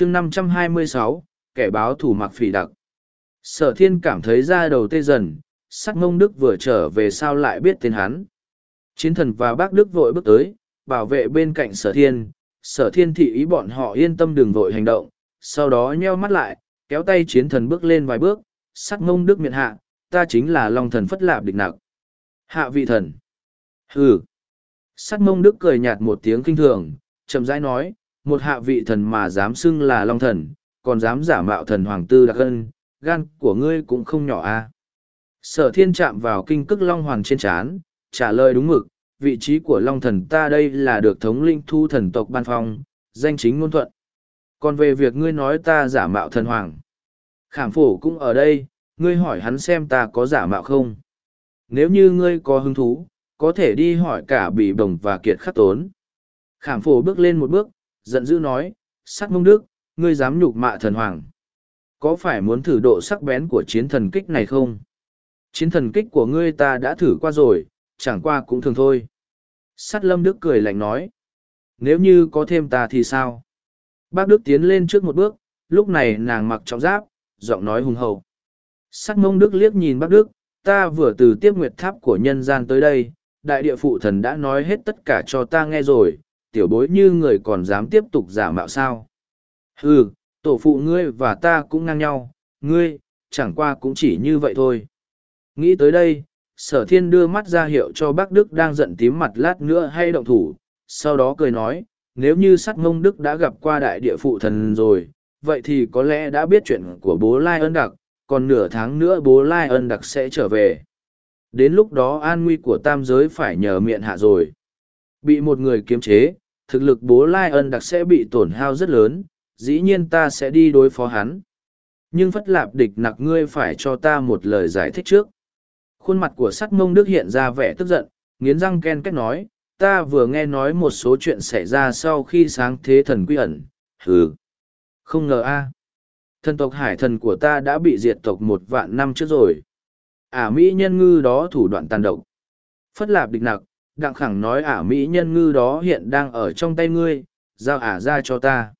chương năm trăm hai mươi sáu, kẻ báo thủ mặc phỉ đặc. Sở thiên cảm thấy da đầu tê dần, sắc mông đức vừa trở về sao lại biết tên hắn. Chiến thần và bác đức vội bước tới, bảo vệ bên cạnh sở thiên. Sở thiên thị ý bọn họ yên tâm đừng vội hành động, sau đó nheo mắt lại, kéo tay chiến thần bước lên vài bước. Sắc mông đức miệng hạ, ta chính là long thần phất lạp địch nặc. Hạ vị thần. Hừ. Sắc mông đức cười nhạt một tiếng kinh thường, chậm rãi nói một hạ vị thần mà dám xưng là long thần còn dám giả mạo thần hoàng tư đặc ân gan của ngươi cũng không nhỏ a à. sở thiên chạm vào kinh cức long hoàng trên chán, trả lời đúng mực vị trí của long thần ta đây là được thống linh thu thần tộc ban phong danh chính ngôn thuận. Còn về việc ngươi nói ta giả mạo thần hoàng khảm phổ cũng ở đây ngươi hỏi hắn xem ta có giả mạo không. Nếu như ngươi có hứng thú có thể đi hỏi cả bị đồng và kiệt khắc tốn. Khảm phổ bước lên một bước giận dữ nói, sắc mông đức, ngươi dám nhục mạ thần hoàng. Có phải muốn thử độ sắc bén của chiến thần kích này không? Chiến thần kích của ngươi ta đã thử qua rồi, chẳng qua cũng thường thôi. Sắt lâm đức cười lạnh nói, nếu như có thêm ta thì sao? Bác đức tiến lên trước một bước, lúc này nàng mặc trọng giáp, giọng nói hùng hậu. Sắt mông đức liếc nhìn bác đức, ta vừa từ tiếp nguyệt tháp của nhân gian tới đây, đại địa phụ thần đã nói hết tất cả cho ta nghe rồi tiểu bối như người còn dám tiếp tục giả mạo sao? Ừ tổ phụ ngươi và ta cũng ngang nhau, ngươi, chẳng qua cũng chỉ như vậy thôi. Nghĩ tới đây, sở thiên đưa mắt ra hiệu cho bác đức đang giận tím mặt lát nữa hay động thủ, sau đó cười nói, nếu như sắt mông đức đã gặp qua đại địa phụ thần rồi, vậy thì có lẽ đã biết chuyện của bố lai ân đặc, còn nửa tháng nữa bố lai ân đặc sẽ trở về. Đến lúc đó an nguy của tam giới phải nhờ miệng hạ rồi. Bị một người kiềm chế thực lực bố lai ân đặc sẽ bị tổn hao rất lớn, dĩ nhiên ta sẽ đi đối phó hắn. Nhưng phất lạp địch nặc ngươi phải cho ta một lời giải thích trước. Khuôn mặt của sắt mông đức hiện ra vẻ tức giận, nghiến răng ken cách nói, ta vừa nghe nói một số chuyện xảy ra sau khi sáng thế thần quy ẩn. Hừ. Không ngờ a. Thần tộc hải thần của ta đã bị diệt tộc một vạn năm trước rồi. Ả mỹ nhân ngư đó thủ đoạn tàn độc. Phất lạp địch nặc đặng khẳng nói, ả mỹ nhân ngư đó hiện đang ở trong tay ngươi, giao ả ra cho ta.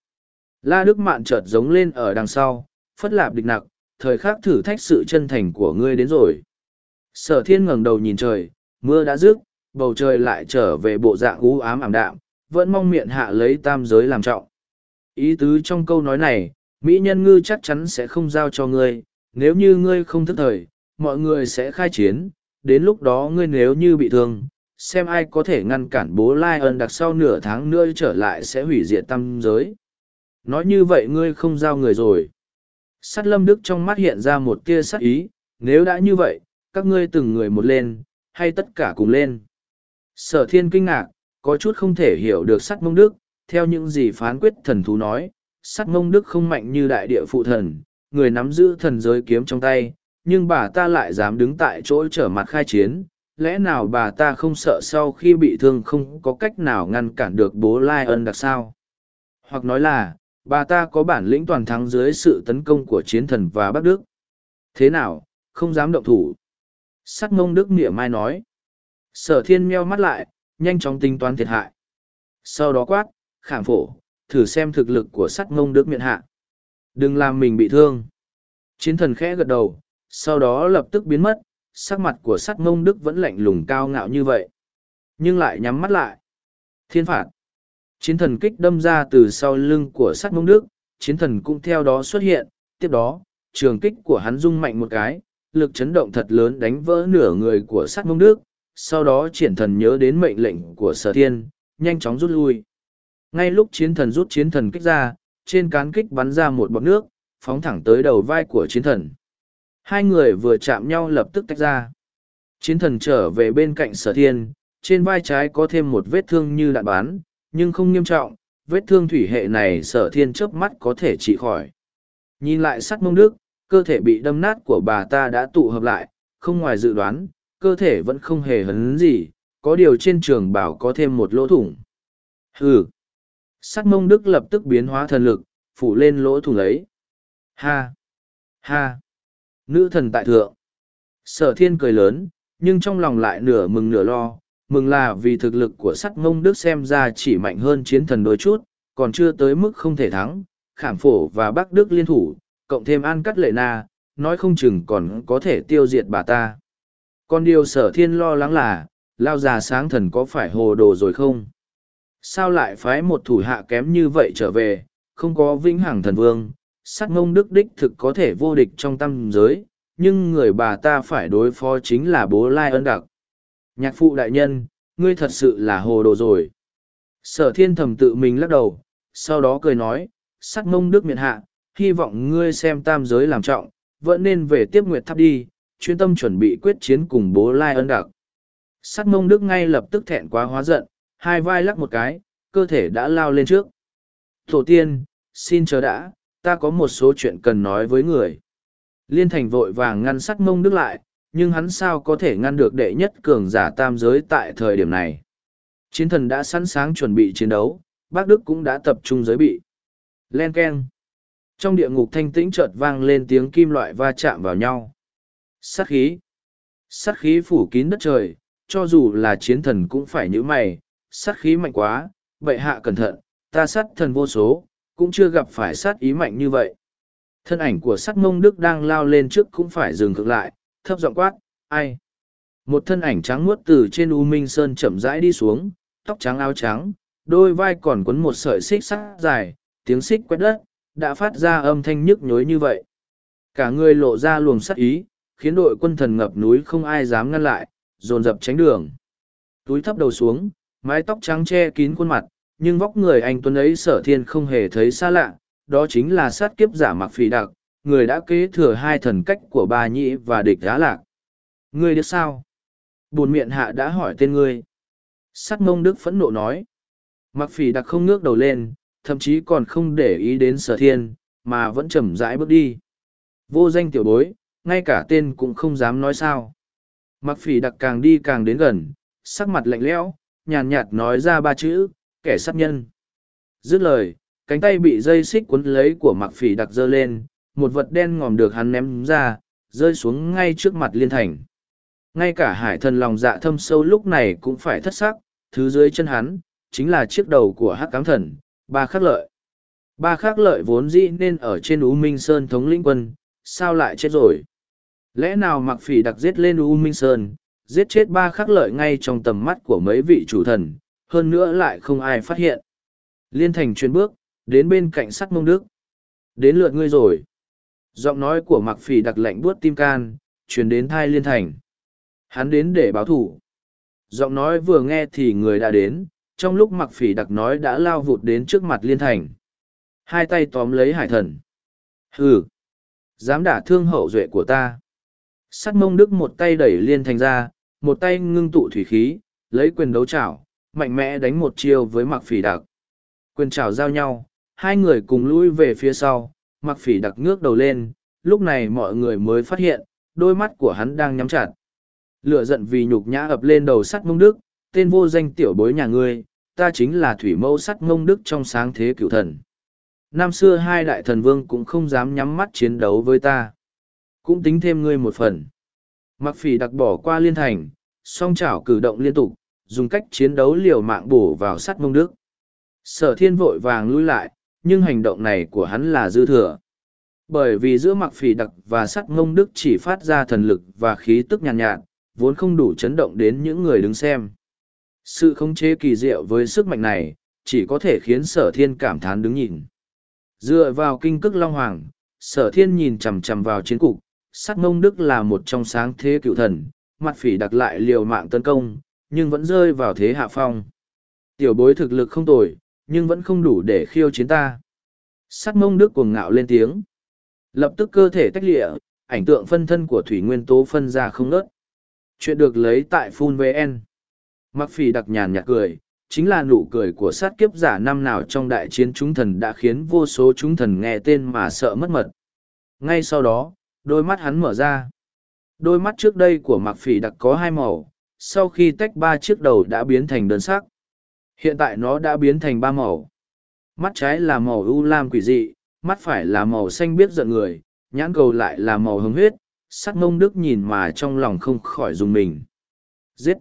La đức mạn chợt giống lên ở đằng sau, phất lạp địch nặc, thời khắc thử thách sự chân thành của ngươi đến rồi. Sở thiên ngẩng đầu nhìn trời, mưa đã rước, bầu trời lại trở về bộ dạng u ám ảm đạm, vẫn mong miệng hạ lấy tam giới làm trọng. Ý tứ trong câu nói này, mỹ nhân ngư chắc chắn sẽ không giao cho ngươi, nếu như ngươi không thức thời, mọi người sẽ khai chiến, đến lúc đó ngươi nếu như bị thương xem ai có thể ngăn cản bố lai ơn đặc sau nửa tháng nữa trở lại sẽ hủy diệt tam giới. Nói như vậy ngươi không giao người rồi. Sắt lâm đức trong mắt hiện ra một tia sắt ý, nếu đã như vậy, các ngươi từng người một lên, hay tất cả cùng lên. Sở thiên kinh ngạc, có chút không thể hiểu được sắt mông đức, theo những gì phán quyết thần thú nói sắt mông đức không mạnh như đại địa phụ thần, người nắm giữ thần giới kiếm trong tay, nhưng bà ta lại dám đứng tại chỗ trở mặt khai chiến lẽ nào bà ta không sợ sau khi bị thương không có cách nào ngăn cản được bố lai ân đặc sao? Hoặc nói là, bà ta có bản lĩnh toàn thắng dưới sự tấn công của chiến thần và bắc đức. Thế nào, không dám động thủ? Sắt mông đức nghĩa mai nói. Sở thiên meo mắt lại, nhanh chóng tính toán thiệt hại. Sau đó quát, khảm phổ, thử xem thực lực của sắt mông đức miệng hạ. Đừng làm mình bị thương. Chiến thần khẽ gật đầu, sau đó lập tức biến mất sắc mặt của sắt mông đức vẫn lạnh lùng cao ngạo như vậy. Nhưng lại nhắm mắt lại. Thiên phạt. Chiến thần kích đâm ra từ sau lưng của sắt mông đức, chiến thần cũng theo đó xuất hiện. Tiếp đó, trường kích của hắn rung mạnh một cái, lực chấn động thật lớn đánh vỡ nửa người của sắt mông đức. Sau đó triển thần nhớ đến mệnh lệnh của sở thiên, nhanh chóng rút lui. Ngay lúc chiến thần rút chiến thần kích ra, trên cán kích bắn ra một bọc nước, phóng thẳng tới đầu vai của chiến thần hai người vừa chạm nhau lập tức tách ra. Chiến thần trở về bên cạnh sở thiên, trên vai trái có thêm một vết thương như đạn bán nhưng không nghiêm trọng, vết thương thủy hệ này sở thiên chớp mắt có thể trị khỏi. Nhìn lại sắt mông đức, cơ thể bị đâm nát của bà ta đã tụ hợp lại, không ngoài dự đoán, cơ thể vẫn không hề hấn gì, có điều trên trường bảo có thêm một lỗ thủng. Hừ! Sắt mông đức lập tức biến hóa thần lực, phủ lên lỗ thủng ấy ha! Ha! Nữ thần tại thượng. Sở thiên cười lớn, nhưng trong lòng lại nửa mừng nửa lo, mừng là vì thực lực của sắt mông đức xem ra chỉ mạnh hơn chiến thần đôi chút, còn chưa tới mức không thể thắng, khảm phổ và bắc đức liên thủ, cộng thêm an cắt lệ na, nói không chừng còn có thể tiêu diệt bà ta. Còn điều sở thiên lo lắng là, lao già sáng thần có phải hồ đồ rồi không? Sao lại phái một thủ hạ kém như vậy trở về, không có vĩnh hằng thần vương sát ngông đức đích thực có thể vô địch trong tâm giới, nhưng người bà ta phải đối phó chính là bố lai ân đặc. Nhạc phụ đại nhân, ngươi thật sự là hồ đồ rồi. Sở thiên thầm tự mình lắc đầu, sau đó cười nói, sát ngông đức miệng hạ, hy vọng ngươi xem tam giới làm trọng, vẫn nên về tiếp nguyệt tháp đi, chuyên tâm chuẩn bị quyết chiến cùng bố lai ân đặc. Sát mông đức ngay lập tức thẹn quá hóa giận, hai vai lắc một cái, cơ thể đã lao lên trước. Tổ tiên, xin chờ đã ta có một số chuyện cần nói với người. Liên thành vội vàng ngăn sắt mông đức lại, nhưng hắn sao có thể ngăn được đệ nhất cường giả tam giới tại thời điểm này? Chiến thần đã sẵn sàng chuẩn bị chiến đấu, bác đức cũng đã tập trung giới bị. Len ken. trong địa ngục thanh tĩnh chợt vang lên tiếng kim loại va chạm vào nhau. Sát khí. Sát khí phủ kín đất trời, cho dù là chiến thần cũng phải như mày. Sát khí mạnh quá vậy hạ cẩn thận, ta sát thần vô số cũng chưa gặp phải sát ý mạnh như vậy. Thân ảnh của sát mông đức đang lao lên trước cũng phải dừng cực lại, thấp giọng quát, ai? Một thân ảnh trắng muốt từ trên U Minh Sơn chậm rãi đi xuống, tóc trắng áo trắng, đôi vai còn quấn một sợi xích sắt dài, tiếng xích quét đất, đã phát ra âm thanh nhức nhối như vậy. Cả người lộ ra luồng sắt ý, khiến đội quân thần ngập núi không ai dám ngăn lại, dồn dập tránh đường. Túi thấp đầu xuống, mái tóc trắng che kín khuôn mặt, nhưng vóc người anh tuấn ấy sở thiên không hề thấy xa lạ, đó chính là sát kiếp giả mặc phỉ đặc, người đã kế thừa hai thần cách của bà nhĩ và địch á lạc. Ngươi được sao? Bùn miệng hạ đã hỏi tên ngươi. Sát mông đức phẫn nộ nói. Mặc phỉ đặc không ngước đầu lên, thậm chí còn không để ý đến sở thiên, mà vẫn chậm rãi bước đi. Vô danh tiểu bối, ngay cả tên cũng không dám nói sao. Mặc phỉ đặc càng đi càng đến gần, sắc mặt lạnh lẽo, nhàn nhạt nói ra ba chữ, kẻ sát nhân. Dứt lời, cánh tay bị dây xích cuốn lấy của mặc phỉ đặc dơ lên, một vật đen ngòm được hắn ném ra, rơi xuống ngay trước mặt liên thành. Ngay cả hải thần lòng dạ thâm sâu lúc này cũng phải thất sắc, thứ dưới chân hắn, chính là chiếc đầu của hắc cám thần, ba khắc lợi. Ba khắc lợi vốn dĩ nên ở trên U Minh Sơn thống lĩnh quân, sao lại chết rồi? Lẽ nào mặc phỉ đặc giết lên U Minh Sơn, giết chết ba khắc lợi ngay trong tầm mắt của mấy vị chủ thần, hơn nữa lại không ai phát hiện. Liên thành chuyên bước, đến bên cạnh sắt mông đức. Đến lượt ngươi rồi. Giọng nói của mặc phỉ đặc lạnh buốt tim can, truyền đến thai liên thành. Hắn đến để báo thủ. Giọng nói vừa nghe thì người đã đến, trong lúc mặc phỉ đặc nói đã lao vụt đến trước mặt liên thành. Hai tay tóm lấy hải thần. Hừ! Dám đả thương hậu duệ của ta. Sắt mông đức một tay đẩy liên thành ra, một tay ngưng tụ thủy khí, lấy quyền đấu chảo, mạnh mẽ đánh một chiêu với mặc phỉ đặc. Quyền trào giao nhau, hai người cùng lui về phía sau, mặc phỉ đặc ngước đầu lên, lúc này mọi người mới phát hiện, đôi mắt của hắn đang nhắm chặt. Lửa giận vì nhục nhã ập lên đầu sắt mông đức, tên vô danh tiểu bối nhà ngươi, ta chính là thủy mẫu sắt mông đức trong sáng thế cựu thần. Năm xưa hai đại thần vương cũng không dám nhắm mắt chiến đấu với ta. Cũng tính thêm ngươi một phần. Mặc phỉ đặc bỏ qua liên thành, song chảo cử động liên tục, dùng cách chiến đấu liều mạng bổ vào sắt mông đức. Sở thiên vội vàng lui lại, nhưng hành động này của hắn là dư thừa. Bởi vì giữa mặc phỉ đặc và sắt mông đức chỉ phát ra thần lực và khí tức nhàn nhạt, nhạt, vốn không đủ chấn động đến những người đứng xem. Sự khống chế kỳ diệu với sức mạnh này, chỉ có thể khiến sở thiên cảm thán đứng nhìn. Dựa vào kinh cức Long Hoàng, sở thiên nhìn chằm chằm vào chiến cục, sắt mông đức là một trong sáng thế cựu thần, mặt phỉ đặc lại liều mạng tấn công, nhưng vẫn rơi vào thế hạ phong. Tiểu bối thực lực không tồi, nhưng vẫn không đủ để khiêu chiến ta. sát mông đức cuồng ngạo lên tiếng. Lập tức cơ thể tách lịa, ảnh tượng phân thân của thủy nguyên tố phân ra không ớt Chuyện được lấy tại Phun VN. Mặc phỉ đặc nhàn nhạt cười, chính là nụ cười của sát kiếp giả năm nào trong đại chiến chúng thần đã khiến vô số chúng thần nghe tên mà sợ mất mật. Ngay sau đó, đôi mắt hắn mở ra. Đôi mắt trước đây của mặc phỉ đặc có hai màu, sau khi tách ba chiếc đầu đã biến thành đơn sắc. Hiện tại nó đã biến thành ba màu. Mắt trái là màu u lam quỷ dị, mắt phải là màu xanh biết giận người, nhãn cầu lại là màu hồng huyết, sắc ngông đức nhìn mà trong lòng không khỏi dùng mình. Giết!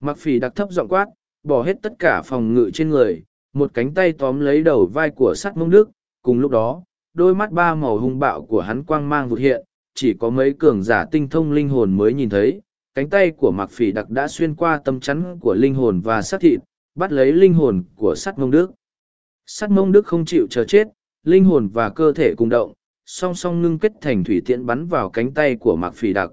Mặc phỉ đặc thấp giọng quát, bỏ hết tất cả phòng ngự trên người, một cánh tay tóm lấy đầu vai của sắt ngông đức, cùng lúc đó, đôi mắt ba màu hung bạo của hắn quang mang vụt hiện, chỉ có mấy cường giả tinh thông linh hồn mới nhìn thấy, cánh tay của Mạc Phỉ Đặc đã xuyên qua tâm chắn của linh hồn và sát thịt, bắt lấy linh hồn của sắt mông đức. Sắt mông đức không chịu chờ chết, linh hồn và cơ thể cùng động, song song ngưng kết thành thủy tiễn bắn vào cánh tay của Mạc Phỉ Đặc.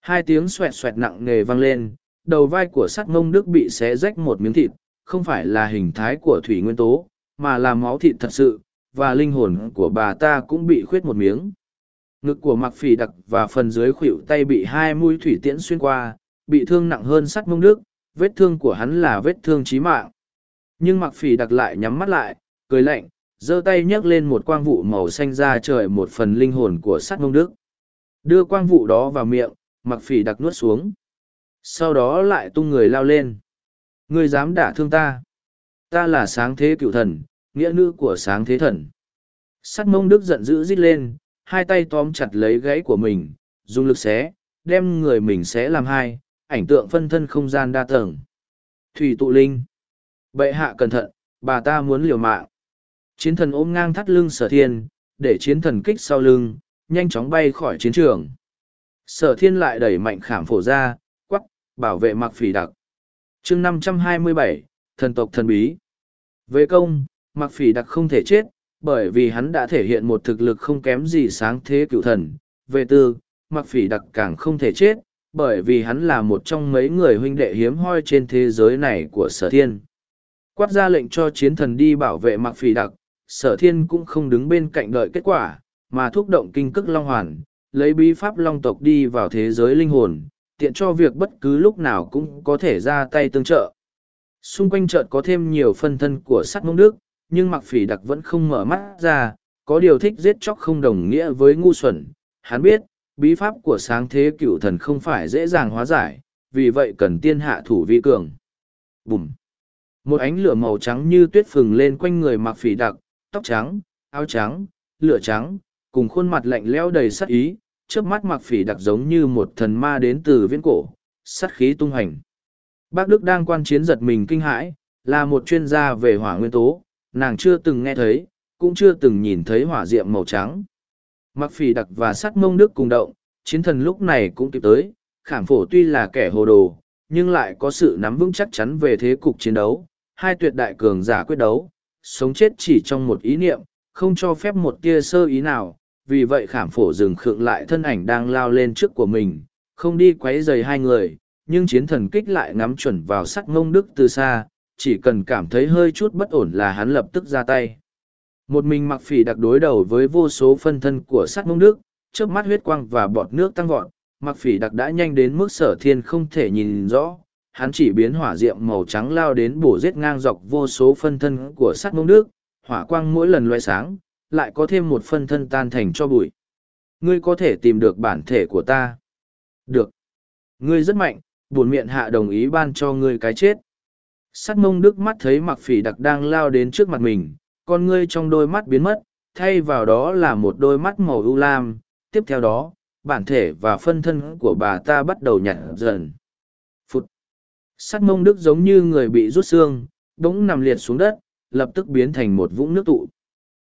Hai tiếng xoẹt xoẹt nặng nề vang lên, đầu vai của sắt mông đức bị xé rách một miếng thịt, không phải là hình thái của thủy nguyên tố, mà là máu thịt thật sự, và linh hồn của bà ta cũng bị khuyết một miếng. Ngực của Mạc Phỉ Đặc và phần dưới khuỷu tay bị hai mũi thủy tiễn xuyên qua, bị thương nặng hơn sắt mông đức, vết thương của hắn là vết thương chí mạng. Nhưng Mạc Phỉ Đặc lại nhắm mắt lại, cười lạnh, giơ tay nhấc lên một quang vụ màu xanh ra trời một phần linh hồn của sắt mông đức. Đưa quang vụ đó vào miệng, Mạc Phỉ Đặc nuốt xuống. Sau đó lại tung người lao lên. Ngươi dám đả thương ta. Ta là sáng thế cựu thần, nghĩa nữ của sáng thế thần. Sắt mông đức giận dữ rít lên, hai tay tóm chặt lấy gãy của mình, dùng lực xé, đem người mình xé làm hai, ảnh tượng phân thân không gian đa tầng. Thủy tụ linh. Bệ hạ cẩn thận, bà ta muốn liều mạng. Chiến thần ôm ngang thắt lưng sở thiên, để chiến thần kích sau lưng, nhanh chóng bay khỏi chiến trường. Sở thiên lại đẩy mạnh khảm phổ ra, quắc, bảo vệ mặc phỉ đặc. chương năm trăm hai mươi bảy thần tộc thần bí. Về công, mặc phỉ đặc không thể chết, bởi vì hắn đã thể hiện một thực lực không kém gì sáng thế cựu thần. Về tư, mặc phỉ đặc càng không thể chết, bởi vì hắn là một trong mấy người huynh đệ hiếm hoi trên thế giới này của sở thiên. Quát ra lệnh cho chiến thần đi bảo vệ mặc phỉ đặc, sở thiên cũng không đứng bên cạnh đợi kết quả, mà thúc động kinh cức long hoàn, lấy bí pháp long tộc đi vào thế giới linh hồn, tiện cho việc bất cứ lúc nào cũng có thể ra tay tương trợ. Xung quanh chợt có thêm nhiều phân thân của sắt mông đức, nhưng mặc phỉ đặc vẫn không mở mắt ra, có điều thích giết chóc không đồng nghĩa với ngu xuẩn. Hắn biết, bí pháp của sáng thế cựu thần không phải dễ dàng hóa giải, vì vậy cần tiên hạ thủ vi cường. Bùm! Một ánh lửa màu trắng như tuyết phừng lên quanh người mặc phỉ đặc, tóc trắng, áo trắng, lửa trắng, cùng khuôn mặt lạnh lẽo đầy sát ý, trước mắt mặc phỉ đặc giống như một thần ma đến từ viễn cổ, sát khí tung hành. Bác Đức đang quan chiến giật mình kinh hãi, là một chuyên gia về hỏa nguyên tố, nàng chưa từng nghe thấy, cũng chưa từng nhìn thấy hỏa diệm màu trắng. Mặc phỉ đặc và sắt mông đức cùng động, chiến thần lúc này cũng kịp tới, khảm phổ tuy là kẻ hồ đồ, nhưng lại có sự nắm vững chắc chắn về thế cục chiến đấu, hai tuyệt đại cường giả quyết đấu, sống chết chỉ trong một ý niệm, không cho phép một tia sơ ý nào, vì vậy khảm phổ dừng khựng lại thân ảnh đang lao lên trước của mình, không đi quấy rầy hai người, nhưng chiến thần kích lại ngắm chuẩn vào sắc ngông đức từ xa, chỉ cần cảm thấy hơi chút bất ổn là hắn lập tức ra tay. Một mình mặc phỉ đặc đối đầu với vô số phân thân của sát mông đức, trước mắt huyết quang và bọt nước tăng vọt, mặc phỉ đặc đã nhanh đến mức sở thiên không thể nhìn rõ, hắn chỉ biến hỏa diệm màu trắng lao đến bổ giết ngang dọc vô số phân thân của sát mông đức, hỏa quang mỗi lần loại sáng, lại có thêm một phân thân tan thành cho bụi. Ngươi có thể tìm được bản thể của ta. Được. Ngươi rất mạnh, buồn miệng hạ đồng ý ban cho ngươi cái chết. Sắt mông đức mắt thấy mặc phỉ đặc đang lao đến trước mặt mình, con ngươi trong đôi mắt biến mất, thay vào đó là một đôi mắt màu ưu lam. Tiếp theo đó, bản thể và phân thân của bà ta bắt đầu nhặt dần. Phụt. Sắt mông đức giống như người bị rút xương, đống nằm liệt xuống đất, lập tức biến thành một vũng nước tụ.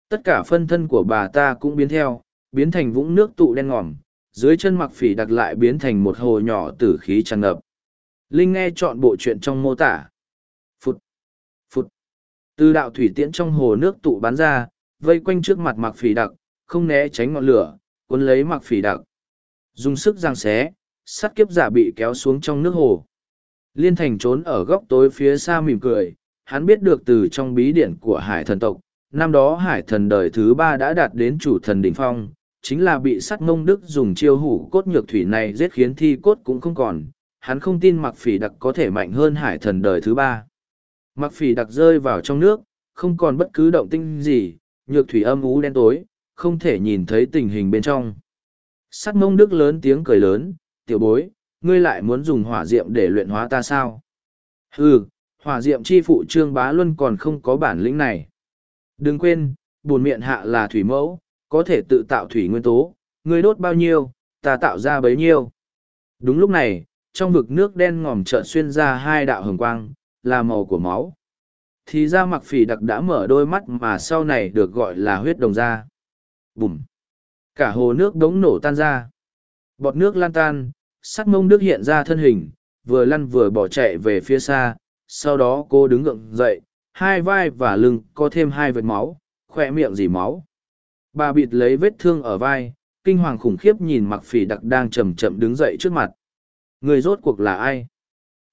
Tất cả phân thân của bà ta cũng biến theo, biến thành vũng nước tụ đen ngòm, dưới chân mặc phỉ đặc lại biến thành một hồ nhỏ tử khí tràn ngập. Linh nghe chọn bộ chuyện trong mô tả. Từ đạo thủy tiễn trong hồ nước tụ bắn ra, vây quanh trước mặt mặc phỉ đặc, không né tránh ngọn lửa, cuốn lấy mặc phỉ đặc. Dùng sức giang xé, sắt kiếp giả bị kéo xuống trong nước hồ. Liên thành trốn ở góc tối phía xa mỉm cười, hắn biết được từ trong bí điển của hải thần tộc, năm đó hải thần đời thứ ba đã đạt đến chủ thần đỉnh phong, chính là bị sắt mông đức dùng chiêu hủ cốt nhược thủy này giết khiến thi cốt cũng không còn. Hắn không tin mặc phỉ đặc có thể mạnh hơn hải thần đời thứ ba. Mặc phỉ đặc rơi vào trong nước, không còn bất cứ động tinh gì, nhược thủy âm ú đen tối, không thể nhìn thấy tình hình bên trong. Sắt mông đức lớn tiếng cười lớn, tiểu bối, ngươi lại muốn dùng hỏa diệm để luyện hóa ta sao? Ừ, hỏa diệm chi phụ trương bá luân còn không có bản lĩnh này. Đừng quên, bùn miệng hạ là thủy mẫu, có thể tự tạo thủy nguyên tố, ngươi đốt bao nhiêu, ta tạo ra bấy nhiêu. Đúng lúc này, trong vực nước đen ngòm trợn xuyên ra hai đạo hồng quang, là màu của máu. thì ra mặc phỉ đặc đã mở đôi mắt mà sau này được gọi là huyết đồng da. Bùm! Cả hồ nước đống nổ tan ra. Bọt nước lan tan, sắt mông đức hiện ra thân hình, vừa lăn vừa bỏ chạy về phía xa, sau đó cô đứng gượng dậy, hai vai và lưng có thêm hai vệt máu, khoe miệng dì máu. Bà bịt lấy vết thương ở vai, kinh hoàng khủng khiếp nhìn mặc phỉ đặc đang chậm chậm đứng dậy trước mặt. Người rốt cuộc là ai?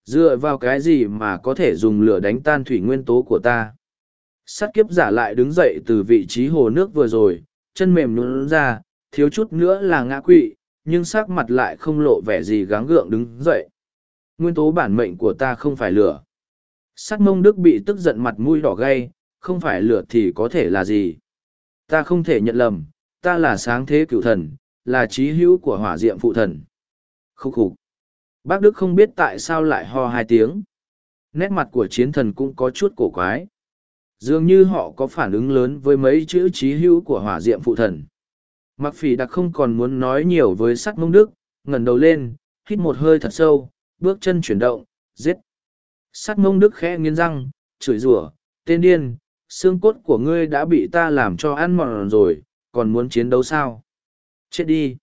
Dựa vào cái gì mà có thể dùng lửa đánh tan thủy nguyên tố của ta? Sắt kiếp giả lại đứng dậy từ vị trí hồ nước vừa rồi, chân mềm nhún ra, thiếu chút nữa là ngã quỵ, nhưng sắc mặt lại không lộ vẻ gì gắng gượng đứng dậy. Nguyên tố bản mệnh của ta không phải lửa. Sắt mông đức bị tức giận mặt mũi đỏ gay, không phải lửa thì có thể là gì? Ta không thể nhận lầm, ta là sáng thế cựu thần, là trí hữu của hỏa diệm phụ thần. Khúc khục. Bác Đức không biết tại sao lại ho hai tiếng. Nét mặt của chiến thần cũng có chút cổ quái. Dường như họ có phản ứng lớn với mấy chữ trí hữu của hỏa diệm phụ thần. Mặc phỉ đặc không còn muốn nói nhiều với sắc mông đức, ngẩng đầu lên, hít một hơi thật sâu, bước chân chuyển động, giết. Sắt mông đức khẽ nghiến răng, chửi rủa, tên điên, xương cốt của ngươi đã bị ta làm cho ăn mòn rồi, còn muốn chiến đấu sao? Chết đi!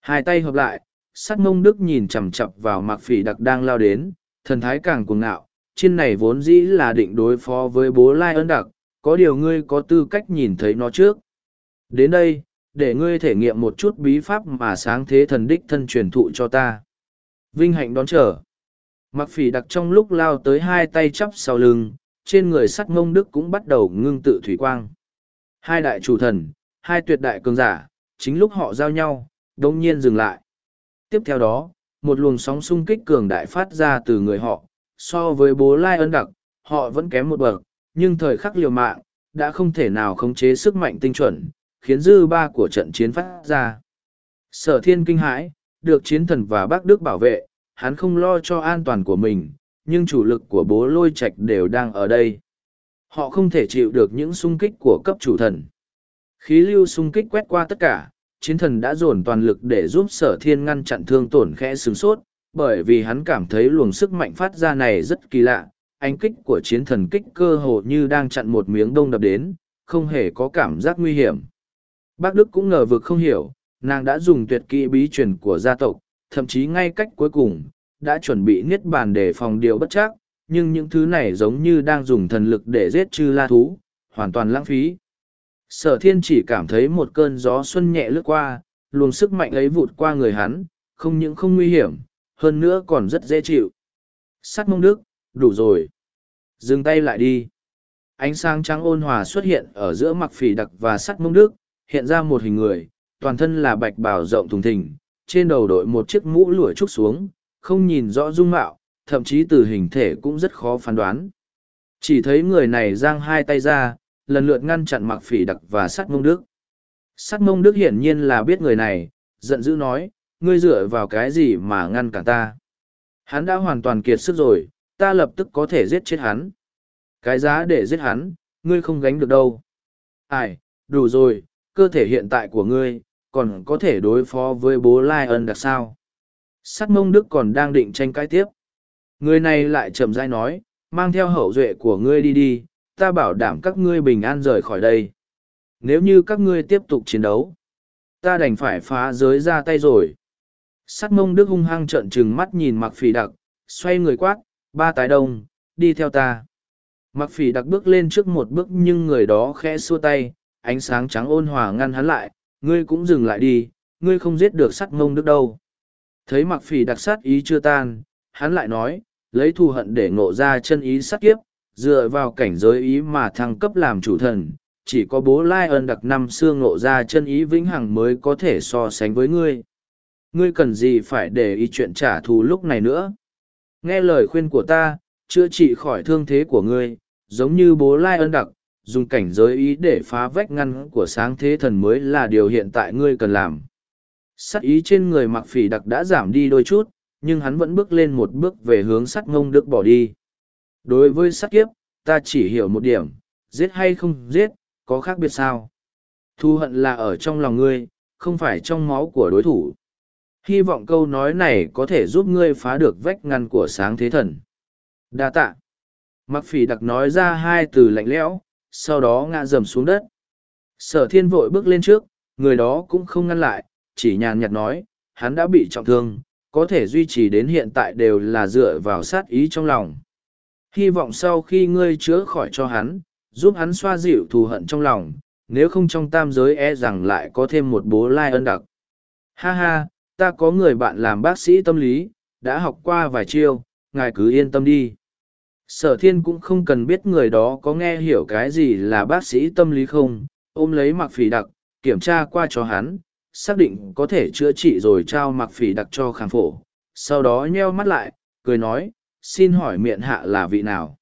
Hai tay hợp lại, sắt mông đức nhìn chằm chặp vào mặc phỉ đặc đang lao đến, thần thái càng cuồng ngạo, trên này vốn dĩ là định đối phó với bố lai ân đặc, có điều ngươi có tư cách nhìn thấy nó trước. Đến đây, để ngươi thể nghiệm một chút bí pháp mà sáng thế thần đích thân truyền thụ cho ta. Vinh hạnh đón chờ. Mặc phỉ đặc trong lúc lao tới hai tay chắp sau lưng, trên người sắt mông đức cũng bắt đầu ngưng tự thủy quang. Hai đại chủ thần, hai tuyệt đại cường giả, chính lúc họ giao nhau, đông nhiên dừng lại. Tiếp theo đó, một luồng sóng xung kích cường đại phát ra từ người họ, so với bố lai ân đặc, họ vẫn kém một bậc, nhưng thời khắc liều mạng, đã không thể nào khống chế sức mạnh tinh chuẩn, khiến dư ba của trận chiến phát ra. Sở thiên kinh hãi, được chiến thần và bác Đức bảo vệ, hắn không lo cho an toàn của mình, nhưng chủ lực của bố lôi Trạch đều đang ở đây. Họ không thể chịu được những xung kích của cấp chủ thần. Khí lưu xung kích quét qua tất cả, chiến thần đã dồn toàn lực để giúp sở thiên ngăn chặn thương tổn khẽ sướng sốt, bởi vì hắn cảm thấy luồng sức mạnh phát ra này rất kỳ lạ. Ánh kích của chiến thần kích cơ hồ như đang chặn một miếng đông đập đến, không hề có cảm giác nguy hiểm. Bác Đức cũng ngờ vực không hiểu, nàng đã dùng tuyệt kỹ bí truyền của gia tộc, thậm chí ngay cách cuối cùng, đã chuẩn bị niết bàn để phòng điều bất chắc, nhưng những thứ này giống như đang dùng thần lực để giết chư la thú, hoàn toàn lãng phí. Sở thiên chỉ cảm thấy một cơn gió xuân nhẹ lướt qua, luồng sức mạnh ấy vụt qua người hắn, không những không nguy hiểm, hơn nữa còn rất dễ chịu. Sắt mông đức, đủ rồi. Dừng tay lại đi. Ánh sáng trắng ôn hòa xuất hiện ở giữa mặc phỉ đặc và sắt mông đức, hiện ra một hình người, toàn thân là bạch bào rộng thùng thình, trên đầu đội một chiếc mũ lụa trúc xuống, không nhìn rõ dung mạo, thậm chí từ hình thể cũng rất khó phán đoán. Chỉ thấy người này giang hai tay ra, lần lượt ngăn chặn mặc phỉ đặc và sát mông đức. sát mông đức hiển nhiên là biết người này, giận dữ nói, ngươi dựa vào cái gì mà ngăn cản ta. Hắn đã hoàn toàn kiệt sức rồi, ta lập tức có thể giết chết hắn. Cái giá để giết hắn, ngươi không gánh được đâu. Ai, đủ rồi, cơ thể hiện tại của ngươi, còn có thể đối phó với bố Lai ân đặc sao. Sắt mông đức còn đang định tranh cãi tiếp. Người này lại chậm rãi nói, mang theo hậu duệ của ngươi đi đi, ta bảo đảm các ngươi bình an rời khỏi đây. Nếu như các ngươi tiếp tục chiến đấu, ta đành phải phá giới ra tay rồi. Sắt mông đức hung hăng trợn trừng mắt nhìn mặc phỉ đặc, xoay người quát, ba tái đông, đi theo ta. Mặc phỉ đặc bước lên trước một bước nhưng người đó khẽ xua tay, ánh sáng trắng ôn hòa ngăn hắn lại, ngươi cũng dừng lại đi, ngươi không giết được sắt mông đức đâu. Thấy mặc phỉ đặc sát ý chưa tan, hắn lại nói, lấy thù hận để ngộ ra chân ý sát kiếp, dựa vào cảnh giới ý mà thăng cấp làm chủ thần, chỉ có bố lai Ân đặc năm xương ngộ ra chân ý vĩnh hằng mới có thể so sánh với ngươi. Ngươi cần gì phải để ý chuyện trả thù lúc này nữa? Nghe lời khuyên của ta, chữa trị khỏi thương thế của ngươi, giống như bố lai Ân đặc, dùng cảnh giới ý để phá vách ngăn của sáng thế thần mới là điều hiện tại ngươi cần làm. Sắc ý trên người mặc phỉ đặc đã giảm đi đôi chút, nhưng hắn vẫn bước lên một bước về hướng sắt ngông đức bỏ đi. Đối với sát kiếp, ta chỉ hiểu một điểm, giết hay không giết, có khác biệt sao. Thu hận là ở trong lòng ngươi, không phải trong máu của đối thủ. Hy vọng câu nói này có thể giúp ngươi phá được vách ngăn của sáng thế thần. Đa tạ. mặc phỉ đặc nói ra hai từ lạnh lẽo sau đó ngã dầm xuống đất sở thiên vội bước lên trước người đó cũng không ngăn lại chỉ nhàn nhạt nói hắn đã bị trọng thương có thể duy trì đến hiện tại đều là dựa vào sát ý trong lòng hy vọng sau khi ngươi chữa khỏi cho hắn, giúp hắn xoa dịu thù hận trong lòng, nếu không trong tam giới e rằng lại có thêm một bố lai ân đặc. Ha ha, ta có người bạn làm bác sĩ tâm lý, đã học qua vài chiêu, ngài cứ yên tâm đi. Sở thiên cũng không cần biết người đó có nghe hiểu cái gì là bác sĩ tâm lý không, ôm lấy mặc phỉ đặc, kiểm tra qua cho hắn, xác định có thể chữa trị rồi trao mặc phỉ đặc cho khảm phổ. Sau đó nheo mắt lại, cười nói xin hỏi miệng hạ là vị nào?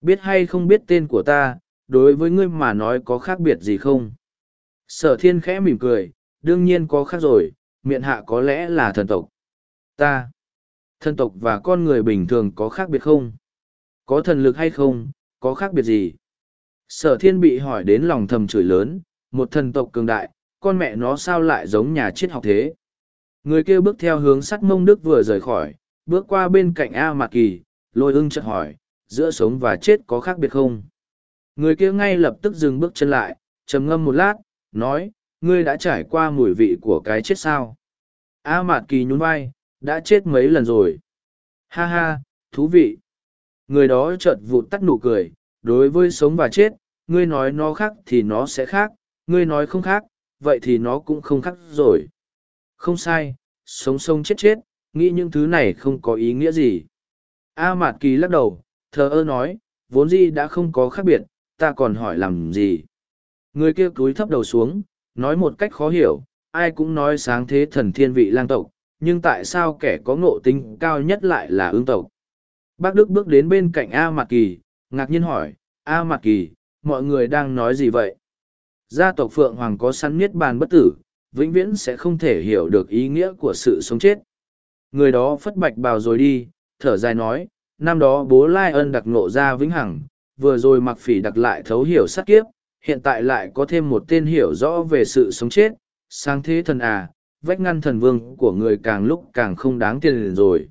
Biết hay không biết tên của ta, đối với ngươi mà nói có khác biệt gì không? Sở thiên khẽ mỉm cười, đương nhiên có khác rồi, miệng hạ có lẽ là thần tộc. Ta, thần tộc và con người bình thường có khác biệt không? Có thần lực hay không, có khác biệt gì? Sở thiên bị hỏi đến lòng thầm chửi lớn, một thần tộc cường đại, con mẹ nó sao lại giống nhà triết học thế? Người kia bước theo hướng sắt mông đức vừa rời khỏi bước qua bên cạnh a mạc kỳ, lôi ưng chợt hỏi, giữa sống và chết có khác biệt không? Người kia ngay lập tức dừng bước chân lại, trầm ngâm một lát, nói, ngươi đã trải qua mùi vị của cái chết sao? A mạt kỳ nhún vai, đã chết mấy lần rồi? Ha ha, thú vị. Người đó chợt vụt tắt nụ cười, đối với sống và chết, ngươi nói nó khác thì nó sẽ khác, ngươi nói không khác, vậy thì nó cũng không khác rồi. Không sai, sống sống chết chết nghĩ những thứ này không có ý nghĩa gì. A mạt kỳ lắc đầu, thờ ơ nói, vốn gì đã không có khác biệt, ta còn hỏi làm gì? Người kia cúi thấp đầu xuống, nói một cách khó hiểu, ai cũng nói sáng thế thần thiên vị lang tộc, nhưng tại sao kẻ có ngộ tính cao nhất lại là ương tộc? Bác đức bước đến bên cạnh a mạc kỳ, ngạc nhiên hỏi, a mạc kỳ, mọi người đang nói gì vậy? Gia tộc phượng hoàng có săn niết bàn bất tử, vĩnh viễn sẽ không thể hiểu được ý nghĩa của sự sống chết người đó phất bạch bào rồi đi, thở dài nói, năm đó bố lai ân đặc nộ ra vĩnh hằng, vừa rồi mặc phỉ đặc lại thấu hiểu sát kiếp, hiện tại lại có thêm một tên hiểu rõ về sự sống chết, sáng thế thần à vách ngăn thần vương của người càng lúc càng không đáng tiền rồi.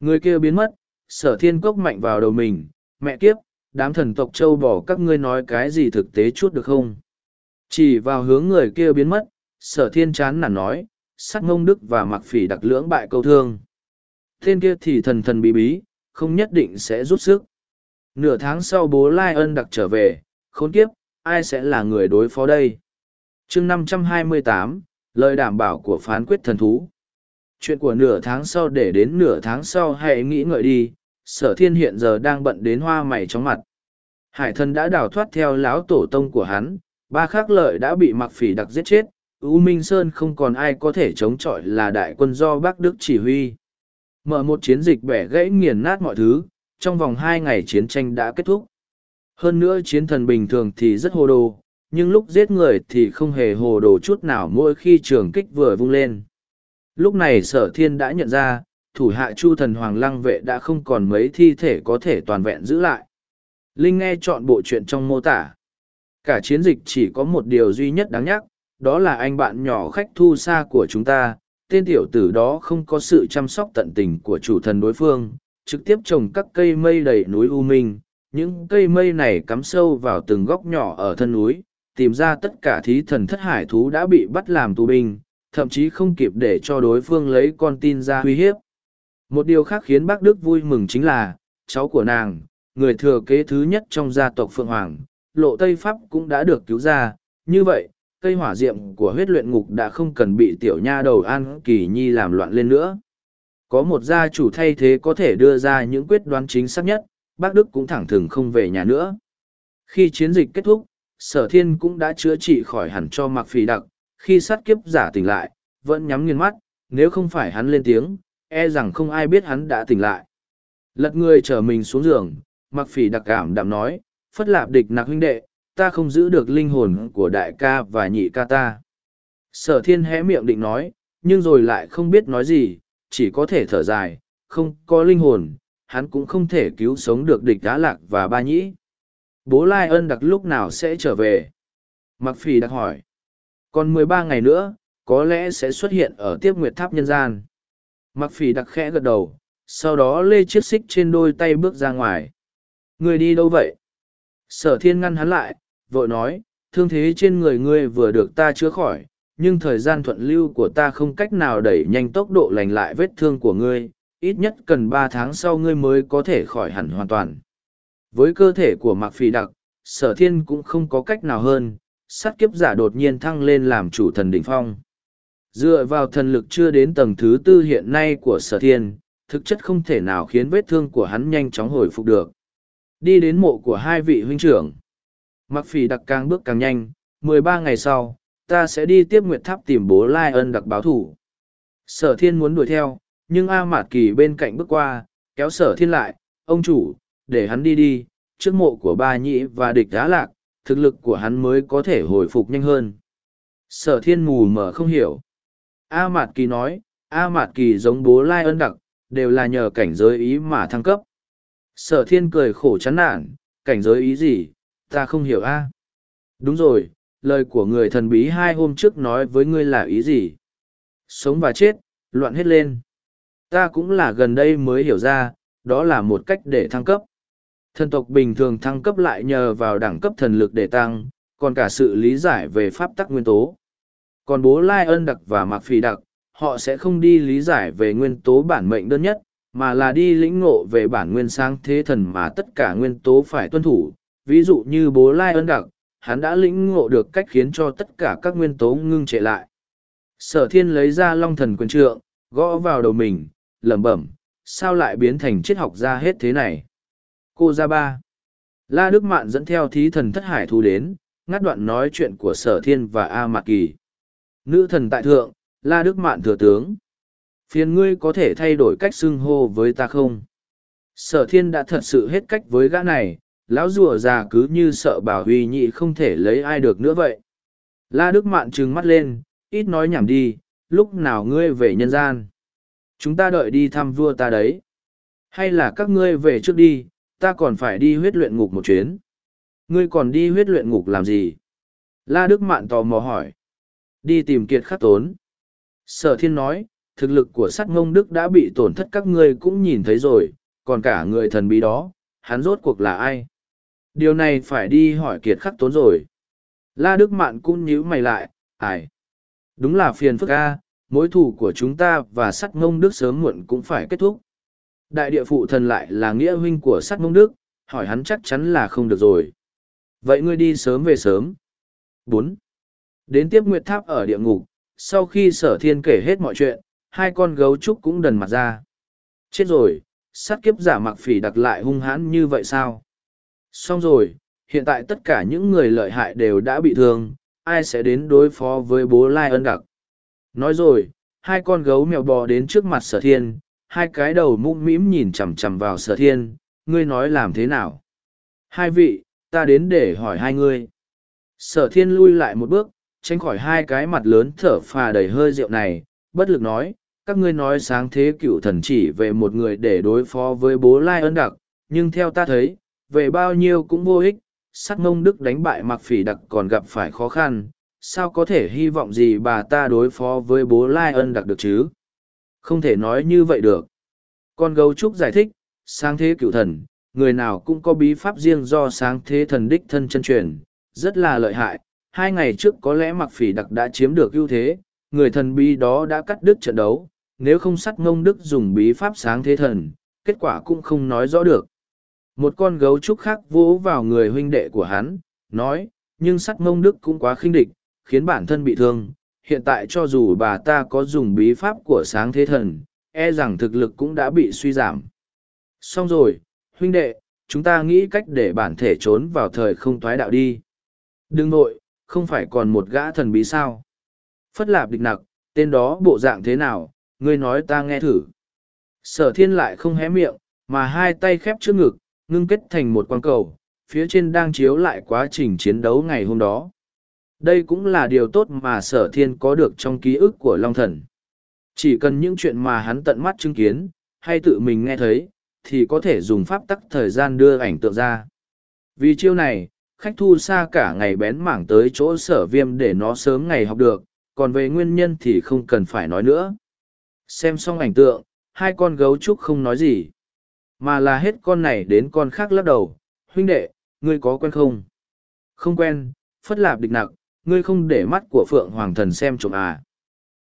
Người kia biến mất, sở thiên cốc mạnh vào đầu mình, mẹ kiếp, đám thần tộc châu bỏ các ngươi nói cái gì thực tế chút được không? Chỉ vào hướng người kia biến mất, sở thiên chán nản nói sát ngông đức và mặc phỉ đặc lưỡng bại câu thương. Tên kia thì thần thần bí bí, không nhất định sẽ rút sức. Nửa tháng sau bố lai ân đặc trở về, khốn kiếp, ai sẽ là người đối phó đây? Chương năm trăm hai mươi tám, lời đảm bảo của phán quyết thần thú. Chuyện của nửa tháng sau để đến nửa tháng sau hãy nghĩ ngợi đi, sở thiên hiện giờ đang bận đến hoa mày chóng mặt. Hải thần đã đào thoát theo lão tổ tông của hắn, ba khắc lợi đã bị mặc phỉ đặc giết chết u minh sơn không còn ai có thể chống chọi là đại quân do bắc đức chỉ huy. Mở một chiến dịch bẻ gãy nghiền nát mọi thứ, trong vòng hai ngày chiến tranh đã kết thúc. Hơn nữa chiến thần bình thường thì rất hồ đồ, nhưng lúc giết người thì không hề hồ đồ chút nào mỗi khi trường kích vừa vung lên. Lúc này sở thiên đã nhận ra, thủ hạ chu thần hoàng lăng vệ đã không còn mấy thi thể có thể toàn vẹn giữ lại. Linh nghe chọn bộ chuyện trong mô tả. Cả chiến dịch chỉ có một điều duy nhất đáng nhắc đó là anh bạn nhỏ khách thu xa của chúng ta, tên tiểu tử đó không có sự chăm sóc tận tình của chủ thần đối phương, trực tiếp trồng các cây mây đầy núi u minh. Những cây mây này cắm sâu vào từng góc nhỏ ở thân núi, tìm ra tất cả thí thần thất hải thú đã bị bắt làm tù binh, thậm chí không kịp để cho đối phương lấy con tin ra uy hiếp. Một điều khác khiến bác đức vui mừng chính là, cháu của nàng, người thừa kế thứ nhất trong gia tộc phượng hoàng, lộ tây pháp cũng đã được cứu ra. Như vậy cây hỏa diệm của huyết luyện ngục đã không cần bị tiểu nha đầu an kỳ nhi làm loạn lên nữa. Có một gia chủ thay thế có thể đưa ra những quyết đoán chính xác nhất, bác đức cũng thẳng thừng không về nhà nữa. Khi chiến dịch kết thúc, sở thiên cũng đã chữa trị khỏi hẳn cho mặc phì đặc, khi sát kiếp giả tỉnh lại, vẫn nhắm nghiền mắt, nếu không phải hắn lên tiếng e rằng không ai biết hắn đã tỉnh lại. Lật người chở mình xuống giường mặc phỉ đặc cảm đạm nói, phất lạp địch nạc huynh đệ ta không giữ được linh hồn của đại ca và nhị ca ta. Sở thiên hé miệng định nói nhưng rồi lại không biết nói gì chỉ có thể thở dài không có linh hồn hắn cũng không thể cứu sống được địch đá lạc và ba nhĩ. Bố lai ân đặc lúc nào sẽ trở về? Mặc phỉ đặc hỏi. Còn mười ba ngày nữa có lẽ sẽ xuất hiện ở tiếp nguyệt tháp nhân gian. Mặc phỉ đặc khẽ gật đầu sau đó lê chiếc xích trên đôi tay bước ra ngoài. Người đi đâu vậy? Sở thiên ngăn hắn lại, vội nói, thương thế trên người ngươi vừa được ta chữa khỏi, nhưng thời gian thuận lưu của ta không cách nào đẩy nhanh tốc độ lành lại vết thương của ngươi, ít nhất cần ba tháng sau ngươi mới có thể khỏi hẳn hoàn toàn. Với cơ thể của Mạc Phỉ Đặc, sở thiên cũng không có cách nào hơn, sát kiếp giả đột nhiên thăng lên làm chủ thần đỉnh phong. Dựa vào thần lực chưa đến tầng thứ tư hiện nay của sở thiên, thực chất không thể nào khiến vết thương của hắn nhanh chóng hồi phục được. Đi đến mộ của hai vị huynh trưởng. Mặc phỉ đặc càng bước càng nhanh, mười ba ngày sau, ta sẽ đi tiếp Nguyệt Tháp tìm bố Lai ân đặc báo thủ. Sở thiên muốn đuổi theo, nhưng A Mạt Kỳ bên cạnh bước qua, kéo sở thiên lại, ông chủ, để hắn đi đi, trước mộ của ba nhị và địch đá lạc, thực lực của hắn mới có thể hồi phục nhanh hơn. Sở thiên mù mờ không hiểu. A Mạt Kỳ nói, A Mạt Kỳ giống bố Lai ân đặc, đều là nhờ cảnh giới ý mà thăng cấp. Sở thiên cười khổ chán nản, cảnh giới ý gì, ta không hiểu a. Đúng rồi, lời của người thần bí hai hôm trước nói với ngươi là ý gì? Sống và chết, loạn hết lên. Ta cũng là gần đây mới hiểu ra, đó là một cách để thăng cấp. Thần tộc bình thường thăng cấp lại nhờ vào đẳng cấp thần lực để tăng, còn cả sự lý giải về pháp tắc nguyên tố. Còn bố Lai ân đặc và Mạc phì đặc, họ sẽ không đi lý giải về nguyên tố bản mệnh đơn nhất, mà là đi lĩnh ngộ về bản nguyên sáng thế thần mà tất cả nguyên tố phải tuân thủ. Ví dụ như bố Lai ân đặc, hắn đã lĩnh ngộ được cách khiến cho tất cả các nguyên tố ngưng trệ lại. Sở thiên lấy ra long thần quyền trượng, gõ vào đầu mình, lẩm bẩm, sao lại biến thành triết học ra hết thế này? Cô ra ba. La Đức Mạn dẫn theo thí thần thất hải thu đến, ngắt đoạn nói chuyện của sở thiên và A Mạc Kỳ. Nữ thần tại thượng, La Đức Mạn thừa tướng. Phiền ngươi có thể thay đổi cách xưng hô với ta không? Sở thiên đã thật sự hết cách với gã này, lão rùa già cứ như sợ bảo huy nhị không thể lấy ai được nữa vậy. La Đức Mạn trừng mắt lên, ít nói nhảm đi, lúc nào ngươi về nhân gian. Chúng ta đợi đi thăm vua ta đấy. Hay là các ngươi về trước đi, ta còn phải đi huyết luyện ngục một chuyến. Ngươi còn đi huyết luyện ngục làm gì? La Đức Mạn tò mò hỏi. Đi tìm kiệt khắc tốn. Sở thiên nói, thực lực của sắt ngông đức đã bị tổn thất các ngươi cũng nhìn thấy rồi, còn cả người thần bí đó, hắn rốt cuộc là ai? Điều này phải đi hỏi kiệt khắc tốn rồi. La Đức Mạn cũng nhíu mày lại, ải, Đúng là phiền phức a, mối thù của chúng ta và sắt ngông đức sớm muộn cũng phải kết thúc. Đại địa phụ thần lại là nghĩa huynh của sắt ngông đức, hỏi hắn chắc chắn là không được rồi. Vậy ngươi đi sớm về sớm. bốn Đến tiếp Nguyệt Tháp ở địa ngục, sau khi sở thiên kể hết mọi chuyện, hai con gấu trúc cũng đần mặt ra. Chết rồi, sát kiếp giả mặc phỉ đặc lại hung hãn như vậy sao? Xong rồi, hiện tại tất cả những người lợi hại đều đã bị thương, ai sẽ đến đối phó với bố Lai ân đặc? Nói rồi, hai con gấu mèo bò đến trước mặt sở thiên, hai cái đầu mũm mĩm nhìn chằm chằm vào sở thiên, ngươi nói làm thế nào? Hai vị, ta đến để hỏi hai ngươi. Sở thiên lui lại một bước, tránh khỏi hai cái mặt lớn thở phà đầy hơi rượu này, bất lực nói, các ngươi nói sáng thế cựu thần chỉ về một người để đối phó với bố Lai ân đặc, nhưng theo ta thấy, về bao nhiêu cũng vô ích, sắc mông đức đánh bại mặc phỉ đặc còn gặp phải khó khăn, sao có thể hy vọng gì bà ta đối phó với bố Lai ân đặc được chứ? Không thể nói như vậy được. Con gấu trúc giải thích, sáng thế cựu thần, người nào cũng có bí pháp riêng do sáng thế thần đích thân chân truyền, rất là lợi hại. Hai ngày trước có lẽ mặc phỉ đặc đã chiếm được ưu thế, người thần bí đó đã cắt đứt trận đấu, nếu không sắt ngông đức dùng bí pháp sáng thế thần, kết quả cũng không nói rõ được. Một con gấu trúc khác vỗ vào người huynh đệ của hắn, nói, nhưng sắt ngông đức cũng quá khinh địch, khiến bản thân bị thương. Hiện tại cho dù bà ta có dùng bí pháp của sáng thế thần, e rằng thực lực cũng đã bị suy giảm. Xong rồi, huynh đệ, chúng ta nghĩ cách để bản thể trốn vào thời không thoái đạo đi. Đừng nội, không phải còn một gã thần bí sao. Phất lạp địch nặc, tên đó bộ dạng thế nào, ngươi nói ta nghe thử. Sở thiên lại không hé miệng, mà hai tay khép trước ngực, ngưng kết thành một quang cầu, phía trên đang chiếu lại quá trình chiến đấu ngày hôm đó. Đây cũng là điều tốt mà sở thiên có được trong ký ức của Long Thần. Chỉ cần những chuyện mà hắn tận mắt chứng kiến, hay tự mình nghe thấy, thì có thể dùng pháp tắc thời gian đưa ảnh tượng ra. Vì chiêu này, khách thu xa cả ngày bén mảng tới chỗ sở viêm để nó sớm ngày học được, còn về nguyên nhân thì không cần phải nói nữa. Xem xong ảnh tượng, hai con gấu trúc không nói gì, mà là hết con này đến con khác lắc đầu, huynh đệ, ngươi có quen không? Không quen, phất lạp địch nặc, ngươi không để mắt của Phượng Hoàng thần xem trộm à.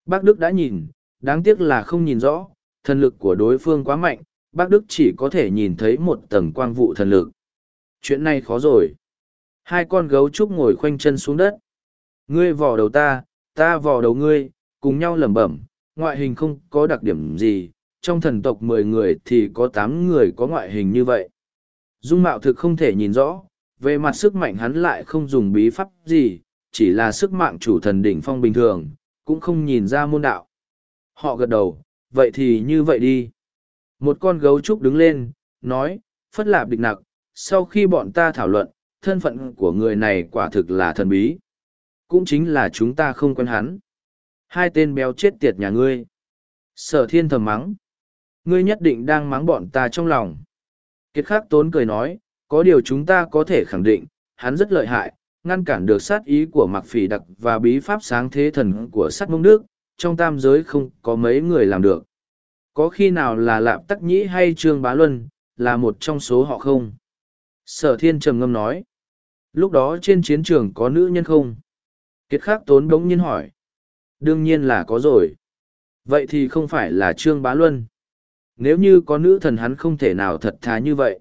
Bác Đức đã nhìn, đáng tiếc là không nhìn rõ, thần lực của đối phương quá mạnh, bác Đức chỉ có thể nhìn thấy một tầng quang vụ thần lực. Chuyện này khó rồi. Hai con gấu trúc ngồi khoanh chân xuống đất. Ngươi vò đầu ta, ta vò đầu ngươi, cùng nhau lẩm bẩm, ngoại hình không có đặc điểm gì, trong thần tộc mười người thì có tám người có ngoại hình như vậy. Dung mạo thực không thể nhìn rõ, về mặt sức mạnh hắn lại không dùng bí pháp gì, chỉ là sức mạng chủ thần đỉnh phong bình thường, cũng không nhìn ra môn đạo. Họ gật đầu, vậy thì như vậy đi. Một con gấu trúc đứng lên, nói, phất lạp địch nặc, sau khi bọn ta thảo luận, thân phận của người này quả thực là thần bí. Cũng chính là chúng ta không quen hắn. Hai tên béo chết tiệt nhà ngươi. Sở thiên thầm mắng. Ngươi nhất định đang mắng bọn ta trong lòng. Kiệt khắc tốn cười nói, có điều chúng ta có thể khẳng định, hắn rất lợi hại, ngăn cản được sát ý của mặc phỉ đặc và bí pháp sáng thế thần của sát mông đức, trong tam giới không có mấy người làm được. Có khi nào là Lạp Tắc Nhĩ hay Trương Bá Luân, là một trong số họ không? Sở thiên trầm ngâm nói. Lúc đó trên chiến trường có nữ nhân không? Kiệt khắc tốn đống nhiên hỏi. Đương nhiên là có rồi. Vậy thì không phải là Trương Bá Luân. Nếu như có nữ thần hắn không thể nào thật thà như vậy.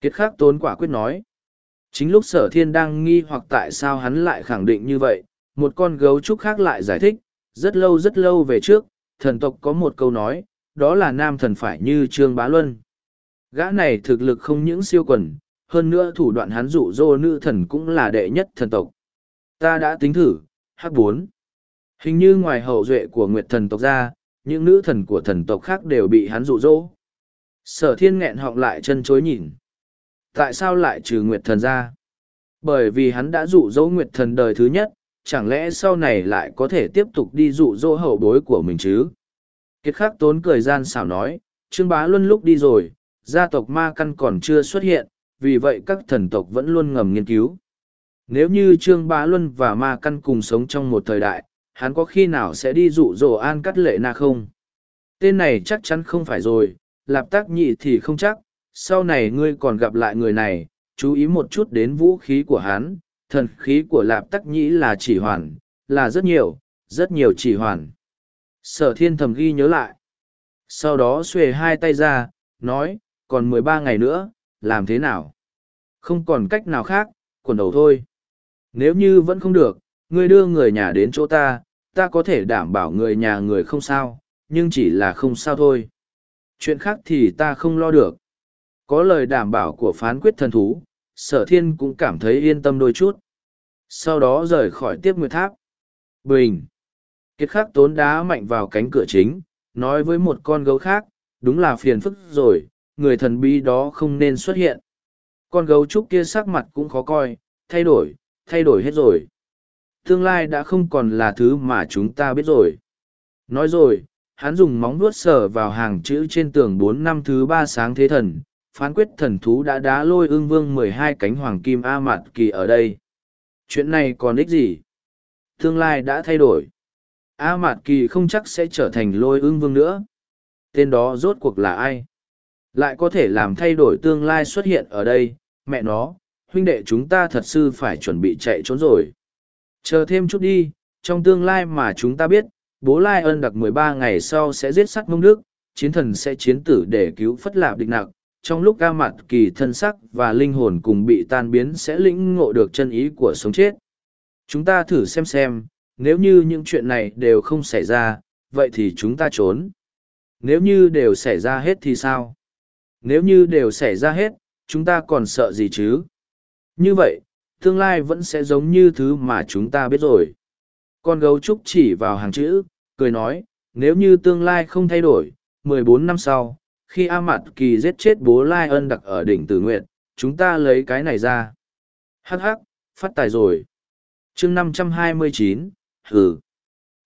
Kiệt khắc tốn quả quyết nói. Chính lúc sở thiên đang nghi hoặc tại sao hắn lại khẳng định như vậy, một con gấu trúc khác lại giải thích, rất lâu rất lâu về trước, thần tộc có một câu nói, đó là nam thần phải như Trương Bá Luân. Gã này thực lực không những siêu quần, hơn nữa thủ đoạn hắn dụ dỗ nữ thần cũng là đệ nhất thần tộc. Ta đã tính thử, h bốn Hình như ngoài hậu duệ của Nguyệt thần tộc ra, những nữ thần của thần tộc khác đều bị hắn rụ rỗ, Sở thiên nghẹn họng lại chân chối nhìn. Tại sao lại trừ Nguyệt thần ra? Bởi vì hắn đã rụ rỗ Nguyệt thần đời thứ nhất, chẳng lẽ sau này lại có thể tiếp tục đi rụ rỗ hậu bối của mình chứ? Kiệt khắc tốn cười gian xảo nói, Trương Bá Luân lúc đi rồi, gia tộc ma căn còn chưa xuất hiện, vì vậy các thần tộc vẫn luôn ngầm nghiên cứu. Nếu như Trương Bá Luân và ma căn cùng sống trong một thời đại, hắn có khi nào sẽ đi dụ dỗ an cắt lệ na không? Tên này chắc chắn không phải rồi, lạp tác nhị thì không chắc, sau này ngươi còn gặp lại người này, chú ý một chút đến vũ khí của hắn, thần khí của lạp tắc nhĩ là chỉ hoàn, là rất nhiều, rất nhiều chỉ hoàn. Sở thiên thầm ghi nhớ lại. Sau đó xuề hai tay ra, nói, còn mười ba ngày nữa, làm thế nào? Không còn cách nào khác, quần đầu thôi. Nếu như vẫn không được, ngươi đưa người nhà đến chỗ ta, ta có thể đảm bảo người nhà người không sao, nhưng chỉ là không sao thôi. Chuyện khác thì ta không lo được. Có lời đảm bảo của phán quyết thần thú, sở thiên cũng cảm thấy yên tâm đôi chút. Sau đó rời khỏi tiếp nguyệt tháp. Bình. Kiệt khắc tốn đá mạnh vào cánh cửa chính, nói với một con gấu khác, đúng là phiền phức rồi, người thần bí đó không nên xuất hiện. Con gấu trúc kia sắc mặt cũng khó coi, thay đổi, thay đổi hết rồi. Tương lai đã không còn là thứ mà chúng ta biết rồi. Nói rồi, hắn dùng móng vuốt sờ vào hàng chữ trên tường bốn năm thứ ba sáng thế thần, phán quyết thần thú đã đá lôi ương vương mười hai cánh hoàng kim A Mạt Kỳ ở đây. Chuyện này còn ích gì? Tương lai đã thay đổi. A Mạt Kỳ không chắc sẽ trở thành lôi ương vương nữa. Tên đó rốt cuộc là ai? Lại có thể làm thay đổi tương lai xuất hiện ở đây, mẹ nó, huynh đệ chúng ta thật sự phải chuẩn bị chạy trốn rồi. Chờ thêm chút đi, trong tương lai mà chúng ta biết, bố Lai ân đặc mười ba ngày sau sẽ giết sắt mông đức, chiến thần sẽ chiến tử để cứu phất lạp địch nặc, trong lúc ca mặt kỳ thân sắc và linh hồn cùng bị tan biến sẽ lĩnh ngộ được chân ý của sống chết. Chúng ta thử xem xem, nếu như những chuyện này đều không xảy ra, vậy thì chúng ta trốn. Nếu như đều xảy ra hết thì sao? Nếu như đều xảy ra hết, chúng ta còn sợ gì chứ? Như vậy, tương lai vẫn sẽ giống như thứ mà chúng ta biết rồi. Con gấu trúc chỉ vào hàng chữ, cười nói, nếu như tương lai không thay đổi, 14 năm sau, khi A mặt Kỳ giết chết bố Lai ân đặc ở đỉnh Tử Nguyện, chúng ta lấy cái này ra. Hắc hắc, phát tài rồi. chương 529, hừ,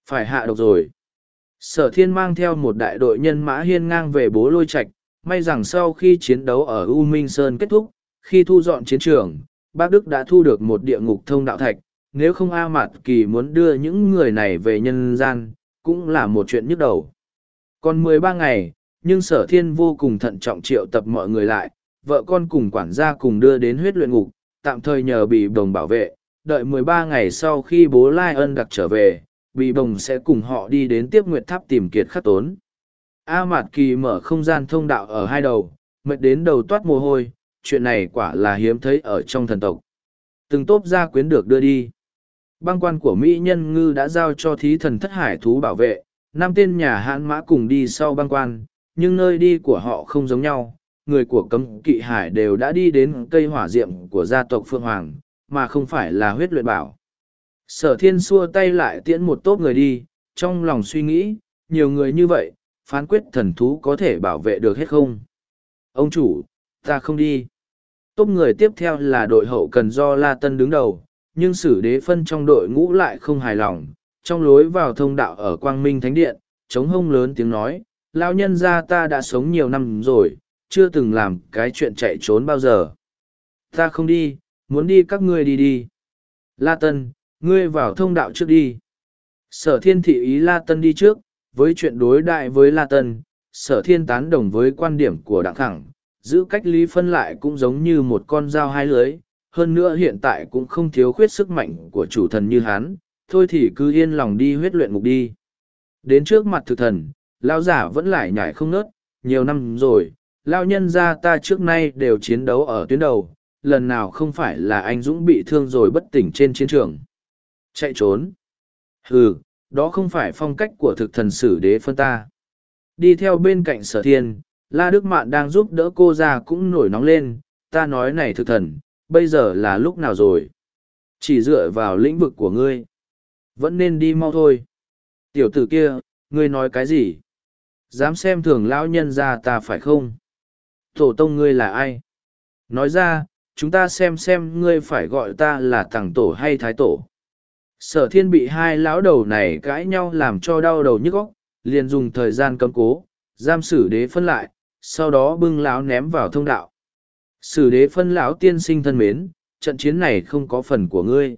phải hạ độc rồi. Sở thiên mang theo một đại đội nhân mã hiên ngang về bố lôi Trạch. may rằng sau khi chiến đấu ở U Minh Sơn kết thúc, khi thu dọn chiến trường, bác Đức đã thu được một địa ngục thông đạo thạch, nếu không A Mạt Kỳ muốn đưa những người này về nhân gian, cũng là một chuyện nhức đầu. Còn mười ba ngày, nhưng sở thiên vô cùng thận trọng triệu tập mọi người lại, vợ con cùng quản gia cùng đưa đến huyết luyện ngục, tạm thời nhờ bị đồng bảo vệ, đợi 13 ngày sau khi bố Lai ân đặc trở về, bị đồng sẽ cùng họ đi đến tiếp nguyệt tháp tìm kiệt khắc tốn. A Mạt Kỳ mở không gian thông đạo ở hai đầu, mệt đến đầu toát mồ hôi, chuyện này quả là hiếm thấy ở trong thần tộc. Từng tốp gia quyến được đưa đi. Băng quan của Mỹ Nhân Ngư đã giao cho thí thần thất hải thú bảo vệ, năm tên nhà hãn mã cùng đi sau băng quan, nhưng nơi đi của họ không giống nhau. Người của cấm kỵ hải đều đã đi đến cây hỏa diệm của gia tộc Phương Hoàng, mà không phải là huyết luyện bảo. Sở thiên xua tay lại tiễn một tốp người đi, trong lòng suy nghĩ, nhiều người như vậy, phán quyết thần thú có thể bảo vệ được hết không? Ông chủ, ta không đi. Tốt người tiếp theo là đội hậu cần do La Tân đứng đầu, nhưng sử đế phân trong đội ngũ lại không hài lòng. Trong lối vào thông đạo ở Quang Minh Thánh Điện, chống hông lớn tiếng nói, lao nhân gia ta đã sống nhiều năm rồi, chưa từng làm cái chuyện chạy trốn bao giờ. Ta không đi, muốn đi các ngươi đi đi. La Tân, ngươi vào thông đạo trước đi. Sở thiên thị ý La Tân đi trước, với chuyện đối đại với La Tân, sở thiên tán đồng với quan điểm của đặng thẳng, giữ cách lý phân lại cũng giống như một con dao hai lưới, hơn nữa hiện tại cũng không thiếu khuyết sức mạnh của chủ thần như hắn, thôi thì cứ yên lòng đi huyết luyện ngục đi. Đến trước mặt thực thần, lao giả vẫn lại nhảy không nớt, nhiều năm rồi, lao nhân gia ta trước nay đều chiến đấu ở tuyến đầu, lần nào không phải là anh Dũng bị thương rồi bất tỉnh trên chiến trường. Chạy trốn. Hừ, đó không phải phong cách của thực thần sử đế phân ta. Đi theo bên cạnh sở thiên, La Đức Mạn đang giúp đỡ cô ra cũng nổi nóng lên, ta nói này thực thần, bây giờ là lúc nào rồi? Chỉ dựa vào lĩnh vực của ngươi. Vẫn nên đi mau thôi. Tiểu tử kia, ngươi nói cái gì? Dám xem thường lão nhân ra ta phải không? Tổ tông ngươi là ai? Nói ra, chúng ta xem xem ngươi phải gọi ta là tàng tổ hay thái tổ. Sở thiên bị hai lão đầu này cãi nhau làm cho đau đầu nhức óc, liền dùng thời gian cấm cố, giam sử đế phân lại, sau đó bưng lão ném vào thông đạo. Sử đế phân lão tiên sinh thân mến, trận chiến này không có phần của ngươi.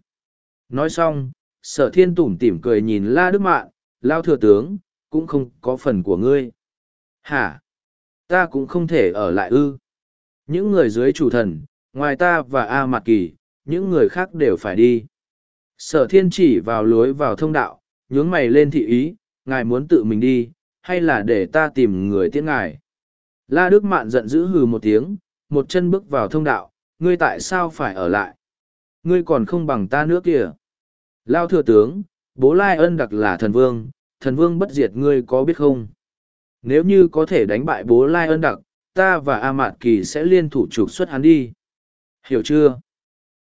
Nói xong, sở thiên tủm tỉm cười nhìn la đức mạn, lao thừa tướng, cũng không có phần của ngươi. Hả? Ta cũng không thể ở lại ư. Những người dưới chủ thần, ngoài ta và A Mạc Kỳ, những người khác đều phải đi. Sở thiên chỉ vào lối vào thông đạo, nhướng mày lên thị ý, ngài muốn tự mình đi, hay là để ta tìm người tiễn ngài. La Đức Mạn giận dữ hừ một tiếng, một chân bước vào thông đạo, ngươi tại sao phải ở lại? Ngươi còn không bằng ta nữa kìa. Lao thừa tướng, bố Lai ân đặc là thần vương, thần vương bất diệt ngươi có biết không? Nếu như có thể đánh bại bố Lai ân đặc, ta và A Mạn Kỳ sẽ liên thủ trục xuất hắn đi. Hiểu chưa?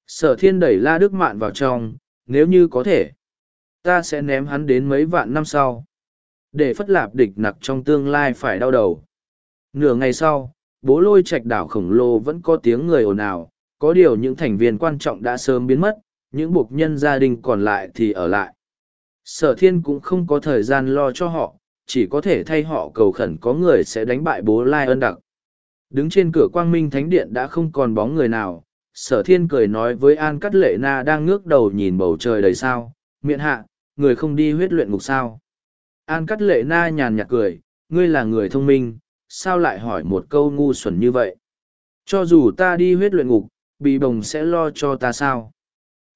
Sở thiên đẩy La Đức Mạn vào trong, nếu như có thể, ta sẽ ném hắn đến mấy vạn năm sau. Để phất lạp địch nặc trong tương lai phải đau đầu. Nửa ngày sau, bố lôi trạch đảo khổng lồ vẫn có tiếng người ồn ào, có điều những thành viên quan trọng đã sớm biến mất, những buộc nhân gia đình còn lại thì ở lại. Sở thiên cũng không có thời gian lo cho họ, chỉ có thể thay họ cầu khẩn có người sẽ đánh bại bố Lai ân đặc. Đứng trên cửa quang minh thánh điện đã không còn bóng người nào, sở thiên cười nói với An Cắt Lệ Na đang ngước đầu nhìn bầu trời đầy sao, miệng hạ, người không đi huyết luyện ngục sao. An Cắt Lệ Na nhàn nhạt cười, ngươi là người thông minh, sao lại hỏi một câu ngu xuẩn như vậy? Cho dù ta đi huyết luyện ngục, bì bồng sẽ lo cho ta sao?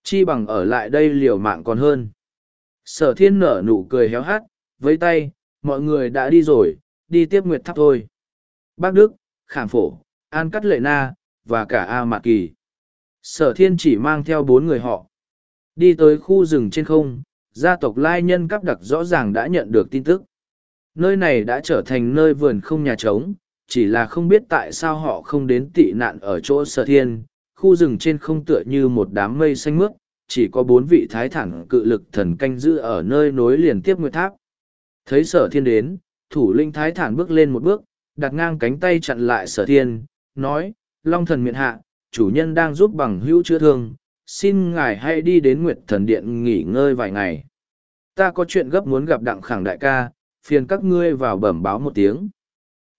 Chi bằng ở lại đây liều mạng còn hơn. Sở thiên nở nụ cười héo hát, với tay, mọi người đã đi rồi, đi tiếp nguyệt tháp thôi. Bác Đức, Khảm Phổ, An Cắt Lệ Na, và cả A Mạc Kỳ. Sở thiên chỉ mang theo bốn người họ. Đi tới khu rừng trên không, gia tộc Lai Nhân cắp đặc rõ ràng đã nhận được tin tức. Nơi này đã trở thành nơi vườn không nhà trống, chỉ là không biết tại sao họ không đến tị nạn ở chỗ sở thiên. Khu rừng trên không tựa như một đám mây xanh mướt, chỉ có bốn vị thái thẳng cự lực thần canh giữ ở nơi nối liền tiếp nguyệt tháp. Thấy sở thiên đến, thủ linh thái thản bước lên một bước, đặt ngang cánh tay chặn lại sở thiên, nói, Long thần miệng hạ, chủ nhân đang giúp bằng hữu chữa thương, xin ngài hãy đi đến Nguyệt Thần Điện nghỉ ngơi vài ngày. Ta có chuyện gấp muốn gặp đặng khẳng đại ca, phiền các ngươi vào bẩm báo một tiếng.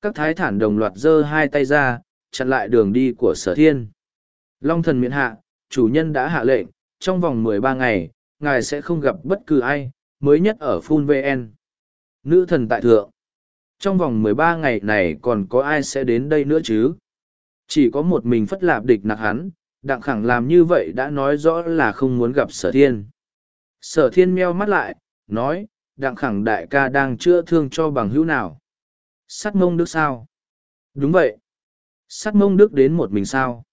Các thái thản đồng loạt giơ hai tay ra, chặn lại đường đi của sở thiên. Long thần miễn hạ, chủ nhân đã hạ lệnh, trong vòng mười ba ngày, ngài sẽ không gặp bất cứ ai, mới nhất ở Phun VN. Nữ thần tại thượng. Trong vòng mười ba ngày này còn có ai sẽ đến đây nữa chứ? Chỉ có một mình phất lạp địch nặc hắn, đặng khẳng làm như vậy đã nói rõ là không muốn gặp sở thiên. Sở thiên meo mắt lại, nói, đặng khẳng đại ca đang chữa thương cho bằng hữu nào. Sắt mông đức sao? Đúng vậy. Sắt mông đức đến một mình sao?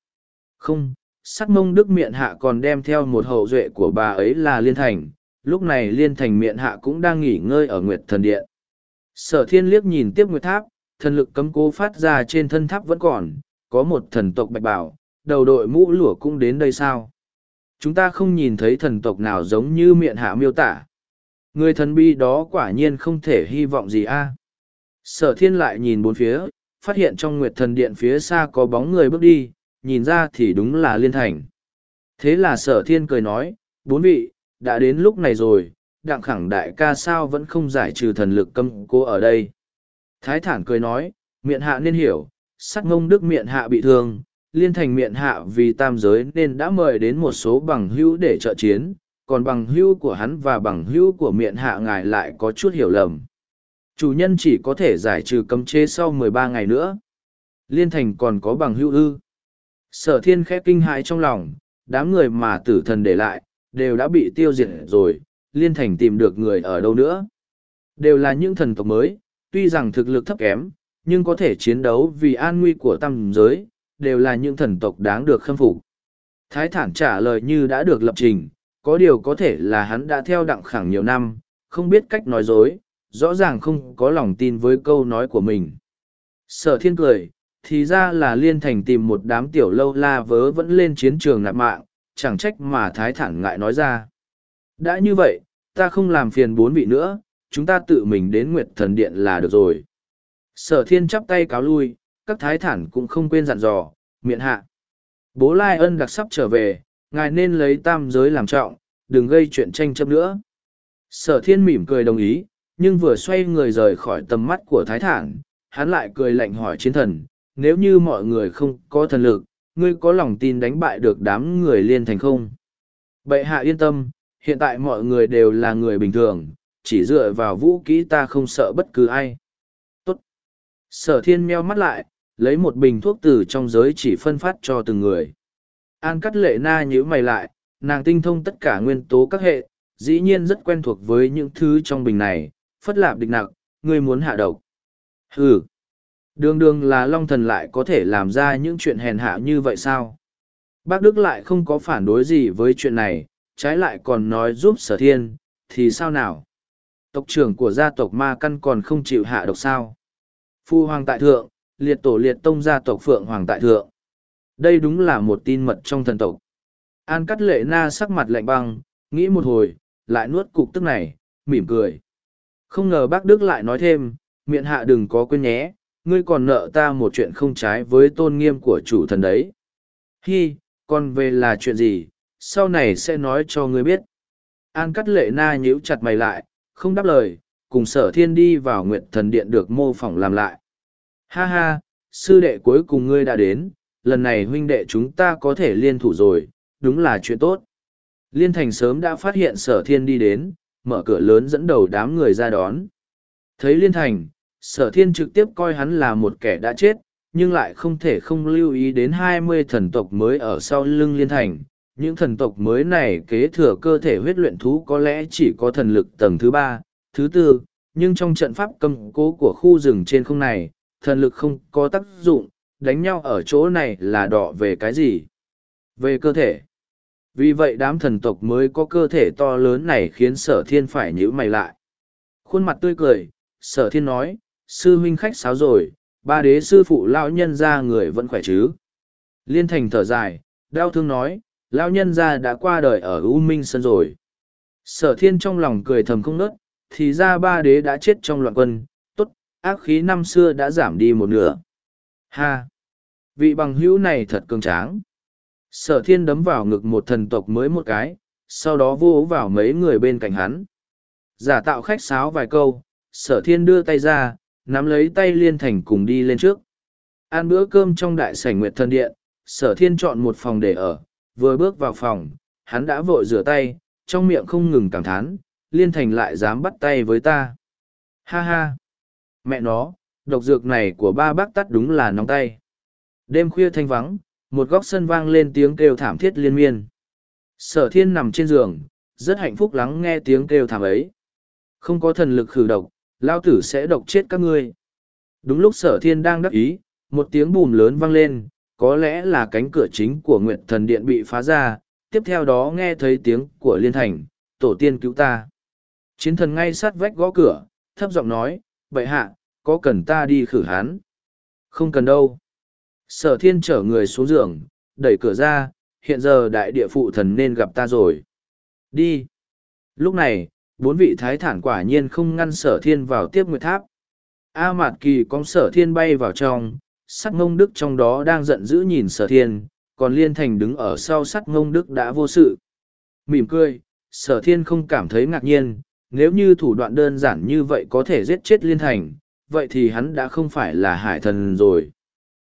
Không, sắt mông đức miệng hạ còn đem theo một hậu duệ của bà ấy là liên thành. Lúc này liên thành miệng hạ cũng đang nghỉ ngơi ở Nguyệt Thần Điện. Sở thiên liếc nhìn tiếp Nguyệt Tháp, thần lực cấm cố phát ra trên thân tháp vẫn còn, có một thần tộc bạch bảo, đầu đội mũ lụa cũng đến đây sao? Chúng ta không nhìn thấy thần tộc nào giống như miệng hạ miêu tả. Người thần bi đó quả nhiên không thể hy vọng gì a. Sở thiên lại nhìn bốn phía, phát hiện trong nguyệt thần điện phía xa có bóng người bước đi, nhìn ra thì đúng là liên thành. Thế là sở thiên cười nói, bốn vị, đã đến lúc này rồi, đặng khẳng đại ca sao vẫn không giải trừ thần lực câm cô ở đây. Thái thản cười nói, miệng hạ nên hiểu, sắc ngông đức miệng hạ bị thương, liên thành miệng hạ vì tam giới nên đã mời đến một số bằng hữu để trợ chiến, còn bằng hữu của hắn và bằng hữu của miệng hạ ngài lại có chút hiểu lầm. Chủ nhân chỉ có thể giải trừ cấm chế sau mười ba ngày nữa. Liên thành còn có bằng hữu ư. Sở thiên khẽ kinh hãi trong lòng, đám người mà tử thần để lại, đều đã bị tiêu diệt rồi, liên thành tìm được người ở đâu nữa. Đều là những thần tộc mới, tuy rằng thực lực thấp kém, nhưng có thể chiến đấu vì an nguy của tam giới, đều là những thần tộc đáng được khâm phục. Thái thản trả lời như đã được lập trình, có điều có thể là hắn đã theo đặng khẳng nhiều năm, không biết cách nói dối, rõ ràng không có lòng tin với câu nói của mình. Sở thiên cười, thì ra là liên thành tìm một đám tiểu lâu la vớ vẫn lên chiến trường nạp mạng, chẳng trách mà thái thản ngại nói ra. Đã như vậy, ta không làm phiền bốn vị nữa, chúng ta tự mình đến Nguyệt Thần Điện là được rồi. Sở thiên chắp tay cáo lui, các thái thản cũng không quên dặn dò, miệng hạ. Bố Lai ân đặc sắp trở về, ngài nên lấy tam giới làm trọng, đừng gây chuyện tranh chấp nữa. Sở thiên mỉm cười đồng ý, nhưng vừa xoay người rời khỏi tầm mắt của thái thản, hắn lại cười lạnh hỏi chiến thần, nếu như mọi người không có thần lực, ngươi có lòng tin đánh bại được đám người liên thành không? Bệ hạ yên tâm, hiện tại mọi người đều là người bình thường, chỉ dựa vào vũ kỹ ta không sợ bất cứ ai. Tốt. Sở thiên meo mắt lại, lấy một bình thuốc từ trong giới chỉ phân phát cho từng người. An cắt lệ na nhíu mày lại, nàng tinh thông tất cả nguyên tố các hệ, dĩ nhiên rất quen thuộc với những thứ trong bình này, phất lạp địch nặng, ngươi muốn hạ độc. Hừ. Đường đường là long thần lại có thể làm ra những chuyện hèn hạ như vậy sao? Bác Đức lại không có phản đối gì với chuyện này, trái lại còn nói giúp sở thiên, thì sao nào? Tộc trưởng của gia tộc Ma Căn còn không chịu hạ độc sao? Phu Hoàng Tại Thượng, liệt tổ liệt tông gia tộc Phượng Hoàng Tại Thượng. Đây đúng là một tin mật trong thần tộc. An cắt lệ na sắc mặt lạnh băng, nghĩ một hồi, lại nuốt cục tức này, mỉm cười. Không ngờ bác Đức lại nói thêm, miệng hạ đừng có quên nhé, ngươi còn nợ ta một chuyện không trái với tôn nghiêm của chủ thần đấy. Hi, còn về là chuyện gì, sau này sẽ nói cho ngươi biết. An cắt lệ na nhíu chặt mày lại, không đáp lời, cùng sở thiên đi vào nguyện thần điện được mô phỏng làm lại. Ha ha, sư đệ cuối cùng ngươi đã đến, lần này huynh đệ chúng ta có thể liên thủ rồi, đúng là chuyện tốt. Liên thành sớm đã phát hiện sở thiên đi đến, mở cửa lớn dẫn đầu đám người ra đón. Thấy liên thành, sở thiên trực tiếp coi hắn là một kẻ đã chết, nhưng lại không thể không lưu ý đến hai mươi thần tộc mới ở sau lưng liên thành. Những thần tộc mới này kế thừa cơ thể huyết luyện thú có lẽ chỉ có thần lực tầng thứ ba, thứ tư, nhưng trong trận pháp cầm cố của khu rừng trên không này, thần lực không có tác dụng, đánh nhau ở chỗ này là đọ về cái gì? Về cơ thể. Vì vậy đám thần tộc mới có cơ thể to lớn này khiến sở thiên phải nhữ mày lại. Khuôn mặt tươi cười, sở thiên nói, sư huynh khách sáo rồi, ba đế sư phụ lao nhân ra người vẫn khỏe chứ. Liên thành thở dài, đau thương nói, lao nhân ra đã qua đời ở U Minh Sơn rồi. Sở thiên trong lòng cười thầm không nớt, thì ra ba đế đã chết trong loạn quân, tốt, ác khí năm xưa đã giảm đi một nửa. Ha! Vị bằng hữu này thật cường tráng. Sở thiên đấm vào ngực một thần tộc mới một cái, sau đó vô vào mấy người bên cạnh hắn. Giả tạo khách sáo vài câu, sở thiên đưa tay ra, nắm lấy tay liên thành cùng đi lên trước. Ăn bữa cơm trong đại sảnh nguyệt Thân điện, sở thiên chọn một phòng để ở, vừa bước vào phòng, hắn đã vội rửa tay, trong miệng không ngừng cảm thán, liên thành lại dám bắt tay với ta. Ha ha! Mẹ nó, độc dược này của ba bác tắt đúng là nóng tay. Đêm khuya thanh vắng, một góc sân vang lên tiếng kêu thảm thiết liên miên. Sở thiên nằm trên giường, rất hạnh phúc lắng nghe tiếng kêu thảm ấy. Không có thần lực khử độc, lao tử sẽ độc chết các ngươi. Đúng lúc sở thiên đang đắc ý, một tiếng bùm lớn vang lên, có lẽ là cánh cửa chính của Nguyệt Thần Điện bị phá ra, tiếp theo đó nghe thấy tiếng của Liên Thành, tổ tiên cứu ta. Chiến thần ngay sát vách gõ cửa, thấp giọng nói, vậy hạ, có cần ta đi khử hắn? Không cần đâu. Sở thiên chở người xuống giường, đẩy cửa ra, hiện giờ đại địa phụ thần nên gặp ta rồi. Đi. Lúc này, bốn vị thái thản quả nhiên không ngăn sở thiên vào tiếp nguyệt tháp. A Mạt Kỳ con sở thiên bay vào trong, sắc ngông đức trong đó đang giận dữ nhìn sở thiên, còn liên thành đứng ở sau sắc ngông đức đã vô sự. Mỉm cười, sở thiên không cảm thấy ngạc nhiên, nếu như thủ đoạn đơn giản như vậy có thể giết chết liên thành, vậy thì hắn đã không phải là hải thần rồi.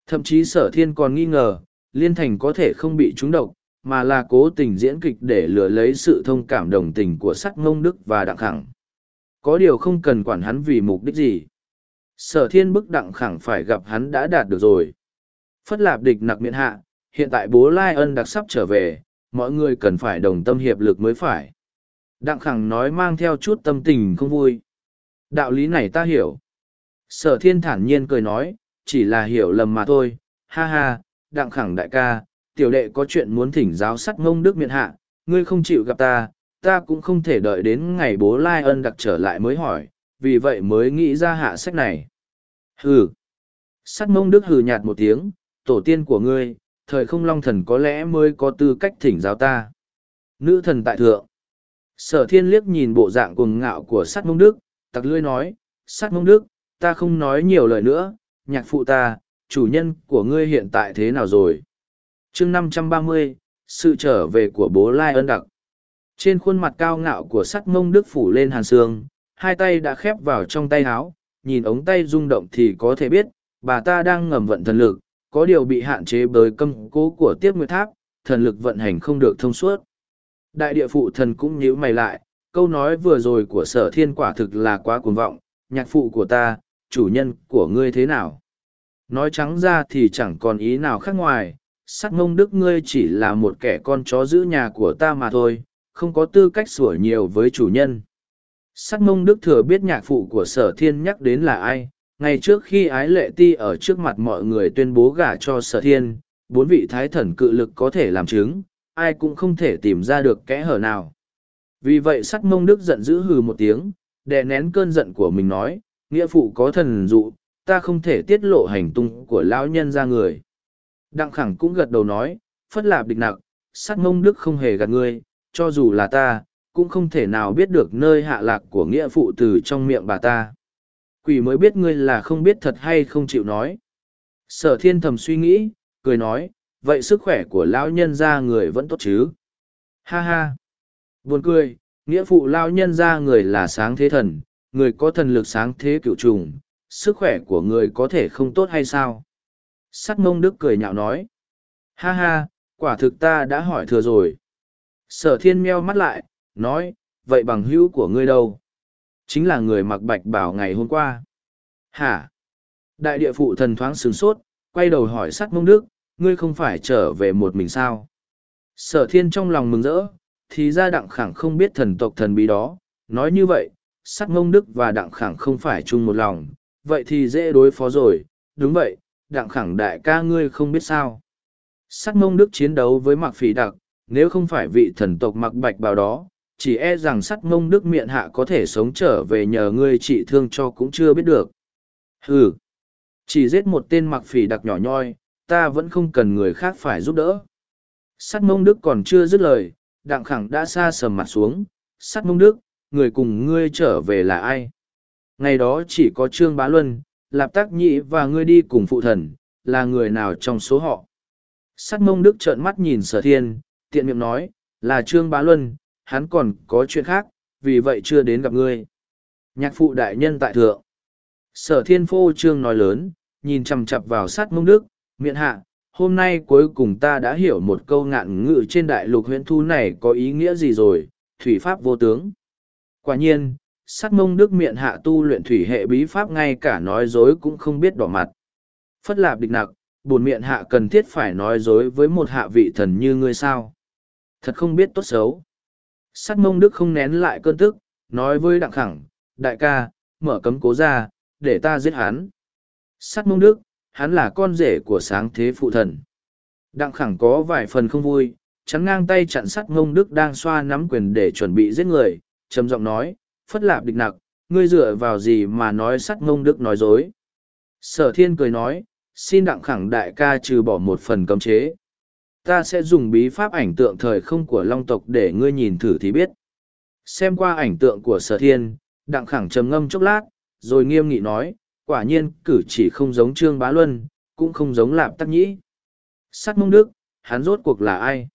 Thậm chí sở thiên còn nghi ngờ, liên thành có thể không bị trúng độc, mà là cố tình diễn kịch để lừa lấy sự thông cảm đồng tình của sắc ngông đức và đặng khẳng. Có điều không cần quản hắn vì mục đích gì. Sở thiên bức đặng khẳng phải gặp hắn đã đạt được rồi. Phất lạp địch nặc miễn hạ, hiện tại bố Lai ân đặc sắp trở về, mọi người cần phải đồng tâm hiệp lực mới phải. Đặng khẳng nói mang theo chút tâm tình không vui. Đạo lý này ta hiểu. Sở thiên thản nhiên cười nói, chỉ là hiểu lầm mà thôi, ha ha, đặng khẳng đại ca, tiểu đệ có chuyện muốn thỉnh giáo sắt ngông đức Miện hạ, ngươi không chịu gặp ta, ta cũng không thể đợi đến ngày bố Lai ân đặc trở lại mới hỏi, vì vậy mới nghĩ ra hạ sách này. Hừ. Sắt mông đức hừ nhạt một tiếng, tổ tiên của ngươi, thời không long thần có lẽ mới có tư cách thỉnh giáo ta. Nữ thần tại thượng. Sở thiên liếc nhìn bộ dạng cuồng ngạo của sắt mông đức, tặc lươi nói, sắt mông đức, ta không nói nhiều lời nữa, nhạc phụ ta, chủ nhân của ngươi hiện tại thế nào rồi? chương năm trăm ba mươi sự trở về của bố Lai ân đặc. Trên khuôn mặt cao ngạo của sắt mông đức phủ lên hàn xương, hai tay đã khép vào trong tay áo, nhìn ống tay rung động thì có thể biết, bà ta đang ngầm vận thần lực, có điều bị hạn chế bởi câm cố của tiếp nguyệt tháp, thần lực vận hành không được thông suốt. Đại địa phụ thần cũng nhíu mày lại, câu nói vừa rồi của sở thiên quả thực là quá cuồng vọng, nhạc phụ của ta, chủ nhân của ngươi thế nào? Nói trắng ra thì chẳng còn ý nào khác ngoài, sắc mông đức ngươi chỉ là một kẻ con chó giữ nhà của ta mà thôi, không có tư cách sủa nhiều với chủ nhân. Sắc mông đức thừa biết nhạc phụ của sở thiên nhắc đến là ai, ngày trước khi ái lệ ti ở trước mặt mọi người tuyên bố gả cho sở thiên, bốn vị thái thần cự lực có thể làm chứng, ai cũng không thể tìm ra được kẽ hở nào. Vì vậy sắc mông đức giận dữ hừ một tiếng, đè nén cơn giận của mình nói, nghĩa phụ có thần dụ, ta không thể tiết lộ hành tung của lão nhân ra người. Đặng khẳng cũng gật đầu nói, phất lạp địch nặc, sắc mông đức không hề gạt ngươi, cho dù là ta, cũng không thể nào biết được nơi hạ lạc của nghĩa phụ từ trong miệng bà ta. Quỷ mới biết ngươi là không biết thật hay không chịu nói. Sở thiên thầm suy nghĩ, cười nói, vậy sức khỏe của lão nhân ra người vẫn tốt chứ? Ha ha! Buồn cười, nghĩa phụ lão nhân ra người là sáng thế thần, người có thần lực sáng thế cựu trùng, sức khỏe của người có thể không tốt hay sao? Sắt mông đức cười nhạo nói. Ha ha, quả thực ta đã hỏi thừa rồi. Sở thiên meo mắt lại, nói, vậy bằng hữu của ngươi đâu? Chính là người mặc bạch bảo ngày hôm qua. Hả? Đại địa phụ thần thoáng sửng sốt, quay đầu hỏi sắt mông đức, ngươi không phải trở về một mình sao? Sở thiên trong lòng mừng rỡ, thì ra đặng khẳng không biết thần tộc thần bí đó. Nói như vậy, sắt mông đức và đặng khẳng không phải chung một lòng, vậy thì dễ đối phó rồi. Đúng vậy, đặng khẳng đại ca ngươi không biết sao. Sắt mông đức chiến đấu với mặc phỉ đặc, nếu không phải vị thần tộc mặc bạch bào đó, chỉ e rằng sắt mông đức miệng hạ có thể sống trở về nhờ ngươi trị thương cho cũng chưa biết được. Ừ, chỉ giết một tên mặc phỉ đặc nhỏ nhoi, ta vẫn không cần người khác phải giúp đỡ. Sắt mông đức còn chưa dứt lời, đặng khẳng đã xa sầm mặt xuống. Sắt mông đức, người cùng ngươi trở về là ai? Ngày đó chỉ có Trương Bá Luân, Lạp Tác Nhĩ và ngươi đi cùng phụ thần, là người nào trong số họ? Sắt mông đức trợn mắt nhìn sở thiên, tiện miệng nói, là Trương Bá Luân, hắn còn có chuyện khác, vì vậy chưa đến gặp ngươi. Nhạc phụ đại nhân tại thượng. Sở thiên phô trương nói lớn, nhìn chầm chập vào sát mông đức, miệng hạ, hôm nay cuối cùng ta đã hiểu một câu ngạn ngữ trên đại lục huyện thu này có ý nghĩa gì rồi, thủy pháp vô tướng. Quả nhiên, sát mông đức miệng hạ tu luyện thủy hệ bí pháp ngay cả nói dối cũng không biết đỏ mặt. Phất lạp địch nặc, bổn miệng hạ cần thiết phải nói dối với một hạ vị thần như ngươi sao? Thật không biết tốt xấu. Sát mông đức không nén lại cơn tức nói với đặng khẳng đại ca mở cấm cố ra để ta giết hắn. Sát mông đức hắn là con rể của sáng thế phụ thần. Đặng khẳng có vài phần không vui chắn ngang tay chặn sát mông đức đang xoa nắm quyền để chuẩn bị giết người trầm giọng nói, phất lạp địch nặc, ngươi dựa vào gì mà nói sắt mông đức nói dối? Sở thiên cười nói, xin đặng khẳng đại ca trừ bỏ một phần cấm chế. Ta sẽ dùng bí pháp ảnh tượng thời không của long tộc để ngươi nhìn thử thì biết. Xem qua ảnh tượng của sở thiên, đặng khẳng trầm ngâm chốc lát, rồi nghiêm nghị nói, quả nhiên, cử chỉ không giống trương bá luân, cũng không giống lạp tắc nhĩ. Sắt mông đức, hắn rốt cuộc là ai?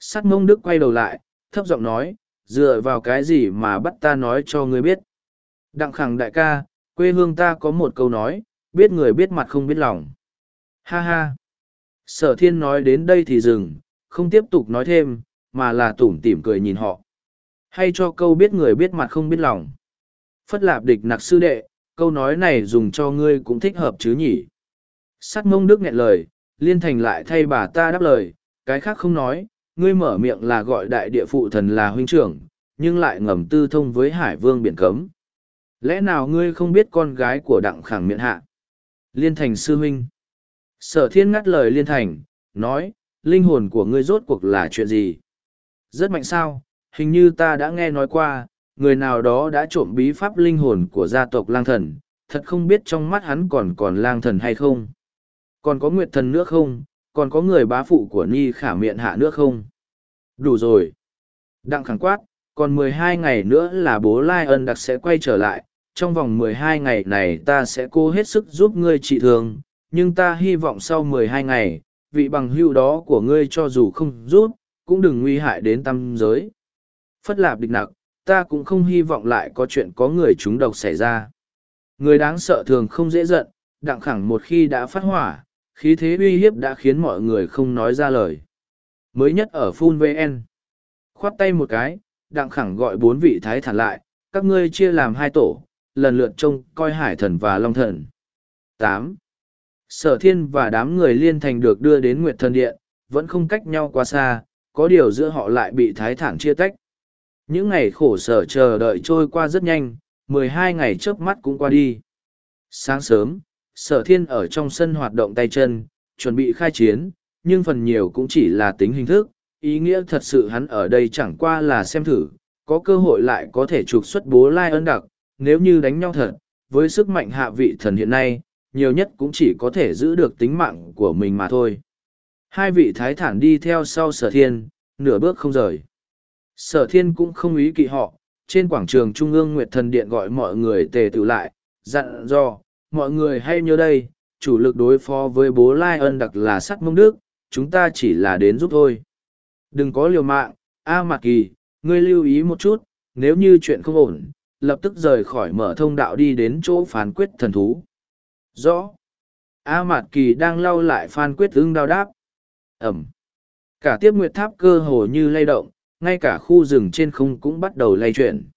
Sắt mông đức quay đầu lại, thấp giọng nói dựa vào cái gì mà bắt ta nói cho ngươi biết? Đặng khẳng đại ca, quê hương ta có một câu nói, biết người biết mặt không biết lòng. Ha ha. Sở thiên nói đến đây thì dừng, không tiếp tục nói thêm, mà là tủm tỉm cười nhìn họ. Hay cho câu biết người biết mặt không biết lòng. Phất lạp địch nặc sư đệ, câu nói này dùng cho ngươi cũng thích hợp chứ nhỉ? Sát mông đức nghẹn lời, liên thành lại thay bà ta đáp lời, cái khác không nói ngươi mở miệng là gọi đại địa phụ thần là huynh trưởng, nhưng lại ngầm tư thông với hải vương biển cấm. Lẽ nào ngươi không biết con gái của đặng khẳng miệng hạ? Liên thành sư huynh. Sở thiên ngắt lời liên thành, nói, linh hồn của ngươi rốt cuộc là chuyện gì? Rất mạnh sao, hình như ta đã nghe nói qua, người nào đó đã trộm bí pháp linh hồn của gia tộc lang thần, thật không biết trong mắt hắn còn còn lang thần hay không? Còn có nguyệt thần nữa không? Còn có người bá phụ của ni khả miệng hạ nữa không? Đủ rồi. Đặng khẳng quát, còn mười hai ngày nữa là bố lai ân đặc sẽ quay trở lại, trong vòng mười hai ngày này ta sẽ cố hết sức giúp ngươi trị thương, nhưng ta hy vọng sau mười hai ngày, vị bằng hưu đó của ngươi cho dù không giúp, cũng đừng nguy hại đến tâm giới. Phất lạp địch nặc, ta cũng không hy vọng lại có chuyện có người chúng độc xảy ra. Người đáng sợ thường không dễ giận, đặng khẳng một khi đã phát hỏa khí thế uy hiếp đã khiến mọi người không nói ra lời. Mới nhất ở phun vn khoát tay một cái, đặng khẳng gọi bốn vị thái thản lại, các ngươi chia làm hai tổ, lần lượt trông coi hải thần và long thần. Tám. Sở thiên và đám người liên thành được đưa đến nguyệt thần điện, vẫn không cách nhau quá xa, có điều giữa họ lại bị thái thản chia tách. Những ngày khổ sở chờ đợi trôi qua rất nhanh, mười hai ngày trước mắt cũng qua đi. Sáng sớm sở thiên ở trong sân hoạt động tay chân, chuẩn bị khai chiến, nhưng phần nhiều cũng chỉ là tính hình thức, ý nghĩa thật sự hắn ở đây chẳng qua là xem thử, có cơ hội lại có thể trục xuất bố lai ân đặc, nếu như đánh nhau thật, với sức mạnh hạ vị thần hiện nay, nhiều nhất cũng chỉ có thể giữ được tính mạng của mình mà thôi. Hai vị thái thản đi theo sau sở thiên, nửa bước không rời. Sở thiên cũng không ý kỵ họ, trên quảng trường trung ương nguyệt thần điện gọi mọi người tề tự lại, dặn dò mọi người hay nhớ đây, chủ lực đối phó với bố lai ân đặc là sắt mông đức, chúng ta chỉ là đến giúp thôi. Đừng có liều mạng, a mạc kỳ, ngươi lưu ý một chút, nếu như chuyện không ổn, lập tức rời khỏi mở thông đạo đi đến chỗ phán quyết thần thú. Rõ. A mạt kỳ đang lau lại phán quyết ưng đao đáp. Ẩm. Cả tiếp nguyệt tháp cơ hồ như lay động, ngay cả khu rừng trên không cũng bắt đầu lay chuyển.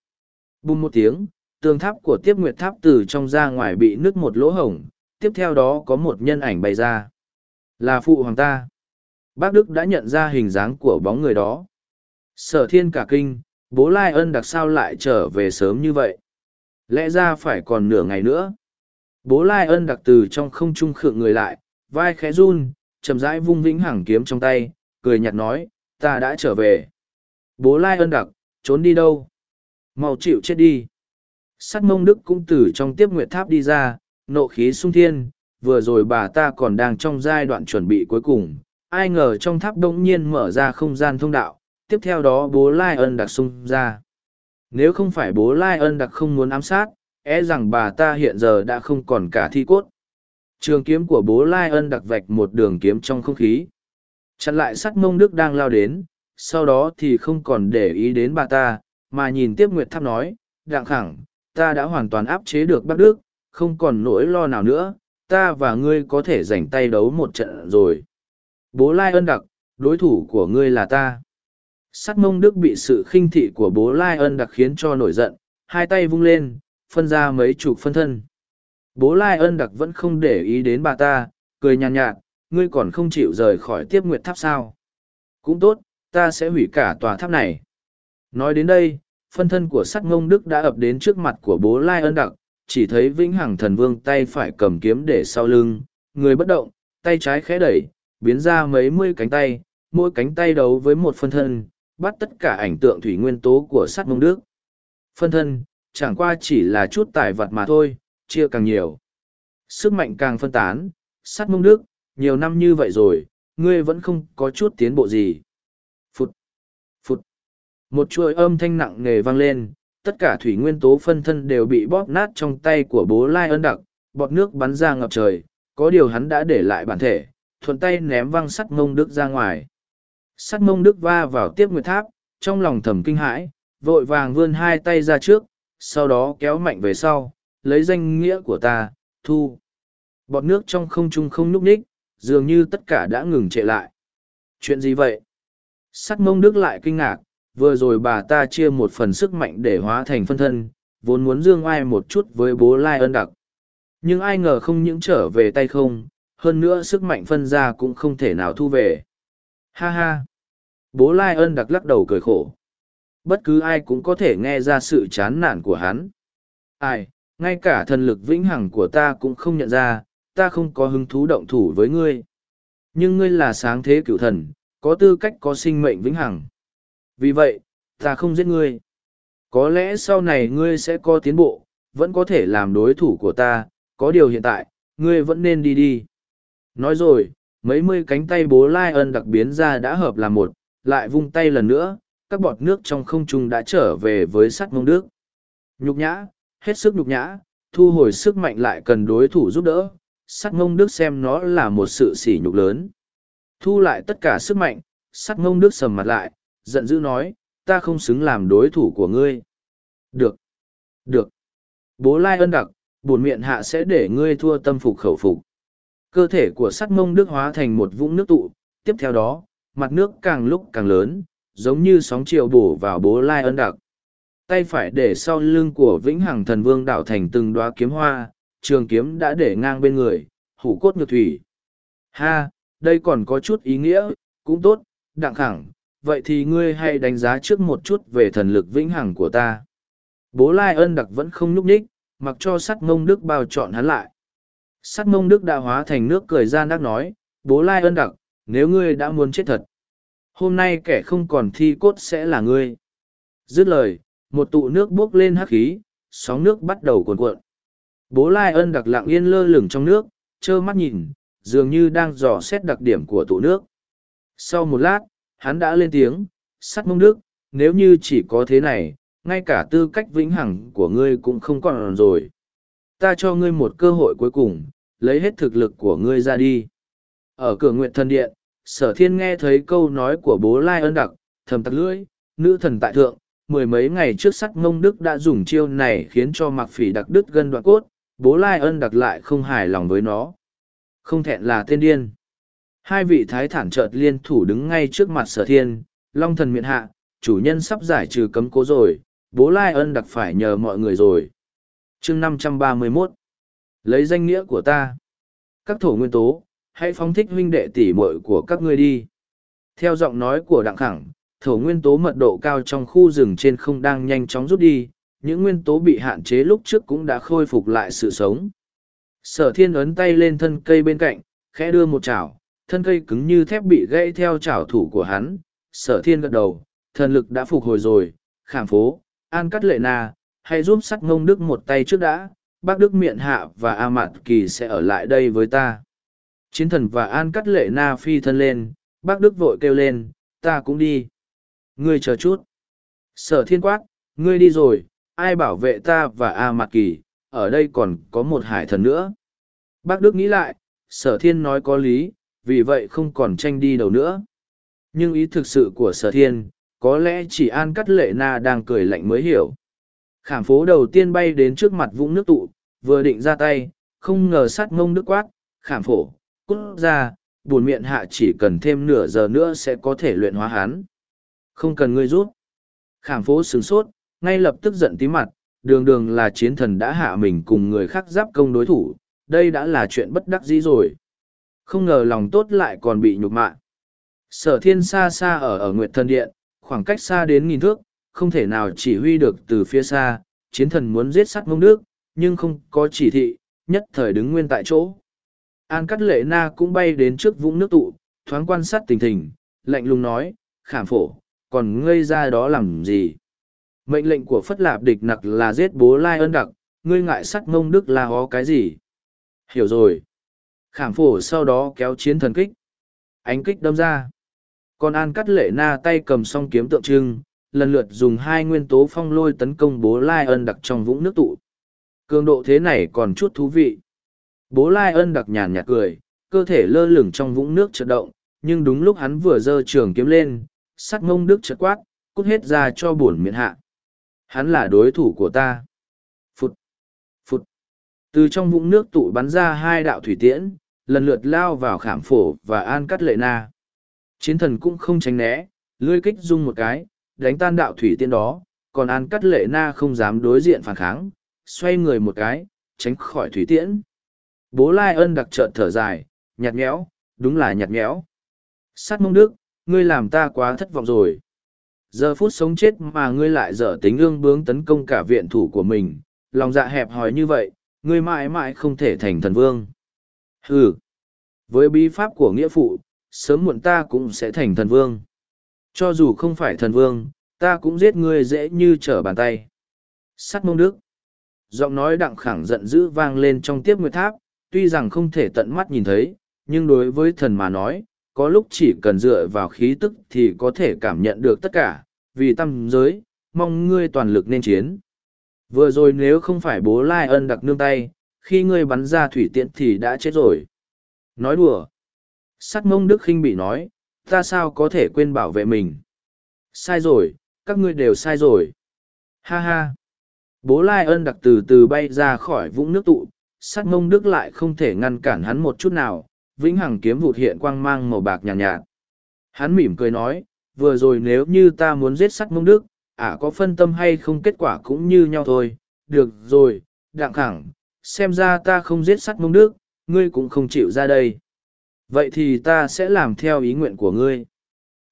Bùm một tiếng tường tháp của tiếp nguyệt tháp từ trong ra ngoài bị nứt một lỗ hổng, tiếp theo đó có một nhân ảnh bày ra. Là phụ hoàng ta. Bác đức đã nhận ra hình dáng của bóng người đó. Sở thiên cả kinh, bố lai ân đặc sao lại trở về sớm như vậy? Lẽ ra phải còn nửa ngày nữa. Bố lai ân đặc từ trong không trung khượng người lại, vai khẽ run, chậm rãi vung vĩnh hẳng kiếm trong tay, cười nhạt nói, ta đã trở về. Bố lai ân đặc, trốn đi đâu? Mau chịu chết đi sắt mông đức cũng từ trong tiếp nguyệt tháp đi ra, nộ khí sung thiên, vừa rồi bà ta còn đang trong giai đoạn chuẩn bị cuối cùng. Ai ngờ trong tháp đông nhiên mở ra không gian thông đạo, tiếp theo đó bố lai ân đặc sung ra. Nếu không phải bố lai ân đặc không muốn ám sát é rằng bà ta hiện giờ đã không còn cả thi cốt. Trường kiếm của bố lai ân đặc vạch một đường kiếm trong không khí. Chặn lại sắt mông đức đang lao đến, sau đó thì không còn để ý đến bà ta, mà nhìn tiếp nguyệt tháp nói, đặng khẳng ta đã hoàn toàn áp chế được bắc đức không còn nỗi lo nào nữa ta và ngươi có thể giành tay đấu một trận rồi bố lai ân đặc đối thủ của ngươi là ta sắt mông đức bị sự khinh thị của bố lai ân đặc khiến cho nổi giận hai tay vung lên phân ra mấy chục phân thân. Bố Lai ân đặc vẫn không để ý đến bà ta, cười nhàn nhạt, nhạt, ngươi còn không chịu rời khỏi tiếp nguyệt tháp sao. Cũng tốt, ta sẽ hủy cả tòa tháp này. Nói đến đây, phân thân của sắc ngông đức đã ập đến trước mặt của bố lai ân đặc, chỉ thấy vĩnh hằng thần vương tay phải cầm kiếm để sau lưng, người bất động, tay trái khẽ đẩy, biến ra mấy mươi cánh tay, mỗi cánh tay đấu với một phân thân, bắt tất cả ảnh tượng thủy nguyên tố của sắc ngông đức. Phân thân, chẳng qua chỉ là chút tài vật mà thôi, chia càng nhiều. Sức mạnh càng phân tán sắt ngông đức, nhiều năm như vậy rồi, ngươi vẫn không có chút tiến bộ gì một chuỗi âm thanh nặng nề vang lên, tất cả thủy nguyên tố phân thân đều bị bóp nát trong tay của bố Lai ân đặc, bọt nước bắn ra ngập trời, có điều hắn đã để lại bản thể, thuận tay ném văng sắt mông đức ra ngoài. Sắt mông đức va vào tiếp nguyệt tháp, trong lòng thầm kinh hãi, vội vàng vươn hai tay ra trước, sau đó kéo mạnh về sau, lấy danh nghĩa của ta, thu. Bọt nước trong không trung không núp ních, dường như tất cả đã ngừng trệ lại. Chuyện gì vậy? Sắt mông đức lại kinh ngạc, vừa rồi bà ta chia một phần sức mạnh để hóa thành phân thân, vốn muốn dương ai một chút với bố lai ân đặc. Nhưng ai ngờ không những trở về tay không, hơn nữa sức mạnh phân ra cũng không thể nào thu về. Ha ha. Bố lai ân đặc lắc đầu cười khổ. Bất cứ ai cũng có thể nghe ra sự chán nản của hắn. Ai, ngay cả thần lực vĩnh hằng của ta cũng không nhận ra, ta không có hứng thú động thủ với ngươi. Nhưng ngươi là sáng thế cựu thần, có tư cách có sinh mệnh vĩnh hằng vì vậy, ta không giết ngươi. Có lẽ sau này ngươi sẽ có tiến bộ, vẫn có thể làm đối thủ của ta, có điều hiện tại, ngươi vẫn nên đi đi. Nói rồi, mấy mươi cánh tay bố Lai ân đặc biến ra đã hợp làm một, lại vung tay lần nữa, các bọt nước trong không trung đã trở về với sắt mông đức. Nhục nhã, hết sức nhục nhã, thu hồi sức mạnh lại cần đối thủ giúp đỡ, sắt mông đức xem nó là một sự sỉ nhục lớn. Thu lại tất cả sức mạnh, sắt mông đức sầm mặt lại, giận dữ nói, ta không xứng làm đối thủ của ngươi. Được. Được. Bố Lai ân đặc, buồn miệng hạ sẽ để ngươi thua tâm phục khẩu phục. Cơ thể của sắt mông đức hóa thành một vũng nước tụ, tiếp theo đó, mặt nước càng lúc càng lớn, giống như sóng chiều bổ vào bố Lai ân đặc. Tay phải để sau lưng của vĩnh hằng thần vương đảo thành từng đoá kiếm hoa, trường kiếm đã để ngang bên người, hủ cốt ngược thủy. Ha, đây còn có chút ý nghĩa, cũng tốt, đặng khẳng, vậy thì ngươi hãy đánh giá trước một chút về thần lực vĩnh hằng của ta. Bố Lai ân đặc vẫn không nhúc nhích, mặc cho sắt mông đức bao trọn hắn lại. Sắt mông đức đã hóa thành nước cười gian đắc nói, bố Lai ân đặc, nếu ngươi đã muốn chết thật. Hôm nay kẻ không còn thi cốt sẽ là ngươi. Dứt lời, một tụ nước buốc lên hắc khí, sóng nước bắt đầu cuồn cuộn. Bố Lai ân đặc lặng yên lơ lửng trong nước, trơ mắt nhìn, dường như đang dò xét đặc điểm của tụ nước. Sau một lát, hắn đã lên tiếng, sắt mông đức, nếu như chỉ có thế này, ngay cả tư cách vĩnh hằng của ngươi cũng không còn rồi. Ta cho ngươi một cơ hội cuối cùng, lấy hết thực lực của ngươi ra đi. Ở cửa nguyện thần điện, sở thiên nghe thấy câu nói của bố Lai ân đặc, thầm tặc lưỡi, nữ thần tại thượng, mười mấy ngày trước sắt mông đức đã dùng chiêu này khiến cho mặc phỉ đặc đứt gân đoạn cốt, bố Lai ân đặc lại không hài lòng với nó. Không thẹn là tên điên. Hai vị thái thản chợt liên thủ đứng ngay trước mặt sở thiên, long thần miện hạ, chủ nhân sắp giải trừ cấm cố rồi, bố lai ân đặc phải nhờ mọi người rồi. chương năm trăm ba mươi 531 Lấy danh nghĩa của ta. Các thổ nguyên tố, hãy phóng thích huynh đệ tỷ muội của các ngươi đi. Theo giọng nói của đặng khẳng, thổ nguyên tố mật độ cao trong khu rừng trên không đang nhanh chóng rút đi, những nguyên tố bị hạn chế lúc trước cũng đã khôi phục lại sự sống. Sở thiên ấn tay lên thân cây bên cạnh, khẽ đưa một chảo, thân cây cứng như thép bị gãy theo chảo thủ của hắn, sở thiên gật đầu, thần lực đã phục hồi rồi, khảm phố, an cắt lệ na, hay giúp sắt ngông đức một tay trước đã, bác đức miệng hạ và A Mạn Kỳ sẽ ở lại đây với ta. Chiến thần và an cắt lệ na phi thân lên, bác đức vội kêu lên, ta cũng đi. Ngươi chờ chút. Sở thiên quát, ngươi đi rồi, ai bảo vệ ta và A Mạn Kỳ, ở đây còn có một hải thần nữa. Bác Đức nghĩ lại, sở thiên nói có lý, vì vậy không còn tranh đi đầu nữa. Nhưng ý thực sự của sở thiên, có lẽ chỉ An Cắt Lệ Na đang cười lạnh mới hiểu. Khảm phố đầu tiên bay đến trước mặt vũng nước tụ, vừa định ra tay, không ngờ sát ngông nước quát, khảm phổ, cút ra, buồn miệng hạ chỉ cần thêm nửa giờ nữa sẽ có thể luyện hóa hán Không cần ngươi rút. Khảm phố sửng sốt, ngay lập tức giận tí mặt, đường đường là chiến thần đã hạ mình cùng người khác giáp công đối thủ, đây đã là chuyện bất đắc dĩ rồi. Không ngờ lòng tốt lại còn bị nhục mạ. Sở thiên xa xa ở ở Nguyệt Thần Điện, khoảng cách xa đến nghìn thước, không thể nào chỉ huy được từ phía xa, chiến thần muốn giết sắt mông nước, nhưng không có chỉ thị, nhất thời đứng nguyên tại chỗ. An Cắt Lệ Na cũng bay đến trước vũng nước tụ, thoáng quan sát tình hình, lạnh lùng nói, khảm phổ, còn ngây ra đó làm gì? Mệnh lệnh của Phất Lạp địch nặc là giết bố Lai ân đặc, ngươi ngại sắt mông đức là hó cái gì? Hiểu rồi. Khảm phổ sau đó kéo chiến thần kích. Ánh kích đâm ra. Còn An Cắt Lệ Na tay cầm song kiếm tượng trưng, lần lượt dùng hai nguyên tố phong lôi tấn công bố Lai ân đặc trong vũng nước tụ. Cường độ thế này còn chút thú vị. Bố Lai ân đặc nhàn nhạt cười, cơ thể lơ lửng trong vũng nước chật động, nhưng đúng lúc hắn vừa giơ trường kiếm lên, sắt ngông đức chợt quát, cút hết ra cho bổn miệng hạ. Hắn là đối thủ của ta. Phụt, phụt. Từ trong vũng nước tụ bắn ra hai đạo thủy tiễn, lần lượt lao vào khảm phổ và an cắt lệ na. Chiến thần cũng không tránh né, lươi kích rung một cái, đánh tan đạo thủy tiên đó, còn an cắt lệ na không dám đối diện phản kháng, xoay người một cái, tránh khỏi thủy tiễn. Bố Lai ân đặc trợn thở dài, nhạt nhẽo, đúng là nhạt nhẽo. Sát mông đức, ngươi làm ta quá thất vọng rồi. Giờ phút sống chết mà ngươi lại dở tính ương bướng tấn công cả viện thủ của mình, lòng dạ hẹp hòi như vậy, ngươi mãi mãi không thể thành thần vương. Ừ, với bí pháp của nghĩa phụ, sớm muộn ta cũng sẽ thành thần vương. Cho dù không phải thần vương, ta cũng giết ngươi dễ như trở bàn tay. Sắt mông đức. Giọng nói đặng khẳng giận dữ vang lên trong tiếp nguyệt tháp, tuy rằng không thể tận mắt nhìn thấy, nhưng đối với thần mà nói, có lúc chỉ cần dựa vào khí tức thì có thể cảm nhận được tất cả, vì tâm giới, mong ngươi toàn lực nên chiến. Vừa rồi nếu không phải bố Lai ân đặc nương tay, khi ngươi bắn ra thủy tiễn thì đã chết rồi. Nói đùa. Sắt mông Đức khinh bị nói, ta sao có thể quên bảo vệ mình. Sai rồi, các ngươi đều sai rồi. Ha ha. Bố Lai ân đặc từ từ bay ra khỏi vũng nước tụ, sắt mông Đức lại không thể ngăn cản hắn một chút nào, vĩnh hằng kiếm vụt hiện quang mang màu bạc nhàn nhạt, nhạt. Hắn mỉm cười nói, vừa rồi nếu như ta muốn giết sắt mông đức, ả à, có phân tâm hay không kết quả cũng như nhau thôi. Được rồi, đặng khẳng, xem ra ta không giết sắt mông đức, ngươi cũng không chịu ra đây. Vậy thì ta sẽ làm theo ý nguyện của ngươi.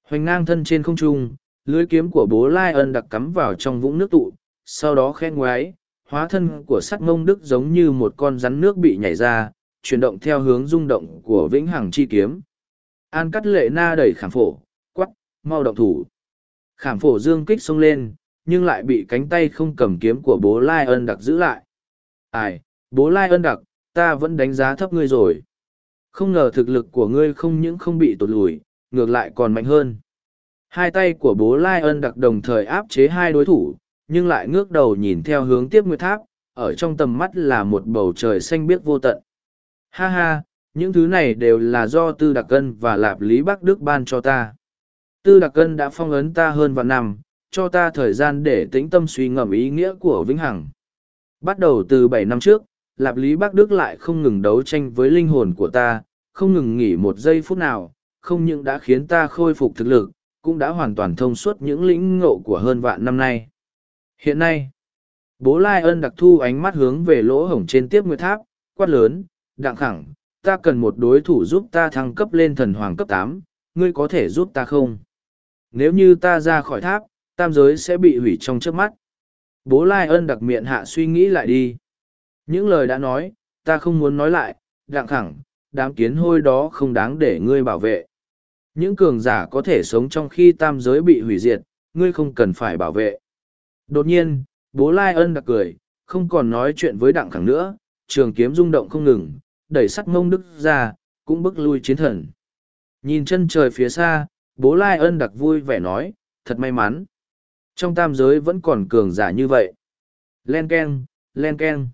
Hoành ngang thân trên không trung, lưới kiếm của bố Lai ân đặc cắm vào trong vũng nước tụ, sau đó khen ngoái, hóa thân của sắt mông đức giống như một con rắn nước bị nhảy ra, chuyển động theo hướng rung động của vĩnh hằng chi kiếm. An cắt lệ na đẩy khảm phổ, quắc, mau động thủ. Khảm phổ dương kích xông lên, nhưng lại bị cánh tay không cầm kiếm của bố Lai ân đặc giữ lại. Ai, bố Lai ân đặc, ta vẫn đánh giá thấp ngươi rồi. Không ngờ thực lực của ngươi không những không bị tụt lùi, ngược lại còn mạnh hơn. Hai tay của bố Lai ân đặc đồng thời áp chế hai đối thủ, nhưng lại ngước đầu nhìn theo hướng tiếp nguyệt tháp, ở trong tầm mắt là một bầu trời xanh biếc vô tận. Ha ha, những thứ này đều là do Tư Đặc Cân và Lạp Lý Bắc Đức ban cho ta. Tư Đặc Cân đã phong ấn ta hơn vạn năm, cho ta thời gian để tĩnh tâm suy ngẫm ý nghĩa của Vĩnh Hằng. Bắt đầu từ bảy năm trước, Lạp Lý Bắc Đức lại không ngừng đấu tranh với linh hồn của ta, không ngừng nghỉ một giây phút nào, không những đã khiến ta khôi phục thực lực, cũng đã hoàn toàn thông suốt những lĩnh ngộ của hơn vạn năm nay. Hiện nay, bố Lai ân đặc thu ánh mắt hướng về lỗ hổng trên tiếp nguyệt tháp, quát lớn, đặng khẳng, ta cần một đối thủ giúp ta thăng cấp lên thần hoàng cấp tám, ngươi có thể giúp ta không? Nếu như ta ra khỏi tháp, tam giới sẽ bị hủy trong trước mắt. Bố Lai ân đặc miệng hạ suy nghĩ lại đi. Những lời đã nói, ta không muốn nói lại, đặng khẳng, đám kiến hôi đó không đáng để ngươi bảo vệ. Những cường giả có thể sống trong khi tam giới bị hủy diệt, ngươi không cần phải bảo vệ. Đột nhiên, bố Lai ân đặc cười, không còn nói chuyện với đặng khẳng nữa, trường kiếm rung động không ngừng, đẩy sắt mông đức ra, cũng bức lui chiến thần. Nhìn chân trời phía xa, bố Lai ân đặc vui vẻ nói, thật may mắn. Trong tam giới vẫn còn cường giả như vậy. Len keng, len keng.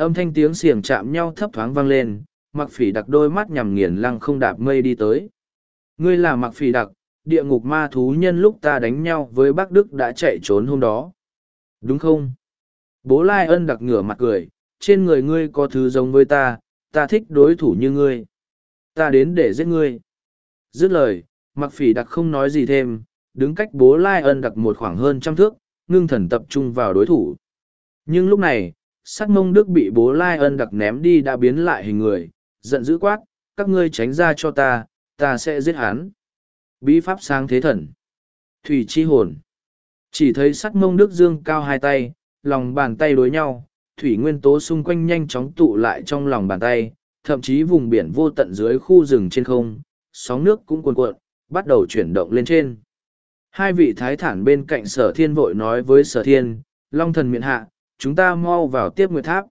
Âm thanh tiếng xiềng chạm nhau thấp thoáng vang lên, mặc phỉ đặc đôi mắt nhằm nghiền lăng không đạp mây đi tới. Ngươi là mặc phỉ đặc, địa ngục ma thú nhân lúc ta đánh nhau với bác Đức đã chạy trốn hôm đó. Đúng không? Bố Lai ân đặc ngửa mặt cười, trên người ngươi có thứ giống với ta, ta thích đối thủ như ngươi. Ta đến để giết ngươi. Dứt lời, mặc phỉ đặc không nói gì thêm, đứng cách bố Lai ân đặc một khoảng hơn trăm thước, ngưng thần tập trung vào đối thủ. Nhưng lúc này, sắc mông đức bị bố Lai ân đặc ném đi đã biến lại hình người, giận dữ quát, các ngươi tránh ra cho ta, ta sẽ giết hắn. Bí pháp sáng thế thần. Thủy chi hồn. Chỉ thấy sắt mông Đức Dương cao hai tay, lòng bàn tay đối nhau, thủy nguyên tố xung quanh nhanh chóng tụ lại trong lòng bàn tay, thậm chí vùng biển vô tận dưới khu rừng trên không, sóng nước cũng cuồn cuộn, bắt đầu chuyển động lên trên. Hai vị thái thản bên cạnh sở thiên vội nói với sở thiên, long thần miệng hạ, chúng ta mau vào tiếp nguyệt tháp.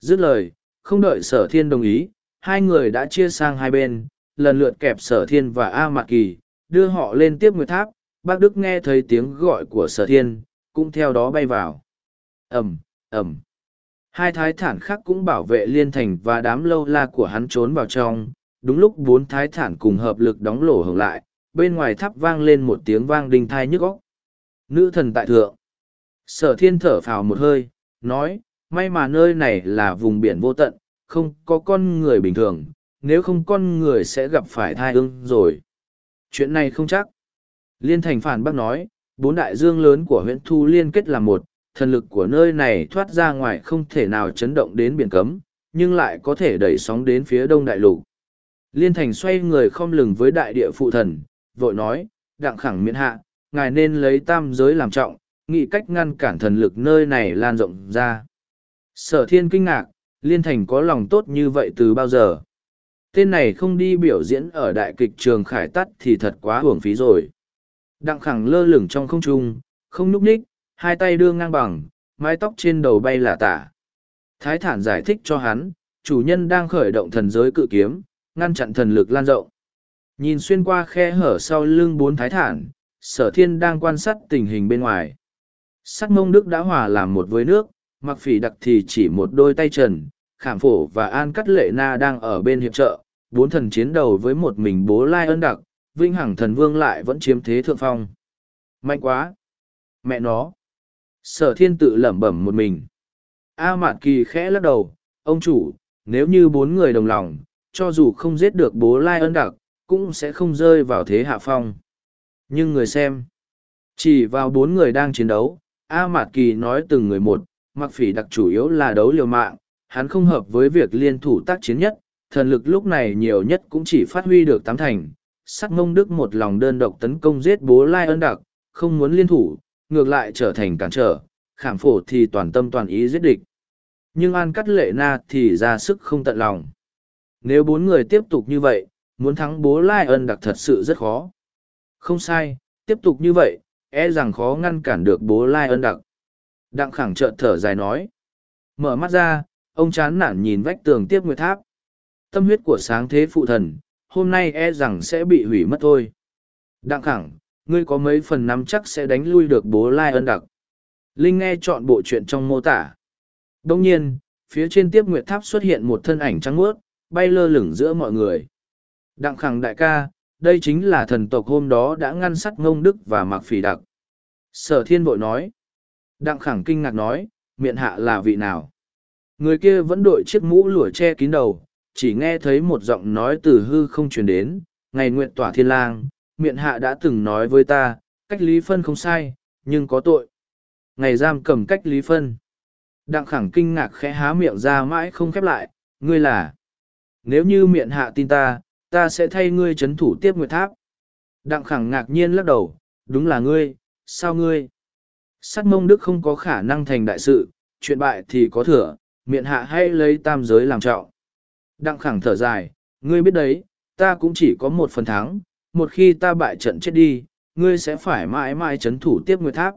Dứt lời, không đợi sở thiên đồng ý, hai người đã chia sang hai bên, lần lượt kẹp sở thiên và A Mạc Kỳ, đưa họ lên tiếp nguyệt tháp, bác Đức nghe thấy tiếng gọi của sở thiên, cũng theo đó bay vào. Ẩm, Ẩm. Hai thái thản khác cũng bảo vệ liên thành và đám lâu la của hắn trốn vào trong, đúng lúc bốn thái thản cùng hợp lực đóng lỗ hồng lại, bên ngoài tháp vang lên một tiếng vang đinh thai nhức óc. Nữ thần tại thượng. Sở thiên thở phào một hơi, nói, may mà nơi này là vùng biển vô tận, không có con người bình thường, nếu không con người sẽ gặp phải thai ương rồi. Chuyện này không chắc. Liên thành phản bác nói, bốn đại dương lớn của huyện thu liên kết là một, thần lực của nơi này thoát ra ngoài không thể nào chấn động đến biển cấm, nhưng lại có thể đẩy sóng đến phía đông đại lục. Liên thành xoay người không lừng với đại địa phụ thần, vội nói, đặng khẳng miễn hạ, ngài nên lấy tam giới làm trọng, nghĩ cách ngăn cản thần lực nơi này lan rộng ra. Sở thiên kinh ngạc, liên thành có lòng tốt như vậy từ bao giờ? Tên này không đi biểu diễn ở đại kịch trường khải tắt thì thật quá hưởng phí rồi. Đặng khẳng lơ lửng trong không trung, không núp ních, hai tay đưa ngang bằng, mái tóc trên đầu bay là tả. Thái thản giải thích cho hắn, chủ nhân đang khởi động thần giới cự kiếm, ngăn chặn thần lực lan rộng. Nhìn xuyên qua khe hở sau lưng bốn thái thản, sở thiên đang quan sát tình hình bên ngoài. Sắt mông Đức đã hòa làm một với nước, mặc phỉ đặc thì chỉ một đôi tay trần, khảm phổ và an cắt lệ na đang ở bên hiệp trợ, bốn thần chiến đầu với một mình bố lai ân đặc, vinh hằng thần vương lại vẫn chiếm thế thượng phong. Mạnh quá! Mẹ nó! Sở thiên tự lẩm bẩm một mình. A Mạn Kỳ khẽ lắc đầu, ông chủ, nếu như bốn người đồng lòng, cho dù không giết được bố Lai ân đặc, cũng sẽ không rơi vào thế hạ phong. Nhưng người xem, chỉ vào bốn người đang chiến đấu, A Mạt Kỳ nói từng người một, mặc phỉ đặc chủ yếu là đấu liều mạng, hắn không hợp với việc liên thủ tác chiến nhất, thần lực lúc này nhiều nhất cũng chỉ phát huy được tám thành. Sắc mông đức một lòng đơn độc tấn công giết bố Lai ân đặc, không muốn liên thủ, ngược lại trở thành cản trở, khảm phổ thì toàn tâm toàn ý giết địch. Nhưng An Cắt Lệ Na thì ra sức không tận lòng. Nếu bốn người tiếp tục như vậy, muốn thắng bố Lai ân đặc thật sự rất khó. Không sai, tiếp tục như vậy, e rằng khó ngăn cản được bố Lai ân đặc. Đặng khẳng trợn thở dài nói. Mở mắt ra, ông chán nản nhìn vách tường tiếp nguyệt tháp. Tâm huyết của sáng thế phụ thần, hôm nay e rằng sẽ bị hủy mất thôi. Đặng khẳng, ngươi có mấy phần nắm chắc sẽ đánh lui được bố Lai ân đặc. Linh nghe chọn bộ chuyện trong mô tả. Đông nhiên, phía trên tiếp nguyệt tháp xuất hiện một thân ảnh trắng muốt, bay lơ lửng giữa mọi người. Đặng khẳng đại ca, đây chính là thần tộc hôm đó đã ngăn sắt ngông đức và mặc phỉ đặc. Sở thiên bội nói. Đặng khẳng kinh ngạc nói, miệng hạ là vị nào? Người kia vẫn đội chiếc mũ lụa che kín đầu, chỉ nghe thấy một giọng nói từ hư không truyền đến, ngày nguyện tỏa thiên lang, miệng hạ đã từng nói với ta, cách lý phân không sai, nhưng có tội. Ngày giam cầm cách lý phân. Đặng khẳng kinh ngạc khẽ há miệng ra mãi không khép lại, ngươi là. Nếu như miệng hạ tin ta, ta sẽ thay ngươi chấn thủ tiếp nguyệt tháp. Đặng khẳng ngạc nhiên lắc đầu, đúng là ngươi, sao ngươi? Sắt mông đức không có khả năng thành đại sự, chuyện bại thì có thừa, miệng hạ hay lấy tam giới làm trọng. Đặng khẳng thở dài, ngươi biết đấy, ta cũng chỉ có một phần thắng, một khi ta bại trận chết đi, ngươi sẽ phải mãi mãi chấn thủ tiếp nguyệt tháp.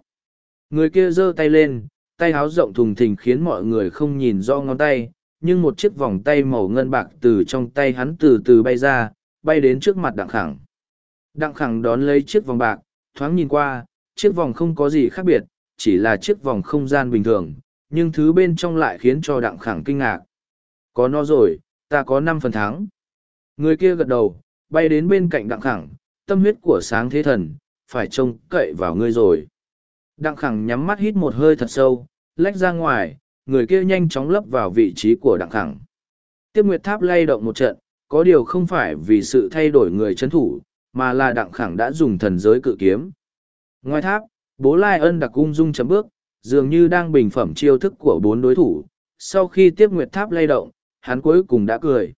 Người kia giơ tay lên, tay háo rộng thùng thình khiến mọi người không nhìn do ngón tay, nhưng một chiếc vòng tay màu ngân bạc từ trong tay hắn từ từ bay ra, bay đến trước mặt đặng khẳng. Đặng khẳng đón lấy chiếc vòng bạc, thoáng nhìn qua, chiếc vòng không có gì khác biệt, chỉ là chiếc vòng không gian bình thường, nhưng thứ bên trong lại khiến cho đặng khẳng kinh ngạc. Có nó rồi, ta có năm phần thắng. Người kia gật đầu, bay đến bên cạnh đặng khẳng, tâm huyết của sáng thế thần, phải trông cậy vào ngươi rồi. Đặng khẳng nhắm mắt hít một hơi thật sâu, lách ra ngoài, người kia nhanh chóng lấp vào vị trí của đặng khẳng. Tiếp nguyệt tháp lay động một trận, có điều không phải vì sự thay đổi người chấn thủ, mà là đặng khẳng đã dùng thần giới cự kiếm. Ngoài tháp, bố lai ân đặc cung dung chấm bước, dường như đang bình phẩm chiêu thức của bốn đối thủ. Sau khi tiếp nguyệt tháp lay động, hắn cuối cùng đã cười.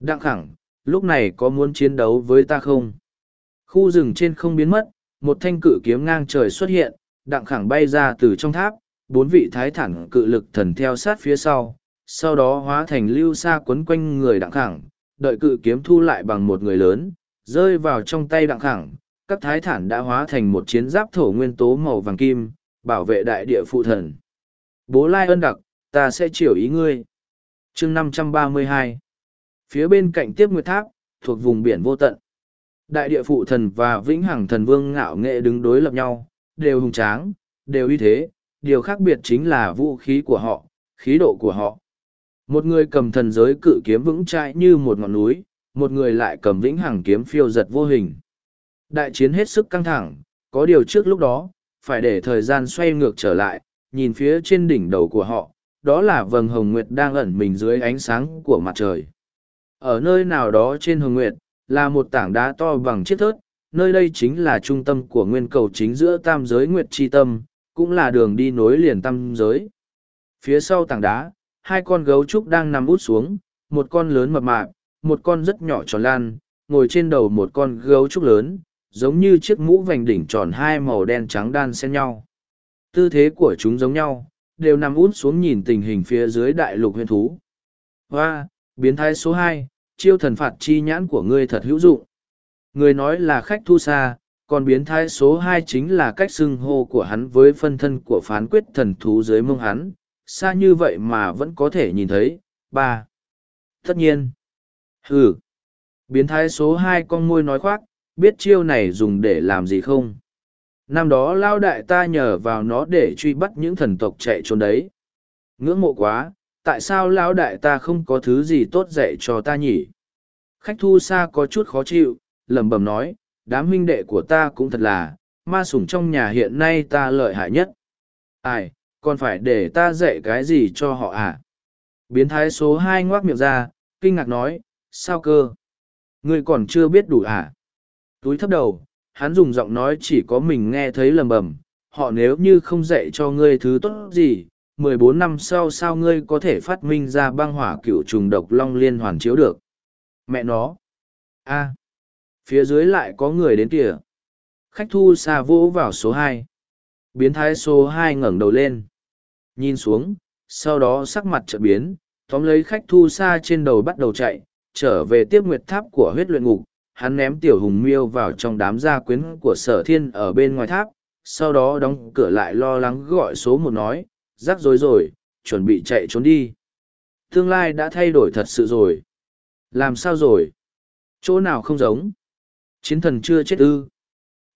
Đặng khẳng, lúc này có muốn chiến đấu với ta không? Khu rừng trên không biến mất, một thanh cự kiếm ngang trời xuất hiện, đặng khẳng bay ra từ trong tháp, bốn vị thái thẳng cự lực thần theo sát phía sau, sau đó hóa thành lưu xa quấn quanh người đặng khẳng, đợi cự kiếm thu lại bằng một người lớn, rơi vào trong tay đặng khẳng, các thái thản đã hóa thành một chiến giáp thổ nguyên tố màu vàng kim, bảo vệ đại địa phụ thần. Bố Lai ơn đặc, ta sẽ chiều ý ngươi. chương năm trăm ba mươi hai Phía bên cạnh tiếp nguyệt tháp, thuộc vùng biển vô tận. Đại địa phụ thần và vĩnh hằng thần vương ngạo nghệ đứng đối lập nhau, đều hùng tráng, đều uy thế, điều khác biệt chính là vũ khí của họ, khí độ của họ. Một người cầm thần giới cự kiếm vững chãi như một ngọn núi, một người lại cầm vĩnh hằng kiếm phiêu giật vô hình. Đại chiến hết sức căng thẳng, có điều trước lúc đó, phải để thời gian xoay ngược trở lại, nhìn phía trên đỉnh đầu của họ, đó là vầng hồng nguyệt đang ẩn mình dưới ánh sáng của mặt trời. Ở nơi nào đó trên hồng nguyệt, là một tảng đá to bằng chiếc thớt, nơi đây chính là trung tâm của nguyên cầu chính giữa tam giới nguyệt chi tâm, cũng là đường đi nối liền tam giới. Phía sau tảng đá, hai con gấu trúc đang nằm út xuống, một con lớn mập mạp, một con rất nhỏ tròn lan, ngồi trên đầu một con gấu trúc lớn, giống như chiếc mũ vành đỉnh tròn hai màu đen trắng đan xen nhau. Tư thế của chúng giống nhau, đều nằm út xuống nhìn tình hình phía dưới đại lục huyền thú. Hoa, biến thái số hai, chiêu thần phạt chi nhãn của ngươi thật hữu dụng. Người nói là khách thu xa, còn biến thái số hai chính là cách xưng hô của hắn với phân thân của phán quyết thần thú dưới mông hắn, xa như vậy mà vẫn có thể nhìn thấy. ba Tất nhiên. Ừ. Biến thái số hai con môi nói khoác, biết chiêu này dùng để làm gì không? Năm đó lao đại ta nhờ vào nó để truy bắt những thần tộc chạy trốn đấy. Ngưỡng mộ quá, tại sao lão đại ta không có thứ gì tốt dạy cho ta nhỉ? Khách thu xa có chút khó chịu, lẩm bẩm nói, đám huynh đệ của ta cũng thật là, ma sủng trong nhà hiện nay ta lợi hại nhất. Ai, còn phải để ta dạy cái gì cho họ à? Biến thái số hai ngoác miệng ra, kinh ngạc nói, sao cơ? Ngươi còn chưa biết đủ à? Túi thấp đầu, hắn dùng giọng nói chỉ có mình nghe thấy lầm bầm, họ nếu như không dạy cho ngươi thứ tốt gì, mười bốn năm sau sao ngươi có thể phát minh ra băng hỏa cựu trùng độc long liên hoàn chiếu được? Mẹ nó! a Phía dưới lại có người đến kìa. Khách thu xa vỗ vào số hai. Biến thái số hai ngẩng đầu lên. Nhìn xuống, sau đó sắc mặt trợ biến, tóm lấy khách thu xa trên đầu bắt đầu chạy, trở về tiếp nguyệt tháp của huyết luyện ngục. Hắn ném tiểu hùng miêu vào trong đám gia quyến của sở thiên ở bên ngoài tháp, sau đó đóng cửa lại lo lắng gọi số một nói, rắc rối rồi, chuẩn bị chạy trốn đi. Tương lai đã thay đổi thật sự rồi. Làm sao rồi? Chỗ nào không giống? Chiến thần chưa chết ư.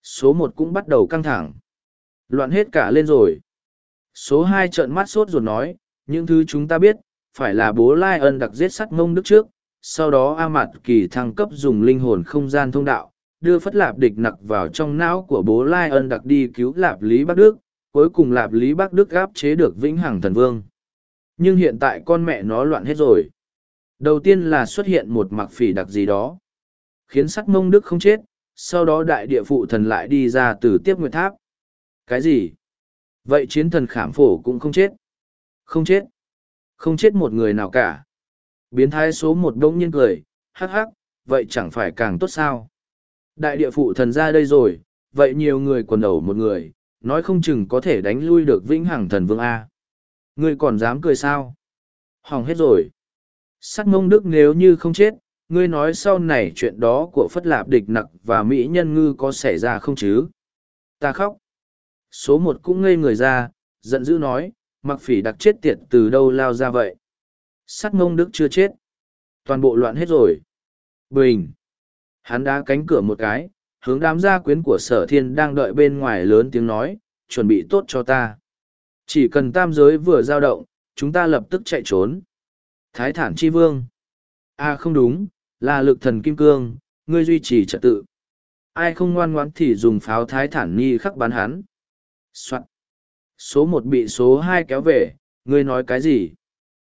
Số một cũng bắt đầu căng thẳng. Loạn hết cả lên rồi. Số hai trợn mắt sốt ruột nói, những thứ chúng ta biết, phải là bố Lai ân đặc giết sắt mông đức trước, sau đó A Mạt Kỳ thăng cấp dùng linh hồn không gian thông đạo, đưa phất lạp địch nặc vào trong não của bố Lai ân đặc đi cứu lạp Lý Bắc Đức, cuối cùng lạp Lý Bắc Đức gáp chế được vĩnh hằng thần vương. Nhưng hiện tại con mẹ nó loạn hết rồi. Đầu tiên là xuất hiện một mặc phỉ đặc gì đó. Khiến sắc mông đức không chết, sau đó đại địa phụ thần lại đi ra từ tiếp nguyệt tháp. Cái gì? Vậy chiến thần khảm phổ cũng không chết. Không chết. Không chết một người nào cả. Biến thái số một đông nhiên cười, hắc hắc, vậy chẳng phải càng tốt sao? Đại địa phụ thần ra đây rồi, vậy nhiều người quần đầu một người, nói không chừng có thể đánh lui được vĩnh hằng thần vương A. Ngươi còn dám cười sao? Hỏng hết rồi. Sắc mông đức nếu như không chết, ngươi nói sau này chuyện đó của phất lạp địch nặc và mỹ nhân ngư có xảy ra không chứ? Ta khóc. Số một cũng ngây người ra, giận dữ nói mặc phỉ đặc chết tiệt từ đâu lao ra vậy? Sắt mông đức chưa chết. Toàn bộ loạn hết rồi. Bình. Hắn đá cánh cửa một cái, hướng đám gia quyến của sở thiên đang đợi bên ngoài lớn tiếng nói, chuẩn bị tốt cho ta. Chỉ cần tam giới vừa giao động, chúng ta lập tức chạy trốn. Thái thản chi vương. A à không đúng là lực thần kim cương, ngươi duy trì trật tự. Ai không ngoan ngoãn thì dùng pháo thái thản ni khắc bắn hắn. Soạn. Số một bị số hai kéo về, ngươi nói cái gì?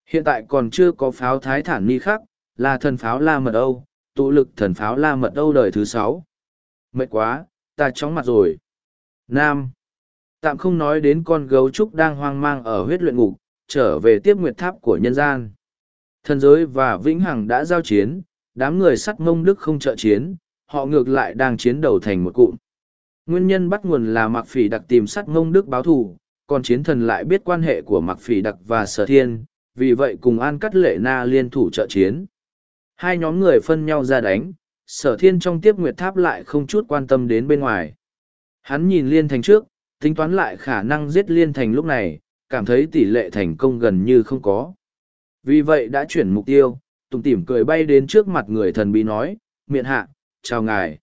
Hiện tại còn chưa có pháo thái thản ni khắc, là thần pháo la mật âu, tụ lực thần pháo la mật âu đời thứ sáu. Mệt quá, ta chóng mặt rồi. Nam. Tạm không nói đến con gấu trúc đang hoang mang ở huyết luyện ngục, trở về tiếp nguyệt tháp của nhân gian. Thần giới và vĩnh hằng đã giao chiến, Đám người sắt mông Đức không trợ chiến, họ ngược lại đang chiến đầu thành một cụm. Nguyên nhân bắt nguồn là Mạc Phỉ đặc tìm sắt mông Đức báo thù, còn chiến thần lại biết quan hệ của Mạc Phỉ đặc và Sở Thiên, vì vậy cùng An Cắt Lệ Na liên thủ trợ chiến. Hai nhóm người phân nhau ra đánh, Sở Thiên trong tiếp nguyệt tháp lại không chút quan tâm đến bên ngoài. Hắn nhìn Liên Thành trước, tính toán lại khả năng giết Liên Thành lúc này, cảm thấy tỷ lệ thành công gần như không có. Vì vậy đã chuyển mục tiêu, tùng tỉm cười bay đến trước mặt người thần bí nói, miệng hạ, chào ngài.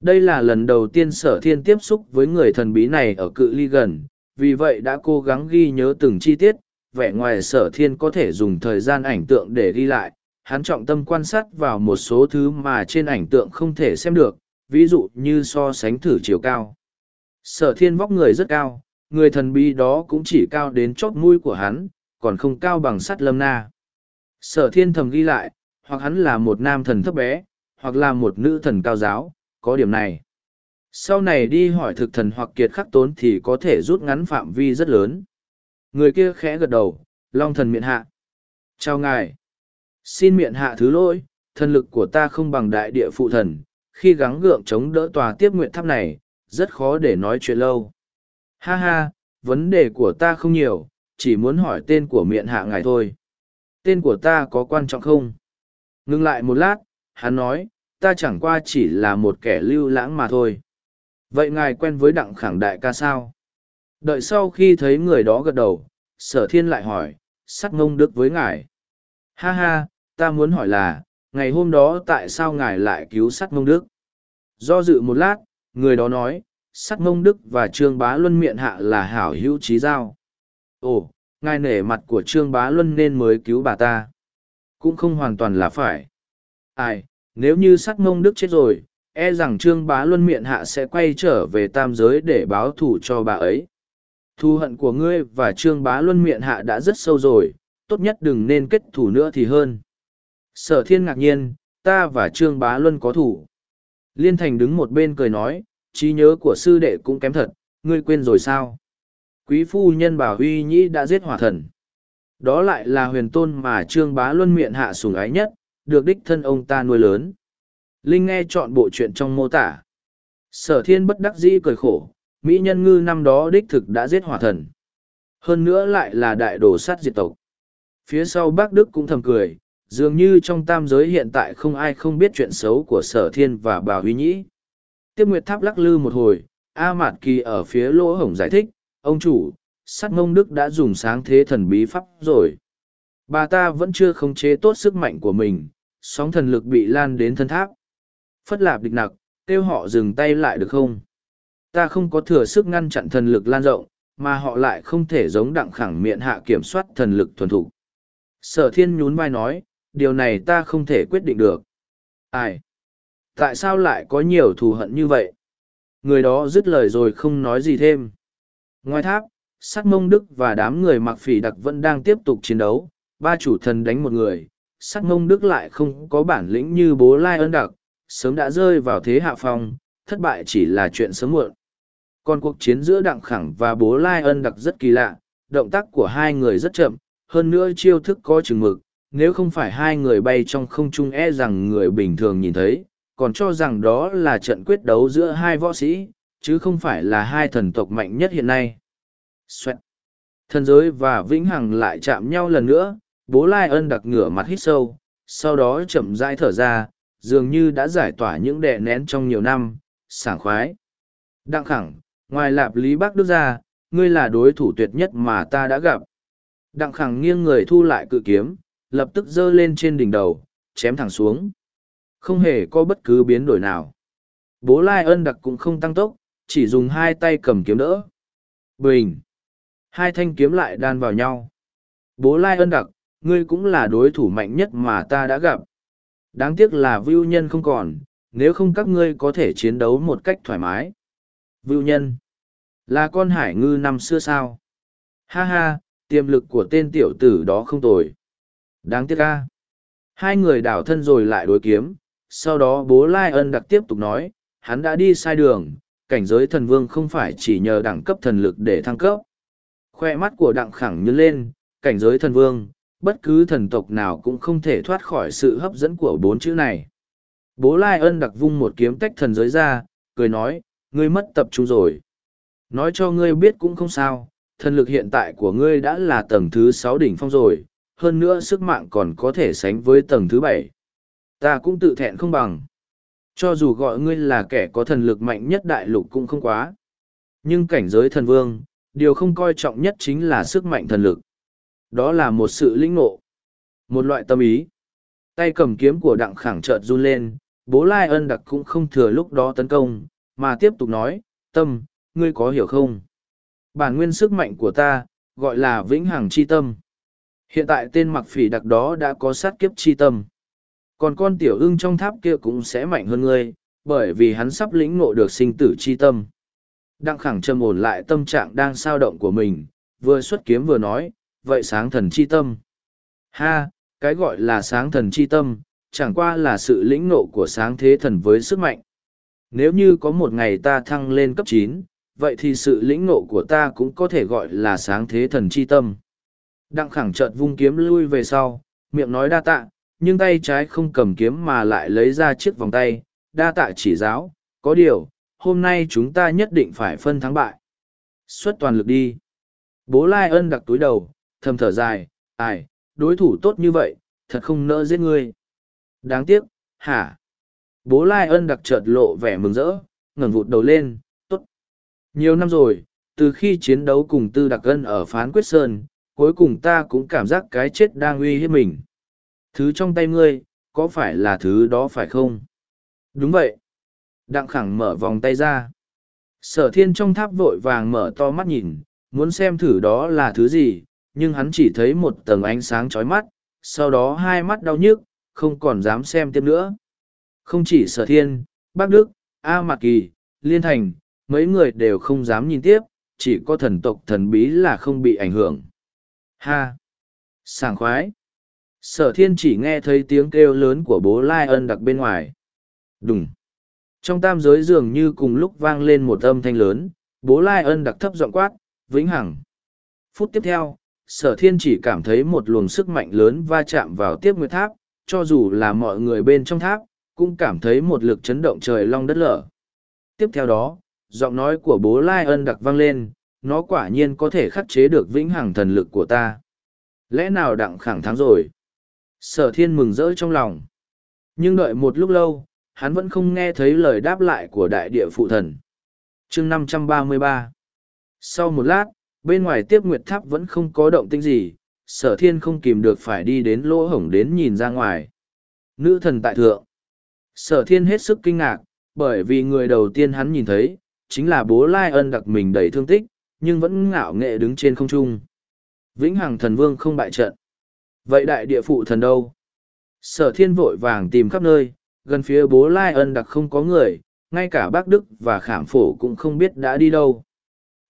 Đây là lần đầu tiên sở thiên tiếp xúc với người thần bí này ở cự ly gần, vì vậy đã cố gắng ghi nhớ từng chi tiết, vẻ ngoài sở thiên có thể dùng thời gian ảnh tượng để ghi lại, hắn trọng tâm quan sát vào một số thứ mà trên ảnh tượng không thể xem được, ví dụ như so sánh thử chiều cao. Sở thiên vóc người rất cao, người thần bí đó cũng chỉ cao đến chót mũi của hắn, còn không cao bằng sắt lâm na. Sở thiên thầm ghi lại, hoặc hắn là một nam thần thấp bé, hoặc là một nữ thần cao giáo, có điểm này. Sau này đi hỏi thực thần hoặc kiệt khắc tốn thì có thể rút ngắn phạm vi rất lớn. Người kia khẽ gật đầu, long thần miệng hạ. Chào ngài. Xin miệng hạ thứ lỗi, thần lực của ta không bằng đại địa phụ thần, khi gắng gượng chống đỡ tòa tiếp nguyện tháp này, rất khó để nói chuyện lâu. Ha ha, vấn đề của ta không nhiều, chỉ muốn hỏi tên của miệng hạ ngài thôi. Tên của ta có quan trọng không? Ngưng lại một lát, hắn nói, ta chẳng qua chỉ là một kẻ lưu lãng mà thôi. Vậy ngài quen với đặng khẳng đại ca sao? Đợi sau khi thấy người đó gật đầu, sở thiên lại hỏi, sắt ngông đức với ngài. Ha ha, ta muốn hỏi là, ngày hôm đó tại sao ngài lại cứu sắt ngông đức? Do dự một lát, người đó nói, sắt ngông đức và trương bá luân miệng hạ là hảo hữu trí giao. Ồ, ngài nể mặt của trương bá luân nên mới cứu bà ta. Cũng không hoàn toàn là phải. Ai, nếu như sắt ngông đức chết rồi, e rằng trương bá luân miệng hạ sẽ quay trở về tam giới để báo thù cho bà ấy. Thù hận của ngươi và trương bá luân miệng hạ đã rất sâu rồi, tốt nhất đừng nên kết thù nữa thì hơn. Sở thiên ngạc nhiên, ta và trương bá luân có thủ. Liên thành đứng một bên cười nói, trí nhớ của sư đệ cũng kém thật, ngươi quên rồi sao? Quý phu nhân bảo huy nhĩ đã giết hỏa thần. Đó lại là huyền tôn mà trương bá luân miệng hạ sùng ái nhất, được đích thân ông ta nuôi lớn. Linh nghe chọn bộ chuyện trong mô tả. Sở thiên bất đắc dĩ cười khổ, Mỹ nhân ngư năm đó đích thực đã giết hỏa thần. Hơn nữa lại là đại đồ sát diệt tộc. Phía sau bác Đức cũng thầm cười, dường như trong tam giới hiện tại không ai không biết chuyện xấu của sở thiên và bà huy nhĩ. Tiếp Nguyệt Tháp lắc lư một hồi, A Mạt Kỳ ở phía lỗ hổng giải thích, ông chủ, sát ngông Đức đã dùng sáng thế thần bí pháp rồi. Bà ta vẫn chưa khống chế tốt sức mạnh của mình, sóng thần lực bị lan đến thân tháp. Phất lạp địch nặc, kêu họ dừng tay lại được không? Ta không có thừa sức ngăn chặn thần lực lan rộng, mà họ lại không thể giống đặng khẳng miệng hạ kiểm soát thần lực thuần thục. Sở thiên nhún vai nói, điều này ta không thể quyết định được. Ai? Tại sao lại có nhiều thù hận như vậy? Người đó dứt lời rồi không nói gì thêm. Ngoài tháp, sắc mông đức và đám người mặc phỉ đặc vẫn đang tiếp tục chiến đấu. Ba chủ thần đánh một người, sắc mông đức lại không có bản lĩnh như bố lai ơn đặc, sớm đã rơi vào thế hạ phong, thất bại chỉ là chuyện sớm muộn. Còn cuộc chiến giữa Đặng Khẳng và bố Lai Ân đặc rất kỳ lạ, động tác của hai người rất chậm, hơn nữa chiêu thức có chừng mực, nếu không phải hai người bay trong không trung e rằng người bình thường nhìn thấy, còn cho rằng đó là trận quyết đấu giữa hai võ sĩ, chứ không phải là hai thần tộc mạnh nhất hiện nay. Xoẹt. Thần giới và Vĩnh Hằng lại chạm nhau lần nữa, bố Lai Ân đặc ngửa mặt hít sâu, sau đó chậm rãi thở ra, dường như đã giải tỏa những đè nén trong nhiều năm, sảng khoái. Đặng khẳng, ngoài lạp lý bác đức ra, ngươi là đối thủ tuyệt nhất mà ta đã gặp. Đặng khẳng nghiêng người thu lại cự kiếm, lập tức giơ lên trên đỉnh đầu, chém thẳng xuống. Không hề có bất cứ biến đổi nào. Bố Lai ân đặc cũng không tăng tốc, chỉ dùng hai tay cầm kiếm đỡ. Bình! Hai thanh kiếm lại đan vào nhau. Bố Lai ân đặc, ngươi cũng là đối thủ mạnh nhất mà ta đã gặp. Đáng tiếc là vưu nhân không còn, nếu không các ngươi có thể chiến đấu một cách thoải mái. Vưu nhân, là con hải ngư năm xưa sao? Ha ha, tiềm lực của tên tiểu tử đó không tồi. Đáng tiếc ca. Hai người đảo thân rồi lại đối kiếm, sau đó bố Lai ân đặc tiếp tục nói, hắn đã đi sai đường, cảnh giới thần vương không phải chỉ nhờ đẳng cấp thần lực để thăng cấp. Khoe mắt của đặng khẳng nhớ lên, cảnh giới thần vương, bất cứ thần tộc nào cũng không thể thoát khỏi sự hấp dẫn của bốn chữ này. Bố Lai ân đặc vung một kiếm tách thần giới ra, cười nói, ngươi mất tập trung rồi. Nói cho ngươi biết cũng không sao, thần lực hiện tại của ngươi đã là tầng thứ sáu đỉnh phong rồi, hơn nữa sức mạng còn có thể sánh với tầng thứ bảy. Ta cũng tự thẹn không bằng. Cho dù gọi ngươi là kẻ có thần lực mạnh nhất đại lục cũng không quá. Nhưng cảnh giới thần vương, điều không coi trọng nhất chính là sức mạnh thần lực. Đó là một sự linh ngộ, một loại tâm ý. Tay cầm kiếm của đặng khẳng chợt run lên, bố lai ân đặc cũng không thừa lúc đó tấn công, mà tiếp tục nói, tâm, ngươi có hiểu không? Bản nguyên sức mạnh của ta, gọi là vĩnh hằng chi tâm. Hiện tại tên mặc phỉ đặc đó đã có sát kiếp chi tâm. Còn con tiểu ưng trong tháp kia cũng sẽ mạnh hơn ngươi, bởi vì hắn sắp lĩnh ngộ được sinh tử chi tâm. Đặng khẳng trầm ổn lại tâm trạng đang sao động của mình, vừa xuất kiếm vừa nói, vậy sáng thần chi tâm. Ha, cái gọi là sáng thần chi tâm, chẳng qua là sự lĩnh ngộ của sáng thế thần với sức mạnh. Nếu như có một ngày ta thăng lên cấp chín, vậy thì sự lĩnh ngộ của ta cũng có thể gọi là sáng thế thần chi tâm. Đặng khẳng chợt vung kiếm lui về sau, miệng nói đa tạ, nhưng tay trái không cầm kiếm mà lại lấy ra chiếc vòng tay, đa tạ chỉ giáo, có điều, hôm nay chúng ta nhất định phải phân thắng bại. Xuất toàn lực đi. Bố Lai ân đặc túi đầu, thầm thở dài, ai, đối thủ tốt như vậy, thật không nỡ giết ngươi. Đáng tiếc, hả? Bố Lai ân đặc chợt lộ vẻ mừng rỡ, ngẩng vụt đầu lên, tốt. Nhiều năm rồi, từ khi chiến đấu cùng Tư Đặc Ân ở Phán Quyết Sơn, cuối cùng ta cũng cảm giác cái chết đang uy hiếp mình. Thứ trong tay ngươi, có phải là thứ đó phải không? Đúng vậy. Đặng khẳng mở vòng tay ra. Sở thiên trong tháp vội vàng mở to mắt nhìn, muốn xem thử đó là thứ gì, nhưng hắn chỉ thấy một tầng ánh sáng chói mắt, sau đó hai mắt đau nhức, không còn dám xem tiếp nữa. Không chỉ sở thiên, bác Đức, A Mạc Kỳ, Liên Thành, mấy người đều không dám nhìn tiếp, chỉ có thần tộc thần bí là không bị ảnh hưởng. Ha! Sảng khoái! Sở thiên chỉ nghe thấy tiếng kêu lớn của bố Lai ân đặc bên ngoài. Đùng! Trong tam giới dường như cùng lúc vang lên một âm thanh lớn, bố Lai ân đặc thấp giọng quát, vĩnh hằng. Phút tiếp theo, sở thiên chỉ cảm thấy một luồng sức mạnh lớn va chạm vào tiếp nguyệt tháp, cho dù là mọi người bên trong tháp, cũng cảm thấy một lực chấn động trời long đất lở. Tiếp theo đó, giọng nói của bố Lai ân đặc vang lên, nó quả nhiên có thể khắc chế được vĩnh hằng thần lực của ta. Lẽ nào đặng khẳng thắng rồi? Sở thiên mừng rỡ trong lòng. Nhưng đợi một lúc lâu, hắn vẫn không nghe thấy lời đáp lại của đại địa phụ thần. chương năm trăm ba mươi ba Sau một lát, bên ngoài tiếp nguyệt tháp vẫn không có động tĩnh gì, sở thiên không kìm được phải đi đến lỗ hổng đến nhìn ra ngoài. Nữ thần tại thượng. Sở thiên hết sức kinh ngạc, bởi vì người đầu tiên hắn nhìn thấy, chính là bố Lai ân đặc mình đầy thương tích, nhưng vẫn ngạo nghệ đứng trên không trung. Vĩnh Hằng thần vương không bại trận. Vậy đại địa phụ thần đâu? Sở thiên vội vàng tìm khắp nơi, gần phía bố Lai ân đặc không có người, ngay cả bác Đức và khảm phổ cũng không biết đã đi đâu.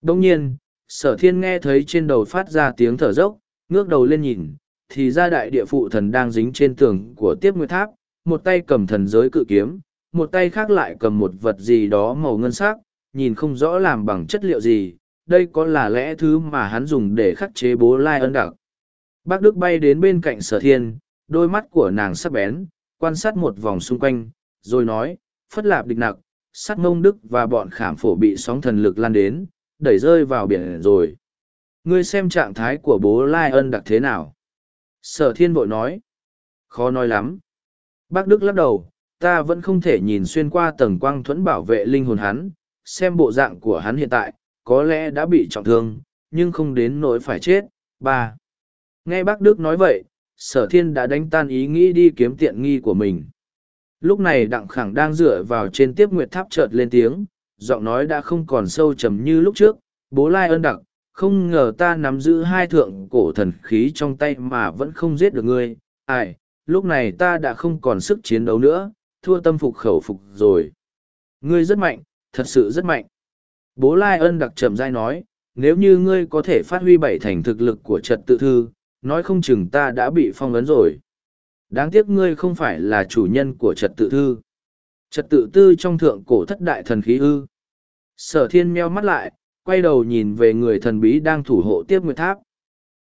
Đông nhiên, sở thiên nghe thấy trên đầu phát ra tiếng thở dốc, ngước đầu lên nhìn, thì ra đại địa phụ thần đang dính trên tường của tiếp nguyệt tháp, một tay cầm thần giới cự kiếm, một tay khác lại cầm một vật gì đó màu ngân sắc, nhìn không rõ làm bằng chất liệu gì, đây có là lẽ thứ mà hắn dùng để khắc chế bố lai ân đặc. Bác Đức bay đến bên cạnh sở thiên, đôi mắt của nàng sắc bén, quan sát một vòng xung quanh, rồi nói, phất lạp địch nặc, sát mông Đức và bọn khảm phổ bị sóng thần lực lan đến, đẩy rơi vào biển rồi. Ngươi xem trạng thái của bố Lai ân đặc thế nào? Sở thiên bội nói. Khó nói lắm. Bác Đức lắc đầu, ta vẫn không thể nhìn xuyên qua tầng quang thuẫn bảo vệ linh hồn hắn, xem bộ dạng của hắn hiện tại, có lẽ đã bị trọng thương, nhưng không đến nỗi phải chết. ba Nghe bác Đức nói vậy, sở thiên đã đánh tan ý nghĩ đi kiếm tiện nghi của mình. Lúc này Đặng Khẳng đang dựa vào trên tiếp nguyệt tháp chợt lên tiếng, giọng nói đã không còn sâu trầm như lúc trước, bố lai ơn đặc, không ngờ ta nắm giữ hai thượng cổ thần khí trong tay mà vẫn không giết được ngươi, ai, lúc này ta đã không còn sức chiến đấu nữa, thua tâm phục khẩu phục rồi. Ngươi rất mạnh, thật sự rất mạnh. Bố Lai ân đặc trầm dai nói, nếu như ngươi có thể phát huy bảy thành thực lực của trật tự thư, nói không chừng ta đã bị phong ấn rồi. Đáng tiếc ngươi không phải là chủ nhân của trật tự thư. Trật tự tư trong thượng cổ thất đại thần khí ư. Sở thiên meo mắt lại, quay đầu nhìn về người thần bí đang thủ hộ tiếp nguyệt tháp.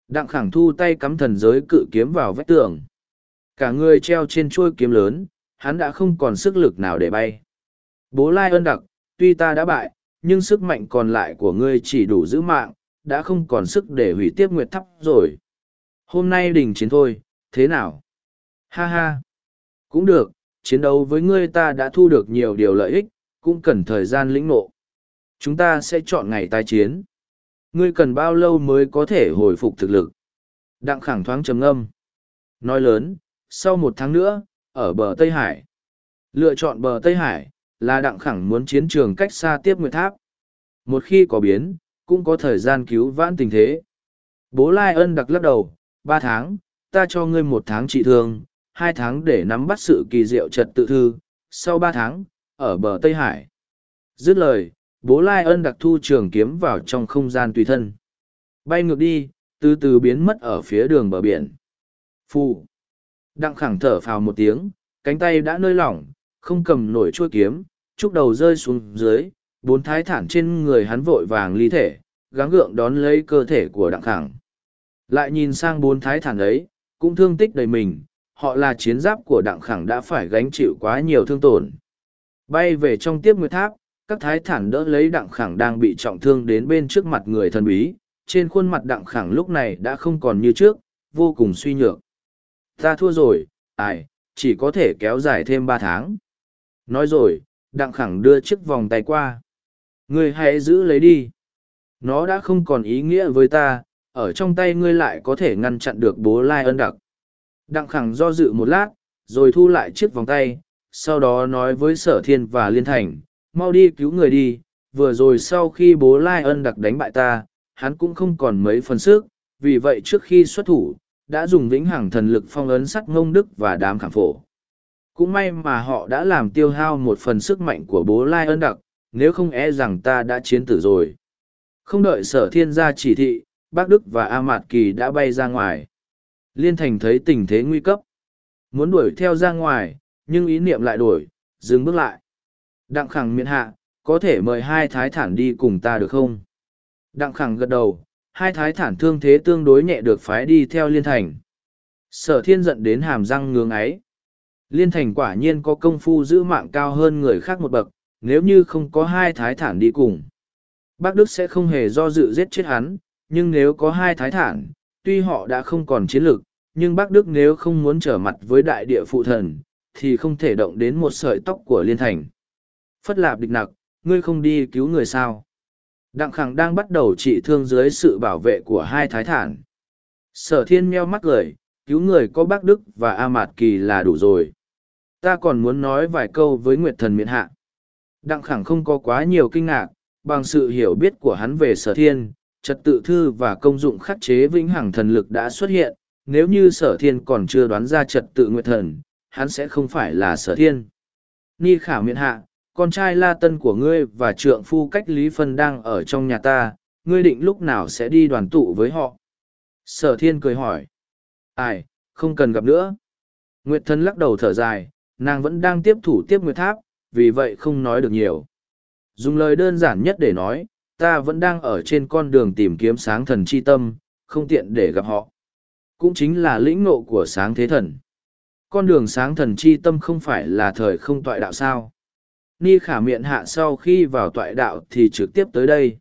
Đặng khẳng thu tay cắm thần giới cự kiếm vào vách tường. Cả người treo trên chuôi kiếm lớn, hắn đã không còn sức lực nào để bay. Bố Lai ân đặc, tuy ta đã bại, nhưng sức mạnh còn lại của ngươi chỉ đủ giữ mạng, đã không còn sức để hủy tiếp nguyệt Tháp rồi. Hôm nay đình chiến thôi, thế nào? Ha ha! Cũng được, chiến đấu với ngươi ta đã thu được nhiều điều lợi ích, cũng cần thời gian lĩnh ngộ. Chúng ta sẽ chọn ngày tái chiến. Ngươi cần bao lâu mới có thể hồi phục thực lực? Đặng khẳng thoáng trầm ngâm. Nói lớn, sau một tháng nữa, ở bờ Tây Hải. Lựa chọn bờ Tây Hải, là đặng khẳng muốn chiến trường cách xa tiếp nguyệt tháp. Một khi có biến, cũng có thời gian cứu vãn tình thế. Bố Lai ân đặc lắc đầu, ba tháng, ta cho ngươi một tháng trị thương, hai tháng để nắm bắt sự kỳ diệu trật tự thư, sau ba tháng, ở bờ Tây Hải. Dứt lời, bố Lai ân đặc thu trường kiếm vào trong không gian tùy thân. Bay ngược đi, từ từ biến mất ở phía đường bờ biển. Phù. Đặng khẳng thở phào một tiếng, cánh tay đã nơi lỏng, không cầm nổi chuôi kiếm, chúc đầu rơi xuống dưới, bốn thái thản trên người hắn vội vàng ly thể, gắng gượng đón lấy cơ thể của đặng khẳng. Lại nhìn sang bốn thái thản ấy, cũng thương tích đầy mình, họ là chiến giáp của đặng khẳng đã phải gánh chịu quá nhiều thương tổn. Bay về trong tiếp nguyệt tháp, các thái thản đỡ lấy đặng khẳng đang bị trọng thương đến bên trước mặt người thần bí, trên khuôn mặt đặng khẳng lúc này đã không còn như trước, vô cùng suy nhược. Ta thua rồi, ai, chỉ có thể kéo dài thêm ba tháng. Nói rồi, đặng khẳng đưa chiếc vòng tay qua. người hãy giữ lấy đi. Nó đã không còn ý nghĩa với ta, ở trong tay ngươi lại có thể ngăn chặn được bố lai ân đặc. Đặng khẳng do dự một lát, rồi thu lại chiếc vòng tay, sau đó nói với sở thiên và liên thành, mau đi cứu người đi, vừa rồi sau khi bố lai ân đặc đánh bại ta, hắn cũng không còn mấy phần sức, vì vậy trước khi xuất thủ, đã dùng vĩnh hằng thần lực phong ấn sắt ngông đức và đám khảm phổ. Cũng may mà họ đã làm tiêu hao một phần sức mạnh của bố lai ân đặc, nếu không e rằng ta đã chiến tử rồi. Không đợi sở thiên ra chỉ thị, bác Đức và A Mạt Kỳ đã bay ra ngoài. Liên Thành thấy tình thế nguy cấp. Muốn đuổi theo ra ngoài, nhưng ý niệm lại đổi, dừng bước lại. Đặng khẳng miễn hạ, có thể mời hai thái thản đi cùng ta được không? Đặng khẳng gật đầu, hai thái thản thương thế tương đối nhẹ được phái đi theo Liên Thành. Sở thiên giận đến hàm răng ngưỡng ấy. Liên Thành quả nhiên có công phu giữ mạng cao hơn người khác một bậc, nếu như không có hai thái thản đi cùng. Bác Đức sẽ không hề do dự giết chết hắn, nhưng nếu có hai thái thản, tuy họ đã không còn chiến lược, nhưng bác Đức nếu không muốn trở mặt với đại địa phụ thần, thì không thể động đến một sợi tóc của Liên Thành. Phất lạp địch nặc, ngươi không đi cứu người sao. Đặng Khẳng đang bắt đầu trị thương dưới sự bảo vệ của hai thái thản. Sở thiên meo mắt cười, cứu người có bác Đức và A Mạt Kỳ là đủ rồi. Ta còn muốn nói vài câu với Nguyệt Thần miễn hạ. Đặng Khẳng không có quá nhiều kinh ngạc, bằng sự hiểu biết của hắn về sở thiên, trật tự thư và công dụng khắc chế vĩnh hằng thần lực đã xuất hiện, nếu như sở thiên còn chưa đoán ra trật tự nguyệt thần, hắn sẽ không phải là sở thiên. Ni khả miện hạ, con trai la tân của ngươi và trượng phu cách lý phân đang ở trong nhà ta, ngươi định lúc nào sẽ đi đoàn tụ với họ? Sở thiên cười hỏi. Ai, không cần gặp nữa. Nguyệt thần lắc đầu thở dài, nàng vẫn đang tiếp thủ tiếp nguyệt tháp, vì vậy không nói được nhiều. Dùng lời đơn giản nhất để nói, ta vẫn đang ở trên con đường tìm kiếm sáng thần chi tâm, không tiện để gặp họ. Cũng chính là lĩnh ngộ của sáng thế thần. Con đường sáng thần chi tâm không phải là thời không toại đạo sao. Ni khả miệng hạ sau khi vào toại đạo thì trực tiếp tới đây.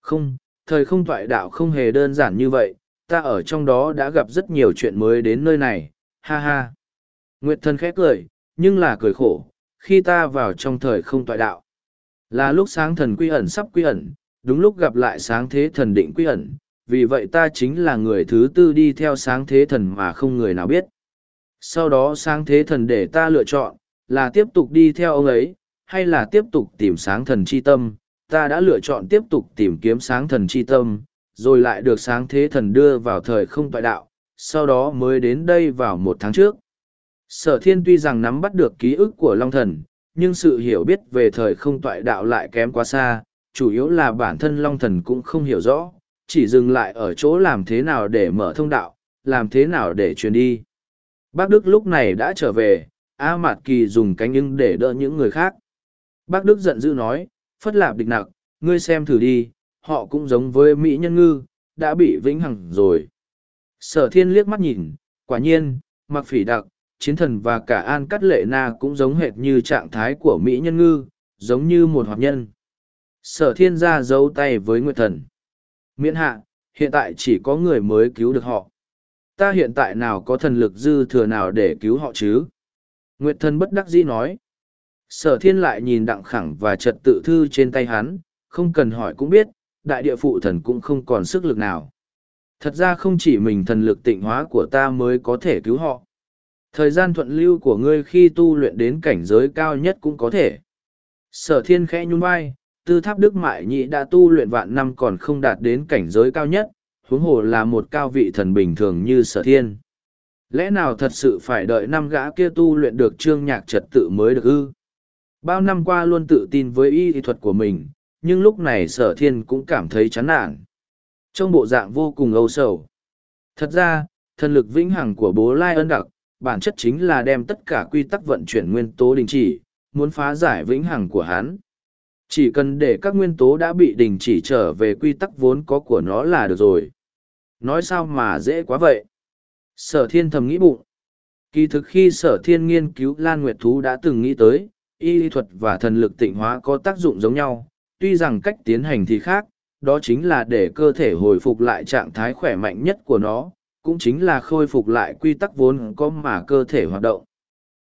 Không, thời không toại đạo không hề đơn giản như vậy, ta ở trong đó đã gặp rất nhiều chuyện mới đến nơi này, ha ha. Nguyệt thân khẽ cười, nhưng là cười khổ, khi ta vào trong thời không toại đạo. Là lúc sáng thần quy ẩn sắp quy ẩn, đúng lúc gặp lại sáng thế thần định quy ẩn, vì vậy ta chính là người thứ tư đi theo sáng thế thần mà không người nào biết. Sau đó sáng thế thần để ta lựa chọn, là tiếp tục đi theo ông ấy, hay là tiếp tục tìm sáng thần chi tâm, ta đã lựa chọn tiếp tục tìm kiếm sáng thần chi tâm, rồi lại được sáng thế thần đưa vào thời không toại đạo, sau đó mới đến đây vào một tháng trước. Sở thiên tuy rằng nắm bắt được ký ức của Long Thần, nhưng sự hiểu biết về thời không toại đạo lại kém quá xa, chủ yếu là bản thân Long Thần cũng không hiểu rõ, chỉ dừng lại ở chỗ làm thế nào để mở thông đạo, làm thế nào để truyền đi. Bác Đức lúc này đã trở về, A Mạt Kỳ dùng cánh nhưng để đỡ những người khác. Bác Đức giận dữ nói, phất lạp địch nặc, ngươi xem thử đi, họ cũng giống với Mỹ nhân ngư, đã bị vĩnh hằng rồi. Sở thiên liếc mắt nhìn, quả nhiên, mặc phỉ đặc, chiến thần và cả An Cắt Lệ Na cũng giống hệt như trạng thái của Mỹ Nhân Ngư, giống như một hoạt nhân. Sở thiên ra giấu tay với Nguyệt Thần. Miễn hạ, hiện tại chỉ có người mới cứu được họ. Ta hiện tại nào có thần lực dư thừa nào để cứu họ chứ? Nguyệt Thần bất đắc dĩ nói. Sở thiên lại nhìn đặng khẳng và trật tự thư trên tay hắn, không cần hỏi cũng biết, đại địa phụ thần cũng không còn sức lực nào. Thật ra không chỉ mình thần lực tịnh hóa của ta mới có thể cứu họ. Thời gian thuận lưu của ngươi khi tu luyện đến cảnh giới cao nhất cũng có thể. Sở thiên khẽ nhún vai, tư tháp đức mại nhị đã tu luyện vạn năm còn không đạt đến cảnh giới cao nhất, huống hồ là một cao vị thần bình thường như sở thiên. Lẽ nào thật sự phải đợi năm gã kia tu luyện được trương nhạc trật tự mới được ư? Bao năm qua luôn tự tin với y thuật của mình, nhưng lúc này sở thiên cũng cảm thấy chán nản. Trong bộ dạng vô cùng âu sầu. Thật ra, thần lực vĩnh hằng của bố Lai ân đặc, bản chất chính là đem tất cả quy tắc vận chuyển nguyên tố đình chỉ, muốn phá giải vĩnh hằng của hắn. Chỉ cần để các nguyên tố đã bị đình chỉ trở về quy tắc vốn có của nó là được rồi. Nói sao mà dễ quá vậy? Sở thiên thầm nghĩ bụng. Kỳ thực khi sở thiên nghiên cứu Lan Nguyệt Thú đã từng nghĩ tới, y lý thuật và thần lực tịnh hóa có tác dụng giống nhau, tuy rằng cách tiến hành thì khác, đó chính là để cơ thể hồi phục lại trạng thái khỏe mạnh nhất của nó, cũng chính là khôi phục lại quy tắc vốn có mà cơ thể hoạt động.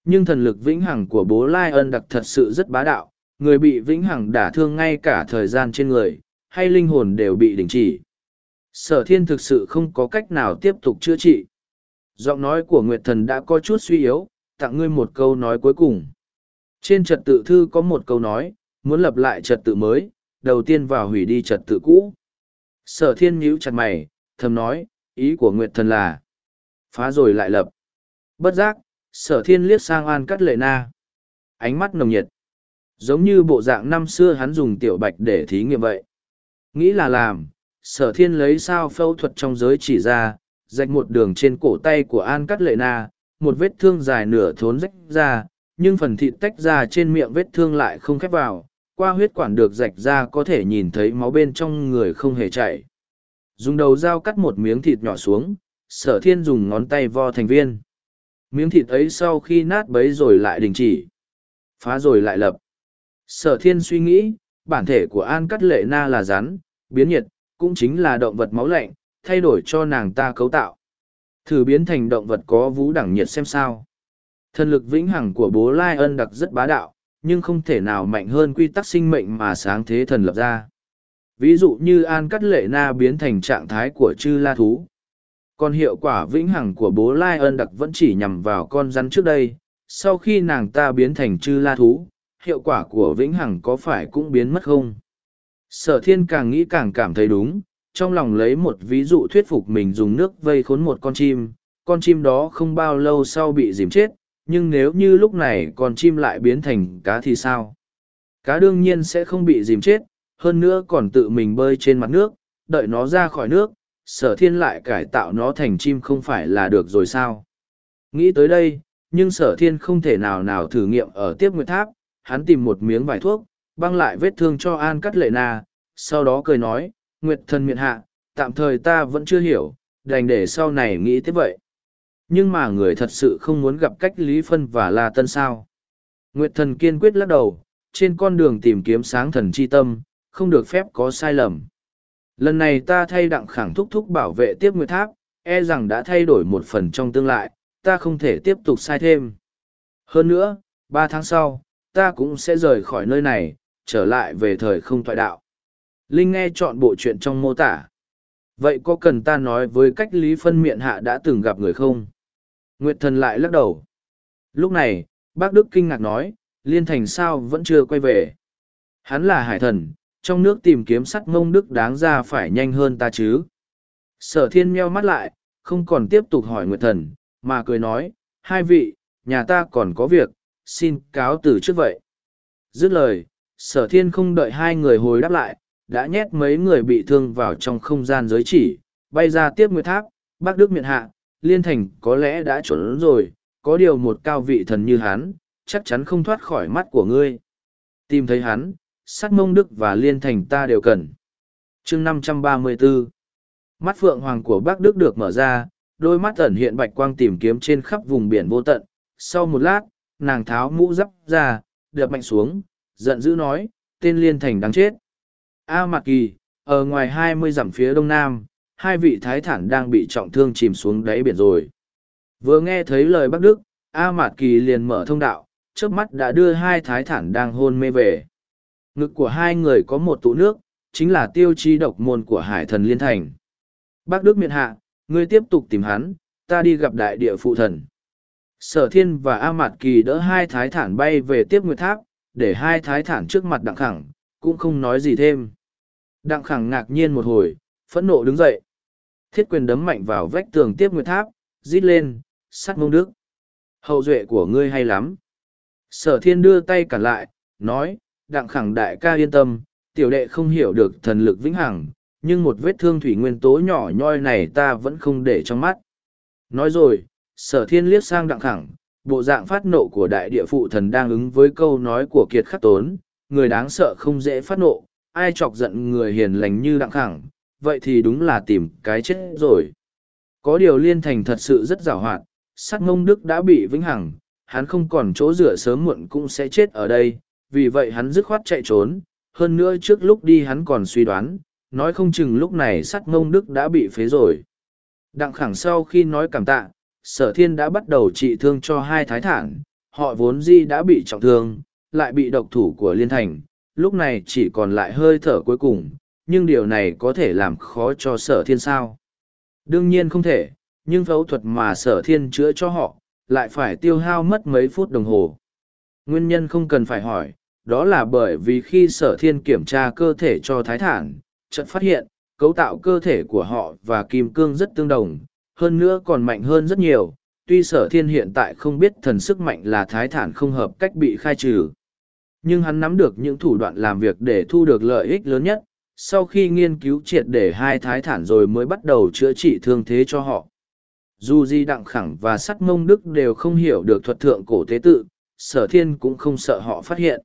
Nhưng thần lực vĩnh hằng của bố Lai ân đặc thật sự rất bá đạo, người bị vĩnh hằng đả thương ngay cả thời gian trên người, hay linh hồn đều bị đình chỉ. Sở thiên thực sự không có cách nào tiếp tục chữa trị. Giọng nói của Nguyệt Thần đã có chút suy yếu, tặng ngươi một câu nói cuối cùng. Trên trật tự thư có một câu nói, muốn lập lại trật tự mới, đầu tiên vào hủy đi trật tự cũ. Sở thiên nhíu chặt mày, thầm nói, ý của Nguyệt Thần là phá rồi lại lập. Bất giác, sở thiên liếc sang An Cắt Lệ Na. Ánh mắt nồng nhiệt. Giống như bộ dạng năm xưa hắn dùng tiểu bạch để thí nghiệm vậy. Nghĩ là làm, sở thiên lấy sao phẫu thuật trong giới chỉ ra, rạch một đường trên cổ tay của An Cắt Lệ Na, một vết thương dài nửa thốn rách ra, nhưng phần thịt tách ra trên miệng vết thương lại không khép vào, qua huyết quản được rạch ra có thể nhìn thấy máu bên trong người không hề chảy. Dùng đầu dao cắt một miếng thịt nhỏ xuống, sở thiên dùng ngón tay vo thành viên. Miếng thịt ấy sau khi nát bấy rồi lại đình chỉ. Phá rồi lại lập. Sở thiên suy nghĩ, bản thể của An Cắt Lệ Na là rắn, biến nhiệt, cũng chính là động vật máu lạnh, thay đổi cho nàng ta cấu tạo. Thử biến thành động vật có vú đẳng nhiệt xem sao. Thần lực vĩnh hằng của bố Lai ân đặc rất bá đạo, nhưng không thể nào mạnh hơn quy tắc sinh mệnh mà sáng thế thần lập ra. Ví dụ như An Cắt Lệ Na biến thành trạng thái của chư la thú. Còn hiệu quả vĩnh hằng của bố Lai ân đặc vẫn chỉ nhằm vào con rắn trước đây, sau khi nàng ta biến thành chư la thú, hiệu quả của vĩnh hằng có phải cũng biến mất không? Sở thiên càng nghĩ càng cảm thấy đúng, trong lòng lấy một ví dụ thuyết phục mình dùng nước vây khốn một con chim, con chim đó không bao lâu sau bị dìm chết, nhưng nếu như lúc này con chim lại biến thành cá thì sao? Cá đương nhiên sẽ không bị dìm chết, hơn nữa còn tự mình bơi trên mặt nước, đợi nó ra khỏi nước, sở thiên lại cải tạo nó thành chim không phải là được rồi sao? Nghĩ tới đây, nhưng sở thiên không thể nào nào thử nghiệm ở tiếp nguyệt tháp, hắn tìm một miếng vải thuốc, băng lại vết thương cho An Cắt Lệ Na, sau đó cười nói, Nguyệt thần miện hạ, tạm thời ta vẫn chưa hiểu, đành để sau này nghĩ thế vậy. Nhưng mà người thật sự không muốn gặp cách Lý Phân và La Tân sao. Nguyệt thần kiên quyết lắc đầu, trên con đường tìm kiếm sáng thần chi tâm, không được phép có sai lầm. Lần này ta thay đặng khẳng thúc thúc bảo vệ tiếp Nguyệt Tháp, e rằng đã thay đổi một phần trong tương lai, ta không thể tiếp tục sai thêm. Hơn nữa, ba tháng sau, ta cũng sẽ rời khỏi nơi này, trở lại về thời không thoại đạo. Linh nghe chọn bộ chuyện trong mô tả. Vậy có cần ta nói với cách Lý Phân Miện Hạ đã từng gặp người không? Nguyệt Thần lại lắc đầu. Lúc này, bác Đức kinh ngạc nói, Liên Thành sao vẫn chưa quay về. Hắn là hải thần, trong nước tìm kiếm sắt mông Đức đáng ra phải nhanh hơn ta chứ. Sở thiên meo mắt lại, không còn tiếp tục hỏi Nguyệt Thần, mà cười nói, hai vị, nhà ta còn có việc, xin cáo từ trước vậy. Dứt lời, sở thiên không đợi hai người hồi đáp lại, đã nhét mấy người bị thương vào trong không gian giới chỉ, bay ra tiếp nguyệt tháp, bác Đức miệng hạ, liên thành có lẽ đã chuẩn rồi, có điều một cao vị thần như hắn, chắc chắn không thoát khỏi mắt của ngươi. Tìm thấy hắn, sát mông Đức và liên thành ta đều cần. chương 534 Mắt phượng hoàng của bác Đức được mở ra, đôi mắt ẩn hiện bạch quang tìm kiếm trên khắp vùng biển vô tận. Sau một lát, nàng tháo mũ giáp ra, đập mạnh xuống, giận dữ nói, tên liên thành đáng chết. A Mạc Kỳ, ở ngoài hai mươi dặm phía đông nam, hai vị thái thản đang bị trọng thương chìm xuống đáy biển rồi. Vừa nghe thấy lời Bắc Đức, A Mạt Kỳ liền mở thông đạo, trước mắt đã đưa hai thái thản đang hôn mê về. Ngực của hai người có một tụ nước, chính là tiêu chí độc môn của hải thần liên thành. Bác Đức miệt hạ, ngươi tiếp tục tìm hắn, ta đi gặp đại địa phụ thần. Sở thiên và A Mạt Kỳ đỡ hai thái thản bay về tiếp nguyệt tháp, để hai thái thản trước mặt đặng khẳng, cũng không nói gì thêm. Đặng khẳng ngạc nhiên một hồi, phẫn nộ đứng dậy. Thiết quyền đấm mạnh vào vách tường tiếp nguyệt tháp, rít lên, sắt mông đức. Hậu duệ của ngươi hay lắm. Sở thiên đưa tay cản lại, nói, đặng khẳng đại ca yên tâm, tiểu đệ không hiểu được thần lực vĩnh hằng, nhưng một vết thương thủy nguyên tố nhỏ nhoi này ta vẫn không để trong mắt. Nói rồi, sở thiên liếc sang đặng khẳng, bộ dạng phát nộ của đại địa phụ thần đang ứng với câu nói của kiệt khắc tốn, người đáng sợ không dễ phát nộ, ai chọc giận người hiền lành như đặng khẳng, vậy thì đúng là tìm cái chết rồi. Có điều liên thành thật sự rất rào hoạt, sát ngông đức đã bị vĩnh hằng, hắn không còn chỗ rửa sớm muộn cũng sẽ chết ở đây, vì vậy hắn dứt khoát chạy trốn, hơn nữa trước lúc đi hắn còn suy đoán, nói không chừng lúc này sát ngông đức đã bị phế rồi. Đặng khẳng sau khi nói cảm tạ, sở thiên đã bắt đầu trị thương cho hai thái thản, họ vốn di đã bị trọng thương, lại bị độc thủ của liên thành, lúc này chỉ còn lại hơi thở cuối cùng, nhưng điều này có thể làm khó cho sở thiên sao. Đương nhiên không thể, nhưng phẫu thuật mà sở thiên chữa cho họ, lại phải tiêu hao mất mấy phút đồng hồ. Nguyên nhân không cần phải hỏi, đó là bởi vì khi sở thiên kiểm tra cơ thể cho thái thản, chợt phát hiện, cấu tạo cơ thể của họ và kim cương rất tương đồng, hơn nữa còn mạnh hơn rất nhiều. Tuy sở thiên hiện tại không biết thần sức mạnh là thái thản không hợp cách bị khai trừ. Nhưng hắn nắm được những thủ đoạn làm việc để thu được lợi ích lớn nhất, sau khi nghiên cứu triệt để hai thái thản rồi mới bắt đầu chữa trị thương thế cho họ dù di đặng khẳng và sắt mông đức đều không hiểu được thuật thượng cổ tế tự sở thiên cũng không sợ họ phát hiện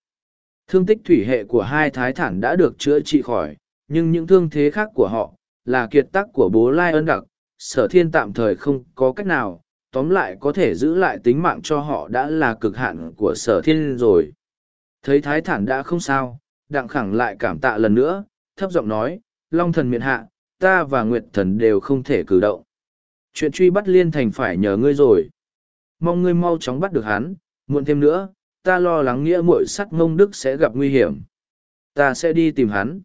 thương tích thủy hệ của hai thái thản đã được chữa trị khỏi nhưng những thương thế khác của họ là kiệt tác của bố lai ân đặc sở thiên tạm thời không có cách nào, tóm lại có thể giữ lại tính mạng cho họ đã là cực hạn của sở thiên rồi. Thấy thái thản đã không sao, đặng khẳng lại cảm tạ lần nữa, thấp giọng nói, long thần miện hạ, ta và nguyệt thần đều không thể cử động. Chuyện truy bắt liên thành phải nhờ ngươi rồi. Mong ngươi mau chóng bắt được hắn, muộn thêm nữa, ta lo lắng nghĩa muội sắt ngông đức sẽ gặp nguy hiểm. Ta sẽ đi tìm hắn.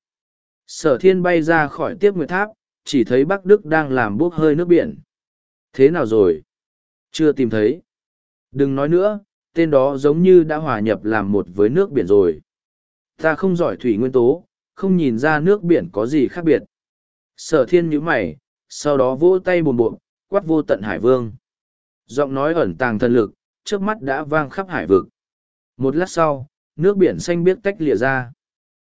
Sở thiên bay ra khỏi tiếp nguyệt tháp chỉ thấy bắc đức đang làm bốc hơi nước biển thế nào rồi chưa tìm thấy đừng nói nữa tên đó giống như đã hòa nhập làm một với nước biển rồi ta không giỏi thủy nguyên tố không nhìn ra nước biển có gì khác biệt sở thiên nhíu mày sau đó vỗ tay buồn buộn, quát vô tận hải vương. Giọng nói ẩn tàng thần lực, trước mắt đã vang khắp hải vực. Một lát sau, nước biển xanh biếc tách lìa ra.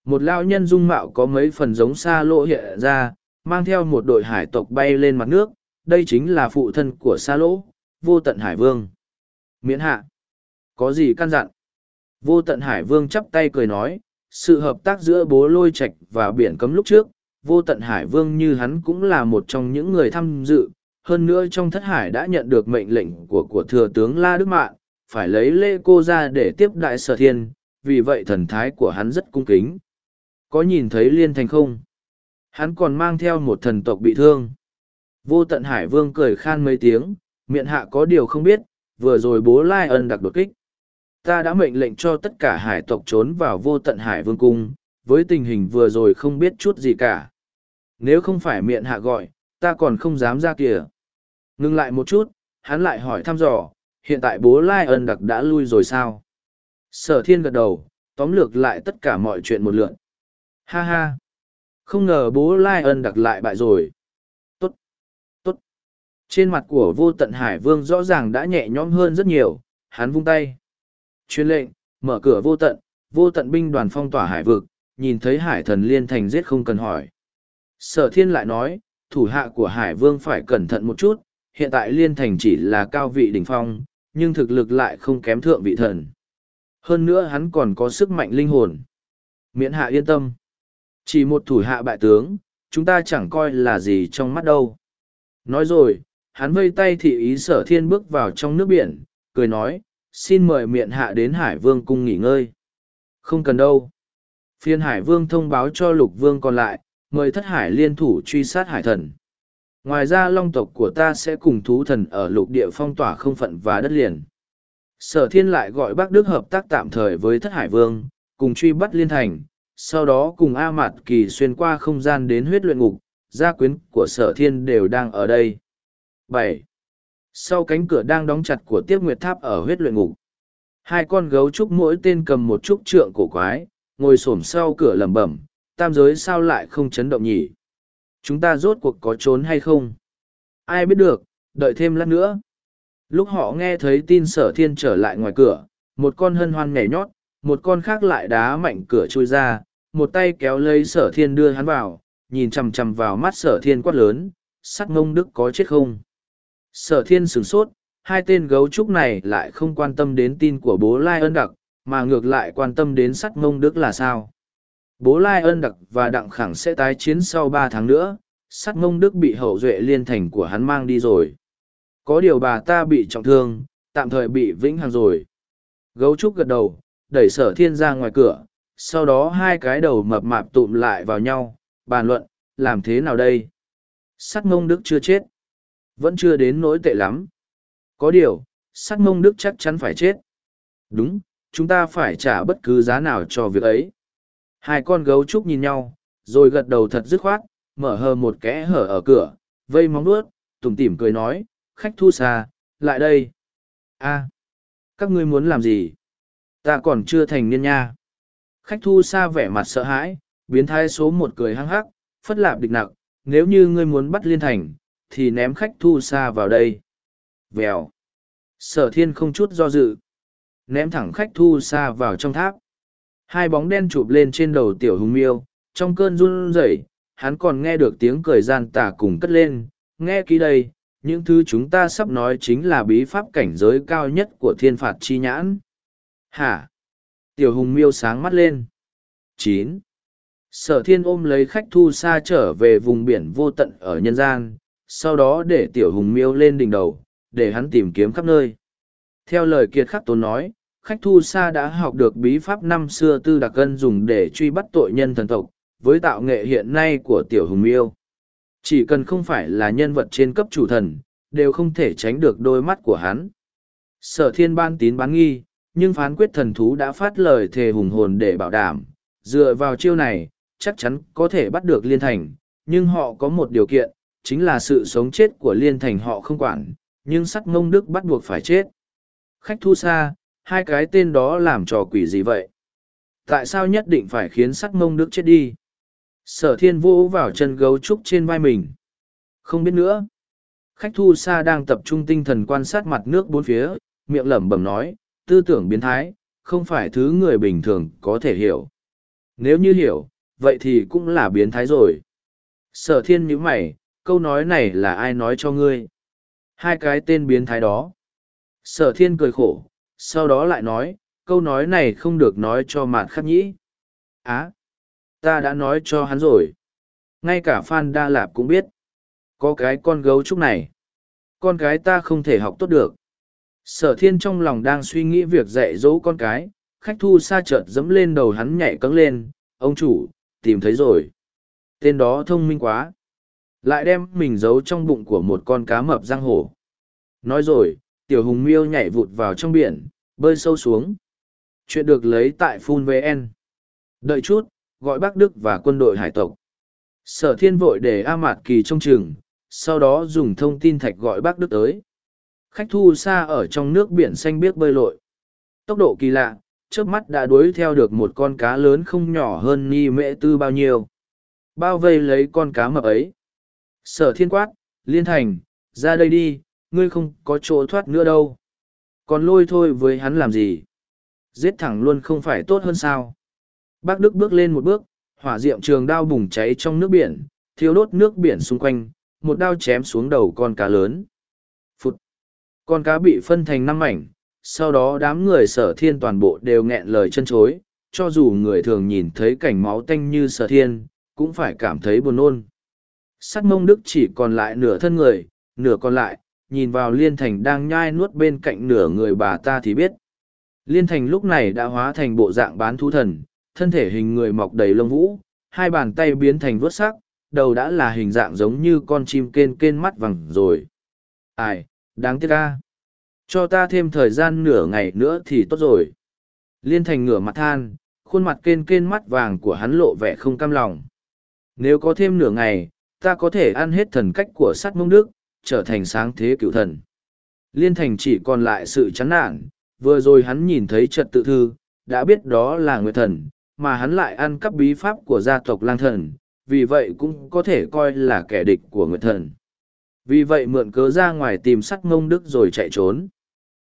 Một lao nhân dung mạo có mấy phần giống xa lộ hiện ra, mang theo một đội hải tộc bay lên mặt nước, đây chính là phụ thân của Sa lỗ, vô tận hải vương. Miễn hạ. Có gì căn dặn? Vô tận hải vương chắp tay cười nói, sự hợp tác giữa bố lôi Trạch và biển cấm lúc trước, vô tận hải vương như hắn cũng là một trong những người tham dự, hơn nữa trong thất hải đã nhận được mệnh lệnh của của thừa tướng La Đức Mạn, phải lấy lễ cô ra để tiếp đại sở thiên, vì vậy thần thái của hắn rất cung kính. Có nhìn thấy liên thành không? Hắn còn mang theo một thần tộc bị thương. Vô tận hải vương cười khan mấy tiếng, miệng hạ có điều không biết, vừa rồi bố Lai ân đặc đột kích. Ta đã mệnh lệnh cho tất cả hải tộc trốn vào vô tận hải vương cung, với tình hình vừa rồi không biết chút gì cả. Nếu không phải miệng hạ gọi, ta còn không dám ra kìa. Ngưng lại một chút, hắn lại hỏi thăm dò, hiện tại bố Lai ân đặc đã lui rồi sao? Sở thiên gật đầu, tóm lược lại tất cả mọi chuyện một lượn. Ha ha! Không ngờ bố Lai ân đặc lại bại rồi. Tốt! Tốt! Trên mặt của vô tận hải vương rõ ràng đã nhẹ nhõm hơn rất nhiều, hắn vung tay. Chuyên lệnh, mở cửa vô tận, vô tận binh đoàn phong tỏa hải vực, nhìn thấy hải thần liên thành giết không cần hỏi. Sở thiên lại nói, thủ hạ của hải vương phải cẩn thận một chút, hiện tại liên thành chỉ là cao vị đỉnh phong, nhưng thực lực lại không kém thượng vị thần. Hơn nữa hắn còn có sức mạnh linh hồn. Miễn hạ yên tâm. Chỉ một thủ hạ bại tướng, chúng ta chẳng coi là gì trong mắt đâu. Nói rồi, hắn vây tay thị ý sở thiên bước vào trong nước biển, cười nói, xin mời miệng hạ đến Hải Vương cung nghỉ ngơi. Không cần đâu. Phiên Hải Vương thông báo cho Lục Vương còn lại, mời thất hải liên thủ truy sát hải thần. Ngoài ra long tộc của ta sẽ cùng thú thần ở lục địa phong tỏa không phận và đất liền. Sở thiên lại gọi bác Đức hợp tác tạm thời với thất hải vương, cùng truy bắt liên thành, sau đó cùng A Mạt Kỳ xuyên qua không gian đến huyết luyện ngục, gia quyến của sở thiên đều đang ở đây. bảy Sau cánh cửa đang đóng chặt của tiếp nguyệt tháp ở huyết luyện ngục, hai con gấu trúc mỗi tên cầm một trúc trượng cổ quái, ngồi xổm sau cửa lẩm bẩm, tam giới sao lại không chấn động nhỉ? Chúng ta rốt cuộc có trốn hay không? Ai biết được, đợi thêm lát nữa. Lúc họ nghe thấy tin sở thiên trở lại ngoài cửa, một con hân hoan nhảy nhót, một con khác lại đá mạnh cửa chui ra, một tay kéo lấy sở thiên đưa hắn vào, nhìn chằm chằm vào mắt sở thiên quát lớn, sắt ngông đức có chết không? Sở thiên sửng sốt, hai tên gấu trúc này lại không quan tâm đến tin của bố Lai ân đặc, mà ngược lại quan tâm đến sắt ngông đức là sao? Bố Lai ân đặc và đặng khẳng sẽ tái chiến sau ba tháng nữa, sắt ngông đức bị hậu duệ liên thành của hắn mang đi rồi. Có điều bà ta bị trọng thương, tạm thời bị vĩnh hằng rồi. Gấu trúc gật đầu, đẩy sở thiên ra ngoài cửa, sau đó hai cái đầu mập mạp tụm lại vào nhau, bàn luận, làm thế nào đây? Sắt mông đức chưa chết. Vẫn chưa đến nỗi tệ lắm. Có điều, sắt mông đức chắc chắn phải chết. Đúng, chúng ta phải trả bất cứ giá nào cho việc ấy. Hai con gấu trúc nhìn nhau, rồi gật đầu thật dứt khoát, mở hờ một kẽ hở ở cửa, vây móng nuốt, tủm tỉm cười nói, khách thu xa, lại đây. a các ngươi muốn làm gì? Ta còn chưa thành niên nha. Khách thu xa vẻ mặt sợ hãi, biến thái số một cười hăng hắc, phất lạp địch nặng, nếu như ngươi muốn bắt liên thành, thì ném khách thu xa vào đây. Vèo. Sở thiên không chút do dự. Ném thẳng khách thu xa vào trong tháp. Hai bóng đen chụp lên trên đầu tiểu hùng miêu, trong cơn run rẩy, hắn còn nghe được tiếng cười gian tà cùng cất lên, nghe kỹ đây, những thứ chúng ta sắp nói chính là bí pháp cảnh giới cao nhất của thiên phạt chi nhãn. Hả? Tiểu hùng miêu sáng mắt lên. chín Sở thiên ôm lấy khách thu xa trở về vùng biển vô tận ở nhân gian, sau đó để tiểu hùng miêu lên đỉnh đầu, để hắn tìm kiếm khắp nơi. Theo lời kiệt khắc tốn nói, khách thu xa đã học được bí pháp năm xưa tư đặc cân dùng để truy bắt tội nhân thần tộc, với tạo nghệ hiện nay của tiểu hùng miêu. Chỉ cần không phải là nhân vật trên cấp chủ thần, đều không thể tránh được đôi mắt của hắn. Sở thiên ban tín bán nghi, nhưng phán quyết thần thú đã phát lời thề hùng hồn để bảo đảm, dựa vào chiêu này, chắc chắn có thể bắt được liên thành, nhưng họ có một điều kiện, chính là sự sống chết của liên thành họ không quản, nhưng sắt ngông đức bắt buộc phải chết. Khách thu xa, hai cái tên đó làm trò quỷ gì vậy? Tại sao nhất định phải khiến sắt ngông đức chết đi? Sở thiên vô vào chân gấu trúc trên vai mình. Không biết nữa. Khách thu xa đang tập trung tinh thần quan sát mặt nước bốn phía, miệng lẩm bẩm nói, tư tưởng biến thái, không phải thứ người bình thường có thể hiểu. Nếu như hiểu, vậy thì cũng là biến thái rồi. Sở thiên nhíu mày, câu nói này là ai nói cho ngươi? Hai cái tên biến thái đó. Sở thiên cười khổ, sau đó lại nói, câu nói này không được nói cho mạt khắc nhĩ. Á, ta đã nói cho hắn rồi. Ngay cả Phan Đa Lạp cũng biết. Có cái con gấu trúc này. Con cái ta không thể học tốt được. Sở thiên trong lòng đang suy nghĩ việc dạy dỗ con cái, khách thu xa chợt dẫm lên đầu hắn nhảy cấng lên, ông chủ, tìm thấy rồi. Tên đó thông minh quá. Lại đem mình giấu trong bụng của một con cá mập giang hổ. Nói rồi, tiểu hùng miêu nhảy vụt vào trong biển, bơi sâu xuống. Chuyện được lấy tại Phun VN. Đợi chút, gọi bác Đức và quân đội hải tộc. Sở thiên vội để A Mạt Kỳ trong trường, sau đó dùng thông tin thạch gọi bác Đức tới. Khách thu xa ở trong nước biển xanh biếc bơi lội. Tốc độ kỳ lạ, trước mắt đã đuổi theo được một con cá lớn không nhỏ hơn ni mễ tư bao nhiêu. Bao vây lấy con cá mập ấy. Sở thiên quát, liên thành, ra đây đi, ngươi không có chỗ thoát nữa đâu. Còn lôi thôi với hắn làm gì? Giết thẳng luôn không phải tốt hơn sao? Bác Đức bước lên một bước, hỏa diệm trường đao bùng cháy trong nước biển, thiêu đốt nước biển xung quanh, một đao chém xuống đầu con cá lớn. Con cá bị phân thành năm mảnh, sau đó đám người sở thiên toàn bộ đều nghẹn lời chân chối, cho dù người thường nhìn thấy cảnh máu tanh như sở thiên, cũng phải cảm thấy buồn nôn. Sắt mông đức chỉ còn lại nửa thân người, nửa còn lại, nhìn vào liên thành đang nhai nuốt bên cạnh nửa người bà ta thì biết liên thành lúc này đã hóa thành bộ dạng bán thú thần thân thể hình người mọc đầy lông vũ hai bàn tay biến thành vớt sắc đầu đã là hình dạng giống như con chim kên kên mắt vàng rồi ai đáng tiếc ca cho ta thêm thời gian nửa ngày nữa thì tốt rồi. Liên thành ngửa mặt than, khuôn mặt kên kên mắt vàng của hắn lộ vẻ không cam lòng. Nếu có thêm nửa ngày, ta có thể ăn hết thần cách của sắt mông đức, trở thành sáng thế cựu thần. Liên thành chỉ còn lại sự chán nản, vừa rồi hắn nhìn thấy trật tự thư, đã biết đó là nguyệt thần, mà hắn lại ăn cắp bí pháp của gia tộc lang thần, vì vậy cũng có thể coi là kẻ địch của nguyệt thần vì vậy mượn cớ ra ngoài tìm sắt mông đức rồi chạy trốn.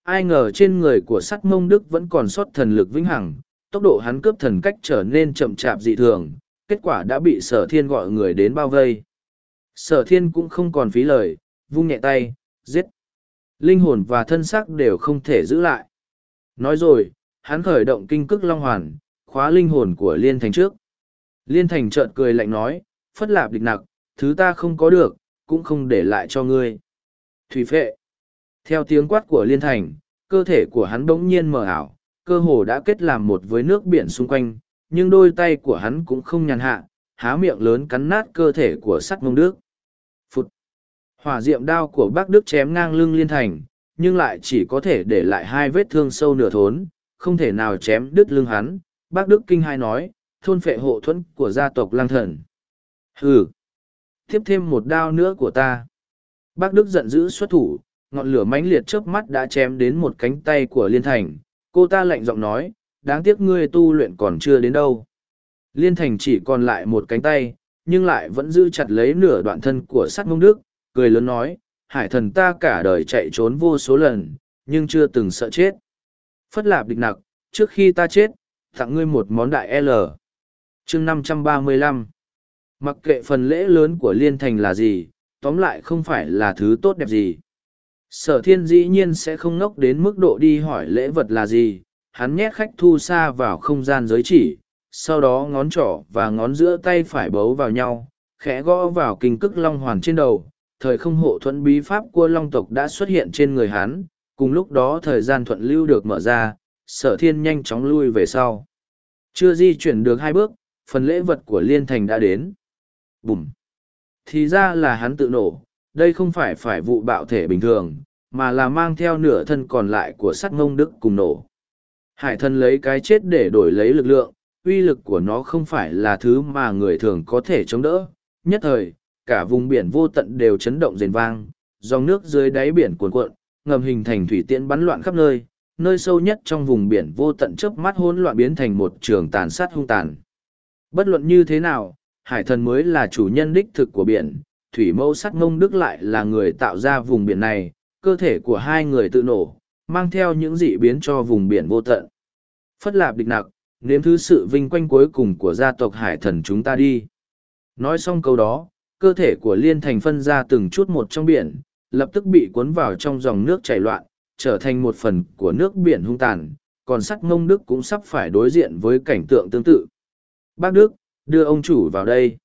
Ai ngờ trên người của sắt mông đức vẫn còn sót thần lực vĩnh hằng, tốc độ hắn cướp thần cách trở nên chậm chạp dị thường, kết quả đã bị sở thiên gọi người đến bao vây. Sở thiên cũng không còn phí lời, vung nhẹ tay, giết. Linh hồn và thân xác đều không thể giữ lại. Nói rồi, hắn khởi động kinh cức long hoàn, khóa linh hồn của liên thành trước. Liên thành trợn cười lạnh nói, phất lạp địch nặc, thứ ta không có được cũng không để lại cho ngươi. Thủy phệ, theo tiếng quát của liên thành, cơ thể của hắn bỗng nhiên mờ ảo, cơ hồ đã kết làm một với nước biển xung quanh, nhưng đôi tay của hắn cũng không nhàn hạ, há miệng lớn cắn nát cơ thể của sắt mông đức. Phụt. Hỏa diệm đao của bác đức chém ngang lưng liên thành, nhưng lại chỉ có thể để lại hai vết thương sâu nửa thốn, không thể nào chém đứt lưng hắn. Bác đức kinh hai nói, thôn phệ hộ thuẫn của gia tộc lang thần. Hừ tiếp thêm một đao nữa của ta. Bác đức giận dữ xuất thủ, ngọn lửa mãnh liệt trước mắt đã chém đến một cánh tay của liên thành. Cô ta lạnh giọng nói, đáng tiếc ngươi tu luyện còn chưa đến đâu. Liên thành chỉ còn lại một cánh tay, nhưng lại vẫn giữ chặt lấy nửa đoạn thân của sắt mông đức, cười lớn nói, hải thần ta cả đời chạy trốn vô số lần, nhưng chưa từng sợ chết. Phất lạp địch nặc, trước khi ta chết, tặng ngươi một món đại l. Chương năm trăm ba mươi lăm mặc kệ phần lễ lớn của liên thành là gì, tóm lại không phải là thứ tốt đẹp gì. Sở thiên dĩ nhiên sẽ không ngốc đến mức độ đi hỏi lễ vật là gì, hắn nhét khách thu xa vào không gian giới chỉ, sau đó ngón trỏ và ngón giữa tay phải bấu vào nhau, khẽ gõ vào kinh cức long hoàn trên đầu. Thời không hộ thuẫn bí pháp của long tộc đã xuất hiện trên người hắn, cùng lúc đó thời gian thuận lưu được mở ra, sở thiên nhanh chóng lui về sau. Chưa di chuyển được hai bước, phần lễ vật của liên thành đã đến bùm. Thì ra là hắn tự nổ, đây không phải phải vụ bạo thể bình thường, mà là mang theo nửa thân còn lại của sắt ngông đức cùng nổ. Hải thần lấy cái chết để đổi lấy lực lượng, uy lực của nó không phải là thứ mà người thường có thể chống đỡ. Nhất thời, cả vùng biển vô tận đều chấn động rền vang, dòng nước dưới đáy biển cuồn cuộn, ngầm hình thành thủy tiễn bắn loạn khắp nơi nơi sâu nhất trong vùng biển vô tận chớp mắt hỗn loạn biến thành một trường tàn sát hung tàn. Bất luận như thế nào hải thần mới là chủ nhân đích thực của biển, thủy mẫu sắt ngông đức lại là người tạo ra vùng biển này, cơ thể của hai người tự nổ, mang theo những dị biến cho vùng biển vô tận. Phất lạp địch nặc, nếm thứ sự vinh quanh cuối cùng của gia tộc hải thần chúng ta đi. Nói xong câu đó, cơ thể của liên thành phân ra từng chút một trong biển, lập tức bị cuốn vào trong dòng nước chảy loạn, trở thành một phần của nước biển hung tàn, còn sắt ngông đức cũng sắp phải đối diện với cảnh tượng tương tự. Bác đức đưa ông chủ vào đây.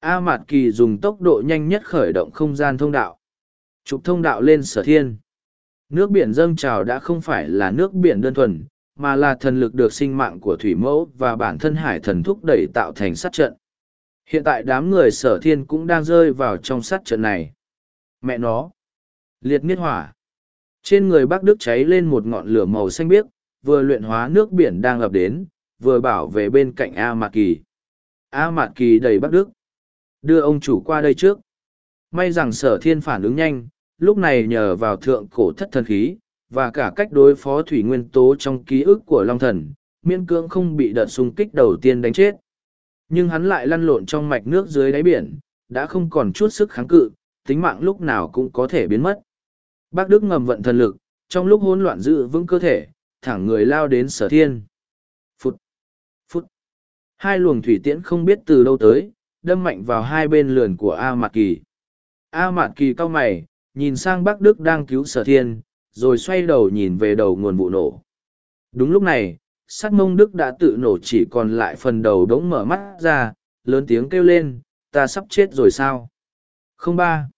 A mạt kỳ dùng tốc độ nhanh nhất khởi động không gian thông đạo. Chụp thông đạo lên sở thiên. Nước biển dâng trào đã không phải là nước biển đơn thuần, mà là thần lực được sinh mạng của thủy mẫu và bản thân hải thần thúc đẩy tạo thành sát trận. Hiện tại đám người sở thiên cũng đang rơi vào trong sát trận này. Mẹ nó! Liệt nghiết hỏa! Trên người bác đức cháy lên một ngọn lửa màu xanh biếc, vừa luyện hóa nước biển đang ập đến, vừa bảo vệ bên cạnh a mạc kỳ a mạt kỳ đầy Bắc đức. Đưa ông chủ qua đây trước. May rằng sở thiên phản ứng nhanh, lúc này nhờ vào thượng cổ thất thần khí, và cả cách đối phó thủy nguyên tố trong ký ức của long thần, miễn cưỡng không bị đợt xung kích đầu tiên đánh chết. Nhưng hắn lại lăn lộn trong mạch nước dưới đáy biển, đã không còn chút sức kháng cự, tính mạng lúc nào cũng có thể biến mất. Bác đức ngầm vận thần lực, trong lúc hỗn loạn giữ vững cơ thể, thẳng người lao đến sở thiên hai luồng thủy tiễn không biết từ đâu tới đâm mạnh vào hai bên lườn của a mạc kỳ. A mạc kỳ cau mày nhìn sang Bắc đức đang cứu sở thiên rồi xoay đầu nhìn về đầu nguồn vụ nổ. Đúng lúc này sắc mông đức đã tự nổ chỉ còn lại phần đầu đống mở mắt ra lớn tiếng kêu lên ta sắp chết rồi sao? Không ba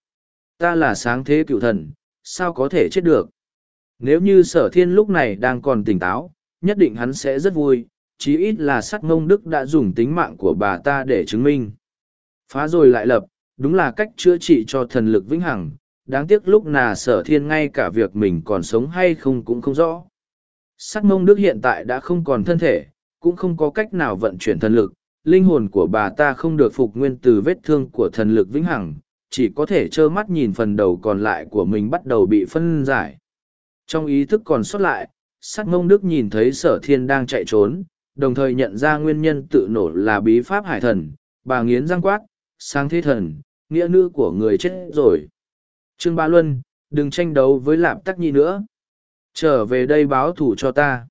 ta là sáng thế cựu thần sao có thể chết được. Nếu như sở thiên lúc này đang còn tỉnh táo, nhất định hắn sẽ rất vui, chí ít là sắt ngông đức đã dùng tính mạng của bà ta để chứng minh. Phá rồi lại lập, đúng là cách chữa trị cho thần lực vĩnh hằng, đáng tiếc lúc nào sở thiên ngay cả việc mình còn sống hay không cũng không rõ. Sắt ngông đức hiện tại đã không còn thân thể, cũng không có cách nào vận chuyển thần lực, linh hồn của bà ta không được phục nguyên từ vết thương của thần lực vĩnh hằng, chỉ có thể trơ mắt nhìn phần đầu còn lại của mình bắt đầu bị phân giải. Trong ý thức còn sót lại, sắt ngông đức nhìn thấy sở thiên đang chạy trốn, đồng thời nhận ra nguyên nhân tự nổ là bí pháp hải thần, bà nghiến răng quát, sáng thế thần, nghĩa nữ của người chết rồi. Trương Ba Luân, đừng tranh đấu với lạp tắc nhi nữa. Trở về đây báo thủ cho ta.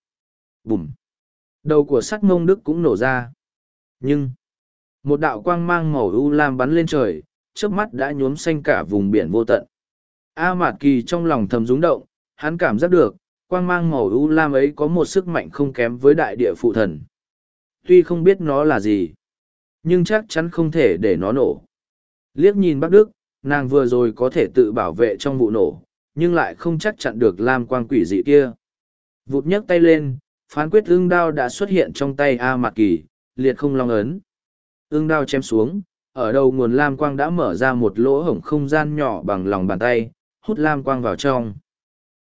Bùm. Đầu của sắt ngông đức cũng nổ ra. Nhưng, một đạo quang mang màu u lam bắn lên trời, trước mắt đã nhuốm xanh cả vùng biển vô tận. A Mạt Kỳ trong lòng thầm rúng động, hắn cảm giác được, quang mang màu u lam ấy có một sức mạnh không kém với đại địa phụ thần. Tuy không biết nó là gì, nhưng chắc chắn không thể để nó nổ. Liếc nhìn Bắc Đức, nàng vừa rồi có thể tự bảo vệ trong vụ nổ, nhưng lại không chắc chặn được lam quang quỷ dị kia. Vụt nhấc tay lên, phán quyết ương đao đã xuất hiện trong tay A Mạt Kỳ, liệt không long ấn. Ương đao chém xuống, ở đầu nguồn lam quang đã mở ra một lỗ hổng không gian nhỏ bằng lòng bàn tay, hút lam quang vào trong.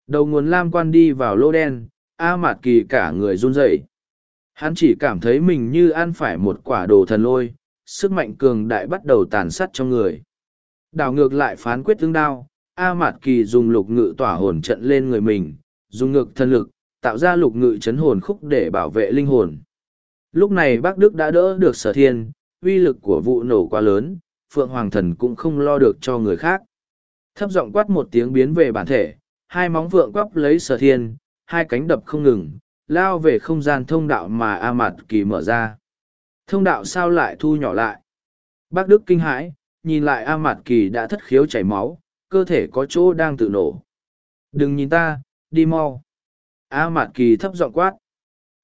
Đầu nguồn lam quan đi vào lô đen, A Mạt Kỳ cả người run rẩy. Hắn chỉ cảm thấy mình như ăn phải một quả đồ thần lôi, sức mạnh cường đại bắt đầu tàn sát trong người. Đảo ngược lại phán quyết tương đao, A Mạt Kỳ dùng lục ngự tỏa hồn trận lên người mình, dùng ngực thân lực, tạo ra lục ngự chấn hồn khúc để bảo vệ linh hồn. Lúc này bác Đức đã đỡ được sở thiên, uy lực của vụ nổ quá lớn, Phượng Hoàng Thần cũng không lo được cho người khác. Thấp giọng quát một tiếng biến về bản thể, hai móng vượng quắp lấy sở thiên, hai cánh đập không ngừng, lao về không gian thông đạo mà A Mạt Kỳ mở ra. Thông đạo sao lại thu nhỏ lại? Bác Đức kinh hãi, nhìn lại A Mạt Kỳ đã thất khiếu chảy máu, cơ thể có chỗ đang tự nổ. Đừng nhìn ta, đi mau. A Mạt Kỳ thấp giọng quát.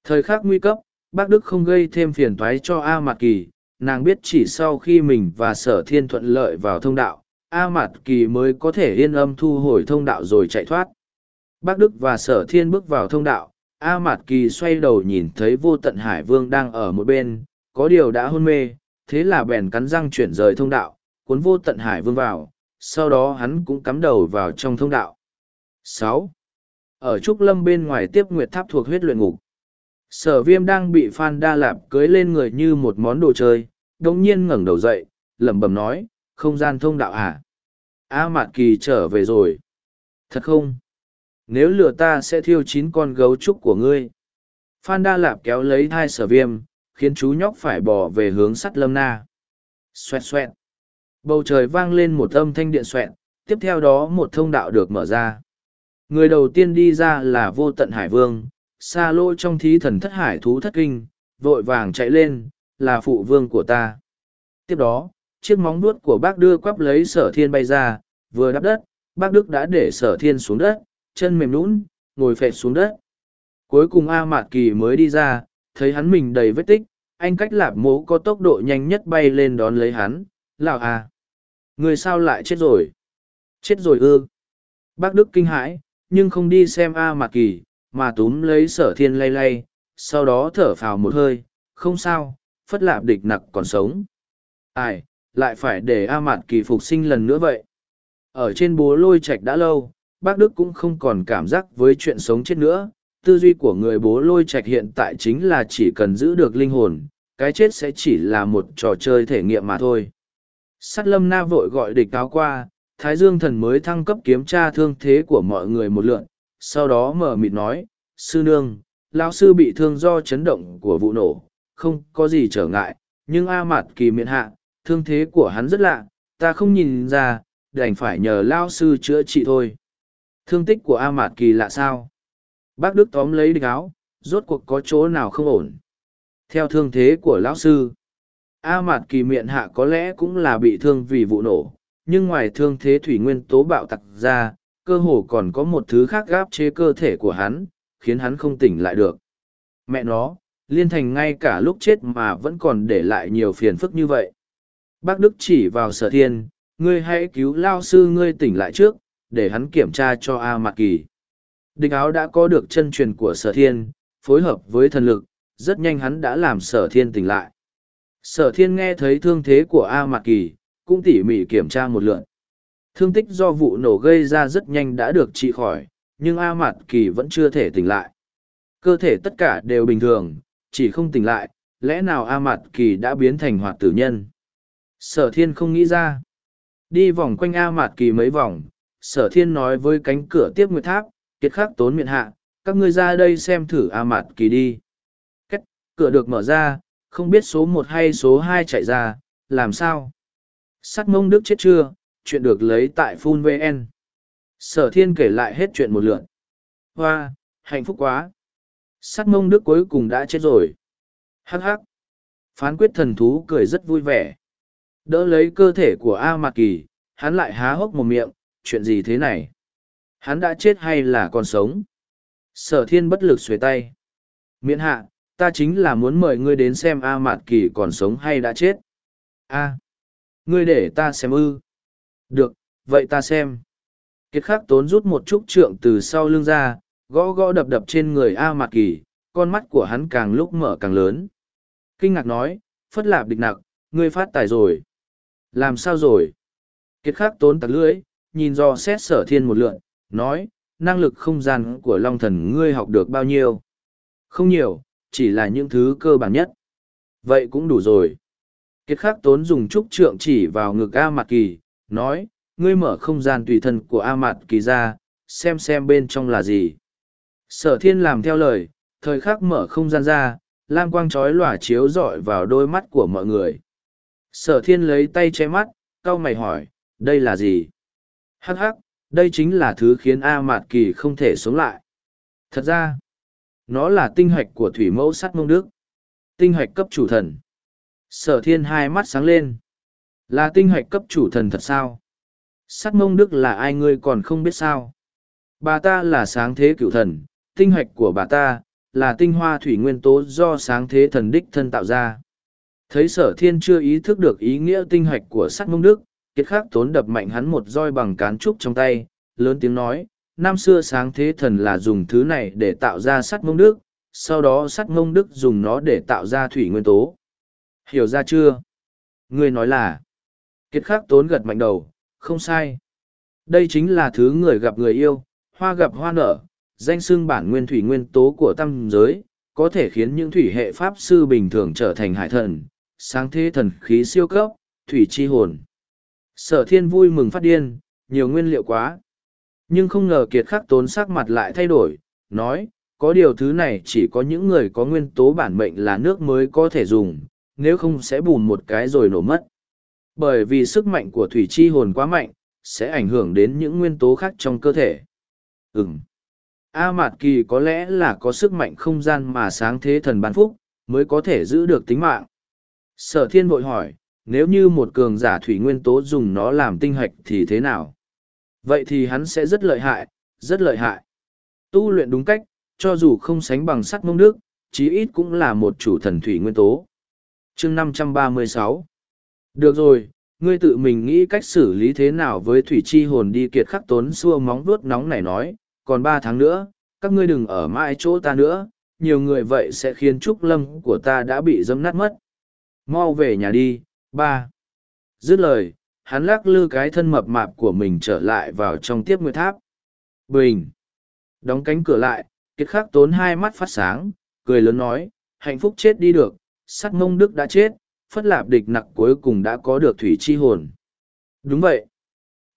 Thời khắc nguy cấp, bác Đức không gây thêm phiền toái cho A Mạt Kỳ, nàng biết chỉ sau khi mình và sở thiên thuận lợi vào thông đạo, A Mạt Kỳ mới có thể yên âm thu hồi thông đạo rồi chạy thoát. Bác Đức và sở thiên bước vào thông đạo, A Mạt Kỳ xoay đầu nhìn thấy vô tận Hải Vương đang ở một bên, có điều đã hôn mê, thế là bèn cắn răng chuyển rời thông đạo, cuốn vô tận Hải Vương vào, sau đó hắn cũng cắm đầu vào trong thông đạo. sáu Ở Trúc Lâm bên ngoài tiếp Nguyệt Tháp thuộc huyết luyện ngục. Sở viêm đang bị Phan Đa Lạp cưới lên người như một món đồ chơi, đồng nhiên ngẩng đầu dậy, lẩm bẩm nói, không gian thông đạo à? A Mạt Kỳ trở về rồi. Thật không? Nếu lừa ta sẽ thiêu chín con gấu trúc của ngươi. Phan Đa Lạp kéo lấy thai sở viêm, khiến chú nhóc phải bỏ về hướng sắt lâm na. Xoẹt xoẹt. Bầu trời vang lên một âm thanh điện xoẹt, tiếp theo đó một thông đạo được mở ra. Người đầu tiên đi ra là vô tận hải vương, xa lôi trong thí thần thất hải thú thất kinh, vội vàng chạy lên, là phụ vương của ta. Tiếp đó, chiếc móng vuốt của bác đưa quắp lấy sở thiên bay ra, vừa đắp đất, bác Đức đã để sở thiên xuống đất, chân mềm nũng, ngồi phẹt xuống đất. Cuối cùng A Mạt Kỳ mới đi ra, thấy hắn mình đầy vết tích, anh cách lạp mố có tốc độ nhanh nhất bay lên đón lấy hắn, lào à. Người sao lại chết rồi? Chết rồi ư? Bác Đức kinh hãi, nhưng không đi xem A Mạt Kỳ, mà túm lấy sở thiên lay lay, sau đó thở phào một hơi, không sao, phất lạp địch nặc còn sống. Ai, lại phải để A Mạt Kỳ phục sinh lần nữa vậy? Ở trên bố lôi Trạch đã lâu, bác Đức cũng không còn cảm giác với chuyện sống chết nữa. Tư duy của người bố lôi Trạch hiện tại chính là chỉ cần giữ được linh hồn, cái chết sẽ chỉ là một trò chơi thể nghiệm mà thôi. Sát lâm na vội gọi địch cáo qua, Thái Dương thần mới thăng cấp kiểm tra thương thế của mọi người một lượn, sau đó mở mịt nói, sư nương, lão sư bị thương do chấn động của vụ nổ, không có gì trở ngại, nhưng A Mạt Kỳ miệng hạ, thương thế của hắn rất lạ, ta không nhìn ra, đành phải nhờ lao sư chữa trị thôi. Thương tích của A Mạt Kỳ lạ sao? Bác Đức tóm lấy địch áo, rốt cuộc có chỗ nào không ổn. Theo thương thế của lão sư, A Mạt Kỳ miệng hạ có lẽ cũng là bị thương vì vụ nổ, nhưng ngoài thương thế thủy nguyên tố bạo tặc ra, cơ hồ còn có một thứ khác gáp chế cơ thể của hắn, khiến hắn không tỉnh lại được. Mẹ nó, liên thành ngay cả lúc chết mà vẫn còn để lại nhiều phiền phức như vậy. Bác Đức chỉ vào sở thiên, ngươi hãy cứu lao sư ngươi tỉnh lại trước, để hắn kiểm tra cho A Mạt Kỳ. Địch áo đã có được chân truyền của sở thiên, phối hợp với thần lực, rất nhanh hắn đã làm sở thiên tỉnh lại. Sở thiên nghe thấy thương thế của A Mạt Kỳ, cũng tỉ mỉ kiểm tra một lượt. Thương tích do vụ nổ gây ra rất nhanh đã được trị khỏi, nhưng A Mạt Kỳ vẫn chưa thể tỉnh lại. Cơ thể tất cả đều bình thường, chỉ không tỉnh lại, lẽ nào A Mạt Kỳ đã biến thành hoạt tử nhân? Sở thiên không nghĩ ra. Đi vòng quanh A Mạt Kỳ mấy vòng, sở thiên nói với cánh cửa tiếp nguyệt tháp, kiệt khắc tốn miệng hạ, các ngươi ra đây xem thử A Mạt Kỳ đi. Cách, cửa được mở ra, không biết số một hay số hai chạy ra, làm sao? Sắt mông đức chết chưa, chuyện được lấy tại Phun VN. Sở thiên kể lại hết chuyện một lượn. Hoa, hạnh phúc quá. Sắt mông đức cuối cùng đã chết rồi. Hắc hắc. Phán quyết thần thú cười rất vui vẻ. Đỡ lấy cơ thể của A Mạc Kỳ, hắn lại há hốc một miệng, chuyện gì thế này? Hắn đã chết hay là còn sống? Sở thiên bất lực xuề tay. Miễn hạ, ta chính là muốn mời ngươi đến xem A Mạt Kỳ còn sống hay đã chết. A. ngươi để ta xem ư. Được, vậy ta xem. Kiệt khắc tốn rút một chút trượng từ sau lưng ra, gõ gõ đập đập trên người A Mạt Kỳ, con mắt của hắn càng lúc mở càng lớn. Kinh ngạc nói, phất lạp địch nặc, ngươi phát tài rồi. Làm sao rồi? Kiệt khắc tốn tặc lưỡi, nhìn do xét sở thiên một lượn, nói, năng lực không gian của long thần ngươi học được bao nhiêu? Không nhiều, chỉ là những thứ cơ bản nhất. Vậy cũng đủ rồi. Kiệt khắc tốn dùng trúc trượng chỉ vào ngực A Mạt Kỳ, nói, ngươi mở không gian tùy thân của A Mạt Kỳ ra, xem xem bên trong là gì. Sở thiên làm theo lời, thời khắc mở không gian ra, lam quang trói lòa chiếu rọi vào đôi mắt của mọi người. Sở thiên lấy tay che mắt, cau mày hỏi, đây là gì? Hắc hắc, đây chính là thứ khiến A Mạt Kỳ không thể sống lại. Thật ra, nó là tinh hạch của thủy mẫu sắt mông đức. Tinh hạch cấp chủ thần. Sở thiên hai mắt sáng lên. Là tinh hạch cấp chủ thần thật sao? Sắt mông đức là ai ngươi còn không biết sao? Bà ta là sáng thế cửu thần, tinh hạch của bà ta, là tinh hoa thủy nguyên tố do sáng thế thần đích thân tạo ra. Thấy sở thiên chưa ý thức được ý nghĩa tinh hạch của sắt mông đức, kiệt khắc tốn đập mạnh hắn một roi bằng cán trúc trong tay, lớn tiếng nói, năm xưa sáng thế thần là dùng thứ này để tạo ra sắt mông đức, sau đó sắt mông đức dùng nó để tạo ra thủy nguyên tố. Hiểu ra chưa? Ngươi nói là, kiệt khắc tốn gật mạnh đầu, không sai. Đây chính là thứ người gặp người yêu, hoa gặp hoa nở, danh xưng bản nguyên thủy nguyên tố của tâm giới, có thể khiến những thủy hệ pháp sư bình thường trở thành hải thần, sáng thế thần khí siêu cấp, thủy chi hồn. Sở thiên vui mừng phát điên, nhiều nguyên liệu quá. Nhưng không ngờ kiệt khắc tốn sắc mặt lại thay đổi, nói, có điều thứ này chỉ có những người có nguyên tố bản mệnh là nước mới có thể dùng, nếu không sẽ bùn một cái rồi nổ mất. Bởi vì sức mạnh của thủy chi hồn quá mạnh, sẽ ảnh hưởng đến những nguyên tố khác trong cơ thể. Ừm. A Mạt Kỳ có lẽ là có sức mạnh không gian mà sáng thế thần ban phúc, mới có thể giữ được tính mạng. Sở thiên bội hỏi, nếu như một cường giả thủy nguyên tố dùng nó làm tinh hạch thì thế nào? Vậy thì hắn sẽ rất lợi hại, rất lợi hại. Tu luyện đúng cách, cho dù không sánh bằng sắt mông nước, chí ít cũng là một chủ thần thủy nguyên tố. chương 536 Được rồi, ngươi tự mình nghĩ cách xử lý thế nào với thủy chi hồn đi kiệt khắc tốn xua móng vuốt nóng này nói, còn ba tháng nữa, các ngươi đừng ở mãi chỗ ta nữa, nhiều người vậy sẽ khiến trúc lâm của ta đã bị dâm nát mất. Mau về nhà đi, ba. Dứt lời, hắn lắc lư cái thân mập mạp của mình trở lại vào trong tiếp nguyệt tháp. Bình. Đóng cánh cửa lại, kiệt khắc tốn hai mắt phát sáng, cười lớn nói, hạnh phúc chết đi được, sắt mông đức đã chết, phất lạp địch nặc cuối cùng đã có được thủy chi hồn. Đúng vậy.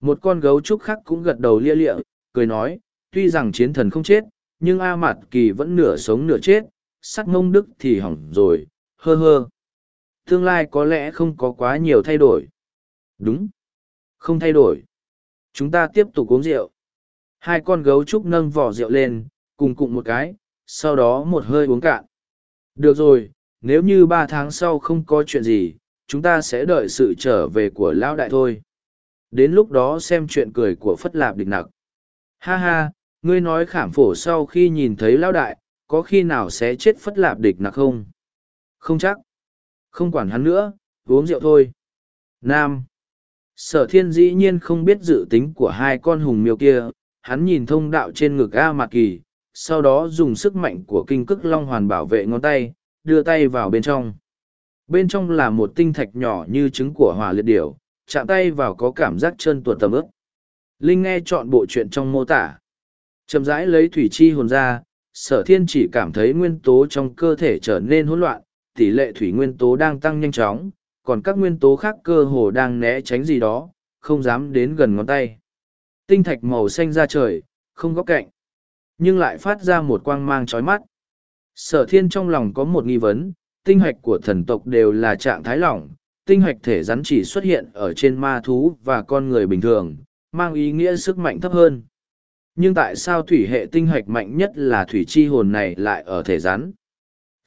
Một con gấu trúc khác cũng gật đầu lia lịa, cười nói, tuy rằng chiến thần không chết, nhưng A Mạt Kỳ vẫn nửa sống nửa chết, sắt mông đức thì hỏng rồi, hơ hơ. Tương lai có lẽ không có quá nhiều thay đổi. Đúng. Không thay đổi. Chúng ta tiếp tục uống rượu. Hai con gấu trúc nâng vỏ rượu lên, cùng cụng một cái, sau đó một hơi uống cạn. Được rồi, nếu như ba tháng sau không có chuyện gì, chúng ta sẽ đợi sự trở về của lão đại thôi. Đến lúc đó xem chuyện cười của Phất Lạp địch nặc. Ha ha, ngươi nói khảm phổ sau khi nhìn thấy lão đại, có khi nào sẽ chết Phất Lạp địch nặc không? Không chắc. Không quản hắn nữa, uống rượu thôi. Nam. Sở thiên dĩ nhiên không biết dự tính của hai con hùng miêu kia, hắn nhìn thông đạo trên ngực A Mạc Kỳ, sau đó dùng sức mạnh của kinh cức long hoàn bảo vệ ngón tay, đưa tay vào bên trong. Bên trong là một tinh thạch nhỏ như trứng của hỏa liệt điểu, chạm tay vào có cảm giác chân tuột tầm ướp. Linh nghe chọn bộ chuyện trong mô tả. Chậm rãi lấy thủy chi hồn ra, sở thiên chỉ cảm thấy nguyên tố trong cơ thể trở nên hỗn loạn, tỷ lệ thủy nguyên tố đang tăng nhanh chóng, còn các nguyên tố khác cơ hồ đang né tránh gì đó, không dám đến gần ngón tay. Tinh thạch màu xanh ra trời, không góc cạnh, nhưng lại phát ra một quang mang chói mắt. Sở thiên trong lòng có một nghi vấn, tinh hạch của thần tộc đều là trạng thái lỏng, tinh hạch thể rắn chỉ xuất hiện ở trên ma thú và con người bình thường, mang ý nghĩa sức mạnh thấp hơn. Nhưng tại sao thủy hệ tinh hạch mạnh nhất là thủy chi hồn này lại ở thể rắn?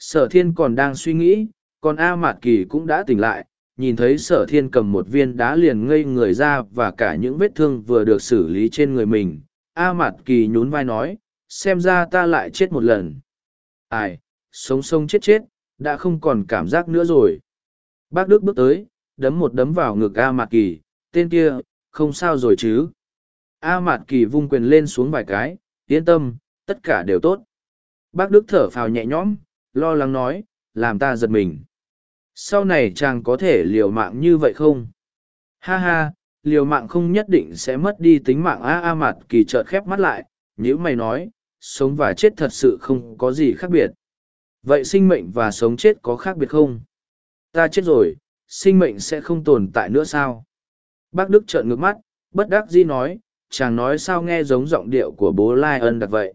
Sở thiên còn đang suy nghĩ, còn A Mạt Kỳ cũng đã tỉnh lại, nhìn thấy sở thiên cầm một viên đá liền ngây người ra và cả những vết thương vừa được xử lý trên người mình. A Mạt Kỳ nhún vai nói, xem ra ta lại chết một lần. Ai, sống sông chết chết, đã không còn cảm giác nữa rồi. Bác Đức bước tới, đấm một đấm vào ngực A Mạt Kỳ, tên kia, không sao rồi chứ. A Mạt Kỳ vung quyền lên xuống vài cái, yên tâm, tất cả đều tốt. Bác Đức thở phào nhẹ nhõm, lo lắng nói, làm ta giật mình. Sau này chàng có thể liều mạng như vậy không? Ha ha, liều mạng không nhất định sẽ mất đi tính mạng A A Mạt Kỳ chợt khép mắt lại, nếu mày nói, sống và chết thật sự không có gì khác biệt. Vậy sinh mệnh và sống chết có khác biệt không? Ta chết rồi, sinh mệnh sẽ không tồn tại nữa sao? Bác Đức trợn ngược mắt, bất đắc dĩ nói, chàng nói sao nghe giống giọng điệu của bố Lai ân đặc vậy?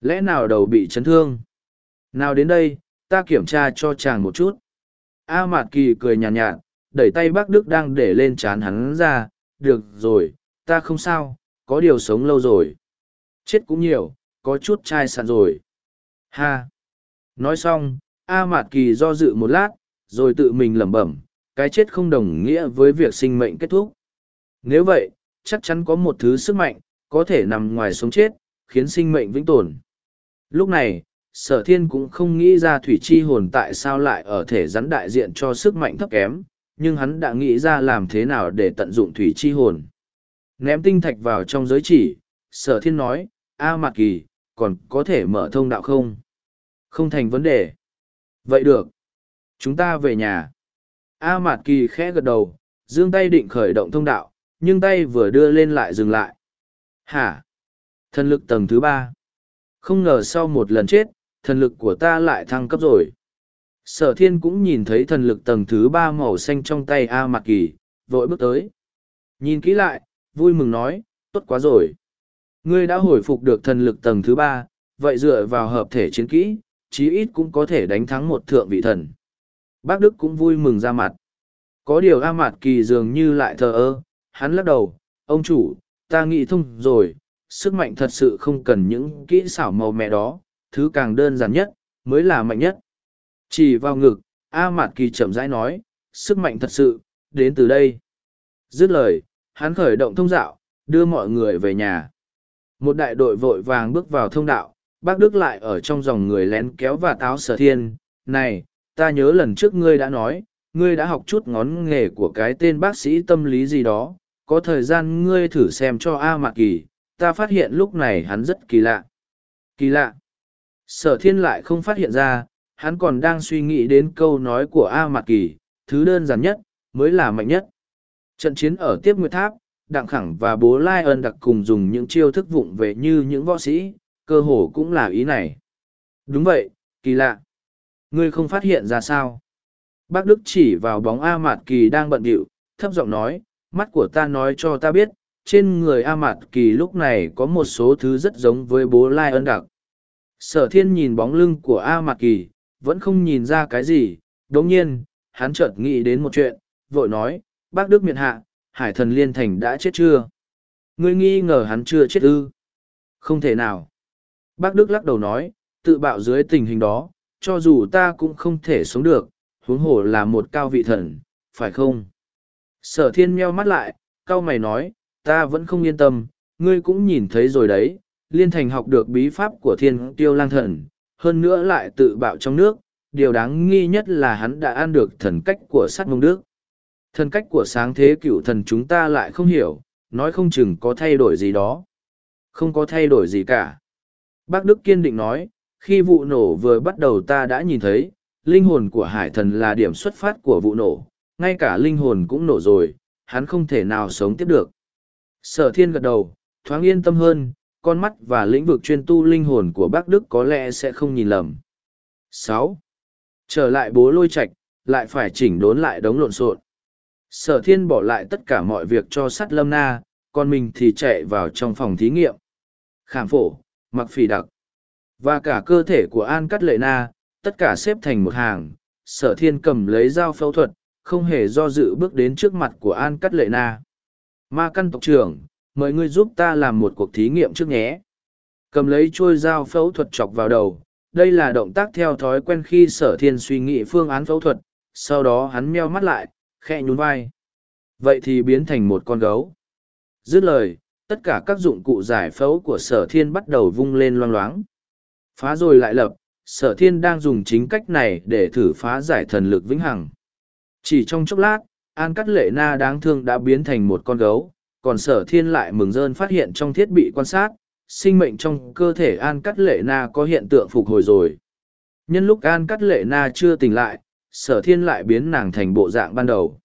Lẽ nào đầu bị chấn thương? Nào đến đây, ta kiểm tra cho chàng một chút. A Mạt Kỳ cười nhàn nhạt, nhạt, đẩy tay bác Đức đang để lên chán hắn ra, được rồi, ta không sao, có điều sống lâu rồi. Chết cũng nhiều, có chút chai sạn rồi. Ha! Nói xong, A Mạt Kỳ do dự một lát, rồi tự mình lẩm bẩm, cái chết không đồng nghĩa với việc sinh mệnh kết thúc. Nếu vậy, chắc chắn có một thứ sức mạnh, có thể nằm ngoài sống chết, khiến sinh mệnh vĩnh tồn. Lúc này, sở thiên cũng không nghĩ ra thủy chi hồn tại sao lại ở thể rắn đại diện cho sức mạnh thấp kém, nhưng hắn đã nghĩ ra làm thế nào để tận dụng thủy chi hồn. Ném tinh thạch vào trong giới chỉ, sở thiên nói, A Mạc Kỳ, còn có thể mở thông đạo không? Không thành vấn đề. Vậy được. Chúng ta về nhà. A Mạt Kỳ khẽ gật đầu, dương tay định khởi động thông đạo, nhưng tay vừa đưa lên lại dừng lại. Hả? Thần lực tầng thứ ba. Không ngờ sau một lần chết, thần lực của ta lại thăng cấp rồi. Sở thiên cũng nhìn thấy thần lực tầng thứ ba màu xanh trong tay A Mạc Kỳ, vội bước tới. Nhìn kỹ lại, vui mừng nói, tốt quá rồi. Ngươi đã hồi phục được thần lực tầng thứ ba, vậy dựa vào hợp thể chiến kỹ, chí ít cũng có thể đánh thắng một thượng vị thần. Bác Đức cũng vui mừng ra mặt. Có điều A Mạt Kỳ dường như lại thờ ơ, hắn lắc đầu, ông chủ, ta nghĩ thông rồi, sức mạnh thật sự không cần những kỹ xảo màu mẹ đó, thứ càng đơn giản nhất, mới là mạnh nhất. Chỉ vào ngực, A Mạt Kỳ chậm rãi nói, sức mạnh thật sự, đến từ đây. Dứt lời, hắn khởi động thông dạo, đưa mọi người về nhà. Một đại đội vội vàng bước vào thông đạo, bác Đức lại ở trong dòng người lén kéo và táo sở thiên. Này, ta nhớ lần trước ngươi đã nói, ngươi đã học chút ngón nghề của cái tên bác sĩ tâm lý gì đó, có thời gian ngươi thử xem cho A Mạc Kỳ, ta phát hiện lúc này hắn rất kỳ lạ. Kỳ lạ. Sở thiên lại không phát hiện ra, hắn còn đang suy nghĩ đến câu nói của A Mạc Kỳ, thứ đơn giản nhất, mới là mạnh nhất. Trận chiến ở tiếp nguyệt tháp, Đặng Khẳng và bố Lai ơn đặc cùng dùng những chiêu thức vụng về như những võ sĩ, cơ hồ cũng là ý này. Đúng vậy, kỳ lạ. Ngươi không phát hiện ra sao? Bác Đức chỉ vào bóng A Mạt Kỳ đang bận điệu, thấp giọng nói, mắt của ta nói cho ta biết, trên người A Mạt Kỳ lúc này có một số thứ rất giống với bố Lai ân đặc. Sở thiên nhìn bóng lưng của A Mạt Kỳ, vẫn không nhìn ra cái gì, đồng nhiên, hắn chợt nghĩ đến một chuyện, vội nói, bác Đức miệng hạ, hải thần liên thành đã chết chưa? Ngươi nghi ngờ hắn chưa chết ư? Không thể nào. Bác Đức lắc đầu nói, tự bạo dưới tình hình đó, cho dù ta cũng không thể sống được, huống hồ là một cao vị thần, phải không? Sở thiên meo mắt lại, cao mày nói, ta vẫn không yên tâm, ngươi cũng nhìn thấy rồi đấy, liên thành học được bí pháp của thiên tiêu lang thần, hơn nữa lại tự bạo trong nước, điều đáng nghi nhất là hắn đã ăn được thần cách của sát mông đức. Thần cách của sáng thế cựu thần chúng ta lại không hiểu, nói không chừng có thay đổi gì đó. Không có thay đổi gì cả. Bác Đức kiên định nói, khi vụ nổ vừa bắt đầu ta đã nhìn thấy, linh hồn của hải thần là điểm xuất phát của vụ nổ, ngay cả linh hồn cũng nổ rồi, hắn không thể nào sống tiếp được. Sở thiên gật đầu, thoáng yên tâm hơn, con mắt và lĩnh vực chuyên tu linh hồn của bác Đức có lẽ sẽ không nhìn lầm. sáu Trở lại bố lôi Trạch lại phải chỉnh đốn lại đống lộn xộn. Sở thiên bỏ lại tất cả mọi việc cho sắt lâm na, còn mình thì chạy vào trong phòng thí nghiệm. Khảm phổ, mặc phỉ đặc, và cả cơ thể của An Cắt Lệ Na, tất cả xếp thành một hàng. Sở thiên cầm lấy dao phẫu thuật, không hề do dự bước đến trước mặt của An Cắt Lệ Na. Ma căn tộc trưởng, mời ngươi giúp ta làm một cuộc thí nghiệm trước nhé. Cầm lấy chuôi dao phẫu thuật chọc vào đầu, đây là động tác theo thói quen khi sở thiên suy nghĩ phương án phẫu thuật, sau đó hắn meo mắt lại, khe nhún vai. Vậy thì biến thành một con gấu. Dứt lời, tất cả các dụng cụ giải phẫu của sở thiên bắt đầu vung lên loang loáng. Phá rồi lại lập, sở thiên đang dùng chính cách này để thử phá giải thần lực vĩnh hằng. Chỉ trong chốc lát, An Cắt Lệ Na đáng thương đã biến thành một con gấu, còn sở thiên lại mừng rơn phát hiện trong thiết bị quan sát, sinh mệnh trong cơ thể An Cắt Lệ Na có hiện tượng phục hồi rồi. Nhân lúc An Cắt Lệ Na chưa tỉnh lại, sở thiên lại biến nàng thành bộ dạng ban đầu.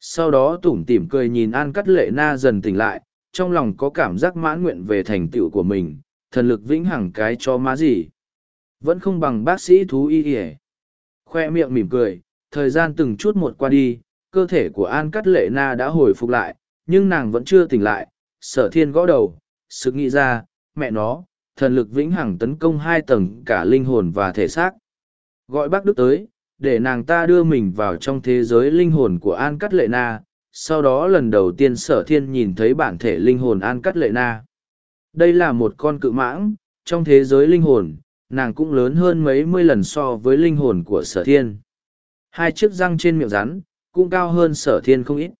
Sau đó tủm tỉm cười nhìn An Cắt Lệ Na dần tỉnh lại, trong lòng có cảm giác mãn nguyện về thành tựu của mình, thần lực vĩnh hằng cái cho má gì. Vẫn không bằng bác sĩ thú y y Khoe miệng mỉm cười, thời gian từng chút một qua đi, cơ thể của An Cắt Lệ Na đã hồi phục lại, nhưng nàng vẫn chưa tỉnh lại. Sở thiên gõ đầu, sự nghĩ ra, mẹ nó, thần lực vĩnh hằng tấn công hai tầng cả linh hồn và thể xác. Gọi bác Đức tới, để nàng ta đưa mình vào trong thế giới linh hồn của An Cắt Lệ Na. Sau đó lần đầu tiên sở thiên nhìn thấy bản thể linh hồn An Cắt Lệ Na. Đây là một con cự mãng, trong thế giới linh hồn, nàng cũng lớn hơn mấy mươi lần so với linh hồn của sở thiên. Hai chiếc răng trên miệng rắn, cũng cao hơn sở thiên không ít.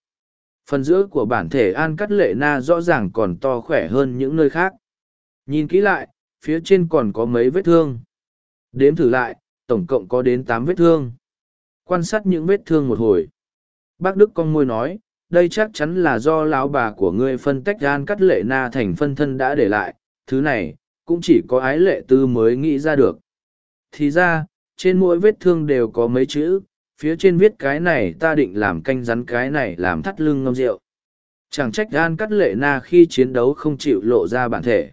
Phần giữa của bản thể An Cắt Lệ Na rõ ràng còn to khỏe hơn những nơi khác. Nhìn kỹ lại, phía trên còn có mấy vết thương. Đếm thử lại, tổng cộng có đến tám vết thương. Quan sát những vết thương một hồi. Bác Đức con môi nói, đây chắc chắn là do lão bà của ngươi phân tách gan cắt lệ na thành phân thân đã để lại, thứ này, cũng chỉ có ái lệ tư mới nghĩ ra được. Thì ra, trên mỗi vết thương đều có mấy chữ, phía trên viết cái này ta định làm canh rắn cái này làm thắt lưng ngâm rượu. Chẳng trách gan cắt lệ na khi chiến đấu không chịu lộ ra bản thể.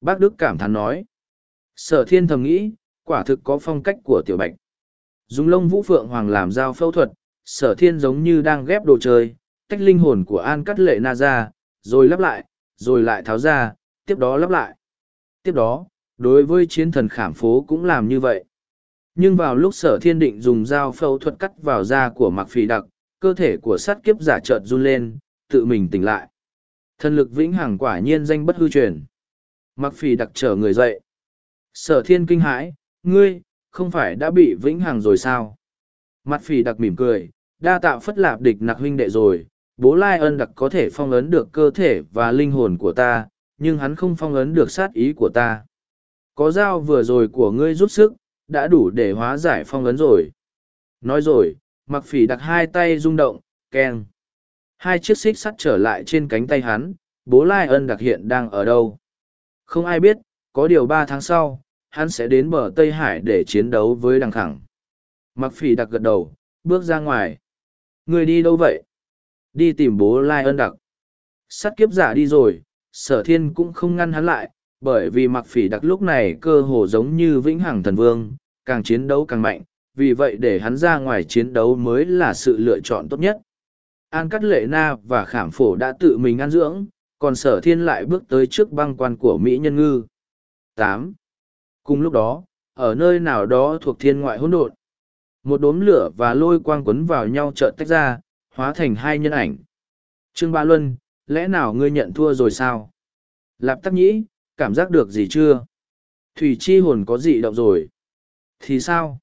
Bác Đức cảm thán nói. Sở thiên thầm nghĩ, quả thực có phong cách của tiểu bạch. Dùng lông vũ phượng hoàng làm dao phẫu thuật, sở thiên giống như đang ghép đồ chơi, tách linh hồn của An Cắt Lệ Na ra, rồi lắp lại, rồi lại tháo ra, tiếp đó lắp lại. Tiếp đó, đối với chiến thần khảm phố cũng làm như vậy. Nhưng vào lúc sở thiên định dùng dao phẫu thuật cắt vào da của mặc phỉ đặc, cơ thể của sát kiếp giả chợt run lên, tự mình tỉnh lại. Thần lực vĩnh hằng quả nhiên danh bất hư truyền. Mặc phỉ đặc trở người dậy. Sở thiên kinh hãi, ngươi, không phải đã bị vĩnh hằng rồi sao? Mặt phỉ đặc mỉm cười, đa tạo phất lạp địch nặc huynh đệ rồi, bố lai ân đặc có thể phong ấn được cơ thể và linh hồn của ta nhưng hắn không phong ấn được sát ý của ta có dao vừa rồi của ngươi rút sức đã đủ để hóa giải phong ấn rồi. Nói rồi mặc phỉ đặt hai tay rung động, keng. Hai chiếc xích sắt trở lại trên cánh tay hắn, bố lai ân đặc hiện đang ở đâu? Không ai biết, có điều ba tháng sau, hắn sẽ đến bờ tây hải để chiến đấu với đằng Thẳng. mặc phỉ đặc gật đầu, bước ra ngoài. Người đi đâu vậy? Đi tìm bố lai ân đặc. Sắt kiếp giả đi rồi, sở thiên cũng không ngăn hắn lại bởi vì mặc phỉ đặc lúc này cơ hồ giống như vĩnh hằng thần vương càng chiến đấu càng mạnh vì vậy để hắn ra ngoài chiến đấu mới là sự lựa chọn tốt nhất an cắt lệ na và khảm phổ đã tự mình ăn dưỡng còn sở thiên lại bước tới trước băng quan của mỹ nhân ngư tám cùng lúc đó ở nơi nào đó thuộc thiên ngoại hỗn độn một đốm lửa và lôi quang quấn vào nhau trợn tách ra hóa thành hai nhân ảnh. Trương Ba Luân, lẽ nào ngươi nhận thua rồi sao? Lạp tắc nhĩ, cảm giác được gì chưa? Thủy chi hồn có dị động rồi. Thì sao?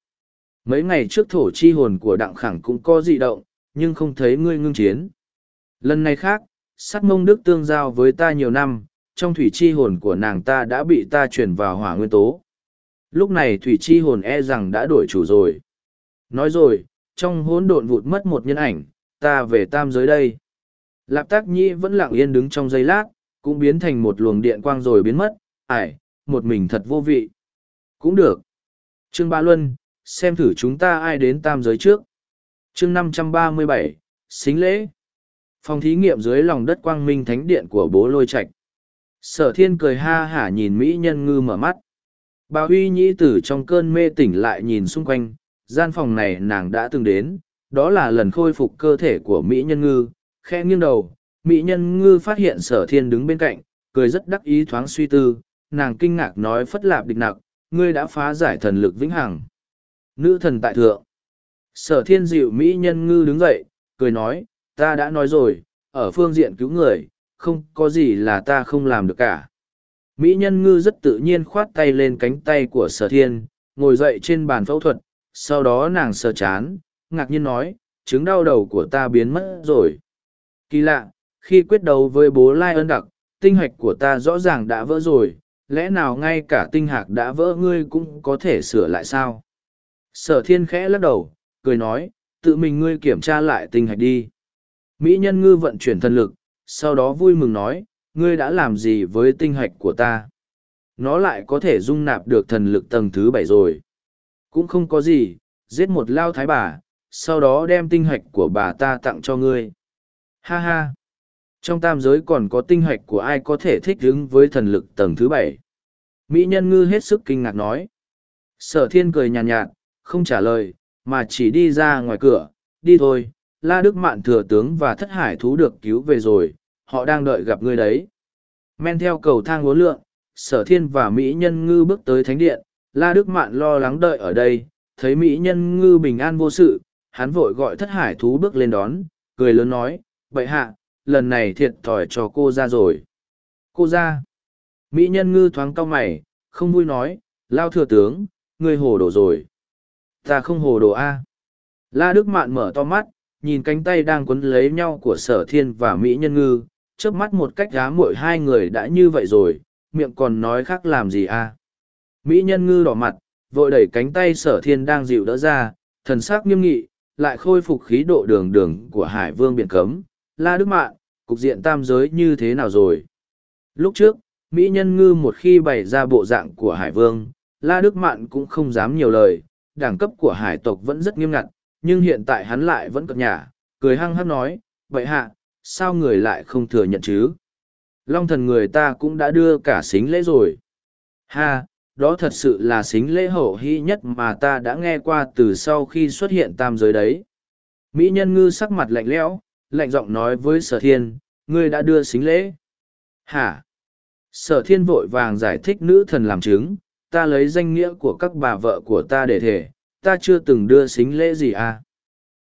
Mấy ngày trước thổ chi hồn của đặng khẳng cũng có dị động, nhưng không thấy ngươi ngưng chiến. Lần này khác, sát mông đức tương giao với ta nhiều năm, trong thủy chi hồn của nàng ta đã bị ta chuyển vào hỏa nguyên tố. Lúc này thủy chi hồn e rằng đã đổi chủ rồi. Nói rồi, trong hỗn độn vụt mất một nhân ảnh, ta về tam giới đây. Lạp tác nhĩ vẫn lặng yên đứng trong giây lát, cũng biến thành một luồng điện quang rồi biến mất, ải, một mình thật vô vị. Cũng được. Trương Ba Luân, xem thử chúng ta ai đến tam giới trước. chương năm trăm ba mươi bảy, xính lễ. Phòng thí nghiệm dưới lòng đất quang minh thánh điện của bố lôi Trạch. Sở thiên cười ha hả nhìn Mỹ nhân ngư mở mắt. Bà Huy Nhĩ tử trong cơn mê tỉnh lại nhìn xung quanh, gian phòng này nàng đã từng đến, đó là lần khôi phục cơ thể của Mỹ nhân ngư, khe nghiêng đầu, Mỹ nhân ngư phát hiện sở thiên đứng bên cạnh, cười rất đắc ý thoáng suy tư, nàng kinh ngạc nói phất lạp địch nặc, ngươi đã phá giải thần lực vĩnh hằng. Nữ thần tại thượng. Sở thiên dịu Mỹ nhân ngư đứng dậy, cười nói, ta đã nói rồi, ở phương diện cứu người, không có gì là ta không làm được cả. Mỹ nhân ngư rất tự nhiên khoát tay lên cánh tay của sở thiên, ngồi dậy trên bàn phẫu thuật, sau đó nàng sờ chán, ngạc nhiên nói, chứng đau đầu của ta biến mất rồi. Kỳ lạ, khi quyết đấu với bố Lai ơn đặc, tinh hạch của ta rõ ràng đã vỡ rồi, lẽ nào ngay cả tinh hạc đã vỡ ngươi cũng có thể sửa lại sao? Sở thiên khẽ lắc đầu, cười nói, tự mình ngươi kiểm tra lại tinh hạch đi. Mỹ nhân ngư vận chuyển thần lực, sau đó vui mừng nói, ngươi đã làm gì với tinh hạch của ta? Nó lại có thể dung nạp được thần lực tầng thứ bảy rồi. Cũng không có gì, giết một lao thái bà, sau đó đem tinh hạch của bà ta tặng cho ngươi. Ha ha! Trong tam giới còn có tinh hạch của ai có thể thích ứng với thần lực tầng thứ bảy. Mỹ nhân ngư hết sức kinh ngạc nói. Sở thiên cười nhàn nhạt, nhạt, không trả lời, mà chỉ đi ra ngoài cửa, đi thôi, La Đức Mạn thừa tướng và thất hải thú được cứu về rồi, họ đang đợi gặp ngươi đấy. Men theo cầu thang uốn lượn, sở thiên và Mỹ nhân ngư bước tới thánh điện, La Đức Mạn lo lắng đợi ở đây, thấy Mỹ nhân ngư bình an vô sự, hắn vội gọi thất hải thú bước lên đón, cười lớn nói, vậy hạ, lần này thiệt thòi cho cô ra rồi. Cô ra. Mỹ nhân ngư thoáng cau mày, không vui nói, lao thừa tướng, ngươi hồ đồ rồi. Ta không hồ đồ a. La Đức Mạn mở to mắt, nhìn cánh tay đang quấn lấy nhau của sở thiên và Mỹ nhân ngư, trước mắt một cách giá mỗi hai người đã như vậy rồi, miệng còn nói khác làm gì a? Mỹ nhân ngư đỏ mặt, vội đẩy cánh tay sở thiên đang dịu đỡ ra, thần sắc nghiêm nghị, lại khôi phục khí độ đường đường của hải vương biển cấm. La Đức Mạn, cục diện tam giới như thế nào rồi? Lúc trước, Mỹ nhân ngư một khi bày ra bộ dạng của hải vương, La Đức Mạn cũng không dám nhiều lời, đẳng cấp của hải tộc vẫn rất nghiêm ngặt, nhưng hiện tại hắn lại vẫn cập nhả, cười hăng hắc nói, vậy hạ, sao người lại không thừa nhận chứ? Long thần người ta cũng đã đưa cả xính lễ rồi. Ha, đó thật sự là xính lễ hậu hy nhất mà ta đã nghe qua từ sau khi xuất hiện tam giới đấy. Mỹ nhân ngư sắc mặt lạnh lẽo, lạnh giọng nói với sở thiên, ngươi đã đưa xính lễ. Hả? Sở thiên vội vàng giải thích nữ thần làm chứng, ta lấy danh nghĩa của các bà vợ của ta để thể, ta chưa từng đưa xính lễ gì à?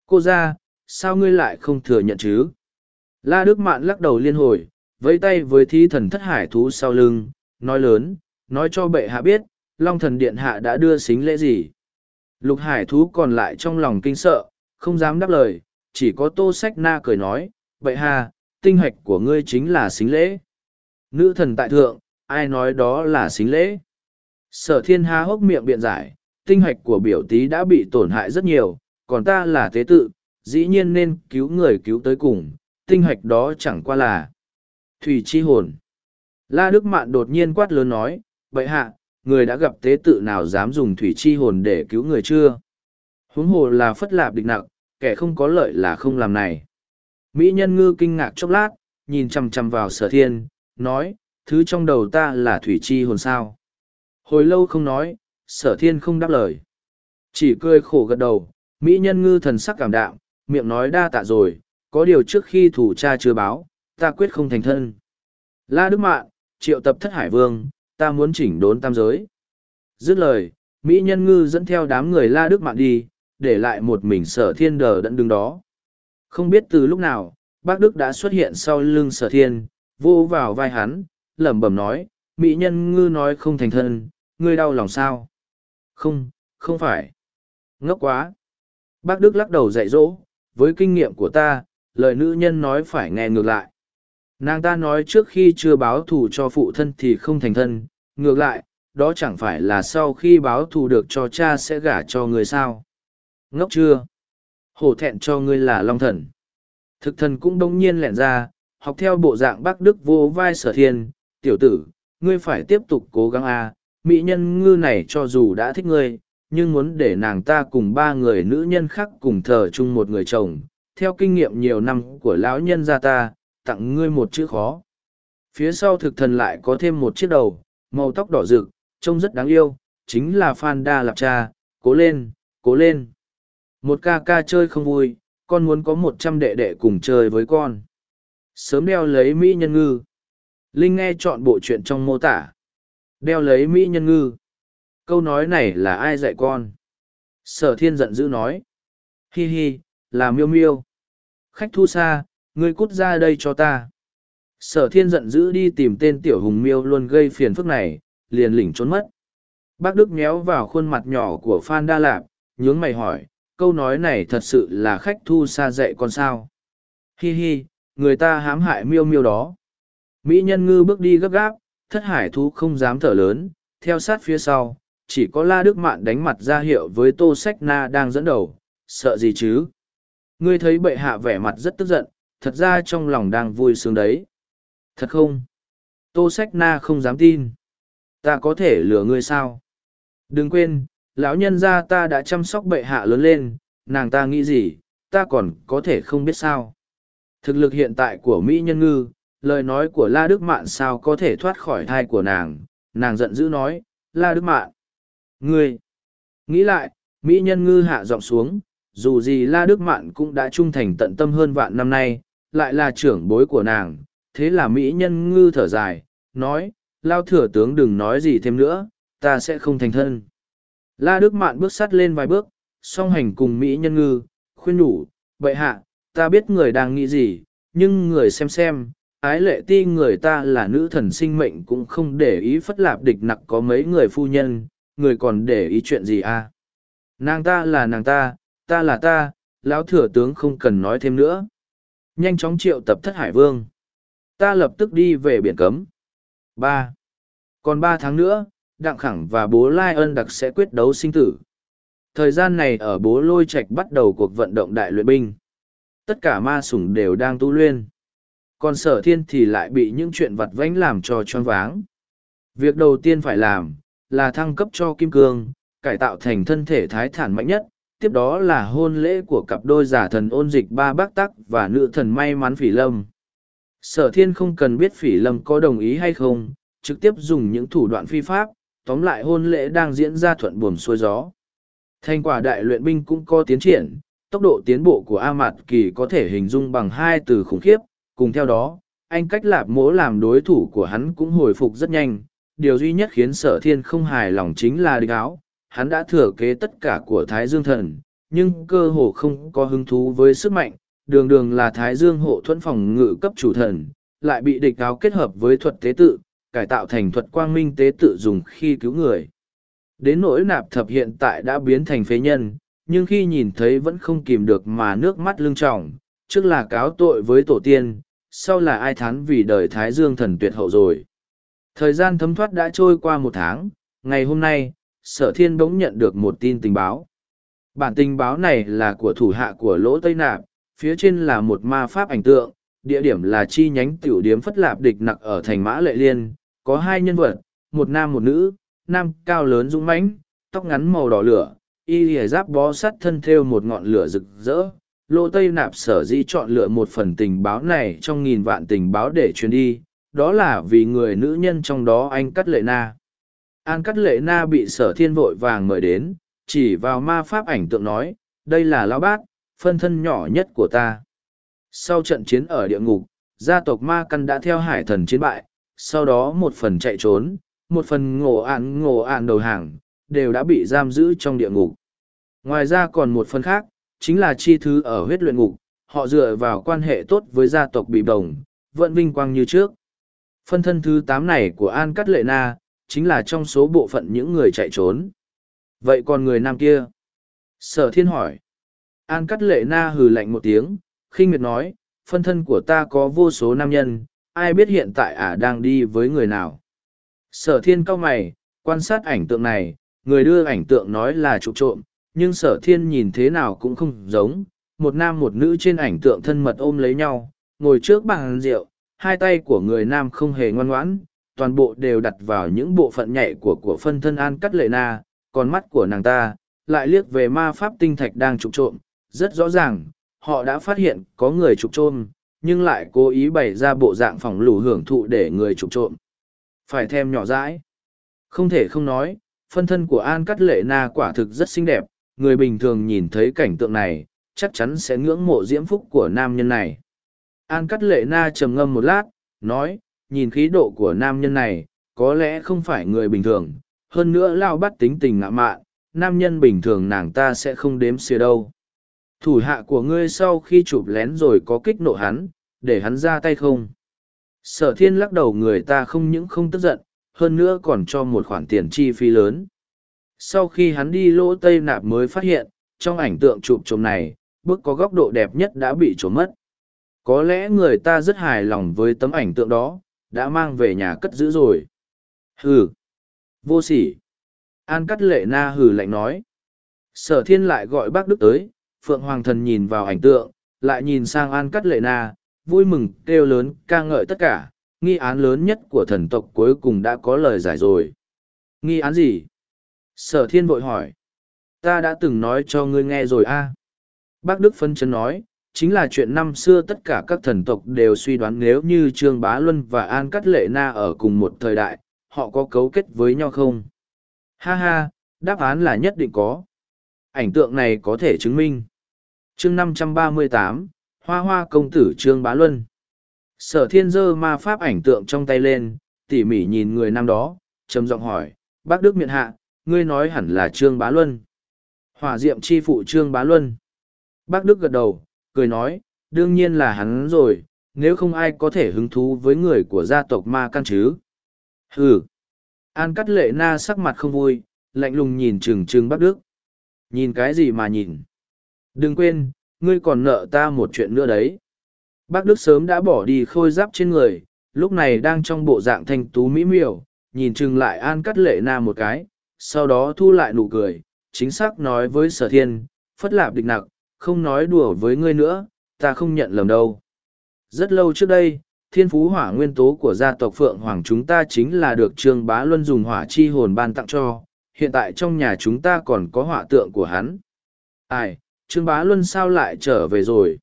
Cô ra, sao ngươi lại không thừa nhận chứ? La Đức Mạn lắc đầu liên hồi, vẫy tay với thi thần thất hải thú sau lưng, nói lớn, nói cho bệ hạ biết, Long thần điện hạ đã đưa xính lễ gì. Lục hải thú còn lại trong lòng kinh sợ, không dám đáp lời, chỉ có tô sách na cười nói, vậy hà tinh hạch của ngươi chính là xính lễ. Nữ thần tại thượng, ai nói đó là xính lễ? Sở thiên ha hốc miệng biện giải, tinh hạch của biểu tí đã bị tổn hại rất nhiều, còn ta là tế tự, dĩ nhiên nên cứu người cứu tới cùng, tinh hạch đó chẳng qua là thủy chi hồn. La Đức Mạn đột nhiên quát lớn nói, vậy hạ, người đã gặp tế tự nào dám dùng thủy chi hồn để cứu người chưa? Huống hồ là phất lạp địch nặng, kẻ không có lợi là không làm này. Mỹ nhân ngư kinh ngạc chốc lát, nhìn chằm chằm vào sở thiên, nói, thứ trong đầu ta là thủy chi hồn sao. Hồi lâu không nói, sở thiên không đáp lời. Chỉ cười khổ gật đầu, Mỹ nhân ngư thần sắc cảm đạm, miệng nói đa tạ rồi, có điều trước khi thủ cha chưa báo, ta quyết không thành thân. La Đức Mạn, triệu tập thất hải vương, ta muốn chỉnh đốn tam giới. Dứt lời, Mỹ nhân ngư dẫn theo đám người La Đức Mạn đi, để lại một mình sở thiên đờ đẫn đứng đó. Không biết từ lúc nào, bác Đức đã xuất hiện sau lưng sở thiên, vô vào vai hắn, lẩm bẩm nói, Mỹ nhân ngư nói không thành thân, ngươi đau lòng sao? Không, không phải. Ngốc quá. Bác Đức lắc đầu dạy dỗ, với kinh nghiệm của ta, lời nữ nhân nói phải nghe ngược lại. Nàng ta nói trước khi chưa báo thù cho phụ thân thì không thành thân, ngược lại, đó chẳng phải là sau khi báo thù được cho cha sẽ gả cho người sao. Ngốc chưa? Hổ thẹn cho ngươi là long thần. Thực thần cũng đông nhiên lẻn ra, học theo bộ dạng bác Đức vô vai sở thiên, tiểu tử, ngươi phải tiếp tục cố gắng a à. mỹ nhân ngư này cho dù đã thích ngươi, nhưng muốn để nàng ta cùng ba người nữ nhân khác cùng thờ chung một người chồng, theo kinh nghiệm nhiều năm của lão nhân gia ta, tặng ngươi một chữ khó. Phía sau thực thần lại có thêm một chiếc đầu, màu tóc đỏ rực, trông rất đáng yêu, chính là Phan Đa Lạp Cha, cố lên, cố lên. Một ca ca chơi không vui, con muốn có một trăm đệ đệ cùng chơi với con. Sớm đeo lấy Mỹ nhân ngư. Linh nghe chọn bộ chuyện trong mô tả. Đeo lấy Mỹ nhân ngư. Câu nói này là ai dạy con? Sở thiên giận dữ nói. Hi hi, là miêu miêu. Khách thu xa, ngươi cút ra đây cho ta. Sở thiên giận dữ đi tìm tên tiểu hùng miêu luôn gây phiền phức này, liền lỉnh trốn mất. Bác Đức méo vào khuôn mặt nhỏ của Phan Đa Lạp, nhướng mày hỏi, câu nói này thật sự là khách thu xa dạy con sao. Hi hi, người ta hãm hại miêu miêu đó. Mỹ nhân ngư bước đi gấp gáp, thất hải thú không dám thở lớn, theo sát phía sau, chỉ có La Đức Mạn đánh mặt ra hiệu với Tô Sách Na đang dẫn đầu, sợ gì chứ? Ngươi thấy bệ hạ vẻ mặt rất tức giận, thật ra trong lòng đang vui sướng đấy. Thật không? Tô Sách Na không dám tin. Ta có thể lừa ngươi sao? Đừng quên, lão nhân gia ta đã chăm sóc bệ hạ lớn lên, nàng ta nghĩ gì, ta còn có thể không biết sao. Thực lực hiện tại của Mỹ nhân ngư, lời nói của La Đức Mạn sao có thể thoát khỏi thai của nàng, nàng giận dữ nói, La Đức Mạn. Ngươi! Nghĩ lại, Mỹ nhân ngư hạ giọng xuống, dù gì La Đức Mạn cũng đã trung thành tận tâm hơn vạn năm nay, lại là trưởng bối của nàng, thế là Mỹ nhân ngư thở dài, nói, Lao thừa tướng đừng nói gì thêm nữa, ta sẽ không thành thân. La Đức Mạn bước sắt lên vài bước, song hành cùng Mỹ nhân ngư, khuyên nhủ, vậy hạ, ta biết người đang nghĩ gì, nhưng người xem xem, ái lệ ti người ta là nữ thần sinh mệnh cũng không để ý phất lạp địch nặc có mấy người phu nhân, người còn để ý chuyện gì à. Nàng ta là nàng ta, ta là ta, lão thừa tướng không cần nói thêm nữa. Nhanh chóng triệu tập thất hải vương. Ta lập tức đi về biển cấm. ba Còn ba tháng nữa, Đặng Khẳng và bố Lai Ân Đặc sẽ quyết đấu sinh tử. Thời gian này ở bố Lôi Trạch bắt đầu cuộc vận động đại luyện binh. Tất cả ma sủng đều đang tu luyện. Còn sở thiên thì lại bị những chuyện vặt vãnh làm cho choáng váng. Việc đầu tiên phải làm, là thăng cấp cho Kim Cương, cải tạo thành thân thể thái thản mạnh nhất. Tiếp đó là hôn lễ của cặp đôi giả thần ôn dịch ba bác tắc và nữ thần may mắn phỉ lâm. Sở thiên không cần biết phỉ lâm có đồng ý hay không, trực tiếp dùng những thủ đoạn phi pháp, tóm lại hôn lễ đang diễn ra thuận buồm xuôi gió. Thành quả đại luyện binh cũng có tiến triển, tốc độ tiến bộ của A Mạt Kỳ có thể hình dung bằng hai từ khủng khiếp, cùng theo đó, anh cách lạp mỗ làm đối thủ của hắn cũng hồi phục rất nhanh. Điều duy nhất khiến sở thiên không hài lòng chính là địch áo, hắn đã thừa kế tất cả của Thái Dương Thần, nhưng cơ hồ không có hứng thú với sức mạnh, đường đường là Thái Dương hộ thuẫn phòng ngự cấp chủ thần, lại bị địch áo kết hợp với thuật tế tự, cải tạo thành thuật quang minh tế tự dùng khi cứu người. Đến nỗi nạp thập hiện tại đã biến thành phế nhân, nhưng khi nhìn thấy vẫn không kìm được mà nước mắt lưng tròng, trước là cáo tội với tổ tiên, sau là ai thán vì đời Thái Dương thần tuyệt hậu rồi. Thời gian thấm thoát đã trôi qua một tháng, ngày hôm nay, sở thiên bỗng nhận được một tin tình báo. Bản tình báo này là của thủ hạ của Lỗ Tây Nạp, phía trên là một ma pháp ảnh tượng, địa điểm là chi nhánh tiểu điếm phất lạp địch nặc ở thành mã lệ liên, có hai nhân vật, một nam một nữ, nam cao lớn dũng mãnh, tóc ngắn màu đỏ lửa, y lìa giáp bó sắt thân thêu một ngọn lửa rực rỡ. Lô Tây Nạp sở dĩ chọn lựa một phần tình báo này trong nghìn vạn tình báo để truyền đi, đó là vì người nữ nhân trong đó anh Cắt Lệ Na. An Cắt Lệ Na bị sở thiên vội vàng mời đến, chỉ vào ma pháp ảnh tượng nói, đây là lão bát, phân thân nhỏ nhất của ta. Sau trận chiến ở địa ngục, gia tộc Ma Căn đã theo hải thần chiến bại, sau đó một phần chạy trốn, một phần ngộ ạn ngộ ạn đầu hàng, đều đã bị giam giữ trong địa ngục. Ngoài ra còn một phần khác, chính là chi thứ ở huyết luyện ngục, họ dựa vào quan hệ tốt với gia tộc bị đồng, vẫn vinh quang như trước. Phân thân thứ tám này của An Cắt Lệ Na, chính là trong số bộ phận những người chạy trốn. Vậy còn người nam kia? Sở thiên hỏi. An Cắt Lệ Na hừ lạnh một tiếng, khinh miệt nói, phân thân của ta có vô số nam nhân, ai biết hiện tại ả đang đi với người nào. Sở thiên cao mày, quan sát ảnh tượng này, người đưa ảnh tượng nói là trụ trộm, nhưng sở thiên nhìn thế nào cũng không giống, một nam một nữ trên ảnh tượng thân mật ôm lấy nhau, ngồi trước bàn rượu, hai tay của người nam không hề ngoan ngoãn, toàn bộ đều đặt vào những bộ phận nhạy của của phân thân An Cắt Lệ Na, còn mắt của nàng ta, lại liếc về ma pháp tinh thạch đang trục trộm, rất rõ ràng, họ đã phát hiện có người trục trộm, nhưng lại cố ý bày ra bộ dạng phòng lù hưởng thụ để người trục trộm. Phải thêm nhỏ dãi. Không thể không nói, phân thân của An Cắt Lệ Na quả thực rất xinh đẹp, người bình thường nhìn thấy cảnh tượng này, chắc chắn sẽ ngưỡng mộ diễm phúc của nam nhân này. An Cắt Lệ Na trầm ngâm một lát, nói, nhìn khí độ của nam nhân này, có lẽ không phải người bình thường, hơn nữa lao bắt tính tình ngạ mạn, nam nhân bình thường nàng ta sẽ không đếm xìa đâu. Thủ hạ của ngươi sau khi chụp lén rồi có kích nộ hắn, để hắn ra tay không? Sở thiên lắc đầu người ta không những không tức giận, hơn nữa còn cho một khoản tiền chi phí lớn. Sau khi hắn đi lỗ tây nạp mới phát hiện, trong ảnh tượng chụp trộm này, bức có góc độ đẹp nhất đã bị trốn mất. Có lẽ người ta rất hài lòng với tấm ảnh tượng đó, đã mang về nhà cất giữ rồi. Hừ! Vô sỉ! An cắt lệ na hừ lạnh nói. Sở thiên lại gọi bác Đức tới, Phượng Hoàng thần nhìn vào ảnh tượng, lại nhìn sang An cắt lệ na, vui mừng kêu lớn ca ngợi tất cả, nghi án lớn nhất của thần tộc cuối cùng đã có lời giải rồi. Nghi án gì? Sở thiên vội hỏi. Ta đã từng nói cho ngươi nghe rồi a. Bác Đức phân chân nói, chính là chuyện năm xưa tất cả các thần tộc đều suy đoán nếu như Trương Bá Luân và An Cắt Lệ Na ở cùng một thời đại, họ có cấu kết với nhau không? Ha ha, đáp án là nhất định có. Ảnh tượng này có thể chứng minh chương năm trăm ba mươi tám, Hoa Hoa Công Tử Trương Bá Luân. Sở thiên dơ ma pháp ảnh tượng trong tay lên, tỉ mỉ nhìn người nam đó, trầm giọng hỏi, bác Đức miệng hạ, ngươi nói hẳn là Trương Bá Luân. Hỏa diệm chi phụ Trương Bá Luân. Bác Đức gật đầu, cười nói, đương nhiên là hắn rồi, nếu không ai có thể hứng thú với người của gia tộc ma căn chứ. Hừ. An cắt lệ na sắc mặt không vui, lạnh lùng nhìn trừng trừng bác Đức. Nhìn cái gì mà nhìn? Đừng quên, ngươi còn nợ ta một chuyện nữa đấy. Bác Đức sớm đã bỏ đi khôi giáp trên người, lúc này đang trong bộ dạng thanh tú mỹ miều, nhìn chừng lại An cắt lệ na một cái, sau đó thu lại nụ cười, chính xác nói với sở thiên, phất lạp địch nặc, không nói đùa với ngươi nữa, ta không nhận lầm đâu. Rất lâu trước đây, thiên phú hỏa nguyên tố của gia tộc Phượng Hoàng chúng ta chính là được Trương Bá Luân dùng hỏa chi hồn ban tặng cho, hiện tại trong nhà chúng ta còn có hỏa tượng của hắn. Ai, Trương Bá Luân sao lại trở về rồi?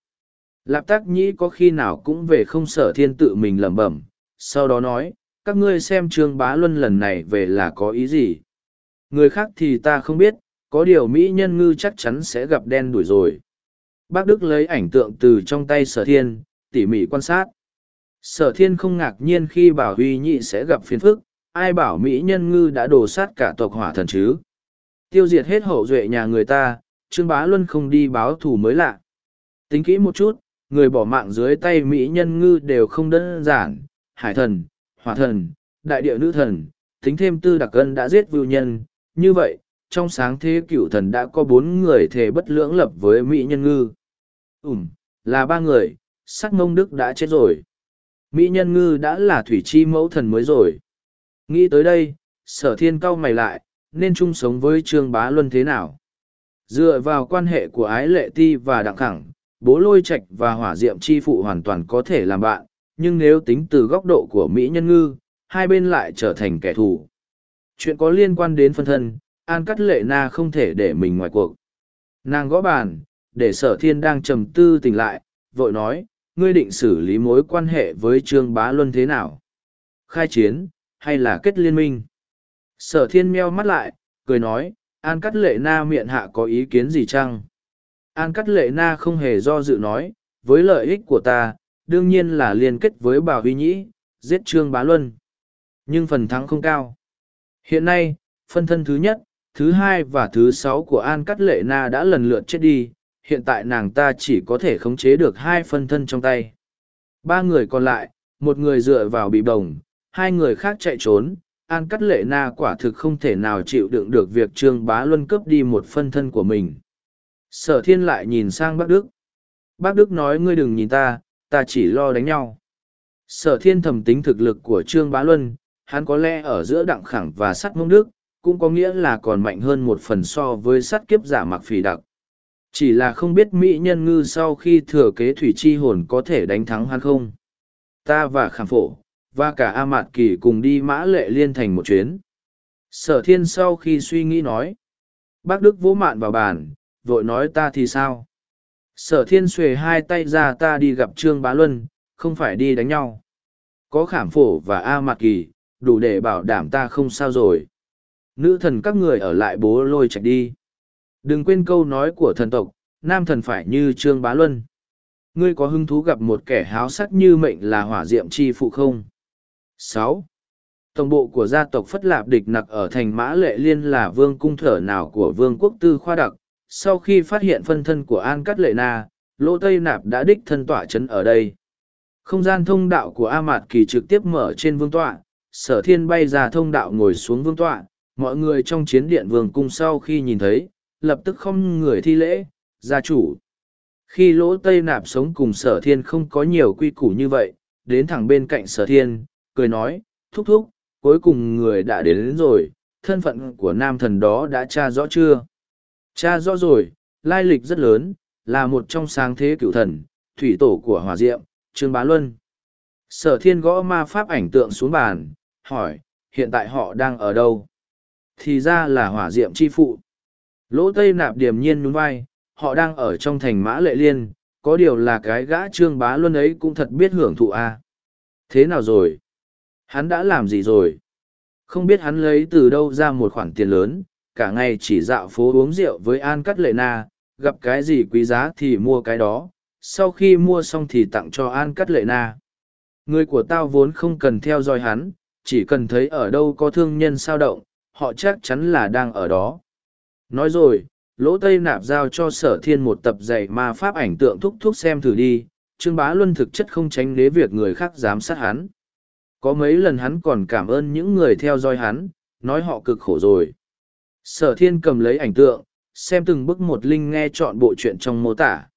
Lạp Tác Nhĩ có khi nào cũng về không sở thiên tự mình lẩm bẩm, sau đó nói, các ngươi xem Trương Bá Luân lần này về là có ý gì? Người khác thì ta không biết, có điều Mỹ nhân ngư chắc chắn sẽ gặp đen đuổi rồi. Bác Đức lấy ảnh tượng từ trong tay sở thiên, tỉ mỉ quan sát. Sở thiên không ngạc nhiên khi bảo huy nhị sẽ gặp phiền phức, ai bảo Mỹ nhân ngư đã đổ sát cả tộc hỏa thần chứ. Tiêu diệt hết hậu duệ nhà người ta, Trương Bá Luân không đi báo thù mới lạ. Tính kỹ một chút, người bỏ mạng dưới tay Mỹ nhân ngư đều không đơn giản, hải thần, hỏa thần, đại địa nữ thần, tính thêm tư đặc cân đã giết vưu nhân, như vậy, trong sáng thế cựu thần đã có bốn người thề bất lưỡng lập với Mỹ nhân ngư. Ừm, là ba người, sắc mông đức đã chết rồi. Mỹ nhân ngư đã là thủy chi mẫu thần mới rồi. Nghĩ tới đây, sở thiên Cao mày lại, nên chung sống với Trương Bá Luân thế nào? Dựa vào quan hệ của ái lệ ti và đặng khẳng, bố lôi Trạch và hỏa diệm chi phụ hoàn toàn có thể làm bạn, nhưng nếu tính từ góc độ của Mỹ nhân ngư, hai bên lại trở thành kẻ thù. Chuyện có liên quan đến phân thân, An Cắt Lệ Na không thể để mình ngoài cuộc. Nàng gõ bàn, để sở thiên đang trầm tư tỉnh lại, vội nói, ngươi định xử lý mối quan hệ với Trương Bá Luân thế nào? Khai chiến, hay là kết liên minh? Sở thiên meo mắt lại, cười nói, An Cắt Lệ Na miệng hạ có ý kiến gì chăng? An Cắt Lệ Na không hề do dự nói, với lợi ích của ta, đương nhiên là liên kết với Bảo Huy Nhĩ, giết Trương Bá Luân. Nhưng phần thắng không cao. Hiện nay, phân thân thứ nhất, thứ hai và thứ sáu của An Cắt Lệ Na đã lần lượt chết đi, hiện tại nàng ta chỉ có thể khống chế được hai phân thân trong tay. Ba người còn lại, một người dựa vào bị bồng, hai người khác chạy trốn, An Cắt Lệ Na quả thực không thể nào chịu đựng được việc Trương Bá Luân cướp đi một phân thân của mình. Sở thiên lại nhìn sang bác Đức. Bác Đức nói ngươi đừng nhìn ta, ta chỉ lo đánh nhau. Sở thiên thầm tính thực lực của Trương Bá Luân, hắn có lẽ ở giữa đặng khẳng và sắt mông đức, cũng có nghĩa là còn mạnh hơn một phần so với sắt kiếp giả mặc phì đặc. Chỉ là không biết Mỹ nhân ngư sau khi thừa kế thủy chi hồn có thể đánh thắng hắn không. Ta và khảm phổ, và cả A Mạt Kỳ cùng đi mã lệ liên thành một chuyến. Sở thiên sau khi suy nghĩ nói. Bác Đức vỗ mạn vào bàn, vội nói ta thì sao? Sở thiên xuề hai tay ra ta đi gặp Trương Bá Luân, không phải đi đánh nhau. Có khảm phổ và A Mạt Kỳ, đủ để bảo đảm ta không sao rồi. Nữ thần các người ở lại bố lôi chạy đi. Đừng quên câu nói của thần tộc, nam thần phải như Trương Bá Luân. Ngươi có hứng thú gặp một kẻ háo sắc như mệnh là hỏa diệm chi phụ không? Sáu Tổng bộ của gia tộc Phất Lạp Địch Nặc ở thành Mã Lệ Liên là vương cung thở nào của vương quốc tư khoa đặc. Sau khi phát hiện phân thân của An Cát Lệ Na, Lỗ Tây Nạp đã đích thân tỏa chấn ở đây. Không gian thông đạo của A Mạt Kỳ trực tiếp mở trên vương tọa, sở thiên bay ra thông đạo ngồi xuống vương tọa, mọi người trong chiến điện vương cung sau khi nhìn thấy, lập tức không người thi lễ, gia chủ. Khi lỗ Tây Nạp sống cùng sở thiên không có nhiều quy củ như vậy, đến thẳng bên cạnh sở thiên, cười nói, thúc thúc, cuối cùng người đã đến, đến rồi, thân phận của nam thần đó đã tra rõ chưa? Tra rõ rồi, lai lịch rất lớn, là một trong sáng thế cựu thần, thủy tổ của hòa diệm, Trương Bá Luân. Sở thiên gõ ma pháp ảnh tượng xuống bàn, hỏi, hiện tại họ đang ở đâu? Thì ra là hỏa diệm chi phụ. Lỗ Tây Nạp điềm nhiên nhún vai, họ đang ở trong thành mã lệ liên, có điều là cái gã Trương Bá Luân ấy cũng thật biết hưởng thụ a. À. Thế nào rồi? Hắn đã làm gì rồi? Không biết hắn lấy từ đâu ra một khoản tiền lớn, cả ngày chỉ dạo phố uống rượu với An Cắt Lệ Na, gặp cái gì quý giá thì mua cái đó, sau khi mua xong thì tặng cho An Cắt Lệ Na. Người của tao vốn không cần theo dõi hắn, chỉ cần thấy ở đâu có thương nhân sao động, họ chắc chắn là đang ở đó. Nói rồi, lỗ tây nạp giao cho sở thiên một tập dạy ma pháp ảnh tượng thúc thúc xem thử đi, Trương Bá Luân thực chất không tránh đế việc người khác giám sát hắn. Có mấy lần hắn còn cảm ơn những người theo dõi hắn, nói họ cực khổ rồi. Sở thiên cầm lấy ảnh tượng, xem từng bức một linh nghe chọn bộ chuyện trong mô tả.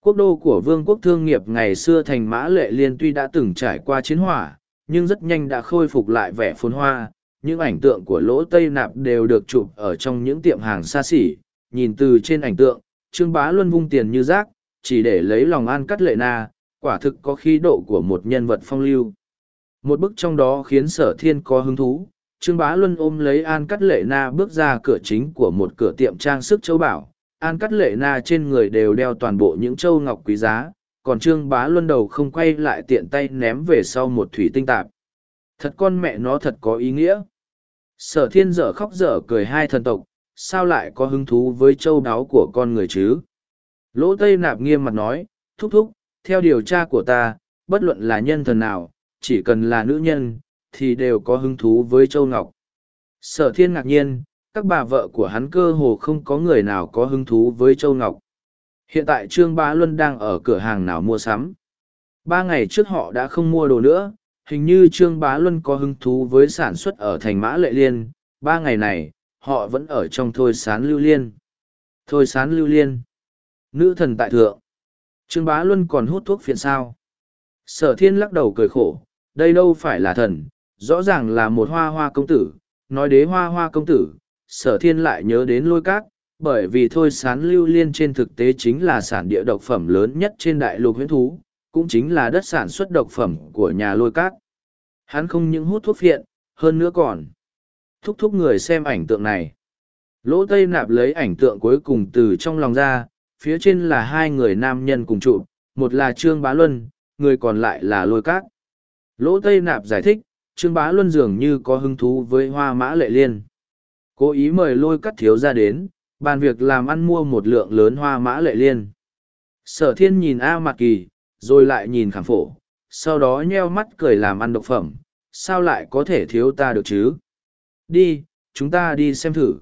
Quốc đô của vương quốc thương nghiệp ngày xưa thành mã lệ liên tuy đã từng trải qua chiến hỏa, nhưng rất nhanh đã khôi phục lại vẻ phồn hoa. Những ảnh tượng của lỗ Tây Nạp đều được chụp ở trong những tiệm hàng xa xỉ. Nhìn từ trên ảnh tượng, Trương Bá Luân vung tiền như rác, chỉ để lấy lòng an cắt lệ na, quả thực có khí độ của một nhân vật phong lưu. Một bức trong đó khiến sở thiên có hứng thú, Trương Bá Luân ôm lấy An Cắt Lệ Na bước ra cửa chính của một cửa tiệm trang sức châu bảo. An Cắt Lệ Na trên người đều đeo toàn bộ những châu ngọc quý giá, còn Trương Bá Luân đầu không quay lại tiện tay ném về sau một thủy tinh tạp. Thật con mẹ nó thật có ý nghĩa. Sở thiên dở khóc dở cười hai thần tộc, sao lại có hứng thú với châu đáo của con người chứ? Lỗ Tây Nạp nghiêm mặt nói, thúc thúc, theo điều tra của ta, bất luận là nhân thần nào, chỉ cần là nữ nhân, thì đều có hứng thú với Châu Ngọc. Sở thiên ngạc nhiên, các bà vợ của hắn cơ hồ không có người nào có hứng thú với Châu Ngọc. Hiện tại Trương Bá Luân đang ở cửa hàng nào mua sắm. Ba ngày trước họ đã không mua đồ nữa, hình như Trương Bá Luân có hứng thú với sản xuất ở thành Mã Lệ Liên. Ba ngày này, họ vẫn ở trong Thôi Sán Lưu Liên. Thôi Sán Lưu Liên. Nữ thần tại thượng. Trương Bá Luân còn hút thuốc phiện sao. Sở thiên lắc đầu cười khổ, đây đâu phải là thần, rõ ràng là một hoa hoa công tử, nói đế hoa hoa công tử, sở thiên lại nhớ đến lôi cát, bởi vì thôi sán lưu liên trên thực tế chính là sản địa độc phẩm lớn nhất trên đại lục huyễn thú, cũng chính là đất sản xuất độc phẩm của nhà lôi cát. Hắn không những hút thuốc phiện, hơn nữa còn thúc thúc người xem ảnh tượng này. Lỗ Tây nạp lấy ảnh tượng cuối cùng từ trong lòng ra, phía trên là hai người nam nhân cùng trụ, một là Trương Bá Luân, người còn lại là Lôi Cát. Lỗ Tây Nạp giải thích, Trương Bá Luân dường như có hứng thú với hoa mã lệ liên. Cố ý mời lôi cắt thiếu ra đến, bàn việc làm ăn mua một lượng lớn hoa mã lệ liên. Sở thiên nhìn A Mạc Kỳ, rồi lại nhìn khảm phổ, sau đó nheo mắt cười làm ăn độc phẩm, sao lại có thể thiếu ta được chứ? Đi, chúng ta đi xem thử.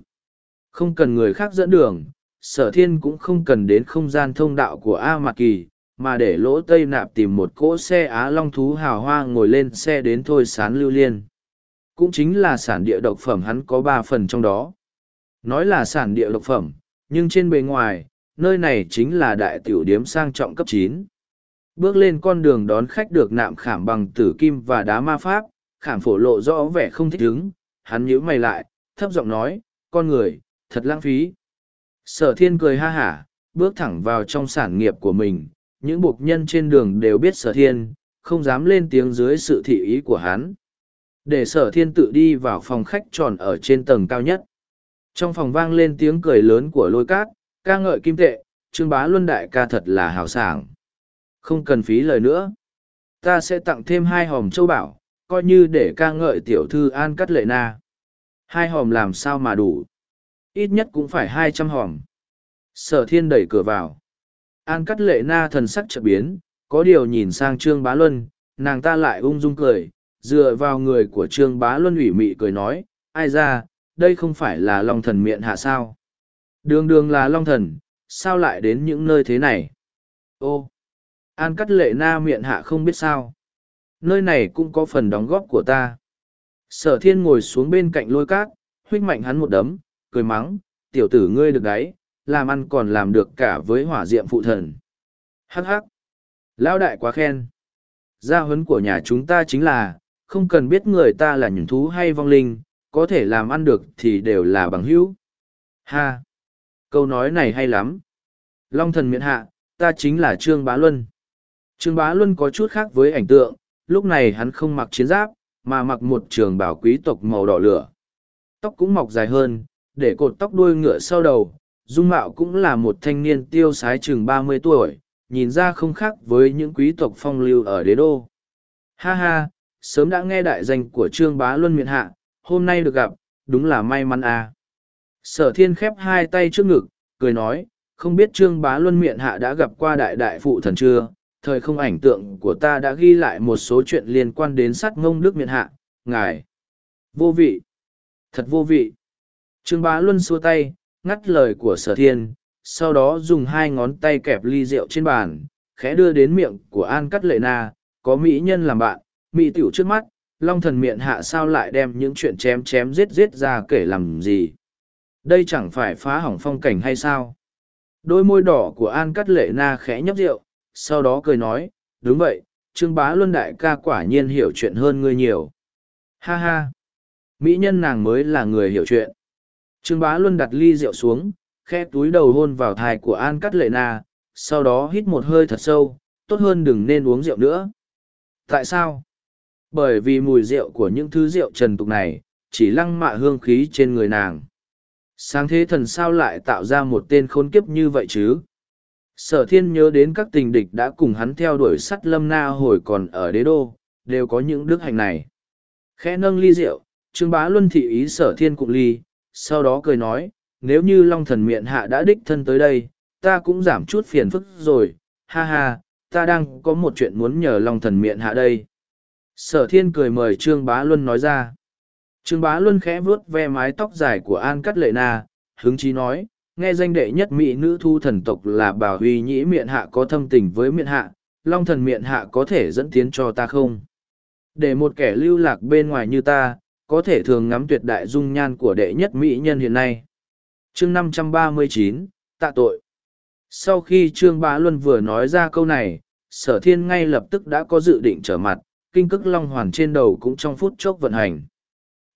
Không cần người khác dẫn đường, sở thiên cũng không cần đến không gian thông đạo của A Mạc Kỳ, mà để lỗ tây nạp tìm một cỗ xe á long thú hào hoa ngồi lên xe đến thôi sán lưu liên. Cũng chính là sản địa độc phẩm hắn có ba phần trong đó. Nói là sản địa độc phẩm, nhưng trên bề ngoài, nơi này chính là đại tiểu điếm sang trọng cấp chín. Bước lên con đường đón khách được nạm khảm bằng tử kim và đá ma pháp, khảm phổ lộ rõ vẻ không thích ứng. Hắn nhíu mày lại, thấp giọng nói, con người, thật lãng phí. Sở thiên cười ha hả, bước thẳng vào trong sản nghiệp của mình những bục nhân trên đường đều biết sở thiên, không dám lên tiếng dưới sự thị ý của hắn. Để sở thiên tự đi vào phòng khách tròn ở trên tầng cao nhất. Trong phòng vang lên tiếng cười lớn của lôi cát, ca ngợi kim tệ, trương bá luân đại ca thật là hào sảng. Không cần phí lời nữa. Ta sẽ tặng thêm hai hòm châu bảo, coi như để ca ngợi tiểu thư an cắt lệ na. Hai hòm làm sao mà đủ? Ít nhất cũng phải hai trăm hòm. Sở thiên đẩy cửa vào an cắt lệ na thần sắc chợt biến, có điều nhìn sang trương bá luân, nàng ta lại ung dung cười, dựa vào người của trương bá luân ủy mị cười nói, ai ra, đây không phải là long thần miệng hạ sao? Đường đường là long thần, sao lại đến những nơi thế này? Ô, an cắt lệ na miệng hạ không biết sao. Nơi này cũng có phần đóng góp của ta. Sở thiên ngồi xuống bên cạnh lôi cát, huyết mạnh hắn một đấm, cười mắng, tiểu tử ngươi được đấy làm ăn còn làm được cả với hỏa diệm phụ thần. Hắc hắc. Lão đại quá khen. Gia huấn của nhà chúng ta chính là, không cần biết người ta là những thú hay vong linh, có thể làm ăn được thì đều là bằng hữu. Ha. Câu nói này hay lắm. Long thần miện hạ, ta chính là trương bá luân. Trương bá luân có chút khác với ảnh tượng, lúc này hắn không mặc chiến giáp, mà mặc một trường bảo quý tộc màu đỏ lửa. Tóc cũng mọc dài hơn, để cột tóc đuôi ngựa sau đầu dung mạo cũng là một thanh niên tiêu sái chừng ba mươi tuổi, nhìn ra không khác với những quý tộc phong lưu ở đế đô. Ha ha, sớm đã nghe đại danh của trương bá luân miện hạ, hôm nay được gặp, đúng là may mắn à. sở thiên khép hai tay trước ngực, cười nói, không biết trương bá luân miện hạ đã gặp qua đại đại phụ thần chưa? Thời không ảnh tượng của ta đã ghi lại một số chuyện liên quan đến sát ngông đức miện hạ, ngài. Vô vị. Thật vô vị. Trương bá luân xua tay ngắt lời của sở thiên, sau đó dùng hai ngón tay kẹp ly rượu trên bàn, khẽ đưa đến miệng của an cắt lệ na, có mỹ nhân làm bạn, mỹ tiểu trước mắt, long thần miệng hạ sao lại đem những chuyện chém chém giết giết ra kể làm gì? Đây chẳng phải phá hỏng phong cảnh hay sao? Đôi môi đỏ của an cắt lệ na khẽ nhấp rượu, sau đó cười nói, đúng vậy, trương bá luân đại ca quả nhiên hiểu chuyện hơn ngươi nhiều. Ha ha. Mỹ nhân nàng mới là người hiểu chuyện trương bá luân đặt ly rượu xuống khe túi đầu hôn vào thai của an cắt lệ na, sau đó hít một hơi thật sâu, tốt hơn đừng nên uống rượu nữa. Tại sao? Bởi vì mùi rượu của những thứ rượu trần tục này, chỉ lăng mạ hương khí trên người nàng. Sáng thế thần sao lại tạo ra một tên khốn kiếp như vậy chứ? Sở thiên nhớ đến các tình địch đã cùng hắn theo đuổi sắt lâm na hồi còn ở đế đô, đều có những đức hạnh này. Khẽ nâng ly rượu, trương bá luân thị ý sở thiên cụng ly sau đó cười nói, nếu như long thần miệng hạ đã đích thân tới đây, ta cũng giảm chút phiền phức rồi, ha ha, ta đang có một chuyện muốn nhờ long thần miệng hạ đây. Sở thiên cười mời trương bá luân nói ra. Trương bá luân khẽ vuốt ve mái tóc dài của an cắt lệ na, hứng chí nói, nghe danh đệ nhất mỹ nữ thu thần tộc là bà huy nhĩ miệng hạ có thâm tình với miệng hạ, long thần miệng hạ có thể dẫn tiến cho ta không? Để một kẻ lưu lạc bên ngoài như ta có thể thường ngắm tuyệt đại dung nhan của đệ nhất mỹ nhân hiện nay. Chương năm trăm ba mươi chín, tạ tội. Sau khi trương bá luân vừa nói ra câu này, sở thiên ngay lập tức đã có dự định trở mặt, kinh cức long hoàn trên đầu cũng trong phút chốc vận hành.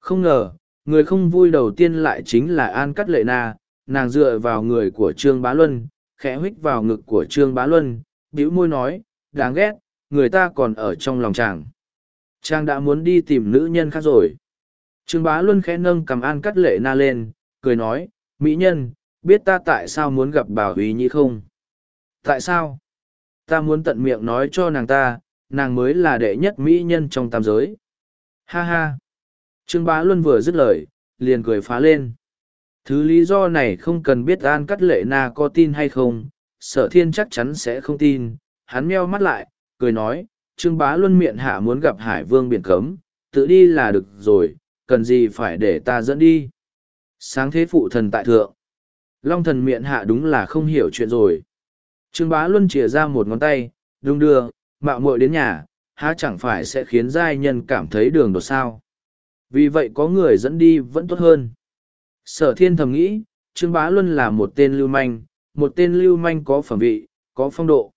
Không ngờ, người không vui đầu tiên lại chính là an cắt lệ na, nàng dựa vào người của trương bá luân, khẽ huyết vào ngực của trương bá luân, bĩu môi nói, đáng ghét, người ta còn ở trong lòng chàng. Chàng đã muốn đi tìm nữ nhân khác rồi trương bá luân khẽ nâng cầm an cắt lệ na lên, cười nói, mỹ nhân, biết ta tại sao muốn gặp bảo Huy nhi không? Tại sao? Ta muốn tận miệng nói cho nàng ta, nàng mới là đệ nhất mỹ nhân trong tam giới. Ha ha. Trương bá luân vừa dứt lời, liền cười phá lên. Thứ lý do này không cần biết an cắt lệ na có tin hay không, sở thiên chắc chắn sẽ không tin. Hắn meo mắt lại, cười nói, trương bá luân miệng hạ muốn gặp hải vương biển cấm, tự đi là được rồi cần gì phải để ta dẫn đi? Sáng thế phụ thần tại thượng. Long thần miệng hạ đúng là không hiểu chuyện rồi. Trương bá luân chìa ra một ngón tay, đung đưa, mạo muội đến nhà, há chẳng phải sẽ khiến giai nhân cảm thấy đường đột sao? Vì vậy có người dẫn đi vẫn tốt hơn. Sở thiên thầm nghĩ, trương bá luân là một tên lưu manh, một tên lưu manh có phẩm vị, có phong độ.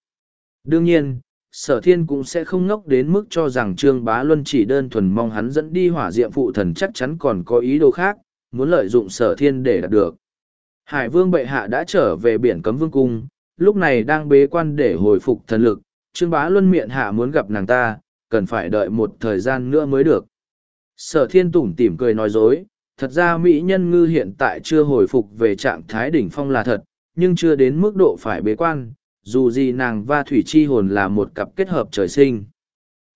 Đương nhiên sở thiên cũng sẽ không ngốc đến mức cho rằng trương bá luân chỉ đơn thuần mong hắn dẫn đi hỏa diệm phụ thần chắc chắn còn có ý đồ khác muốn lợi dụng sở thiên để đạt được hải vương bệ hạ đã trở về biển cấm vương cung lúc này đang bế quan để hồi phục thần lực, Trương Bá Luân miệng hạ muốn gặp nàng ta, cần phải đợi một thời gian nữa mới được. Sở thiên tủm tỉm cười nói dối, thật ra Mỹ nhân ngư hiện tại chưa hồi phục về trạng thái đỉnh phong là thật, nhưng chưa đến mức độ phải bế quan, dù gì nàng và Thủy Chi Hồn là một cặp kết hợp trời sinh.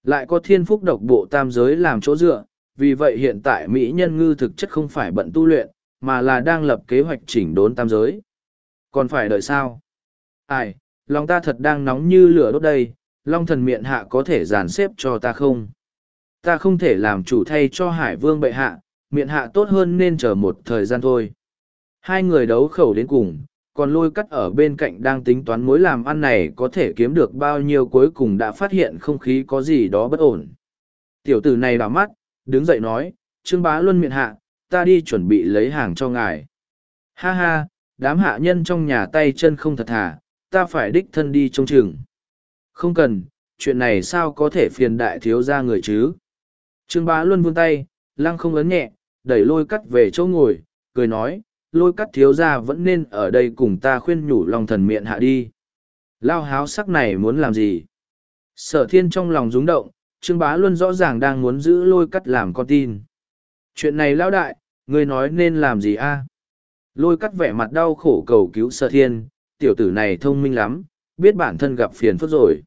Lại có thiên phúc độc bộ tam giới làm chỗ dựa, vì vậy hiện tại Mỹ nhân ngư thực chất không phải bận tu luyện, mà là đang lập kế hoạch chỉnh đốn tam giới. Còn phải đợi sao? Ai, lòng ta thật đang nóng như lửa đốt đây, long thần miệng hạ có thể dàn xếp cho ta không? Ta không thể làm chủ thay cho hải vương bệ hạ, miệng hạ tốt hơn nên chờ một thời gian thôi. Hai người đấu khẩu đến cùng, còn lôi cắt ở bên cạnh đang tính toán mối làm ăn này có thể kiếm được bao nhiêu cuối cùng đã phát hiện không khí có gì đó bất ổn. Tiểu tử này đảo mắt, đứng dậy nói, Trương Bá Luân miệng hạ, ta đi chuẩn bị lấy hàng cho ngài. Ha ha, đám hạ nhân trong nhà tay chân không thật thà, ta phải đích thân đi trông chừng. Không cần, chuyện này sao có thể phiền đại thiếu ra người chứ? Trương Bá Luân vươn tay, lăng không ấn nhẹ, đẩy lôi cắt về chỗ ngồi, cười nói, lôi cắt thiếu ra vẫn nên ở đây cùng ta khuyên nhủ lòng thần miệng hạ đi. Lao háo sắc này muốn làm gì? Sở thiên trong lòng rúng động, Trương Bá Luân rõ ràng đang muốn giữ lôi cắt làm con tin. Chuyện này lao đại, ngươi nói nên làm gì a? Lôi cắt vẻ mặt đau khổ cầu cứu sở thiên, tiểu tử này thông minh lắm, biết bản thân gặp phiền phức rồi.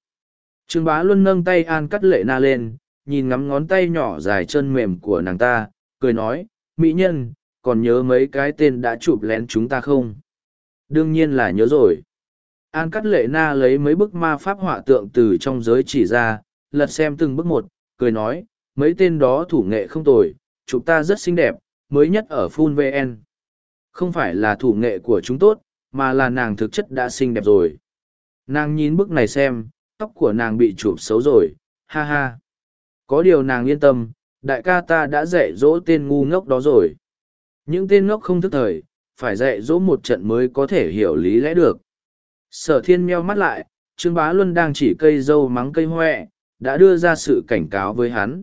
Trương Bá Luân nâng tay an cắt lệ na lên, nhìn ngắm ngón tay nhỏ dài chân mềm của nàng ta, cười nói, mỹ nhân, còn nhớ mấy cái tên đã chụp lén chúng ta không? Đương nhiên là nhớ rồi. An cắt lệ na lấy mấy bức ma pháp họa tượng từ trong giới chỉ ra, lật xem từng bức một, cười nói, mấy tên đó thủ nghệ không tồi, chụp ta rất xinh đẹp, mới nhất ở Full VN. Không phải là thủ nghệ của chúng tốt, mà là nàng thực chất đã xinh đẹp rồi. Nàng nhìn bức này xem, tóc của nàng bị chụp xấu rồi, ha ha. Có điều nàng yên tâm, đại ca ta đã dạy dỗ tên ngu ngốc đó rồi. Những tên ngốc không thức thời, phải dạy dỗ một trận mới có thể hiểu lý lẽ được. Sở thiên meo mắt lại, Trương Bá Luân đang chỉ cây dâu mắng cây hoẹ, đã đưa ra sự cảnh cáo với hắn.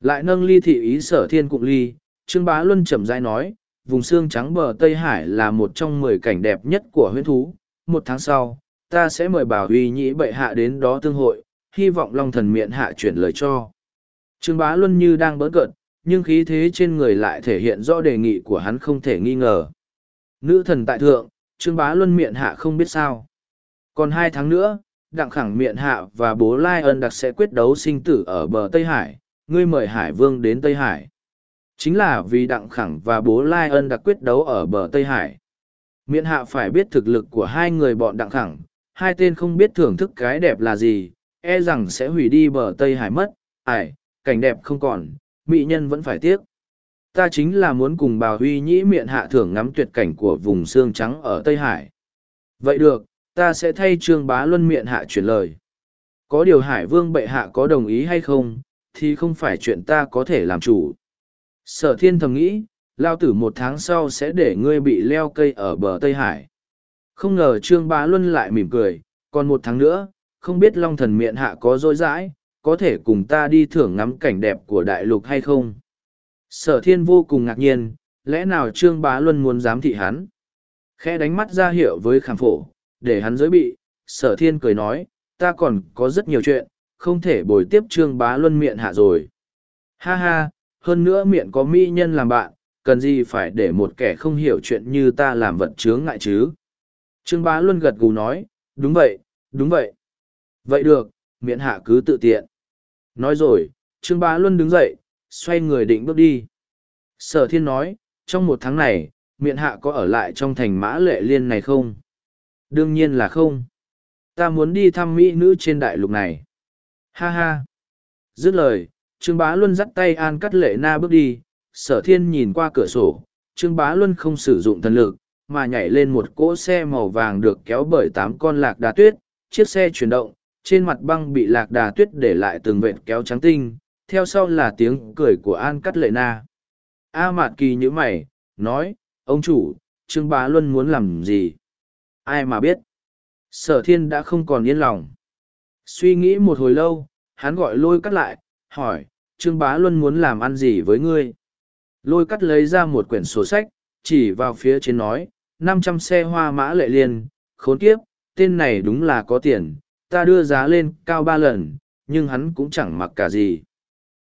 Lại nâng ly thị ý sở thiên cụng ly, Trương Bá Luân chậm rãi nói, vùng xương trắng bờ Tây Hải là một trong mười cảnh đẹp nhất của huyễn thú. Một tháng sau, ta sẽ mời bảo huy nhĩ bệ hạ đến đó tương hội, hy vọng Long thần miệng hạ chuyển lời cho. Trương Bá Luân như đang bỡn cợt, nhưng khí thế trên người lại thể hiện rõ đề nghị của hắn không thể nghi ngờ. Nữ thần tại thượng, Trương Bá Luân miệng hạ không biết sao. Còn hai tháng nữa, Đặng Khẳng miệng hạ và bố Lai ân đặc sẽ quyết đấu sinh tử ở bờ Tây Hải, ngươi mời Hải Vương đến Tây Hải. Chính là vì Đặng Khẳng và bố Lai ân đặc quyết đấu ở bờ Tây Hải. Miệng hạ phải biết thực lực của hai người bọn Đặng Khẳng, hai tên không biết thưởng thức cái đẹp là gì, e rằng sẽ hủy đi bờ Tây Hải mất, ải, cảnh đẹp không còn, mỹ nhân vẫn phải tiếc. Ta chính là muốn cùng bà Huy Nhĩ miệng hạ thưởng ngắm tuyệt cảnh của vùng xương trắng ở Tây Hải. Vậy được, ta sẽ thay trương bá luân miệng hạ chuyển lời. Có điều Hải Vương bệ hạ có đồng ý hay không, thì không phải chuyện ta có thể làm chủ. Sở thiên thầm nghĩ, lao tử một tháng sau sẽ để ngươi bị leo cây ở bờ Tây Hải. Không ngờ Trương Bá Luân lại mỉm cười, còn một tháng nữa, không biết Long Thần miệng hạ có dối dãi, có thể cùng ta đi thưởng ngắm cảnh đẹp của đại lục hay không? Sở thiên vô cùng ngạc nhiên, lẽ nào Trương Bá Luân muốn giám thị hắn? Khẽ đánh mắt ra hiệu với khảm phổ, để hắn giới bị, sở thiên cười nói, ta còn có rất nhiều chuyện, không thể bồi tiếp Trương Bá Luân miệng hạ rồi. Ha ha, hơn nữa miệng có mỹ nhân làm bạn, cần gì phải để một kẻ không hiểu chuyện như ta làm vật chướng ngại chứ? Trương Bá Luân gật gù nói, đúng vậy, đúng vậy. Vậy được, miệng hạ cứ tự tiện. Nói rồi, Trương Bá Luân đứng dậy, xoay người định bước đi. Sở thiên nói, trong một tháng này, miệng hạ có ở lại trong thành mã lệ liên này không? Đương nhiên là không. Ta muốn đi thăm mỹ nữ trên đại lục này. Ha ha. Dứt lời, Trương Bá Luân dắt tay An Cắt Lệ Na bước đi, sở thiên nhìn qua cửa sổ, Trương Bá Luân không sử dụng thần lực, mà nhảy lên một cỗ xe màu vàng được kéo bởi tám con lạc đà tuyết, chiếc xe chuyển động, trên mặt băng bị lạc đà tuyết để lại từng vệt kéo trắng tinh, theo sau là tiếng cười của An Cắt Lệ Na. A Mạt Kỳ như mày, nói, ông chủ, Trương Bá Luân muốn làm gì? Ai mà biết? Sở thiên đã không còn yên lòng. Suy nghĩ một hồi lâu, hắn gọi lôi cắt lại, hỏi, Trương Bá Luân muốn làm ăn gì với ngươi? Lôi cắt lấy ra một quyển sổ sách, chỉ vào phía trên nói, năm trăm xe hoa mã lệ liên, khốn kiếp, tên này đúng là có tiền, ta đưa giá lên cao ba lần, nhưng hắn cũng chẳng mặc cả gì.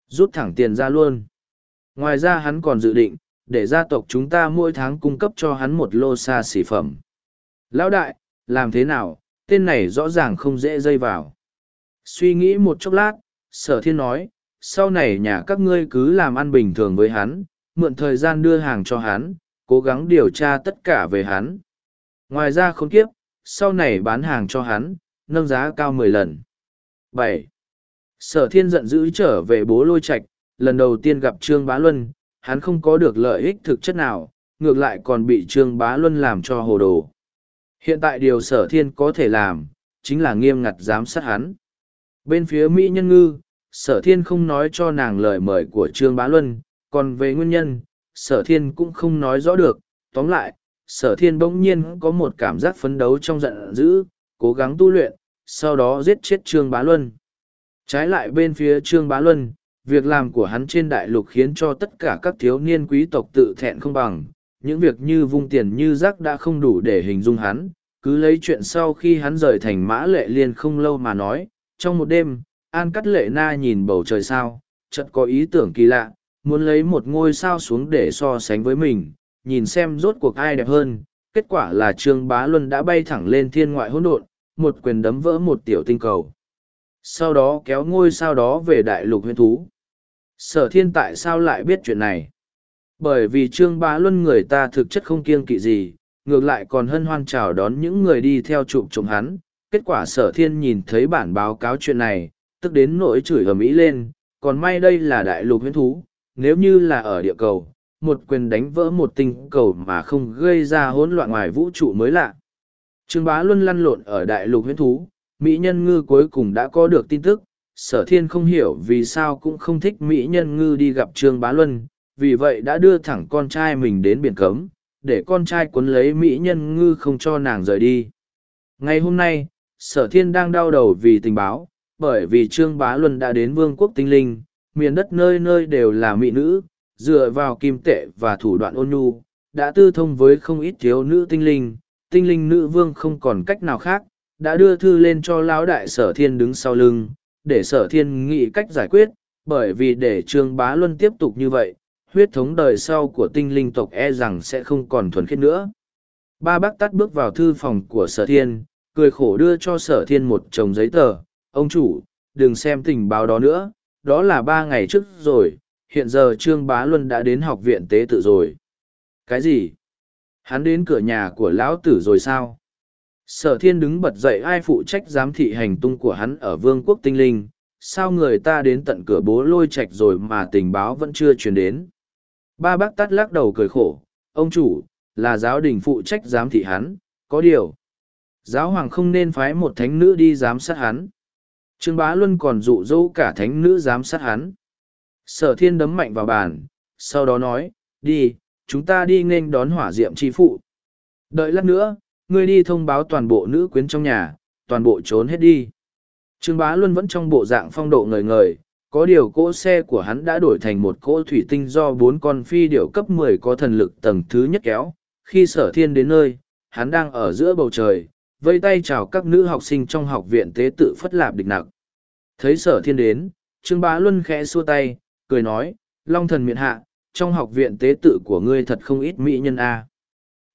Rút thẳng tiền ra luôn. Ngoài ra hắn còn dự định, để gia tộc chúng ta mỗi tháng cung cấp cho hắn một lô xa xỉ phẩm. Lão đại, làm thế nào, tên này rõ ràng không dễ dây vào. Suy nghĩ một chốc lát, sở thiên nói, sau này nhà các ngươi cứ làm ăn bình thường với hắn, mượn thời gian đưa hàng cho hắn, cố gắng điều tra tất cả về hắn. Ngoài ra không kiếp, sau này bán hàng cho hắn, nâng giá cao mười lần. bảy Sở thiên giận dữ trở về bố lôi Trạch lần đầu tiên gặp Trương Bá Luân, hắn không có được lợi ích thực chất nào, ngược lại còn bị Trương Bá Luân làm cho hồ đồ. Hiện tại điều sở thiên có thể làm, chính là nghiêm ngặt giám sát hắn. Bên phía Mỹ Nhân Ngư, sở thiên không nói cho nàng lời mời của Trương Bá Luân, còn về nguyên nhân, sở thiên cũng không nói rõ được. Tóm lại, sở thiên bỗng nhiên có một cảm giác phấn đấu trong giận dữ, cố gắng tu luyện, sau đó giết chết Trương Bá Luân. Trái lại bên phía Trương Bá Luân, việc làm của hắn trên đại lục khiến cho tất cả các thiếu niên quý tộc tự thẹn không bằng. Những việc như vung tiền như rác đã không đủ để hình dung hắn, cứ lấy chuyện sau khi hắn rời thành mã lệ liên không lâu mà nói. Trong một đêm, An Cắt Lệ Na nhìn bầu trời sao, chợt có ý tưởng kỳ lạ, muốn lấy một ngôi sao xuống để so sánh với mình, nhìn xem rốt cuộc ai đẹp hơn. Kết quả là Trương Bá Luân đã bay thẳng lên thiên ngoại hỗn độn, một quyền đấm vỡ một tiểu tinh cầu. Sau đó kéo ngôi sao đó về đại lục huyên thú. Sở thiên tại sao lại biết chuyện này? Bởi vì Trương Bá Luân người ta thực chất không kiêng kỵ gì, ngược lại còn hân hoan chào đón những người đi theo chụp chống hắn. Kết quả sở thiên nhìn thấy bản báo cáo chuyện này, tức đến nỗi chửi ầm ĩ lên, còn may đây là đại lục huyễn thú, nếu như là ở địa cầu, một quyền đánh vỡ một tinh cầu mà không gây ra hỗn loạn ngoài vũ trụ mới lạ. Trương Bá Luân lăn lộn ở đại lục huyễn thú, Mỹ Nhân Ngư cuối cùng đã có được tin tức, sở thiên không hiểu vì sao cũng không thích Mỹ Nhân Ngư đi gặp Trương Bá Luân, vì vậy đã đưa thẳng con trai mình đến biển cấm, để con trai cuốn lấy Mỹ Nhân Ngư không cho nàng rời đi. Ngày hôm nay, sở thiên đang đau đầu vì tình báo, bởi vì Trương Bá Luân đã đến vương quốc tinh linh, miền đất nơi nơi đều là mỹ nữ, dựa vào kim tệ và thủ đoạn ôn nhu, đã tư thông với không ít thiếu nữ tinh linh, tinh linh nữ vương không còn cách nào khác, đã đưa thư lên cho lão đại sở thiên đứng sau lưng, để sở thiên nghĩ cách giải quyết, bởi vì để Trương Bá Luân tiếp tục như vậy, huyết thống đời sau của tinh linh tộc e rằng sẽ không còn thuần khiết nữa. Ba bác tắt bước vào thư phòng của sở thiên, cười khổ đưa cho sở thiên một chồng giấy tờ, ông chủ, đừng xem tình báo đó nữa, đó là ba ngày trước rồi, hiện giờ Trương Bá Luân đã đến học viện tế tự rồi. Cái gì? Hắn đến cửa nhà của lão tử rồi sao? Sở thiên đứng bật dậy ai phụ trách giám thị hành tung của hắn ở vương quốc tinh linh, sao người ta đến tận cửa bố lôi Trạch rồi mà tình báo vẫn chưa truyền đến. Ba bác tắt lắc đầu cười khổ, ông chủ, là giáo đình phụ trách giám thị hắn, có điều. Giáo hoàng không nên phái một thánh nữ đi giám sát hắn. Trương Bá Luân còn dụ dỗ cả thánh nữ giám sát hắn. Sở thiên đấm mạnh vào bàn, sau đó nói, đi, chúng ta đi nghênh đón hỏa diệm chi phụ. Đợi lát nữa, ngươi đi thông báo toàn bộ nữ quyến trong nhà, toàn bộ trốn hết đi. Trương Bá Luân vẫn trong bộ dạng phong độ ngời ngời, có điều cỗ xe của hắn đã đổi thành một cỗ thủy tinh do bốn con phi điệu cấp mười có thần lực tầng thứ nhất kéo. Khi sở thiên đến nơi, hắn đang ở giữa bầu trời, vây tay chào các nữ học sinh trong học viện tế tự phất lạp địch nặc. Thấy sở thiên đến, Trương Bá Luân khẽ xua tay, cười nói, Long thần miện hạ, trong học viện tế tự của ngươi thật không ít mỹ nhân a.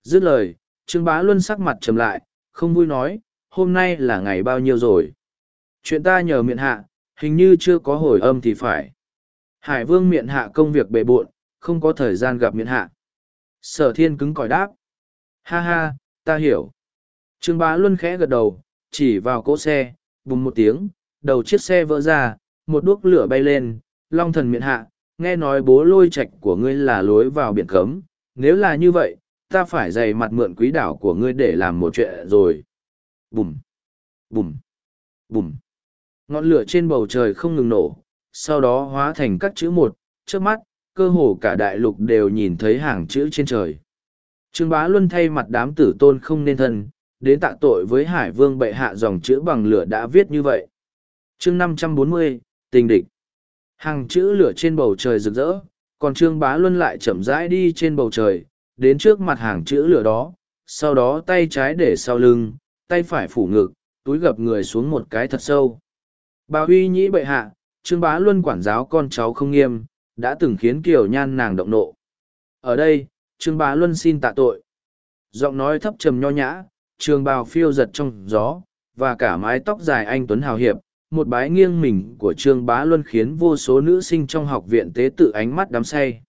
Dứt lời, Trương Bá Luân sắc mặt trầm lại, không vui nói, hôm nay là ngày bao nhiêu rồi. Chuyện ta nhờ miện hạ, hình như chưa có hồi âm thì phải. Hải vương miện hạ công việc bề bộn, không có thời gian gặp miện hạ. Sở thiên cứng cỏi đáp. Ha ha, ta hiểu. Trương Bá Luân khẽ gật đầu, chỉ vào cỗ xe, bùng một tiếng, đầu chiếc xe vỡ ra, một đuốc lửa bay lên, long thần miện hạ, nghe nói bố lôi Trạch của ngươi là lối vào biển cấm, nếu là như vậy, ta phải dày mặt mượn quý đảo của ngươi để làm một chuyện rồi. Bùm, bùm, bùm. Ngọn lửa trên bầu trời không ngừng nổ, sau đó hóa thành các chữ một, trước mắt, cơ hồ cả đại lục đều nhìn thấy hàng chữ trên trời. Trương Bá Luân thay mặt đám tử tôn không nên thân, đến tạ tội với Hải Vương bệ hạ dòng chữ bằng lửa đã viết như vậy. chương năm trăm bốn mươi tình địch. Hàng chữ lửa trên bầu trời rực rỡ, còn Trương Bá Luân lại chậm rãi đi trên bầu trời, đến trước mặt hàng chữ lửa đó, sau đó tay trái để sau lưng, tay phải phủ ngực, túi gập người xuống một cái thật sâu. Bà huy nhĩ bệ hạ, Trương Bá Luân quản giáo con cháu không nghiêm, đã từng khiến Kiều Nhan nàng động nộ. Ở đây, Trương Bá Luân xin tạ tội. Giọng nói thấp trầm nho nhã, trường bào phiêu giật trong gió, và cả mái tóc dài anh Tuấn Hào Hiệp, một bái nghiêng mình của Trương Bá Luân khiến vô số nữ sinh trong học viện tế tự ánh mắt đắm say.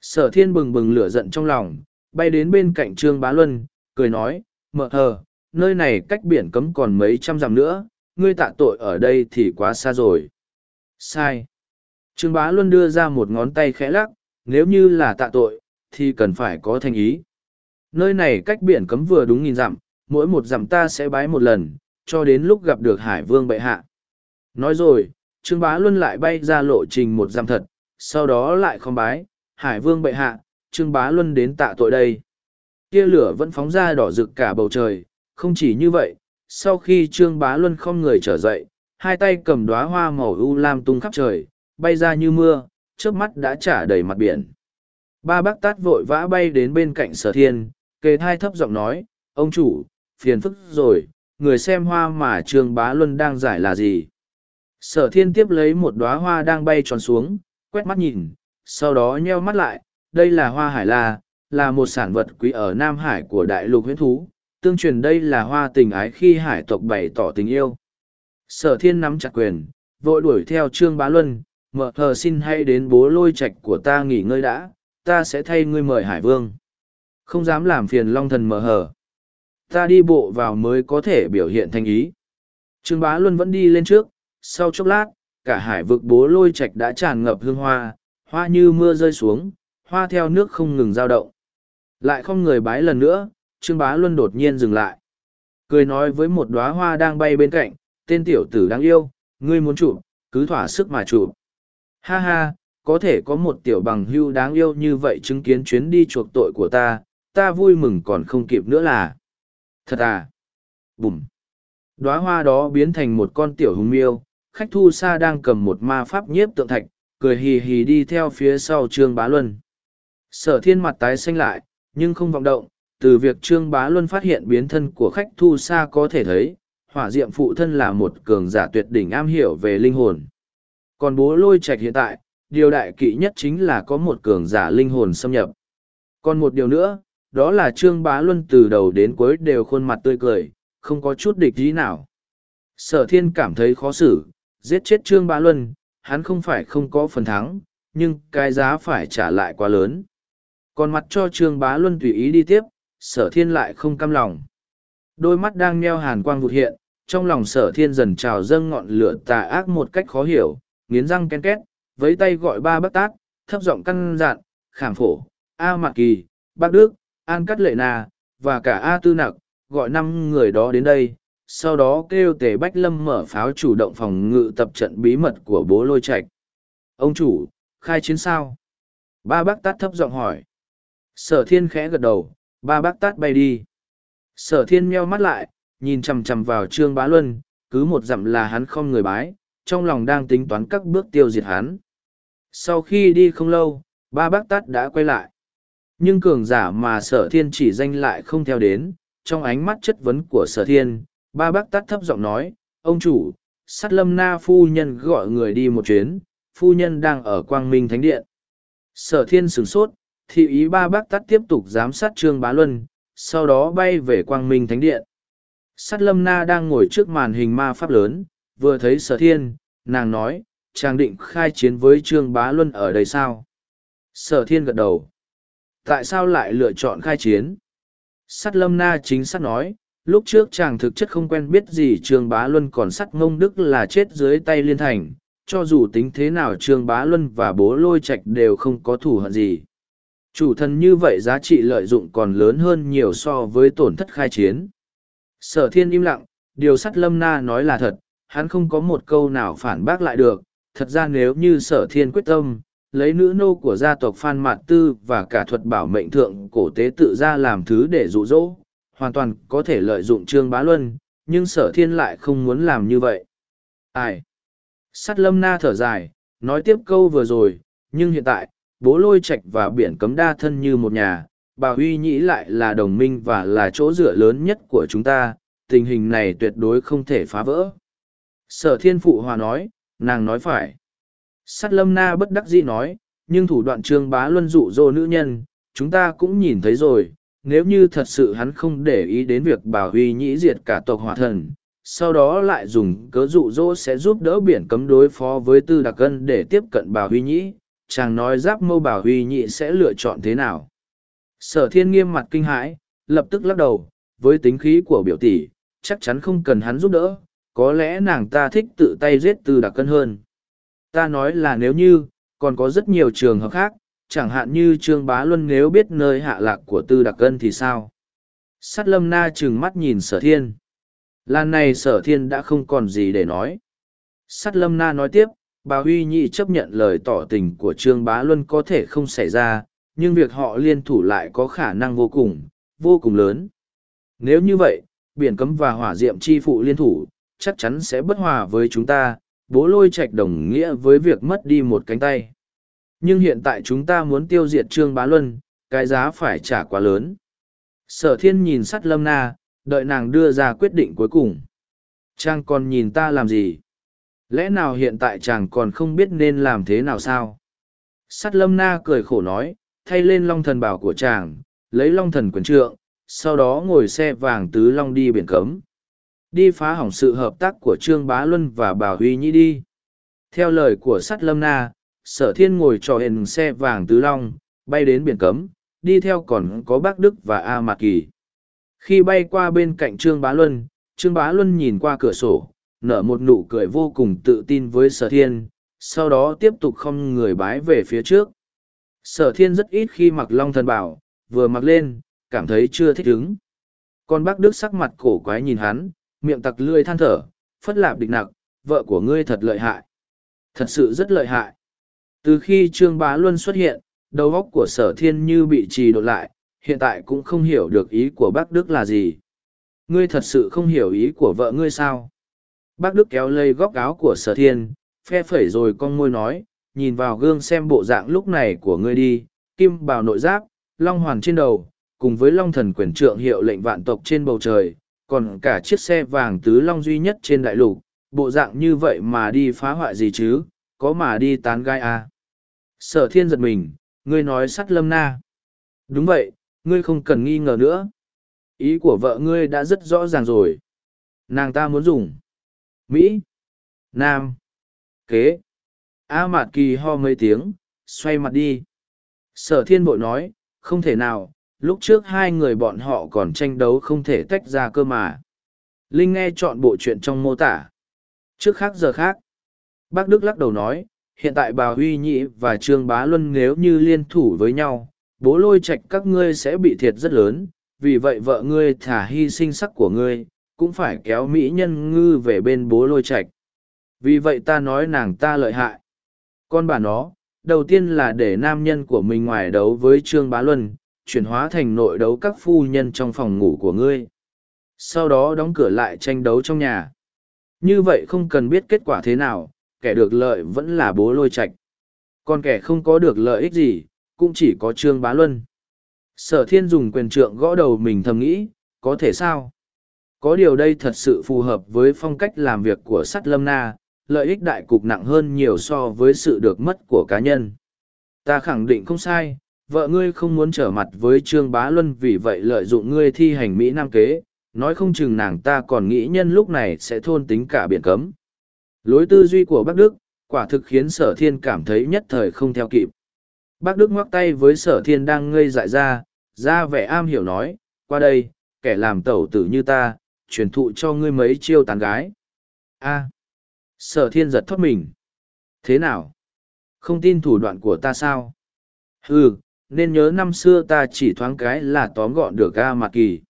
Sở thiên bừng bừng lửa giận trong lòng, bay đến bên cạnh Trương Bá Luân, cười nói, mợ hờ, nơi này cách biển cấm còn mấy trăm dặm nữa, ngươi tạ tội ở đây thì quá xa rồi. Sai. Trương Bá Luân đưa ra một ngón tay khẽ lắc, nếu như là tạ tội, thì cần phải có thành ý. Nơi này cách biển cấm vừa đúng nghìn dặm, mỗi một dặm ta sẽ bái một lần, cho đến lúc gặp được Hải Vương bệ hạ. Nói rồi, Trương Bá Luân lại bay ra lộ trình một giam thật, sau đó lại không bái, Hải Vương bệ hạ, Trương Bá Luân đến tạ tội đây. Kia lửa vẫn phóng ra đỏ rực cả bầu trời, không chỉ như vậy, sau khi Trương Bá Luân không người trở dậy, hai tay cầm đóa hoa màu u lam tung khắp trời, bay ra như mưa, trước mắt đã trả đầy mặt biển. Ba bác tát vội vã bay đến bên cạnh sở thiên, kề thai thấp giọng nói, ông chủ, phiền phức rồi, người xem hoa mà Trương Bá Luân đang giải là gì. Sở thiên tiếp lấy một đóa hoa đang bay tròn xuống, quét mắt nhìn, sau đó nheo mắt lại, đây là hoa hải la, là một sản vật quý ở Nam Hải của đại lục huyễn thú, tương truyền đây là hoa tình ái khi hải tộc bày tỏ tình yêu. Sở thiên nắm chặt quyền, vội đuổi theo Trương Bá Luân, mở hờ xin hãy đến bố lôi Trạch của ta nghỉ ngơi đã, ta sẽ thay ngươi mời Hải Vương. Không dám làm phiền Long Thần mở hờ. Ta đi bộ vào mới có thể biểu hiện thành ý. Trương Bá Luân vẫn đi lên trước, sau chốc lát, cả hải vực bố lôi Trạch đã tràn ngập hương hoa, hoa như mưa rơi xuống, hoa theo nước không ngừng dao động. Lại không người bái lần nữa, Trương Bá Luân đột nhiên dừng lại. Cười nói với một đóa hoa đang bay bên cạnh, tên tiểu tử đáng yêu, ngươi muốn chụp, cứ thỏa sức mà chụp. Ha ha, có thể có một tiểu bằng hưu đáng yêu như vậy chứng kiến chuyến đi chuộc tội của ta, ta vui mừng còn không kịp nữa là. Thật à? Bùm. Đóa hoa đó biến thành một con tiểu hùng miêu, khách thu Sa đang cầm một ma pháp nhiếp tượng thạch, cười hì hì đi theo phía sau Trương Bá Luân. Sở thiên mặt tái xanh lại, nhưng không vọng động, từ việc Trương Bá Luân phát hiện biến thân của khách thu Sa có thể thấy, hỏa diệm phụ thân là một cường giả tuyệt đỉnh am hiểu về linh hồn. Còn bố lôi Trạch hiện tại, điều đại kỵ nhất chính là có một cường giả linh hồn xâm nhập. Còn một điều nữa, đó là Trương Bá Luân từ đầu đến cuối đều khuôn mặt tươi cười, không có chút địch ý nào. Sở thiên cảm thấy khó xử, giết chết Trương Bá Luân, hắn không phải không có phần thắng, nhưng cái giá phải trả lại quá lớn. Còn mặt cho Trương Bá Luân tùy ý đi tiếp, sở thiên lại không căm lòng. Đôi mắt đang nheo hàn quang vụt hiện, trong lòng sở thiên dần trào dâng ngọn lửa tà ác một cách khó hiểu, nghiến răng ken két, với tay gọi ba bác tát, thấp giọng căn dặn khảm phổ, A Mạc Kỳ, Bác Đức, An Cắt Lệ Na, và cả A Tư Nặc, gọi năm người đó đến đây, sau đó kêu tề Bách Lâm mở pháo chủ động phòng ngự tập trận bí mật của bố lôi Trạch. Ông chủ, khai chiến sao? Ba bác tát thấp giọng hỏi. Sở thiên khẽ gật đầu, ba bác tát bay đi. Sở thiên meo mắt lại, nhìn chằm chằm vào Trương Bá Luân, cứ một dặm là hắn không người bái, trong lòng đang tính toán các bước tiêu diệt hắn. Sau khi đi không lâu, ba bác tát đã quay lại. Nhưng cường giả mà sở thiên chỉ danh lại không theo đến, trong ánh mắt chất vấn của sở thiên, ba bác tát thấp giọng nói, ông chủ, sát lâm na phu nhân gọi người đi một chuyến, phu nhân đang ở quang minh thánh điện. Sở thiên sửng sốt, thị ý ba bác tát tiếp tục giám sát trương bá luân, sau đó bay về quang minh thánh điện. Sát lâm na đang ngồi trước màn hình ma pháp lớn, vừa thấy sở thiên, nàng nói, chàng định khai chiến với trương bá luân ở đây sao? Sở thiên gật đầu. Tại sao lại lựa chọn khai chiến? Sát lâm na chính xác nói, lúc trước chàng thực chất không quen biết gì trương bá luân còn sắt ngông đức là chết dưới tay liên thành, cho dù tính thế nào trương bá luân và bố lôi Trạch đều không có thù hận gì. Chủ thần như vậy giá trị lợi dụng còn lớn hơn nhiều so với tổn thất khai chiến. Sở thiên im lặng, điều sắt lâm na nói là thật, hắn không có một câu nào phản bác lại được. Thật ra nếu như sở thiên quyết tâm, lấy nữ nô của gia tộc Phan Mạn Tư và cả thuật bảo mệnh thượng cổ tế tự ra làm thứ để dụ dỗ, hoàn toàn có thể lợi dụng Trương Bá Luân, nhưng sở thiên lại không muốn làm như vậy. Ai? Sắt lâm na thở dài, nói tiếp câu vừa rồi, nhưng hiện tại, bố lôi Trạch và biển cấm đa thân như một nhà, bà Huy Nhĩ lại là đồng minh và là chỗ dựa lớn nhất của chúng ta, tình hình này tuyệt đối không thể phá vỡ. Sở thiên phụ hòa nói, nàng nói phải. Sát lâm na bất đắc dĩ nói, nhưng thủ đoạn trương bá luân dụ dỗ nữ nhân, chúng ta cũng nhìn thấy rồi, nếu như thật sự hắn không để ý đến việc bảo huy nhĩ diệt cả tộc hỏa thần, sau đó lại dùng cớ dụ dỗ sẽ giúp đỡ biển cấm đối phó với tư đặc cân để tiếp cận bảo huy nhĩ, chàng nói giáp mâu bảo huy nhĩ sẽ lựa chọn thế nào. Sở thiên nghiêm mặt kinh hãi, lập tức lắc đầu, với tính khí của biểu tỷ, chắc chắn không cần hắn giúp đỡ, có lẽ nàng ta thích tự tay giết tư đặc cân hơn. Ta nói là nếu như, còn có rất nhiều trường hợp khác, chẳng hạn như Trương Bá Luân nếu biết nơi hạ lạc của Tư Đặc Cân thì sao? sắt lâm na trừng mắt nhìn sở thiên. Lan này sở thiên đã không còn gì để nói. sắt lâm na nói tiếp, bà Huy Nhị chấp nhận lời tỏ tình của Trương Bá Luân có thể không xảy ra, nhưng việc họ liên thủ lại có khả năng vô cùng, vô cùng lớn. Nếu như vậy, biển cấm và hỏa diệm chi phụ liên thủ, chắc chắn sẽ bất hòa với chúng ta, bố lôi Trạch đồng nghĩa với việc mất đi một cánh tay. Nhưng hiện tại chúng ta muốn tiêu diệt Trương Bá Luân, cái giá phải trả quá lớn. Sở thiên nhìn sắt lâm na, đợi nàng đưa ra quyết định cuối cùng. Chàng còn nhìn ta làm gì? Lẽ nào hiện tại chàng còn không biết nên làm thế nào sao? Sắt lâm na cười khổ nói, thay lên long thần bảo của chàng, lấy long thần quyền trượng, sau đó ngồi xe vàng tứ long đi biển cấm. Đi phá hỏng sự hợp tác của Trương Bá Luân và Bảo Huy Nhi đi. Theo lời của sắt lâm na, sở thiên ngồi trò hền xe vàng tứ long, bay đến biển cấm, đi theo còn có bác Đức và A Mạc Kỳ. Khi bay qua bên cạnh Trương Bá Luân, Trương Bá Luân nhìn qua cửa sổ, nở một nụ cười vô cùng tự tin với sở thiên, sau đó tiếp tục không người bái về phía trước. Sở thiên rất ít khi mặc long thần bảo, vừa mặc lên, cảm thấy chưa thích ứng. Còn bác Đức sắc mặt cổ quái nhìn hắn, miệng tặc lươi than thở, phất lạp địch nặc, vợ của ngươi thật lợi hại. Thật sự rất lợi hại. Từ khi Trương Bá Luân xuất hiện, đầu óc của sở thiên như bị trì đột lại, hiện tại cũng không hiểu được ý của bác Đức là gì. Ngươi thật sự không hiểu ý của vợ ngươi sao? Bác Đức kéo lây góc áo của sở thiên, phe phẩy rồi con môi nói, nhìn vào gương xem bộ dạng lúc này của ngươi đi, kim bào nội giáp, long hoàn trên đầu, cùng với long thần quyền trượng hiệu lệnh vạn tộc trên bầu trời, còn cả chiếc xe vàng tứ long duy nhất trên đại lục, bộ dạng như vậy mà đi phá hoại gì chứ, có mà đi tán gai à. Sở thiên giật mình, ngươi nói sắt lâm na. Đúng vậy, ngươi không cần nghi ngờ nữa. Ý của vợ ngươi đã rất rõ ràng rồi. Nàng ta muốn dùng. Mỹ. Nam. Kế. A Mạt Kỳ ho mấy tiếng, xoay mặt đi. Sở thiên bội nói, không thể nào, lúc trước hai người bọn họ còn tranh đấu không thể tách ra cơ mà. Linh nghe chọn bộ chuyện trong mô tả. Trước khác giờ khác. Bác Đức lắc đầu nói, hiện tại bà Huy Nhị và Trương Bá Luân nếu như liên thủ với nhau, bố lôi Trạch các ngươi sẽ bị thiệt rất lớn, vì vậy vợ ngươi thả hy sinh sắc của ngươi, cũng phải kéo Mỹ nhân ngư về bên bố lôi Trạch. Vì vậy ta nói nàng ta lợi hại. Con bà nó, đầu tiên là để nam nhân của mình ngoài đấu với Trương Bá Luân, chuyển hóa thành nội đấu các phu nhân trong phòng ngủ của ngươi. Sau đó đóng cửa lại tranh đấu trong nhà. Như vậy không cần biết kết quả thế nào, kẻ được lợi vẫn là bố lôi Trạch, Còn kẻ không có được lợi ích gì, cũng chỉ có Trương Bá Luân. Sở thiên dùng quyền trượng gõ đầu mình thầm nghĩ, có thể sao? Có điều đây thật sự phù hợp với phong cách làm việc của sắt lâm na, lợi ích đại cục nặng hơn nhiều so với sự được mất của cá nhân. Ta khẳng định không sai, vợ ngươi không muốn trở mặt với Trương Bá Luân vì vậy lợi dụng ngươi thi hành Mỹ Nam kế, nói không chừng nàng ta còn nghĩ nhân lúc này sẽ thôn tính cả biển cấm. Lối tư duy của bác Đức, quả thực khiến sở thiên cảm thấy nhất thời không theo kịp. Bác Đức ngoắc tay với sở thiên đang ngây dại ra, ra vẻ am hiểu nói, qua đây, kẻ làm tẩu tử như ta, truyền thụ cho ngươi mấy chiêu tán gái. a sở thiên giật thoát mình. Thế nào? Không tin thủ đoạn của ta sao? ừ nên nhớ năm xưa ta chỉ thoáng cái là tóm gọn được A Mạt Kỳ.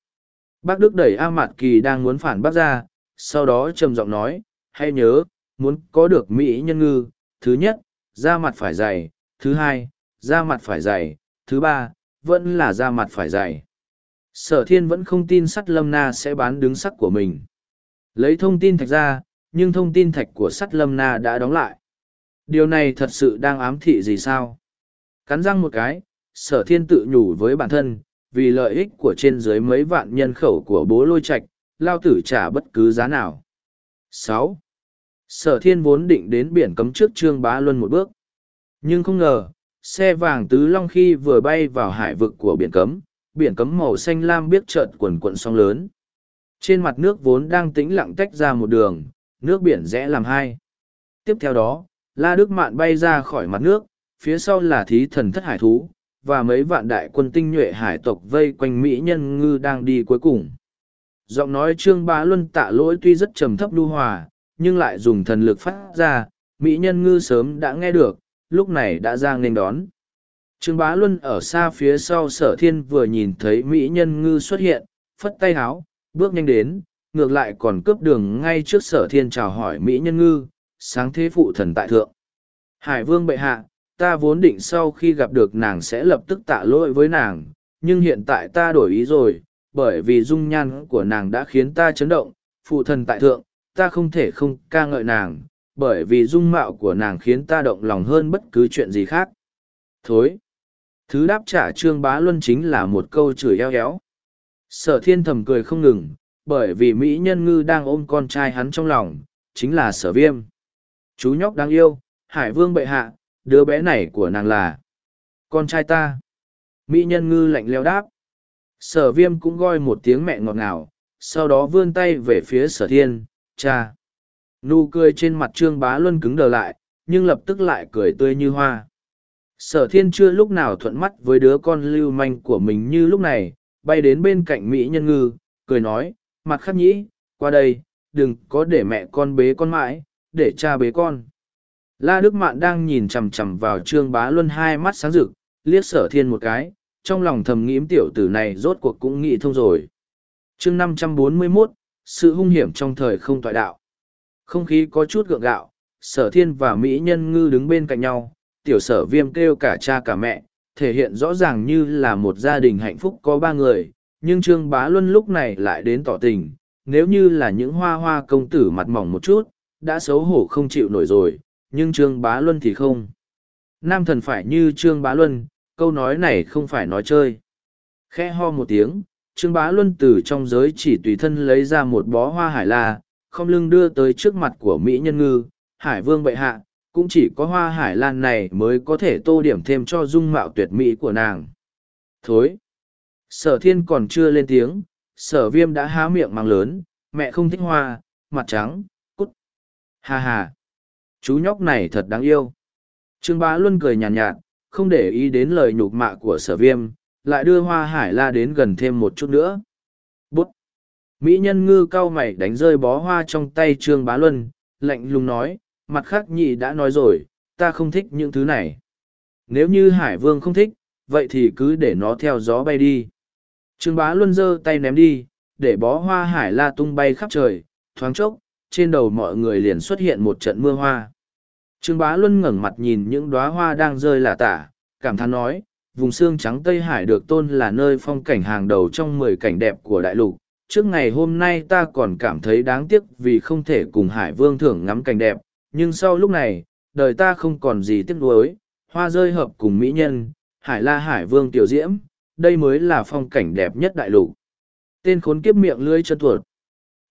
Bác Đức đẩy A Mạt Kỳ đang muốn phản bác ra, sau đó trầm giọng nói, hay nhớ, muốn có được mỹ nhân ngư, thứ nhất, da mặt phải dày, thứ hai, da mặt phải dày, thứ ba, vẫn là da mặt phải dày. Sở thiên vẫn không tin sắt lâm na sẽ bán đứng sắc của mình. Lấy thông tin thạch ra, nhưng thông tin thạch của sắt lâm na đã đóng lại. Điều này thật sự đang ám thị gì sao? Cắn răng một cái, sở thiên tự nhủ với bản thân, vì lợi ích của trên dưới mấy vạn nhân khẩu của bố lôi trạch, lao tử trả bất cứ giá nào. sáu. Sở thiên vốn định đến biển cấm trước Trương Bá Luân một bước. Nhưng không ngờ, xe vàng tứ long khi vừa bay vào hải vực của biển cấm, biển cấm màu xanh lam biết trợn quần quận sóng lớn. Trên mặt nước vốn đang tĩnh lặng tách ra một đường, nước biển rẽ làm hai. Tiếp theo đó, La Đức Mạn bay ra khỏi mặt nước, phía sau là thí thần thất hải thú, và mấy vạn đại quân tinh nhuệ hải tộc vây quanh Mỹ nhân ngư đang đi cuối cùng. Giọng nói Trương Bá Luân tạ lỗi tuy rất trầm thấp lưu hòa, nhưng lại dùng thần lực phát ra, Mỹ nhân ngư sớm đã nghe được, lúc này đã ra nghênh đón. Trương Bá Luân ở xa phía sau sở thiên vừa nhìn thấy Mỹ nhân ngư xuất hiện, phất tay háo, bước nhanh đến, ngược lại còn cướp đường ngay trước sở thiên chào hỏi Mỹ nhân ngư, sáng thế phụ thần tại thượng. Hải vương bệ hạ, ta vốn định sau khi gặp được nàng sẽ lập tức tạ lỗi với nàng, nhưng hiện tại ta đổi ý rồi, bởi vì dung nhan của nàng đã khiến ta chấn động, phụ thần tại thượng, ta không thể không ca ngợi nàng, bởi vì dung mạo của nàng khiến ta động lòng hơn bất cứ chuyện gì khác. Thối! Thứ đáp trả Trương Bá Luân chính là một câu chửi eo éo. Sở thiên thầm cười không ngừng, bởi vì Mỹ nhân ngư đang ôm con trai hắn trong lòng, chính là sở viêm. Chú nhóc đáng yêu, Hải Vương bệ hạ, đứa bé này của nàng là con trai ta. Mỹ nhân ngư lạnh leo đáp. Sở viêm cũng gọi một tiếng mẹ ngọt ngào, sau đó vươn tay về phía sở thiên, cha. Nụ cười trên mặt trương bá luân cứng đờ lại, nhưng lập tức lại cười tươi như hoa. Sở thiên chưa lúc nào thuận mắt với đứa con lưu manh của mình như lúc này, bay đến bên cạnh Mỹ nhân ngư, cười nói, mặt khắc nhĩ, qua đây, đừng có để mẹ con bế con mãi, để cha bế con. La Đức Mạn đang nhìn chằm chằm vào Trương Bá Luân hai mắt sáng rực, liếc sở thiên một cái, trong lòng thầm nghĩm tiểu tử này rốt cuộc cũng nghĩ thông rồi. chương năm trăm bốn mươi mốt sự hung hiểm trong thời không toại đạo. Không khí có chút gượng gạo, sở thiên và Mỹ nhân ngư đứng bên cạnh nhau, tiểu sở viêm kêu cả cha cả mẹ, thể hiện rõ ràng như là một gia đình hạnh phúc có ba người, nhưng Trương Bá Luân lúc này lại đến tỏ tình, nếu như là những hoa hoa công tử mặt mỏng một chút, đã xấu hổ không chịu nổi rồi, nhưng Trương Bá Luân thì không. Nam thần phải như Trương Bá Luân, câu nói này không phải nói chơi. Khe ho một tiếng, Trương Bá Luân từ trong giới chỉ tùy thân lấy ra một bó hoa hải la, không lưng đưa tới trước mặt của Mỹ Nhân Ngư, Hải Vương bệ hạ, cũng chỉ có hoa hải lan này mới có thể tô điểm thêm cho dung mạo tuyệt mỹ của nàng. Thối! Sở thiên còn chưa lên tiếng, sở viêm đã há miệng mang lớn, mẹ không thích hoa, mặt trắng, cút. Hà hà! Chú nhóc này thật đáng yêu. Trương Bá Luân cười nhàn nhạt, nhạt, không để ý đến lời nhục mạ của sở viêm, lại đưa hoa hải la đến gần thêm một chút nữa. Bút! Mỹ nhân ngư cao mày đánh rơi bó hoa trong tay Trương Bá Luân, lạnh lùng nói, mặt khác nhị đã nói rồi, ta không thích những thứ này. Nếu như Hải Vương không thích, vậy thì cứ để nó theo gió bay đi. Trương Bá Luân giơ tay ném đi, để bó hoa hải la tung bay khắp trời, thoáng chốc, trên đầu mọi người liền xuất hiện một trận mưa hoa. Trương Bá Luân ngẩng mặt nhìn những đóa hoa đang rơi lả tả, cảm thán nói, vùng xương trắng Tây Hải được tôn là nơi phong cảnh hàng đầu trong mười cảnh đẹp của đại lục. Trước ngày hôm nay ta còn cảm thấy đáng tiếc vì không thể cùng Hải Vương thưởng ngắm cảnh đẹp, nhưng sau lúc này, đời ta không còn gì tiếc nuối, hoa rơi hợp cùng mỹ nhân, Hải La Hải Vương tiểu diễm, đây mới là phong cảnh đẹp nhất đại lục. Tên khốn kiếp miệng lưỡi chân tuột.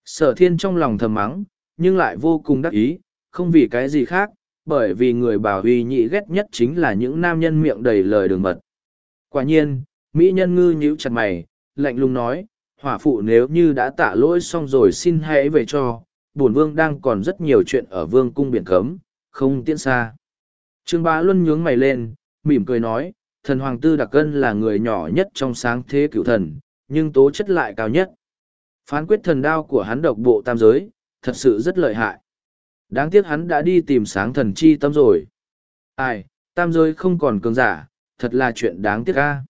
Sở thiên trong lòng thầm mắng, nhưng lại vô cùng đắc ý, không vì cái gì khác, bởi vì người bảo huy nhị ghét nhất chính là những nam nhân miệng đầy lời đường mật. Quả nhiên, Mỹ nhân ngư nhíu chặt mày, lạnh lùng nói, hỏa phụ nếu như đã tạ lỗi xong rồi xin hãy về cho, bổn vương đang còn rất nhiều chuyện ở vương cung biển cấm, không tiễn xa. Trương Bá Luân nhướng mày lên, mỉm cười nói, thần hoàng tư đặc cân là người nhỏ nhất trong sáng thế cựu thần, nhưng tố chất lại cao nhất. Phán quyết thần đao của hắn độc bộ tam giới, thật sự rất lợi hại. Đáng tiếc hắn đã đi tìm sáng thần chi tâm rồi. Ai, tam giới không còn cường giả, thật là chuyện đáng tiếc ca.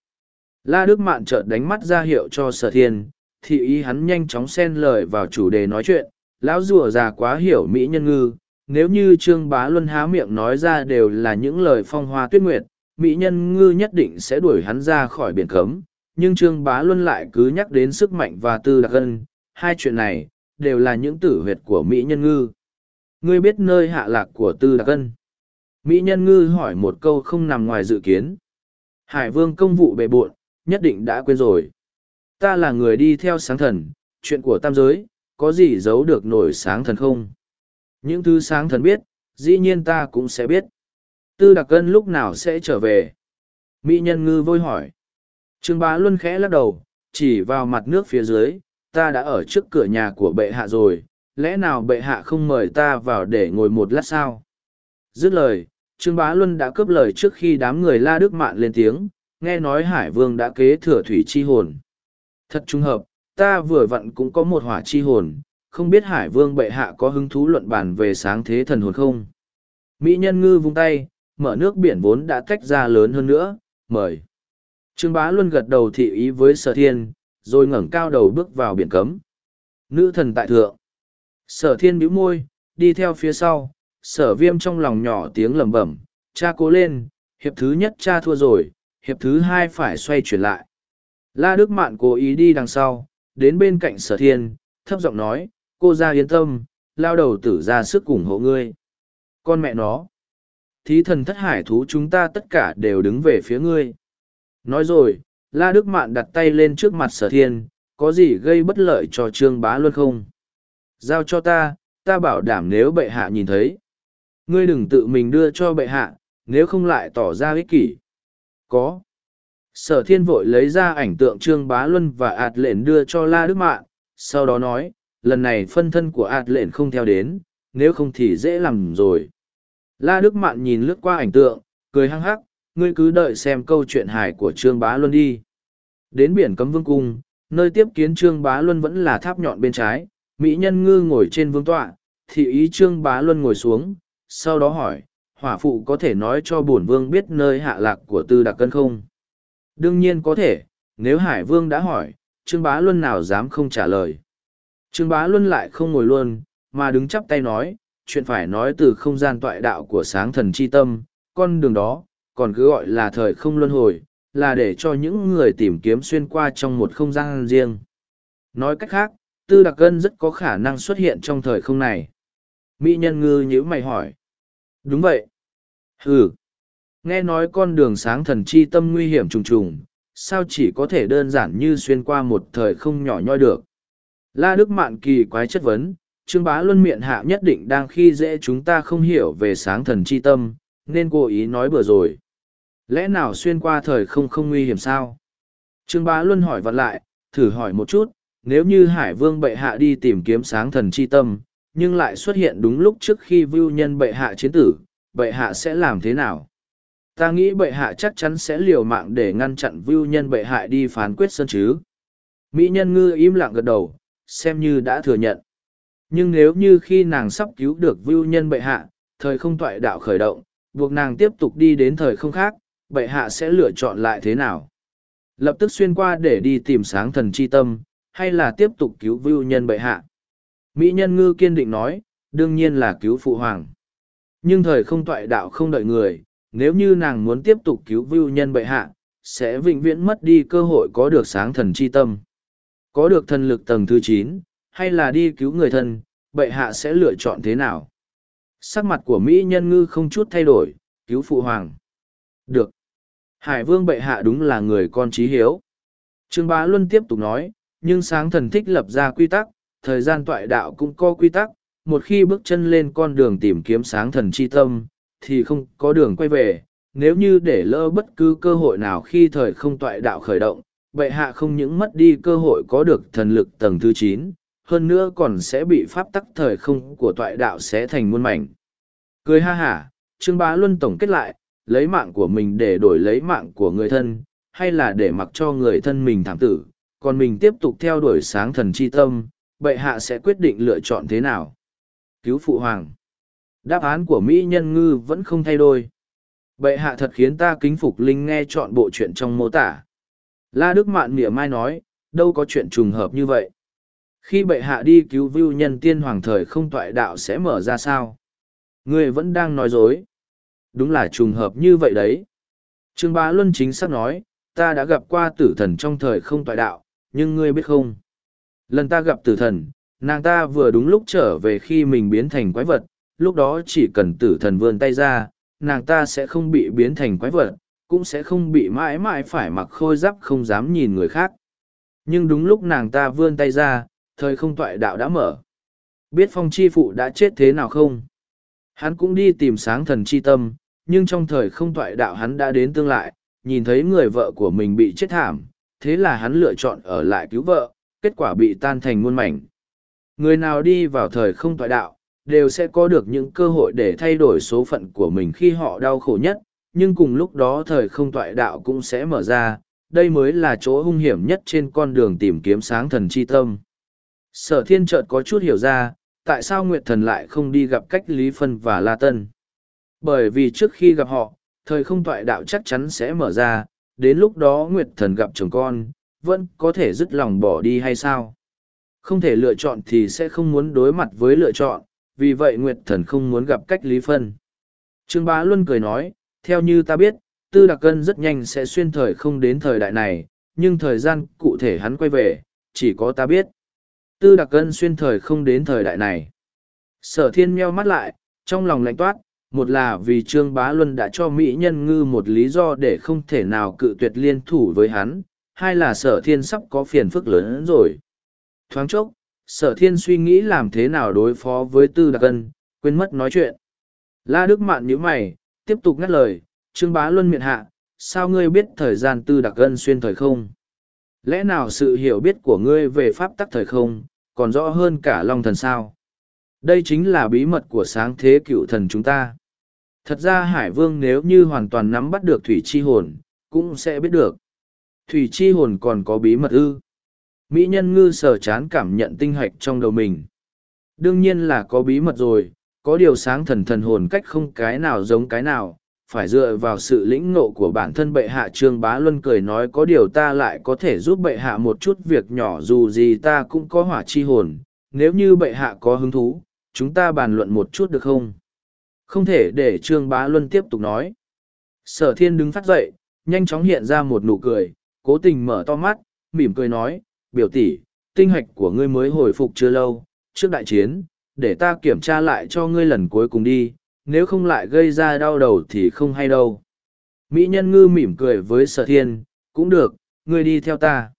La Đức Mạn chợt đánh mắt ra hiệu cho sở thiên, thì ý hắn nhanh chóng xen lời vào chủ đề nói chuyện, lão rùa già quá hiểu mỹ nhân ngư, nếu như Trương Bá Luân há miệng nói ra đều là những lời phong hoa tuyết nguyệt, mỹ nhân ngư nhất định sẽ đuổi hắn ra khỏi biển cấm, nhưng Trương Bá Luân lại cứ nhắc đến sức mạnh và tư đặc ân, hai chuyện này, đều là những tử huyệt của mỹ nhân ngư. Ngươi biết nơi hạ lạc của tư đặc ân. Mỹ nhân ngư hỏi một câu không nằm ngoài dự kiến. Hải vương công vụ bề bộn, nhất định đã quên rồi. Ta là người đi theo sáng thần, chuyện của tam giới, có gì giấu được nổi sáng thần không? Những thứ sáng thần biết, dĩ nhiên ta cũng sẽ biết. Tư đặc cân lúc nào sẽ trở về? Mỹ nhân ngư vôi hỏi. Trương bá luân khẽ lắc đầu, chỉ vào mặt nước phía dưới, ta đã ở trước cửa nhà của bệ hạ rồi, lẽ nào bệ hạ không mời ta vào để ngồi một lát sao? Dứt lời, Trương Bá Luân đã cướp lời trước khi đám người La Đức Mạn lên tiếng, nghe nói Hải Vương đã kế thừa thủy chi hồn. Thật trùng hợp, ta vừa vặn cũng có một hỏa chi hồn, không biết Hải Vương bệ hạ có hứng thú luận bàn về sáng thế thần hồn không? Mỹ nhân ngư vung tay, mở nước biển vốn đã tách ra lớn hơn nữa, mời. Trương Bá Luân gật đầu thị ý với sở thiên, rồi ngẩng cao đầu bước vào biển cấm. Nữ thần tại thượng. Sở thiên bĩu môi, đi theo phía sau, sở viêm trong lòng nhỏ tiếng lẩm bẩm, cha cố lên, hiệp thứ nhất cha thua rồi, hiệp thứ hai phải xoay chuyển lại. La Đức Mạn cố ý đi đằng sau, đến bên cạnh sở thiên, thấp giọng nói, cô ra yên tâm, lao đầu tử ra sức ủng hộ ngươi. Con mẹ nó. Thí thần thất hải thú chúng ta tất cả đều đứng về phía ngươi. Nói rồi, La Đức Mạn đặt tay lên trước mặt sở thiên, có gì gây bất lợi cho Trương Bá Luân không? Giao cho ta, ta bảo đảm nếu bệ hạ nhìn thấy. Ngươi đừng tự mình đưa cho bệ hạ, nếu không lại tỏ ra ích kỷ. Có. Sở thiên vội lấy ra ảnh tượng Trương Bá Luân và ạt lệnh đưa cho La Đức Mạn, sau đó nói, lần này phân thân của ạt lệnh không theo đến, nếu không thì dễ làm rồi. La Đức Mạn nhìn lướt qua ảnh tượng, cười hăng hắc, ngươi cứ đợi xem câu chuyện hài của Trương Bá Luân đi. Đến biển cấm vương cung, nơi tiếp kiến Trương Bá Luân vẫn là tháp nhọn bên trái, Mỹ nhân ngư ngồi trên vương tọa, thị ý Trương Bá Luân ngồi xuống, sau đó hỏi, hỏa phụ có thể nói cho bổn vương biết nơi hạ lạc của tư đặc cân không? Đương nhiên có thể, nếu Hải Vương đã hỏi, Trương Bá Luân nào dám không trả lời. Trương Bá Luân lại không ngồi luôn, mà đứng chắp tay nói, chuyện phải nói từ không gian toại đạo của sáng thần chi tâm, con đường đó, còn cứ gọi là thời không luân hồi, là để cho những người tìm kiếm xuyên qua trong một không gian riêng. Nói cách khác, Tư Đặc Cân rất có khả năng xuất hiện trong thời không này. Mỹ nhân ngư nhữ mày hỏi. Đúng vậy. Ừ. Nghe nói con đường sáng thần chi tâm nguy hiểm trùng trùng, sao chỉ có thể đơn giản như xuyên qua một thời không nhỏ nhoi được. La Đức Mạn kỳ quái chất vấn, Trương Bá Luân miệng hạ nhất định đang khi dễ chúng ta không hiểu về sáng thần chi tâm, nên cố ý nói bừa rồi. Lẽ nào xuyên qua thời không không nguy hiểm sao? Trương Bá Luân hỏi vặn lại, thử hỏi một chút, nếu như Hải Vương bệ hạ đi tìm kiếm sáng thần chi tâm, nhưng lại xuất hiện đúng lúc trước khi vưu nhân bệ hạ chiến tử, bệ hạ sẽ làm thế nào? Ta nghĩ bệ hạ chắc chắn sẽ liều mạng để ngăn chặn vưu nhân bệ hạ đi phán quyết sơn chứ. Mỹ nhân ngư im lặng gật đầu, xem như đã thừa nhận. Nhưng nếu như khi nàng sắp cứu được vưu nhân bệ hạ, thời không toại đạo khởi động, buộc nàng tiếp tục đi đến thời không khác, bệ hạ sẽ lựa chọn lại thế nào? Lập tức xuyên qua để đi tìm sáng thần chi tâm, hay là tiếp tục cứu vưu nhân bệ hạ? Mỹ nhân ngư kiên định nói, đương nhiên là cứu phụ hoàng. Nhưng thời không toại đạo không đợi người, nếu như nàng muốn tiếp tục cứu vưu nhân bệ hạ, sẽ vĩnh viễn mất đi cơ hội có được sáng thần chi tâm. Có được thần lực tầng thứ chín, hay là đi cứu người thân, bệ hạ sẽ lựa chọn thế nào? Sắc mặt của Mỹ nhân ngư không chút thay đổi, cứu phụ hoàng. Được. Hải vương bệ hạ đúng là người con trí hiếu. Trương Bá Luân tiếp tục nói, nhưng sáng thần thích lập ra quy tắc, thời gian toại đạo cũng có quy tắc, một khi bước chân lên con đường tìm kiếm sáng thần chi tâm, thì không có đường quay về. Nếu như để lỡ bất cứ cơ hội nào khi thời không toại đạo khởi động, bệ hạ không những mất đi cơ hội có được thần lực tầng thứ chín, hơn nữa còn sẽ bị pháp tắc thời không của toại đạo sẽ thành muôn mảnh. Cười ha hả, Trương Bá Luân tổng kết lại, lấy mạng của mình để đổi lấy mạng của người thân, hay là để mặc cho người thân mình thảm tử, còn mình tiếp tục theo đuổi sáng thần chi tâm, bệ hạ sẽ quyết định lựa chọn thế nào. Cứu phụ hoàng. Đáp án của Mỹ nhân ngư vẫn không thay đổi. Bệ hạ thật khiến ta kính phục linh nghe chọn bộ chuyện trong mô tả. La Đức Mạn mỉa mai nói, đâu có chuyện trùng hợp như vậy. Khi bệ hạ đi cứu vưu nhân tiên hoàng thời không toại đạo sẽ mở ra sao? Ngươi vẫn đang nói dối. Đúng là trùng hợp như vậy đấy. Trương Bá Luân chính xác nói, ta đã gặp qua tử thần trong thời không toại đạo, nhưng ngươi biết không? Lần ta gặp tử thần, nàng ta vừa đúng lúc trở về khi mình biến thành quái vật, lúc đó chỉ cần tử thần vươn tay ra, nàng ta sẽ không bị biến thành quái vật, cũng sẽ không bị mãi mãi phải mặc khôi giáp không dám nhìn người khác. Nhưng đúng lúc nàng ta vươn tay ra, thời không toại đạo đã mở. Biết phong chi phụ đã chết thế nào không? Hắn cũng đi tìm sáng thần chi tâm, nhưng trong thời không toại đạo hắn đã đến tương lại, nhìn thấy người vợ của mình bị chết thảm, thế là hắn lựa chọn ở lại cứu vợ, kết quả bị tan thành muôn mảnh. Người nào đi vào thời không thoại đạo, đều sẽ có được những cơ hội để thay đổi số phận của mình khi họ đau khổ nhất, nhưng cùng lúc đó thời không thoại đạo cũng sẽ mở ra, đây mới là chỗ hung hiểm nhất trên con đường tìm kiếm sáng thần chi tâm. Sở thiên chợt có chút hiểu ra, tại sao Nguyệt Thần lại không đi gặp cách Lý Phân và La Tân. Bởi vì trước khi gặp họ, thời không toại đạo chắc chắn sẽ mở ra, đến lúc đó Nguyệt Thần gặp chồng con, vẫn có thể dứt lòng bỏ đi hay sao? Không thể lựa chọn thì sẽ không muốn đối mặt với lựa chọn, vì vậy Nguyệt Thần không muốn gặp cách Lý Phân. Trương Bá Luân cười nói, theo như ta biết, Tư Đặc Cân rất nhanh sẽ xuyên thời không đến thời đại này, nhưng thời gian cụ thể hắn quay về, chỉ có ta biết. Tư Đặc Cân xuyên thời không đến thời đại này. Sở thiên meo mắt lại, trong lòng lạnh toát, một là vì Trương Bá Luân đã cho Mỹ Nhân Ngư một lý do để không thể nào cự tuyệt liên thủ với hắn, hai là sở thiên sắp có phiền phức lớn hơn rồi. Thoáng chốc, sở thiên suy nghĩ làm thế nào đối phó với Tư Đặc ân, quên mất nói chuyện. La Đức Mạn nhíu mày, tiếp tục ngắt lời, Trương Bá Luân miệng hạ, sao ngươi biết thời gian Tư Đặc ân xuyên thời không? Lẽ nào sự hiểu biết của ngươi về pháp tắc thời không, còn rõ hơn cả Long Thần sao? Đây chính là bí mật của sáng thế cựu thần chúng ta. Thật ra Hải Vương nếu như hoàn toàn nắm bắt được Thủy Chi Hồn, cũng sẽ biết được. Thủy Chi Hồn còn có bí mật ư. Mỹ nhân ngư sở chán cảm nhận tinh hạch trong đầu mình. Đương nhiên là có bí mật rồi, có điều sáng thần thần hồn cách không cái nào giống cái nào, phải dựa vào sự lĩnh ngộ của bản thân bệ hạ trương bá luân cười nói có điều ta lại có thể giúp bệ hạ một chút việc nhỏ dù gì ta cũng có hỏa chi hồn nếu như bệ hạ có hứng thú chúng ta bàn luận một chút được không không thể để trương bá luân tiếp tục nói sở thiên đứng phát dậy nhanh chóng hiện ra một nụ cười cố tình mở to mắt mỉm cười nói biểu tỷ tinh hạch của ngươi mới hồi phục chưa lâu trước đại chiến để ta kiểm tra lại cho ngươi lần cuối cùng đi nếu không lại gây ra đau đầu thì không hay đâu. Mỹ nhân ngư mỉm cười với sở thiên, cũng được, ngươi đi theo ta.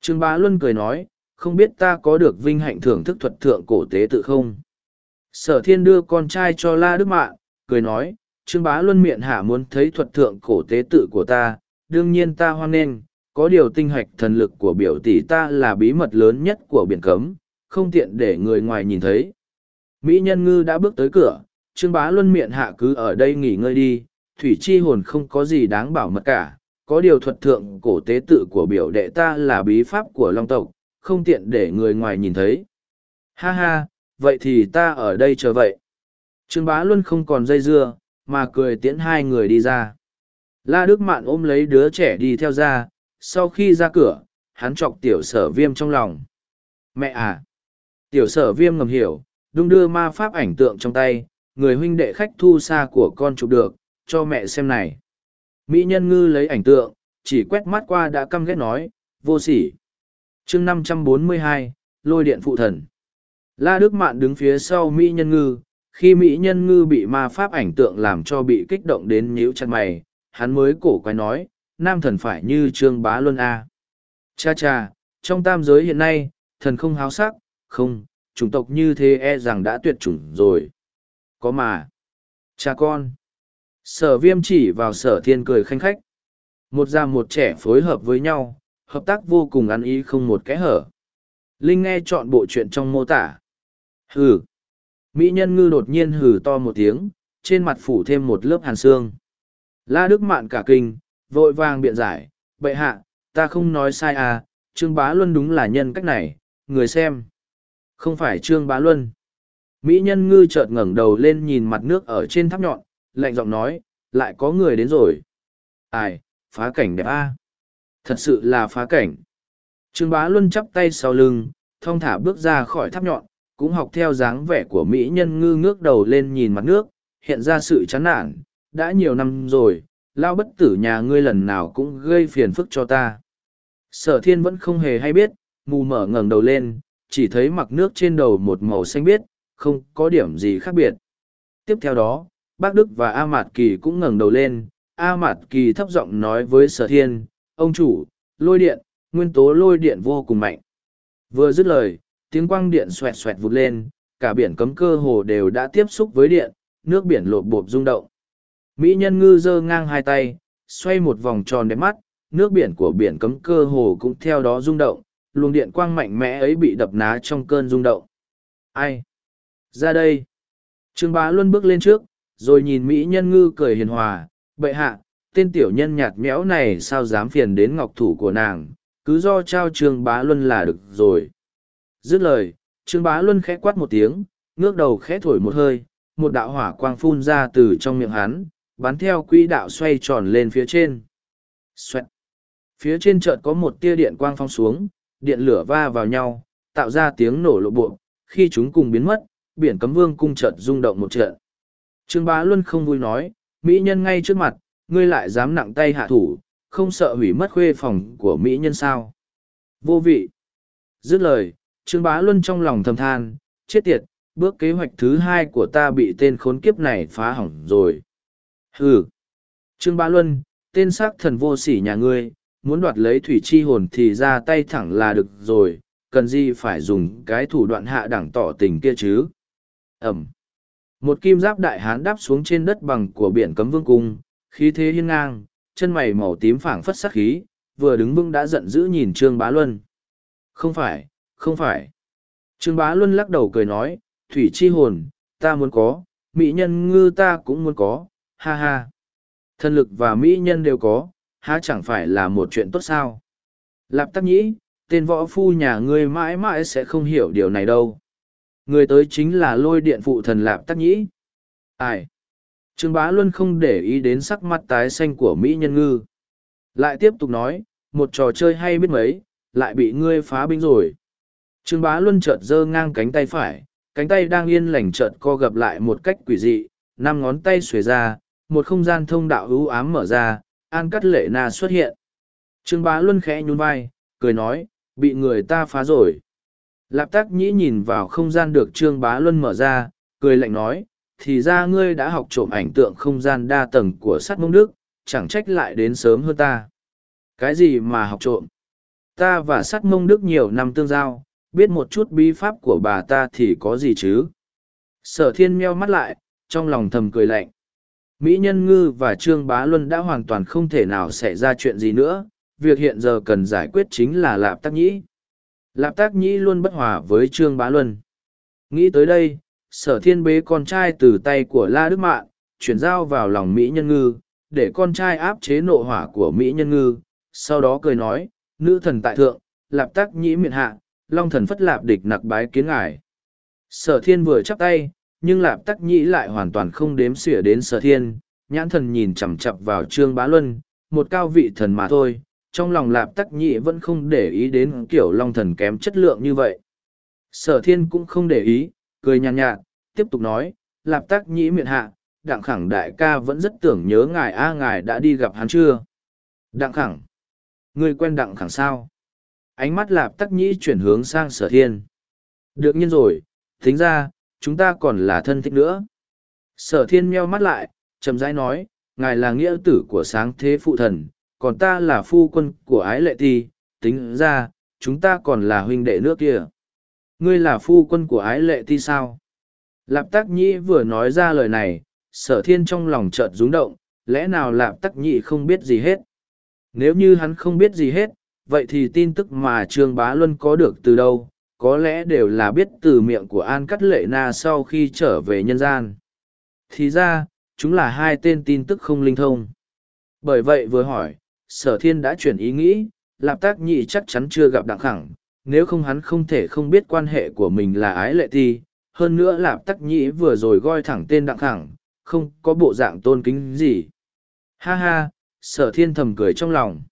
Trương Bá Luân cười nói, không biết ta có được vinh hạnh thưởng thức thuật thượng cổ tế tự không? Sở thiên đưa con trai cho La Đức Mạ, cười nói, Trương Bá Luân miệng hạ muốn thấy thuật thượng cổ tế tự của ta, đương nhiên ta hoan nghênh, có điều tinh hạch thần lực của biểu tỷ ta là bí mật lớn nhất của biển cấm, không tiện để người ngoài nhìn thấy. Mỹ nhân ngư đã bước tới cửa, Trương Bá Luân miệng hạ cứ ở đây nghỉ ngơi đi, thủy chi hồn không có gì đáng bảo mật cả, có điều thuật thượng cổ tế tự của biểu đệ ta là bí pháp của Long tộc, không tiện để người ngoài nhìn thấy. Ha ha, vậy thì ta ở đây chờ vậy. Trương Bá Luân không còn dây dưa, mà cười tiễn hai người đi ra. La Đức Mạn ôm lấy đứa trẻ đi theo ra, sau khi ra cửa, hắn chọc tiểu sở viêm trong lòng. Mẹ à! Tiểu sở viêm ngầm hiểu, đung đưa ma pháp ảnh tượng trong tay, người huynh đệ khách thu xa của con chụp được, cho mẹ xem này. Mỹ nhân ngư lấy ảnh tượng, chỉ quét mắt qua đã căm ghét nói, vô sỉ. chương năm trăm bốn mươi hai lôi điện phụ thần. La Đức Mạn đứng phía sau Mỹ nhân ngư, khi Mỹ nhân ngư bị ma pháp ảnh tượng làm cho bị kích động đến nhíu chặt mày, hắn mới cổ quay nói, nam thần phải như trương bá luân A. Cha cha, trong tam giới hiện nay, thần không háo sắc, không, chủng tộc như thế e rằng đã tuyệt chủng rồi. Có mà. Cha con. Sở viêm chỉ vào sở thiên cười khanh khách. Một già một trẻ phối hợp với nhau, hợp tác vô cùng ăn ý không một kẽ hở. Linh nghe chọn bộ chuyện trong mô tả. Hừ. Mỹ nhân ngư đột nhiên hừ to một tiếng, trên mặt phủ thêm một lớp hàn xương. La Đức Mạn cả kinh, vội vàng biện giải, bệ hạ, ta không nói sai à, Trương Bá Luân đúng là nhân cách này, người xem. Không phải Trương Bá Luân. Mỹ nhân ngư chợt ngẩng đầu lên nhìn mặt nước ở trên tháp nhọn, lạnh giọng nói, lại có người đến rồi. Ai, phá cảnh đẹp a Thật sự là phá cảnh. Trương Bá Luân chắp tay sau lưng, thong thả bước ra khỏi tháp nhọn, cũng học theo dáng vẻ của Mỹ nhân ngư ngước đầu lên nhìn mặt nước, hiện ra sự chán nản. Đã nhiều năm rồi, lao bất tử nhà ngươi lần nào cũng gây phiền phức cho ta. Sở thiên vẫn không hề hay biết, mù mở ngẩng đầu lên, chỉ thấy mặt nước trên đầu một màu xanh biếc, không có điểm gì khác biệt. Tiếp theo đó, bác Đức và A Mạt Kỳ cũng ngẩng đầu lên, A Mạt Kỳ thấp giọng nói với sở thiên, ông chủ, lôi điện, nguyên tố lôi điện vô cùng mạnh. Vừa dứt lời, tiếng quang điện xoẹt xoẹt vụt lên, cả biển cấm cơ hồ đều đã tiếp xúc với điện, nước biển lột bộp rung động. Mỹ nhân ngư giơ ngang hai tay, xoay một vòng tròn đẹp mắt, nước biển của biển cấm cơ hồ cũng theo đó rung động, luồng điện quang mạnh mẽ ấy bị đập ná trong cơn rung động. Ai? Ra đây! Trương Bá Luân bước lên trước, rồi nhìn Mỹ nhân ngư cười hiền hòa, bệ hạ, tên tiểu nhân nhạt nhẽo này sao dám phiền đến ngọc thủ của nàng, cứ do trao Trương Bá Luân là được rồi. Dứt lời, Trương Bá Luân khẽ quát một tiếng, ngước đầu khẽ thổi một hơi, một đạo hỏa quang phun ra từ trong miệng hắn, bắn theo quỹ đạo xoay tròn lên phía trên. Xoẹt. Phía trên chợt có một tia điện quang phong xuống, điện lửa va vào nhau, tạo ra tiếng nổ lộ bộ, khi chúng cùng biến mất, biển cấm vương cung chợt rung động một trận. Trương Bá Luân không vui nói, Mỹ nhân ngay trước mặt, ngươi lại dám nặng tay hạ thủ, không sợ hủy mất khuê phòng của Mỹ nhân sao. Vô vị. Dứt lời, Trương Bá Luân trong lòng thầm than, chết tiệt, bước kế hoạch thứ hai của ta bị tên khốn kiếp này phá hỏng rồi. Hừ. Trương Bá Luân, tên sát thần vô sỉ nhà ngươi, muốn đoạt lấy thủy chi hồn thì ra tay thẳng là được rồi, cần gì phải dùng cái thủ đoạn hạ đẳng tỏ tình kia chứ. Ẩm. Một kim giáp đại hán đáp xuống trên đất bằng của biển cấm vương cung, khí thế hiên ngang, chân mày màu tím phảng phất sắc khí, vừa đứng vững đã giận dữ nhìn Trương Bá Luân. Không phải, không phải. Trương Bá Luân lắc đầu cười nói, thủy chi hồn, ta muốn có, mỹ nhân ngư ta cũng muốn có, ha ha. Thân lực và mỹ nhân đều có, há chẳng phải là một chuyện tốt sao. Lạp tắc nhĩ, tên võ phu nhà ngươi mãi mãi sẽ không hiểu điều này đâu. Người tới chính là lôi điện phụ thần Lạp tắc nhĩ. Ai? Trương Bá Luân không để ý đến sắc mặt tái xanh của Mỹ nhân ngư. Lại tiếp tục nói, một trò chơi hay biết mấy, lại bị ngươi phá binh rồi. Trương Bá Luân chợt giơ ngang cánh tay phải, cánh tay đang yên lành chợt co gập lại một cách quỷ dị, năm ngón tay xuề ra, một không gian thông đạo ưu ám mở ra, An Cắt Lệ Na xuất hiện. Trương Bá Luân khẽ nhún vai, cười nói, bị người ta phá rồi. Lạp Tắc Nhĩ nhìn vào không gian được Trương Bá Luân mở ra, cười lạnh nói, thì ra ngươi đã học trộm ảnh tượng không gian đa tầng của sắt mông đức, chẳng trách lại đến sớm hơn ta. Cái gì mà học trộm? Ta và sắt mông đức nhiều năm tương giao, biết một chút bí pháp của bà ta thì có gì chứ? Sở thiên meo mắt lại, trong lòng thầm cười lạnh. Mỹ Nhân Ngư và Trương Bá Luân đã hoàn toàn không thể nào xảy ra chuyện gì nữa, việc hiện giờ cần giải quyết chính là Lạp Tác Nhĩ. Lạp Tác Nhĩ luôn bất hòa với Trương Bá Luân. Nghĩ tới đây, sở thiên bế con trai từ tay của La Đức Mạn, chuyển giao vào lòng Mỹ Nhân Ngư, để con trai áp chế nộ hỏa của Mỹ Nhân Ngư, sau đó cười nói, nữ thần tại thượng, Lạp Tác Nhĩ miệng hạ, long thần phất lạp địch nặc bái kiến ngài. Sở thiên vừa chắp tay, nhưng lạp tắc nhĩ lại hoàn toàn không đếm xỉa đến sở thiên, nhãn thần nhìn chằm chặp vào trương bá luân, một cao vị thần mà thôi, trong lòng lạp tắc nhĩ vẫn không để ý đến kiểu long thần kém chất lượng như vậy. Sở thiên cũng không để ý, cười nhàn nhạt, nhạt, tiếp tục nói, lạp tắc nhĩ miệng hạ, đặng khẳng đại ca vẫn rất tưởng nhớ ngài a ngài đã đi gặp hắn chưa? Đặng khẳng. Người quen đặng khẳng sao? Ánh mắt lạp tắc nhĩ chuyển hướng sang sở thiên. Được nhiên rồi, thính ra, chúng ta còn là thân thích nữa. Sở thiên meo mắt lại, chậm rãi nói, ngài là nghĩa tử của sáng thế phụ thần, còn ta là phu quân của ái lệ ti, tính ra, chúng ta còn là huynh đệ nước kia. Ngươi là phu quân của ái lệ ti sao? Lạp tắc nhĩ vừa nói ra lời này, sở thiên trong lòng chợt rúng động, lẽ nào lạp tắc nhĩ không biết gì hết? Nếu như hắn không biết gì hết, vậy thì tin tức mà trương bá luân có được từ đâu có lẽ đều là biết từ miệng của an cắt lệ na sau khi trở về nhân gian. Thì ra, chúng là hai tên tin tức không linh thông. Bởi vậy vừa hỏi, sở thiên đã chuyển ý nghĩ, lạp tác nhị chắc chắn chưa gặp đặng khẳng, nếu không hắn không thể không biết quan hệ của mình là ái lệ thi hơn nữa lạp tắc Nhĩ vừa rồi goi thẳng tên đặng khẳng, không có bộ dạng tôn kính gì. Ha ha, sở thiên thầm cười trong lòng.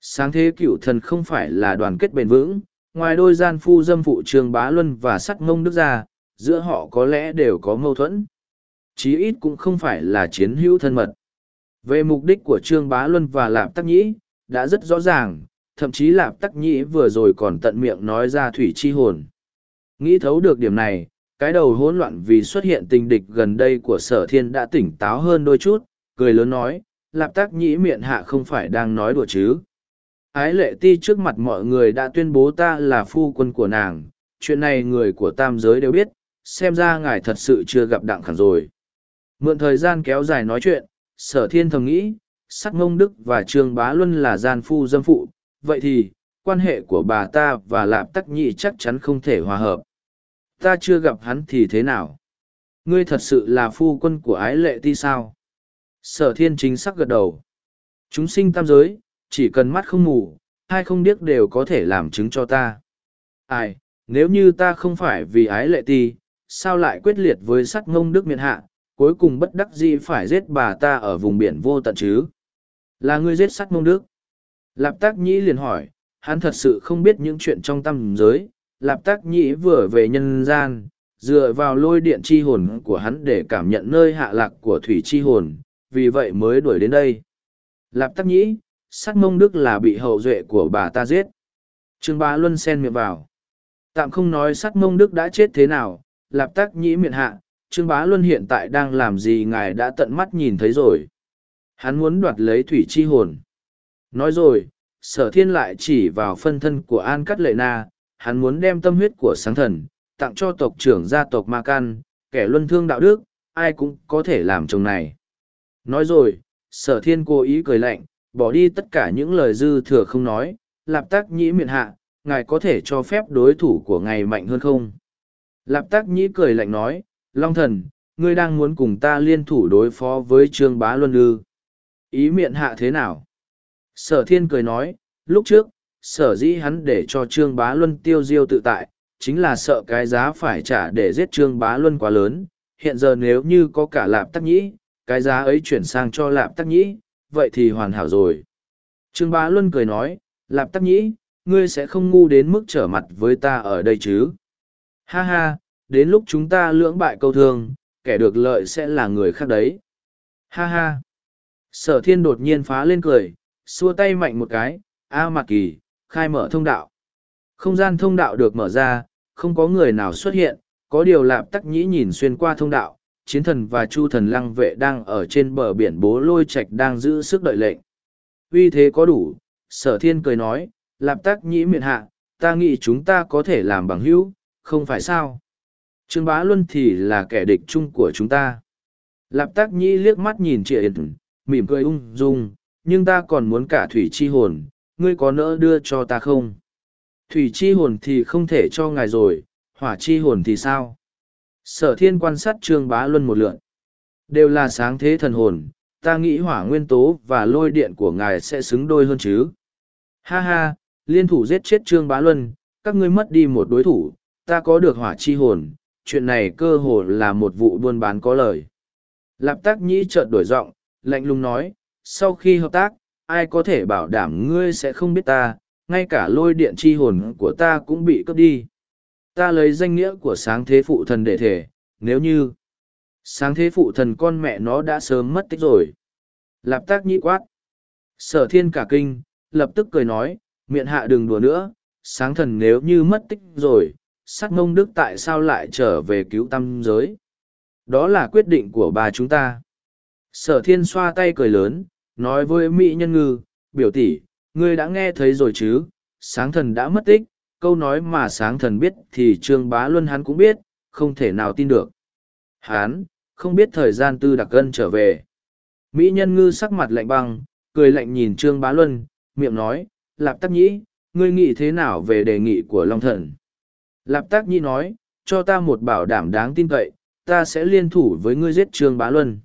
Sáng thế cựu thần không phải là đoàn kết bền vững ngoài đôi gian phu dâm phụ trương bá luân và sắt ngông đức ra, giữa họ có lẽ đều có mâu thuẫn. Chí ít cũng không phải là chiến hữu thân mật. Về mục đích của trương bá luân và lạp tắc nhĩ, đã rất rõ ràng, thậm chí lạp tắc nhĩ vừa rồi còn tận miệng nói ra thủy chi hồn. Nghĩ thấu được điểm này, cái đầu hỗn loạn vì xuất hiện tình địch gần đây của sở thiên đã tỉnh táo hơn đôi chút, cười lớn nói, lạp tắc nhĩ miệng hạ không phải đang nói đùa chứ? Ái lệ ti trước mặt mọi người đã tuyên bố ta là phu quân của nàng chuyện này người của tam giới đều biết, xem ra ngài thật sự chưa gặp đặng khẳng rồi. Mượn thời gian kéo dài nói chuyện, sở thiên thầm nghĩ, sắc ngông đức và trương bá luân là gian phu dâm phụ, vậy thì, quan hệ của bà ta và lạp tắc nhị chắc chắn không thể hòa hợp. Ta chưa gặp hắn thì thế nào? Ngươi thật sự là phu quân của ái lệ ti sao? Sở thiên chính xác gật đầu. Chúng sinh tam giới, chỉ cần mắt không mù, hai không điếc đều có thể làm chứng cho ta. Ai, nếu như ta không phải vì ái lệ ti, sao lại quyết liệt với sắc ngông đức miện hạ, cuối cùng bất đắc dĩ phải giết bà ta ở vùng biển vô tận chứ? Là ngươi giết sắc ngông đức. Lạp tác nhĩ liền hỏi, hắn thật sự không biết những chuyện trong tâm giới. Lạp tác nhĩ vừa về nhân gian, dựa vào lôi điện chi hồn của hắn để cảm nhận nơi hạ lạc của thủy chi hồn, vì vậy mới đuổi đến đây. Lạp tác nhĩ, sắc mông đức là bị hậu duệ của bà ta giết. Trương bá luân sen miệng vào. Tạm không nói sắc mông đức đã chết thế nào, lạp tác nhĩ miệng hạ, Trương bá luân hiện tại đang làm gì ngài đã tận mắt nhìn thấy rồi. Hắn muốn đoạt lấy thủy chi hồn. Nói rồi, sở thiên lại chỉ vào phân thân của An Cắt Lệ Na, hắn muốn đem tâm huyết của sáng thần, tặng cho tộc trưởng gia tộc Ma Can, kẻ luân thương đạo đức, ai cũng có thể làm chồng này. Nói rồi, sở thiên cố ý cười lạnh, bỏ đi tất cả những lời dư thừa không nói, lạp tác nhĩ miệng hạ, ngài có thể cho phép đối thủ của ngài mạnh hơn không? Lạp tác nhĩ cười lạnh nói, Long thần, ngươi đang muốn cùng ta liên thủ đối phó với Trương Bá Luân ư? Ý miệng hạ thế nào? Sở thiên cười nói, lúc trước, sở dĩ hắn để cho Trương Bá Luân tiêu diêu tự tại, chính là sợ cái giá phải trả để giết Trương Bá Luân quá lớn. Hiện giờ nếu như có cả lạp tắc nhĩ, cái giá ấy chuyển sang cho lạp tắc nhĩ, vậy thì hoàn hảo rồi. Trương Bá Luân cười nói, lạp tắc nhĩ, ngươi sẽ không ngu đến mức trở mặt với ta ở đây chứ. Ha ha, đến lúc chúng ta lưỡng bại câu thương, kẻ được lợi sẽ là người khác đấy. Ha ha. Sở thiên đột nhiên phá lên cười, xua tay mạnh một cái, A Mạc Kỳ, khai mở thông đạo. Không gian thông đạo được mở ra, không có người nào xuất hiện, có điều lạp tắc nhĩ nhìn xuyên qua thông đạo, chiến thần và chu thần lăng vệ đang ở trên bờ biển bố lôi Trạch đang giữ sức đợi lệnh. uy thế có đủ, sở thiên cười nói, lạp Tác nhĩ miệng hạ, ta nghĩ chúng ta có thể làm bằng hữu, không phải sao. Trương Bá Luân thì là kẻ địch chung của chúng ta. Lạp tác nhĩ liếc mắt nhìn chị Yên, mỉm cười ung dung, nhưng ta còn muốn cả thủy chi hồn, ngươi có nỡ đưa cho ta không? Thủy chi hồn thì không thể cho ngài rồi, hỏa chi hồn thì sao? Sở thiên quan sát trương bá luân một lượn. Đều là sáng thế thần hồn, ta nghĩ hỏa nguyên tố và lôi điện của ngài sẽ xứng đôi hơn chứ. Ha ha, liên thủ giết chết trương bá luân, các ngươi mất đi một đối thủ, ta có được hỏa chi hồn, chuyện này cơ hồ là một vụ buôn bán có lời. Lạp tác nhĩ chợt đổi giọng, lạnh lùng nói, sau khi hợp tác, ai có thể bảo đảm ngươi sẽ không biết ta, ngay cả lôi điện chi hồn của ta cũng bị cướp đi. Ta lấy danh nghĩa của sáng thế phụ thần để thể, nếu như sáng thế phụ thần con mẹ nó đã sớm mất tích rồi. Lạp tác nhĩ quát. Sở thiên cả kinh, lập tức cười nói, miệng hạ đừng đùa nữa, sáng thần nếu như mất tích rồi, sát ngông đức tại sao lại trở về cứu tâm giới. Đó là quyết định của bà chúng ta. Sở thiên xoa tay cười lớn, nói với Mỹ nhân ngư, biểu tỷ, ngươi đã nghe thấy rồi chứ, sáng thần đã mất tích, câu nói mà sáng thần biết thì trương bá luân hắn cũng biết, không thể nào tin được. Hắn không biết thời gian tư đặc cân trở về. Mỹ nhân ngư sắc mặt lạnh băng, cười lạnh nhìn trương bá luân, miệng nói, lạp tắc nhĩ, ngươi nghĩ thế nào về đề nghị của Long Thần? Lạp tác nhĩ nói, cho ta một bảo đảm đáng tin cậy, ta sẽ liên thủ với ngươi giết trương bá luân.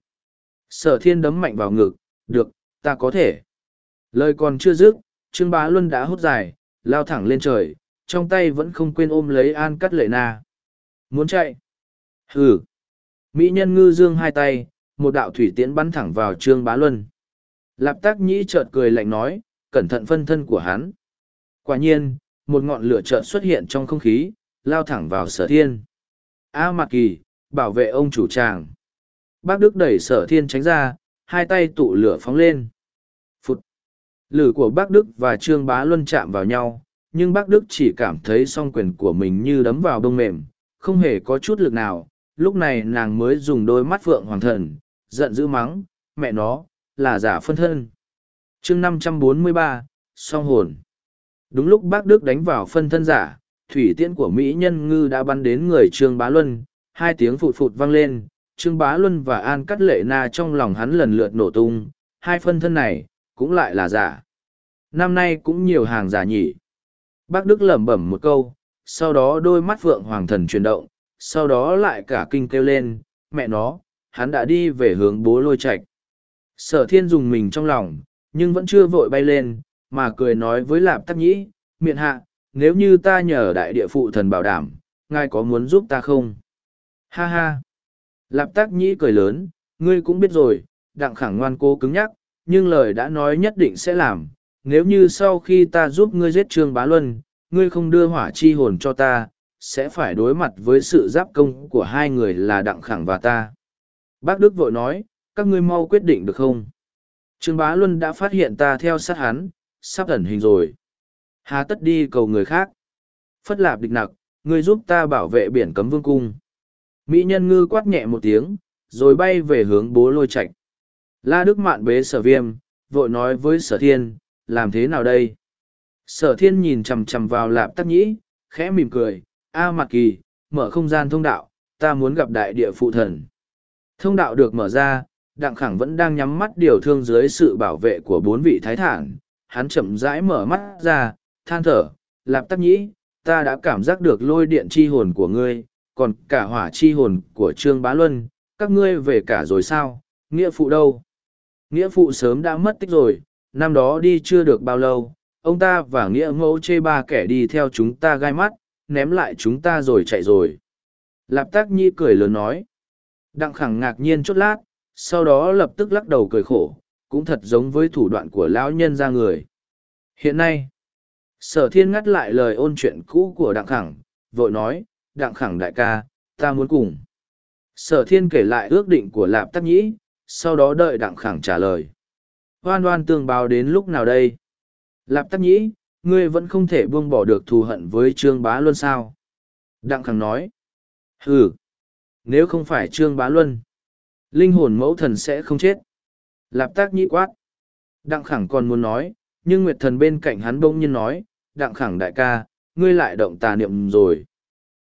Sở thiên đấm mạnh vào ngực, được, ta có thể. Lời còn chưa dứt, Trương Bá Luân đã hút dài, lao thẳng lên trời, trong tay vẫn không quên ôm lấy An Cắt Lệ Na. Muốn chạy? Hừ! Mỹ nhân ngư dương hai tay, một đạo thủy tiễn bắn thẳng vào Trương Bá Luân. Lạp tác nhĩ chợt cười lạnh nói, cẩn thận phân thân của hắn. Quả nhiên, một ngọn lửa chợt xuất hiện trong không khí, lao thẳng vào sở thiên. A Mạc Kỳ, bảo vệ ông chủ tràng. Bác Đức đẩy sở thiên tránh ra, hai tay tụ lửa phóng lên. Phụt! Lửa của bác Đức và Trương Bá Luân chạm vào nhau, nhưng bác Đức chỉ cảm thấy song quyền của mình như đấm vào đông mềm, không hề có chút lực nào. Lúc này nàng mới dùng đôi mắt vượng hoàng thần, giận dữ mắng, mẹ nó, là giả phân thân. chương năm trăm bốn mươi ba, song hồn. Đúng lúc bác Đức đánh vào phân thân giả, thủy tiễn của Mỹ nhân ngư đã bắn đến người Trương Bá Luân, hai tiếng phụt phụt vang lên, Trương Bá Luân và An Cắt Lệ Na trong lòng hắn lần lượt nổ tung, hai phân thân này, cũng lại là giả. Năm nay cũng nhiều hàng giả nhỉ. Bác Đức lẩm bẩm một câu, sau đó đôi mắt vượng hoàng thần chuyển động, sau đó lại cả kinh kêu lên, mẹ nó, hắn đã đi về hướng bố lôi Trạch. Sở thiên dùng mình trong lòng, nhưng vẫn chưa vội bay lên, mà cười nói với lạp tắc nhĩ, miệng hạ, nếu như ta nhờ đại địa phụ thần bảo đảm, ngài có muốn giúp ta không? Ha ha! Lạp tắc nhĩ cười lớn, ngươi cũng biết rồi, đặng khẳng ngoan cố cứng nhắc, nhưng lời đã nói nhất định sẽ làm. Nếu như sau khi ta giúp ngươi giết Trương Bá Luân, ngươi không đưa hỏa chi hồn cho ta, sẽ phải đối mặt với sự giáp công của hai người là đặng khẳng và ta. Bác Đức vội nói, các ngươi mau quyết định được không? Trương Bá Luân đã phát hiện ta theo sát hắn, sắp ẩn hình rồi. Hà tất đi cầu người khác. Phất lạp địch nặc, ngươi giúp ta bảo vệ biển cấm vương cung. Mỹ nhân ngư quát nhẹ một tiếng, rồi bay về hướng bố lôi Trạch. La Đức Mạn bế sở viêm, vội nói với sở thiên, làm thế nào đây? Sở thiên nhìn chằm chằm vào lạp tắc nhĩ, khẽ mỉm cười, A Mạc Kỳ, mở không gian thông đạo, ta muốn gặp đại địa phụ thần. Thông đạo được mở ra, Đặng Khẳng vẫn đang nhắm mắt điều thương dưới sự bảo vệ của bốn vị thái thản. Hắn chậm rãi mở mắt ra, than thở, lạp tắc nhĩ, ta đã cảm giác được lôi điện chi hồn của ngươi, còn cả hỏa chi hồn của Trương Bá Luân, các ngươi về cả rồi sao, nghĩa phụ đâu? Nghĩa phụ sớm đã mất tích rồi, năm đó đi chưa được bao lâu, ông ta và nghĩa mẫu chê ba kẻ đi theo chúng ta gai mắt, ném lại chúng ta rồi chạy rồi. Lạp tác nhi cười lớn nói. Đặng khẳng ngạc nhiên chốt lát, sau đó lập tức lắc đầu cười khổ, cũng thật giống với thủ đoạn của lão nhân ra người. Hiện nay, sở thiên ngắt lại lời ôn chuyện cũ của đặng khẳng, vội nói, đặng khẳng đại ca, ta muốn cùng. Sở thiên kể lại ước định của lạp tắc nhĩ, sau đó đợi đặng khẳng trả lời. Hoan hoan tương báo đến lúc nào đây? Lạp tắc nhĩ, ngươi vẫn không thể buông bỏ được thù hận với trương bá luân sao? Đặng khẳng nói. Ừ. Nếu không phải trương bá luân, linh hồn mẫu thần sẽ không chết. Lạp tác nhĩ quát. Đặng khẳng còn muốn nói, nhưng nguyệt thần bên cạnh hắn bỗng nhiên nói, đặng khẳng đại ca, ngươi lại động tà niệm rồi.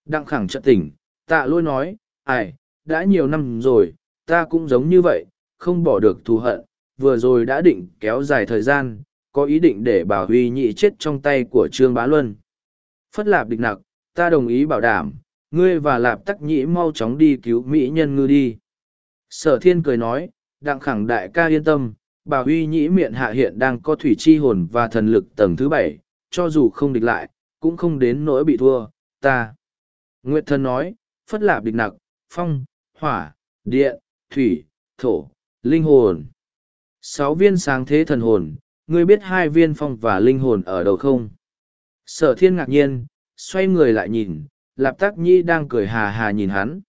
Đặng khẳng chợt tỉnh, tạ lôi nói, ai, đã nhiều năm rồi, ta cũng giống như vậy, không bỏ được thù hận, vừa rồi đã định kéo dài thời gian, có ý định để bảo huy nhị chết trong tay của trương bá luân. Phất lạp địch nặc, ta đồng ý bảo đảm, ngươi và lạp tắc nhĩ mau chóng đi cứu mỹ nhân ngư đi. Sở thiên cười nói, đặng khẳng đại ca yên tâm, bà huy nhĩ miệng hạ hiện đang có thủy chi hồn và thần lực tầng thứ bảy, cho dù không địch lại, cũng không đến nỗi bị thua, ta. Nguyệt thần nói, phất lạp địch nặc, phong, hỏa, điện, thủy, thổ, linh hồn. Sáu viên sáng thế thần hồn, ngươi biết hai viên phong và linh hồn ở đâu không? Sở thiên ngạc nhiên, xoay người lại nhìn, lạp tác nhi đang cười hà hà nhìn hắn.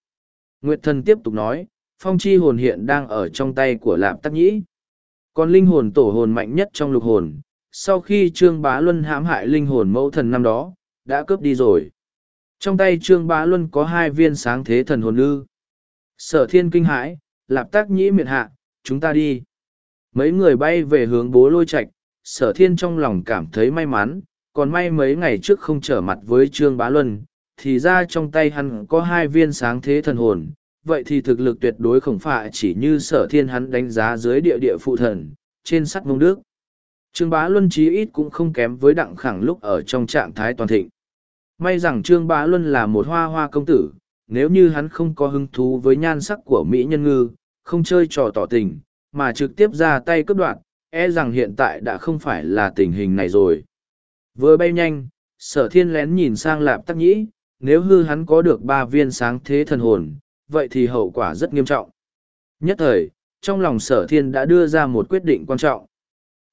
Nguyệt thần tiếp tục nói, phong chi hồn hiện đang ở trong tay của lạp tác nhĩ. Còn linh hồn tổ hồn mạnh nhất trong lục hồn, sau khi Trương Bá Luân hãm hại linh hồn mẫu thần năm đó, đã cướp đi rồi. Trong tay Trương Bá Luân có hai viên sáng thế thần hồn ư. Sở thiên kinh hãi, lạp tác nhĩ miệt hạ, chúng ta đi. Mấy người bay về hướng bố lôi Trạch. sở thiên trong lòng cảm thấy may mắn, còn may mấy ngày trước không trở mặt với Trương Bá Luân, thì ra trong tay hắn có hai viên sáng thế thần hồn, vậy thì thực lực tuyệt đối không phải chỉ như sở thiên hắn đánh giá dưới địa địa phụ thần, trên sắt mông đức. Trương Bá Luân chí ít cũng không kém với đặng khẳng lúc ở trong trạng thái toàn thịnh. May rằng Trương Bá Luân là một hoa hoa công tử, nếu như hắn không có hứng thú với nhan sắc của Mỹ Nhân Ngư, không chơi trò tỏ tình, mà trực tiếp ra tay cướp đoạt, e rằng hiện tại đã không phải là tình hình này rồi. Vừa bay nhanh, sở thiên lén nhìn sang lạp tắc nhĩ, nếu hư hắn có được ba viên sáng thế thần hồn, vậy thì hậu quả rất nghiêm trọng. Nhất thời, trong lòng sở thiên đã đưa ra một quyết định quan trọng.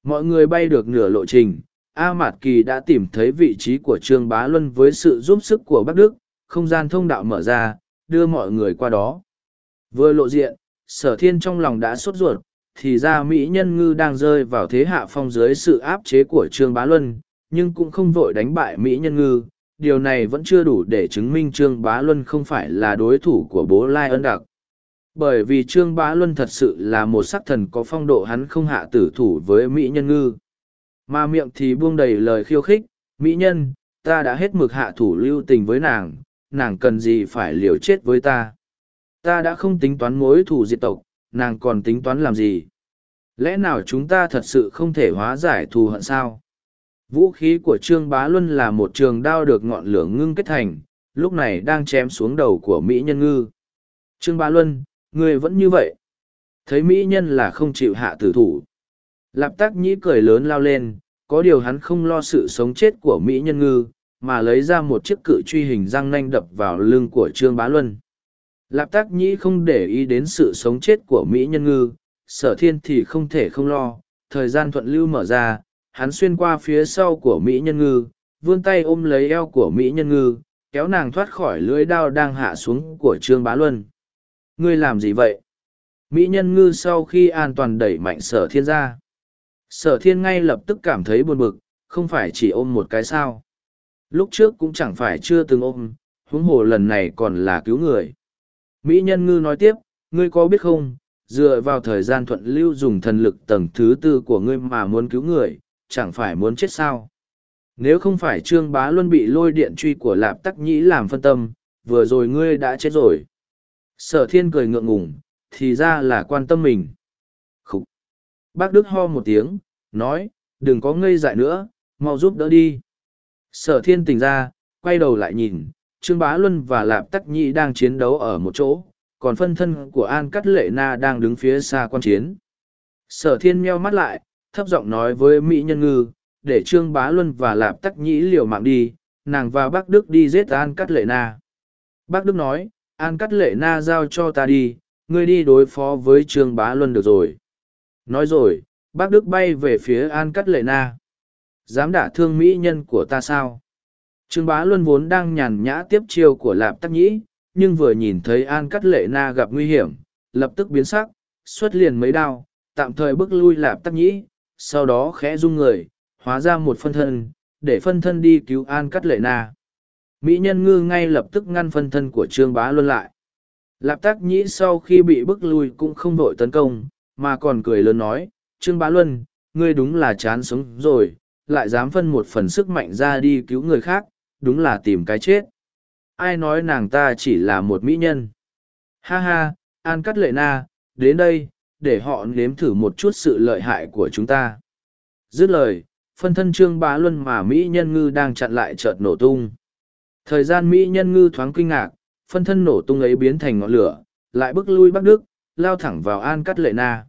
Mọi người bay được nửa lộ trình, A Mạt Kỳ đã tìm thấy vị trí của Trương Bá Luân với sự giúp sức của Bắc Đức, không gian thông đạo mở ra, đưa mọi người qua đó. Vừa lộ diện, sở thiên trong lòng đã sốt ruột, thì ra Mỹ Nhân Ngư đang rơi vào thế hạ phong dưới sự áp chế của Trương Bá Luân, nhưng cũng không vội đánh bại Mỹ Nhân Ngư, điều này vẫn chưa đủ để chứng minh Trương Bá Luân không phải là đối thủ của bố Lai ân đặc. Bởi vì Trương Bá Luân thật sự là một sắc thần có phong độ hắn không hạ tử thủ với Mỹ Nhân Ngư. Mà miệng thì buông đầy lời khiêu khích, Mỹ Nhân, ta đã hết mực hạ thủ lưu tình với nàng, nàng cần gì phải liều chết với ta. Ta đã không tính toán mối thù diệt tộc, nàng còn tính toán làm gì? Lẽ nào chúng ta thật sự không thể hóa giải thù hận sao? Vũ khí của Trương Bá Luân là một trường đao được ngọn lửa ngưng kết thành, lúc này đang chém xuống đầu của Mỹ Nhân Ngư. Trương Bá Luân, người vẫn như vậy. Thấy Mỹ Nhân là không chịu hạ tử thủ. Lạp tác nhĩ cười lớn lao lên, có điều hắn không lo sự sống chết của Mỹ Nhân Ngư, mà lấy ra một chiếc cự truy hình răng nanh đập vào lưng của Trương Bá Luân. Lạp tác nhĩ không để ý đến sự sống chết của Mỹ Nhân Ngư, sở thiên thì không thể không lo, thời gian thuận lưu mở ra, hắn xuyên qua phía sau của Mỹ Nhân Ngư, vươn tay ôm lấy eo của Mỹ Nhân Ngư, kéo nàng thoát khỏi lưới đao đang hạ xuống của Trương Bá Luân. Ngươi làm gì vậy? Mỹ Nhân Ngư sau khi an toàn đẩy mạnh sở thiên ra. Sở thiên ngay lập tức cảm thấy buồn bực, không phải chỉ ôm một cái sao. Lúc trước cũng chẳng phải chưa từng ôm, huống hồ lần này còn là cứu người. Mỹ Nhân Ngư nói tiếp, ngươi có biết không, dựa vào thời gian thuận lưu dùng thần lực tầng thứ tư của ngươi mà muốn cứu người, chẳng phải muốn chết sao. Nếu không phải Trương Bá Luân bị lôi điện truy của Lạp Tắc Nhĩ làm phân tâm, vừa rồi ngươi đã chết rồi. Sở thiên cười ngượng ngùng, thì ra là quan tâm mình. Khúc! Bác Đức ho một tiếng, nói, đừng có ngây dại nữa, mau giúp đỡ đi. Sở thiên tỉnh ra, quay đầu lại nhìn, Trương Bá Luân và Lạp Tắc Nhĩ đang chiến đấu ở một chỗ, còn phân thân của An Cắt Lệ Na đang đứng phía xa quan chiến. Sở thiên meo mắt lại, thấp giọng nói với Mỹ Nhân Ngư, để Trương Bá Luân và Lạp Tắc Nhĩ liều mạng đi, nàng và bác Đức đi giết An Cắt Lệ Na. Bác Đức nói, An Cắt Lệ Na giao cho ta đi, ngươi đi đối phó với Trương Bá Luân được rồi. Nói rồi, bác Đức bay về phía An Cắt Lệ Na. Dám đả thương Mỹ nhân của ta sao? Trương Bá Luân vốn đang nhàn nhã tiếp chiêu của Lạp Tắc Nhĩ, nhưng vừa nhìn thấy An Cắt Lệ Na gặp nguy hiểm, lập tức biến sắc, xuất liền mấy đao, tạm thời bước lui Lạp Tắc Nhĩ, sau đó khẽ rung người, hóa ra một phân thân, để phân thân đi cứu An Cắt Lệ Na. Mỹ nhân ngư ngay lập tức ngăn phân thân của Trương Bá Luân lại. Lạp Tắc Nhĩ sau khi bị bức lui cũng không đội tấn công, mà còn cười lớn nói, Trương Bá Luân, ngươi đúng là chán sống rồi, lại dám phân một phần sức mạnh ra đi cứu người khác, đúng là tìm cái chết. Ai nói nàng ta chỉ là một mỹ nhân? Ha ha, an cắt lệ na, đến đây, để họ nếm thử một chút sự lợi hại của chúng ta. Dứt lời, phân thân trương bá luân mà mỹ nhân ngư đang chặn lại chợt nổ tung. Thời gian mỹ nhân ngư thoáng kinh ngạc, phân thân nổ tung ấy biến thành ngọn lửa, lại bước lui bắc đức, lao thẳng vào an cắt lệ na.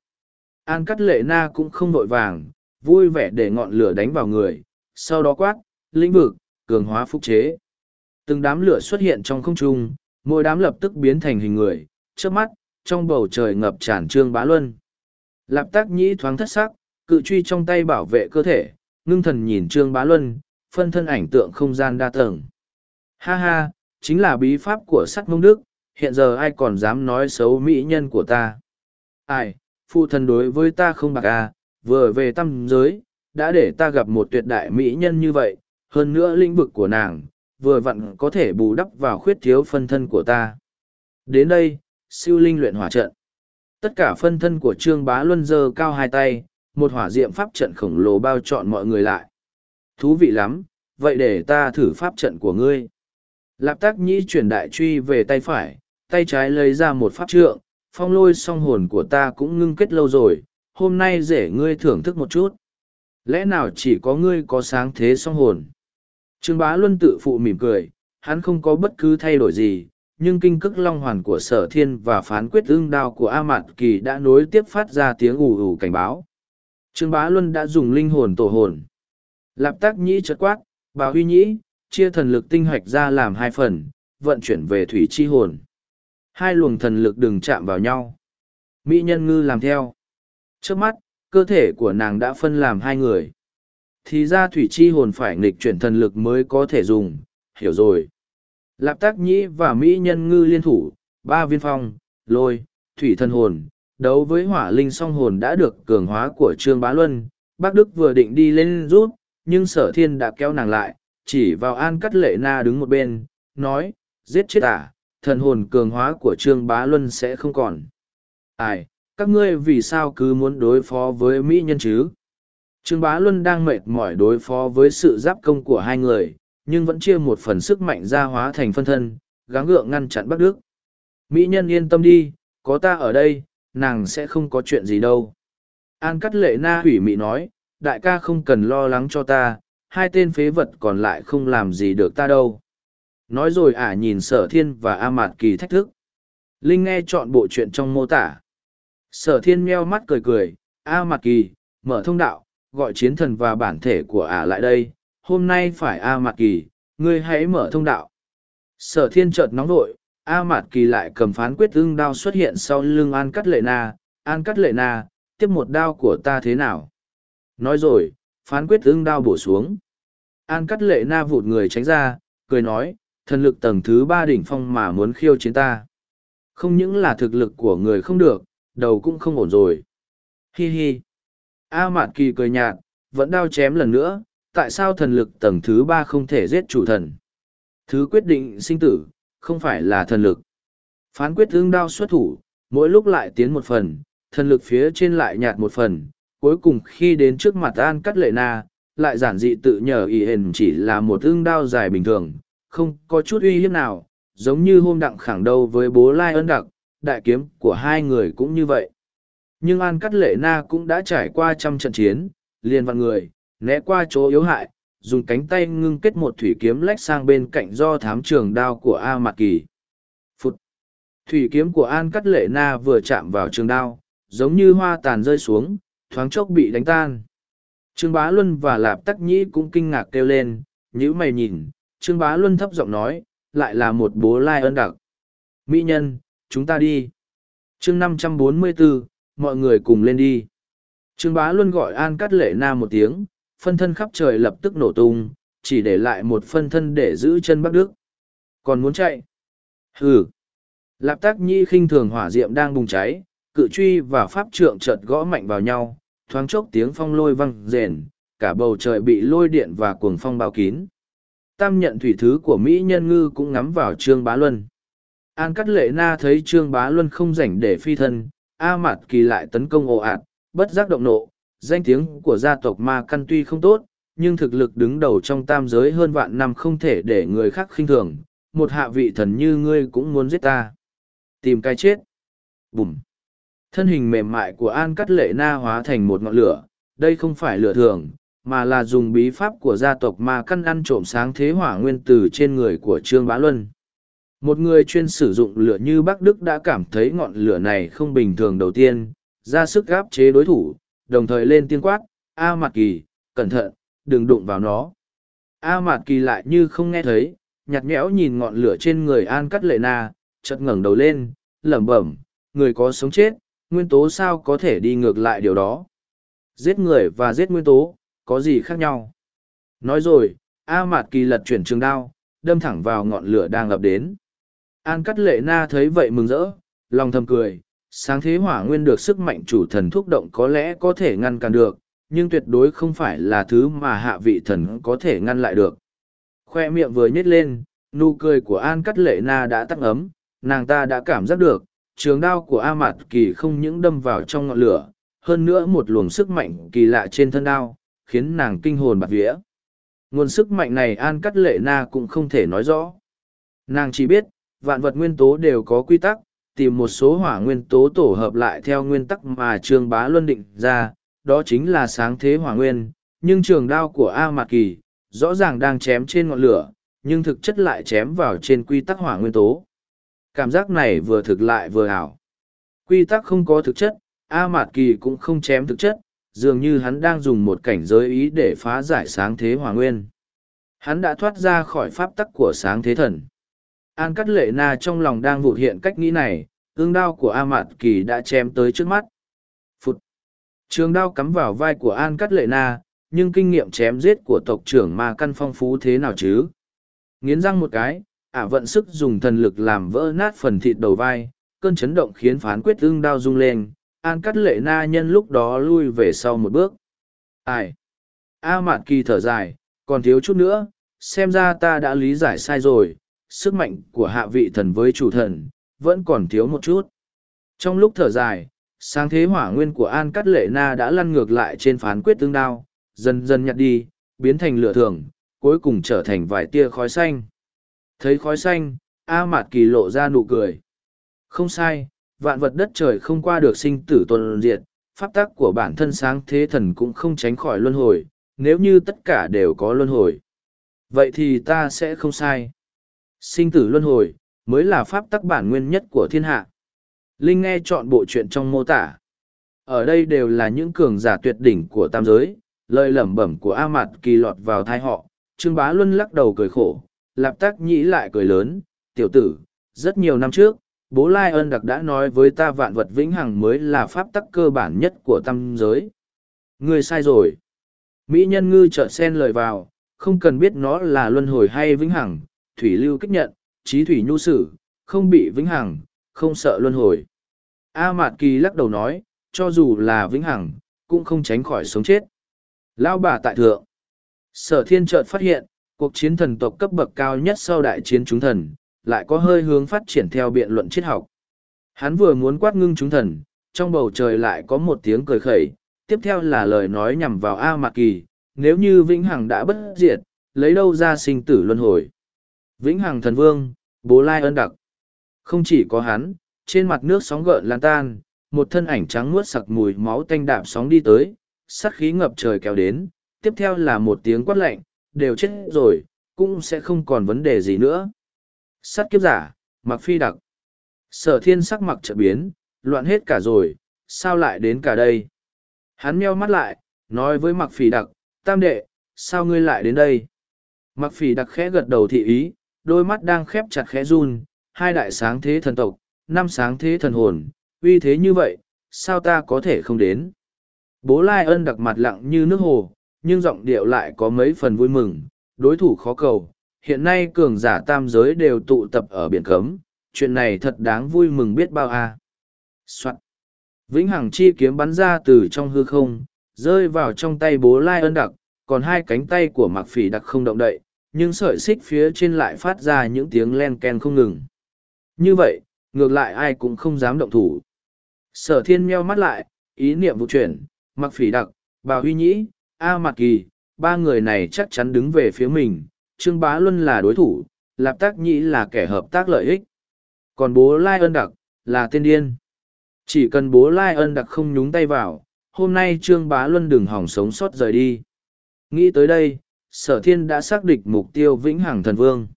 An cắt lệ na cũng không vội vàng, vui vẻ để ngọn lửa đánh vào người, sau đó quát, lĩnh vực cường hóa phúc chế. Từng đám lửa xuất hiện trong không trung, mỗi đám lập tức biến thành hình người trước mắt, trong bầu trời ngập tràn trương bá luân. Lạp tác nhĩ thoáng thất sắc, cự truy trong tay bảo vệ cơ thể, ngưng thần nhìn trương bá luân, phân thân ảnh tượng không gian đa tầng. Ha ha, chính là bí pháp của sắt mông đức, hiện giờ ai còn dám nói xấu mỹ nhân của ta? Ai, phụ thần đối với ta không bạc à vừa về tâm giới, đã để ta gặp một tuyệt đại mỹ nhân như vậy hơn nữa lĩnh vực của nàng vừa vặn có thể bù đắp vào khuyết thiếu phân thân của ta. Đến đây, siêu linh luyện hỏa trận. Tất cả phân thân của Trương Bá Luân dơ cao hai tay, một hỏa diệm pháp trận khổng lồ bao trọn mọi người lại. Thú vị lắm, vậy để ta thử pháp trận của ngươi. Lạp tác nhĩ chuyển đại truy về tay phải, tay trái lấy ra một pháp trượng, phong lôi song hồn của ta cũng ngưng kết lâu rồi, hôm nay dễ ngươi thưởng thức một chút. Lẽ nào chỉ có ngươi có sáng thế song hồn? Trương Bá Luân tự phụ mỉm cười, hắn không có bất cứ thay đổi gì, nhưng kinh cức long hoàn của sở thiên và phán quyết ưng đao của A Mạn Kỳ đã nối tiếp phát ra tiếng ù ù cảnh báo. Trương Bá Luân đã dùng linh hồn tổ hồn. Lạp tác nhĩ chợt quát, bà huy nhĩ, chia thần lực tinh hoạch ra làm hai phần, vận chuyển về thủy chi hồn. Hai luồng thần lực đừng chạm vào nhau. Mỹ nhân ngư làm theo. Trước mắt, cơ thể của nàng đã phân làm hai người thì ra thủy chi hồn phải nghịch chuyển thần lực mới có thể dùng, hiểu rồi. Lạp tác nhĩ và Mỹ nhân ngư liên thủ, ba viên phong, lôi, thủy thần hồn, đấu với hỏa linh song hồn đã được cường hóa của Trương Bá Luân. Bác Đức vừa định đi lên rút, nhưng sở thiên đã kéo nàng lại, chỉ vào an cắt lệ na đứng một bên, nói, giết chết à, thần hồn cường hóa của Trương Bá Luân sẽ không còn. Ai, các ngươi vì sao cứ muốn đối phó với Mỹ nhân chứ? Trương Bá Luân đang mệt mỏi đối phó với sự giáp công của hai người, nhưng vẫn chia một phần sức mạnh ra hóa thành phân thân, gắng gượng ngăn chặn Bắc Đức. Mỹ nhân yên tâm đi, có ta ở đây, nàng sẽ không có chuyện gì đâu. An cắt lệ na hủy mị nói, đại ca không cần lo lắng cho ta, hai tên phế vật còn lại không làm gì được ta đâu. Nói rồi ả nhìn sở thiên và A Mạt Kỳ thách thức. Linh nghe chọn bộ chuyện trong mô tả. Sở thiên meo mắt cười cười, A Mạt Kỳ, mở thông đạo, gọi chiến thần và bản thể của ả lại đây. Hôm nay phải A Mạt Kỳ, ngươi hãy mở thông đạo. Sở thiên chợt nóng vội, A Mạt Kỳ lại cầm phán quyết ưng đao xuất hiện sau lưng An Cắt Lệ Na. An Cắt Lệ Na, tiếp một đao của ta thế nào? Nói rồi, phán quyết ưng đao bổ xuống. An Cắt Lệ Na vụt người tránh ra, cười nói, thần lực tầng thứ ba đỉnh phong mà muốn khiêu chiến ta. Không những là thực lực của người không được, đầu cũng không ổn rồi. Hi hi. A Mạn Kỳ cười nhạt, vẫn đao chém lần nữa, tại sao thần lực tầng thứ ba không thể giết chủ thần? Thứ quyết định sinh tử, không phải là thần lực. Phán quyết ương đao xuất thủ, mỗi lúc lại tiến một phần, thần lực phía trên lại nhạt một phần, cuối cùng khi đến trước mặt An Cắt Lệ Na, lại giản dị tự nhờ y hền chỉ là một ương đao dài bình thường, không có chút uy hiếp nào, giống như hôm đặng khẳng đâu với bố Lai ơn đặc, đại kiếm của hai người cũng như vậy. Nhưng An Cắt Lệ Na cũng đã trải qua trăm trận chiến, liền vặn người, né qua chỗ yếu hại, dùng cánh tay ngưng kết một thủy kiếm lách sang bên cạnh do thám trường đao của A Mạc Kỳ. Phụt! Thủy kiếm của An Cắt Lệ Na vừa chạm vào trường đao, giống như hoa tàn rơi xuống, thoáng chốc bị đánh tan. Trương Bá Luân và Lạp Tắc Nhĩ cũng kinh ngạc kêu lên, nhữ mày nhìn, Trương Bá Luân thấp giọng nói, lại là một bố lai ơn đặc. Mỹ nhân, chúng ta đi. chương năm trăm bốn mươi 544, mọi người cùng lên đi. Trương Bá Luân gọi An Cát Lệ Na một tiếng, phân thân khắp trời lập tức nổ tung, chỉ để lại một phân thân để giữ chân Bắc Đức. Còn muốn chạy? Hừ! Lạp tác nhi khinh thường hỏa diệm đang bùng cháy, cự truy và pháp trượng chợt gõ mạnh vào nhau, thoáng chốc tiếng phong lôi văng rền, cả bầu trời bị lôi điện và cuồng phong bao kín. Tam nhận thủy thứ của Mỹ nhân ngư cũng ngắm vào Trương Bá Luân. An Cát Lệ Na thấy Trương Bá Luân không rảnh để phi thân, A Mạt Kỳ lại tấn công ồ ạt, bất giác động nộ, danh tiếng của gia tộc Ma Căn tuy không tốt, nhưng thực lực đứng đầu trong tam giới hơn vạn năm không thể để người khác khinh thường, một hạ vị thần như ngươi cũng muốn giết ta. Tìm cái chết. Bùm. Thân hình mềm mại của An Cắt Lệ Na hóa thành một ngọn lửa, đây không phải lửa thường, mà là dùng bí pháp của gia tộc Ma Căn ăn trộm sáng thế hỏa nguyên từ trên người của Trương Bá Luân. Một người chuyên sử dụng lửa như Bắc Đức đã cảm thấy ngọn lửa này không bình thường đầu tiên, ra sức gáp chế đối thủ, đồng thời lên tiếng quát, A Mạt Kỳ, cẩn thận, đừng đụng vào nó. A Mạt Kỳ lại như không nghe thấy, nhạt nhẽo nhìn ngọn lửa trên người An Cắt Lệ Na, chợt ngẩng đầu lên, lẩm bẩm, người có sống chết, nguyên tố sao có thể đi ngược lại điều đó. Giết người và giết nguyên tố, có gì khác nhau? Nói rồi, A Mạt Kỳ lật chuyển trường đao, đâm thẳng vào ngọn lửa đang lập đến. An Cắt Lệ Na thấy vậy mừng rỡ, lòng thầm cười, sáng thế hỏa nguyên được sức mạnh chủ thần thúc động có lẽ có thể ngăn cản được, nhưng tuyệt đối không phải là thứ mà hạ vị thần có thể ngăn lại được. Khoe miệng vừa nhếch lên, nụ cười của An Cắt Lệ Na đã tắt ấm, nàng ta đã cảm giác được, trường đao của A Mạt Kỳ không những đâm vào trong ngọn lửa, hơn nữa một luồng sức mạnh kỳ lạ trên thân đao, khiến nàng kinh hồn bạt vía. Nguồn sức mạnh này An Cắt Lệ Na cũng không thể nói rõ. Nàng chỉ biết, vạn vật nguyên tố đều có quy tắc, tìm một số hỏa nguyên tố tổ hợp lại theo nguyên tắc mà Trương Bá Luân định ra, đó chính là sáng thế hỏa nguyên, nhưng trường đao của A Mạc Kỳ, rõ ràng đang chém trên ngọn lửa, nhưng thực chất lại chém vào trên quy tắc hỏa nguyên tố. Cảm giác này vừa thực lại vừa ảo. Quy tắc không có thực chất, A Mạt Kỳ cũng không chém thực chất, dường như hắn đang dùng một cảnh giới ý để phá giải sáng thế hỏa nguyên. Hắn đã thoát ra khỏi pháp tắc của sáng thế thần. An Cắt Lệ Na trong lòng đang vụ hiện cách nghĩ này, ương đao của A Mạt Kỳ đã chém tới trước mắt. Phụt! Trường đao cắm vào vai của An Cắt Lệ Na, nhưng kinh nghiệm chém giết của tộc trưởng ma căn phong phú thế nào chứ? Nghiến răng một cái, ả vận sức dùng thần lực làm vỡ nát phần thịt đầu vai, cơn chấn động khiến phán quyết ương đao rung lên, An Cắt Lệ Na nhân lúc đó lui về sau một bước. Ai? A Mạt Kỳ thở dài, còn thiếu chút nữa, xem ra ta đã lý giải sai rồi sức mạnh của hạ vị thần với chủ thần, vẫn còn thiếu một chút. Trong lúc thở dài, sáng thế hỏa nguyên của An Cắt Lệ Na đã lăn ngược lại trên phán quyết tương đao, dần dần nhặt đi, biến thành lửa thường, cuối cùng trở thành vài tia khói xanh. Thấy khói xanh, A Mạt Kỳ lộ ra nụ cười. Không sai, vạn vật đất trời không qua được sinh tử tuần diệt, pháp tắc của bản thân sáng thế thần cũng không tránh khỏi luân hồi, nếu như tất cả đều có luân hồi. Vậy thì ta sẽ không sai. Sinh tử luân hồi, mới là pháp tắc bản nguyên nhất của thiên hạ. Linh nghe chọn bộ chuyện trong mô tả. Ở đây đều là những cường giả tuyệt đỉnh của tam giới, lời lẩm bẩm của A Mạt kỳ lọt vào thai họ, Trương Bá Luân lắc đầu cười khổ, Lạp Tác Nhĩ lại cười lớn, tiểu tử, rất nhiều năm trước, bố Lai Ân đặc đã nói với ta vạn vật vĩnh hằng mới là pháp tắc cơ bản nhất của tam giới. Ngươi sai rồi. Mỹ nhân ngư trợ sen lời vào, không cần biết nó là luân hồi hay vĩnh hằng, thủy lưu kích nhận, trí thủy nhu sử, không bị vĩnh hằng, không sợ luân hồi. A Mạt Kỳ lắc đầu nói, cho dù là vĩnh hằng, cũng không tránh khỏi sống chết. Lao bà tại thượng. Sở thiên chợt phát hiện, cuộc chiến thần tộc cấp bậc cao nhất sau đại chiến chúng thần, lại có hơi hướng phát triển theo biện luận triết học. Hắn vừa muốn quát ngưng chúng thần, trong bầu trời lại có một tiếng cười khẩy, tiếp theo là lời nói nhằm vào A Mạc Kỳ, nếu như Vĩnh Hằng đã bất diệt, lấy đâu ra sinh tử luân hồi. Vĩnh Hằng thần vương, bố lai ân đặc. Không chỉ có hắn, trên mặt nước sóng gợn lan tan, một thân ảnh trắng muốt sặc mùi máu tanh đạp sóng đi tới, sát khí ngập trời kéo đến, tiếp theo là một tiếng quát lạnh, đều chết rồi, cũng sẽ không còn vấn đề gì nữa. Sát kiếp giả, mặc phi đặc. Sở thiên sắc mặc trợ biến, loạn hết cả rồi, sao lại đến cả đây? Hắn meo mắt lại, nói với mặc phỉ đặc, tam đệ, sao ngươi lại đến đây? Mặc phỉ đặc khẽ gật đầu thị ý, đôi mắt đang khép chặt khẽ run, hai đại sáng thế thần tộc, năm sáng thế thần hồn, uy thế như vậy, sao ta có thể không đến? Bố Lai ân đặc mặt lặng như nước hồ, nhưng giọng điệu lại có mấy phần vui mừng, đối thủ khó cầu. Hiện nay cường giả tam giới đều tụ tập ở biển cấm, chuyện này thật đáng vui mừng biết bao a. À. Soạn. Vĩnh Hằng chi kiếm bắn ra từ trong hư không, rơi vào trong tay bố Lai ân đặc, còn hai cánh tay của Mạc Phỉ đặc không động đậy, nhưng sợi xích phía trên lại phát ra những tiếng len ken không ngừng. Như vậy, ngược lại ai cũng không dám động thủ. Sở thiên meo mắt lại, ý niệm vụ chuyển, Mặc phỉ đặc, bà huy nhĩ, A Mạc Kỳ, ba người này chắc chắn đứng về phía mình, Trương Bá Luân là đối thủ, Lạp Tác Nhĩ là kẻ hợp tác lợi ích. Còn bố Lai ân đặc, là tên điên. Chỉ cần bố Lai ân đặc không nhúng tay vào, hôm nay Trương Bá Luân đừng hỏng sống sót rời đi. Nghĩ tới đây, sở thiên đã xác định mục tiêu vĩnh hằng thần vương.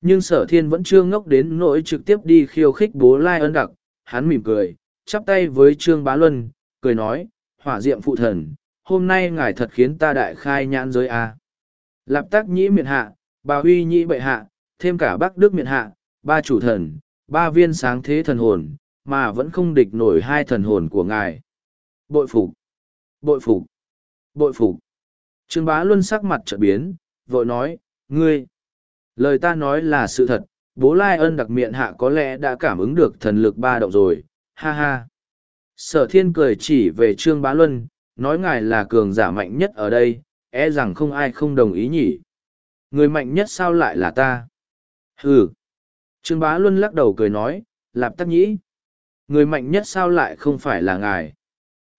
Nhưng sở thiên vẫn chưa ngốc đến nỗi trực tiếp đi khiêu khích bố Lai ân đặc, hắn mỉm cười, chắp tay với Trương Bá Luân, cười nói, hỏa diệm phụ thần, hôm nay ngài thật khiến ta đại khai nhãn giới a. Lạp tác nhĩ miệng hạ, bà huy nhĩ bệ hạ, thêm cả bắc đức miệng hạ, ba chủ thần, ba viên sáng thế thần hồn, mà vẫn không địch nổi hai thần hồn của ngài. Bội phục, bội phục, bội phục. Trương bá luân sắc mặt trợ biến, vội nói, ngươi, lời ta nói là sự thật, bố lai ân đặc miệng hạ có lẽ đã cảm ứng được thần lực ba động rồi, ha ha. Sở thiên cười chỉ về Trương Bá Luân, nói ngài là cường giả mạnh nhất ở đây, e rằng không ai không đồng ý nhỉ. Người mạnh nhất sao lại là ta? Hừ. Trương Bá Luân lắc đầu cười nói, lạp tắc nhĩ. Người mạnh nhất sao lại không phải là ngài?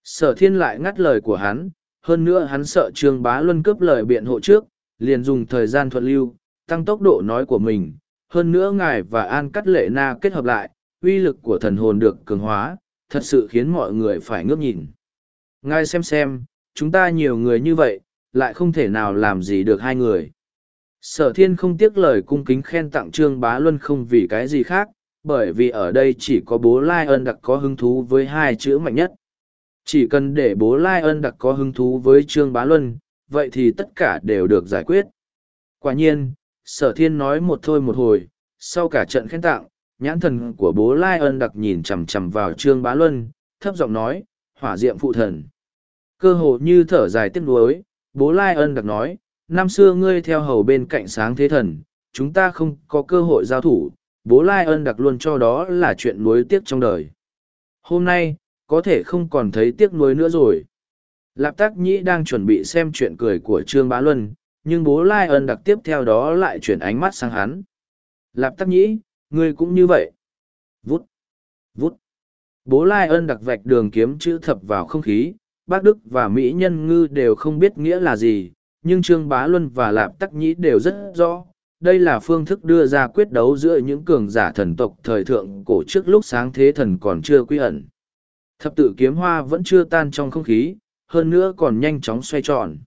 Sở thiên lại ngắt lời của hắn, hơn nữa hắn sợ Trương Bá Luân cướp lời biện hộ trước, liền dùng thời gian thuận lưu, tăng tốc độ nói của mình. Hơn nữa ngài và An Cắt Lệ Na kết hợp lại, uy lực của thần hồn được cường hóa, thật sự khiến mọi người phải ngước nhìn. Ngài xem xem, chúng ta nhiều người như vậy, lại không thể nào làm gì được hai người. Sở thiên không tiếc lời cung kính khen tặng Trương Bá Luân không vì cái gì khác, bởi vì ở đây chỉ có bố Lai ân đặc có hứng thú với hai chữ mạnh nhất. Chỉ cần để bố Lai ân đặc có hứng thú với Trương Bá Luân, vậy thì tất cả đều được giải quyết. Quả nhiên, sở thiên nói một thôi một hồi, sau cả trận khen tặng, nhãn thần của bố lai ân đặc nhìn chằm chằm vào trương bá luân thấp giọng nói hỏa diệm phụ thần cơ hồ như thở dài tiếc nuối bố lai ân đặc nói năm xưa ngươi theo hầu bên cạnh sáng thế thần chúng ta không có cơ hội giao thủ bố lai ân đặc luôn cho đó là chuyện nuối tiếc trong đời hôm nay có thể không còn thấy tiếc nuối nữa rồi lạp tác nhĩ đang chuẩn bị xem chuyện cười của trương bá luân nhưng bố lai ân đặc tiếp theo đó lại chuyển ánh mắt sang hắn lạp tác nhĩ Ngươi cũng như vậy. Vút. Vút. Bố Lai ân đặc vạch đường kiếm chữ thập vào không khí, bác Đức và Mỹ nhân ngư đều không biết nghĩa là gì, nhưng Trương Bá Luân và Lạp Tắc Nhĩ đều rất rõ, đây là phương thức đưa ra quyết đấu giữa những cường giả thần tộc thời thượng cổ trước lúc sáng thế thần còn chưa quy ẩn. Thập tự kiếm hoa vẫn chưa tan trong không khí, hơn nữa còn nhanh chóng xoay tròn.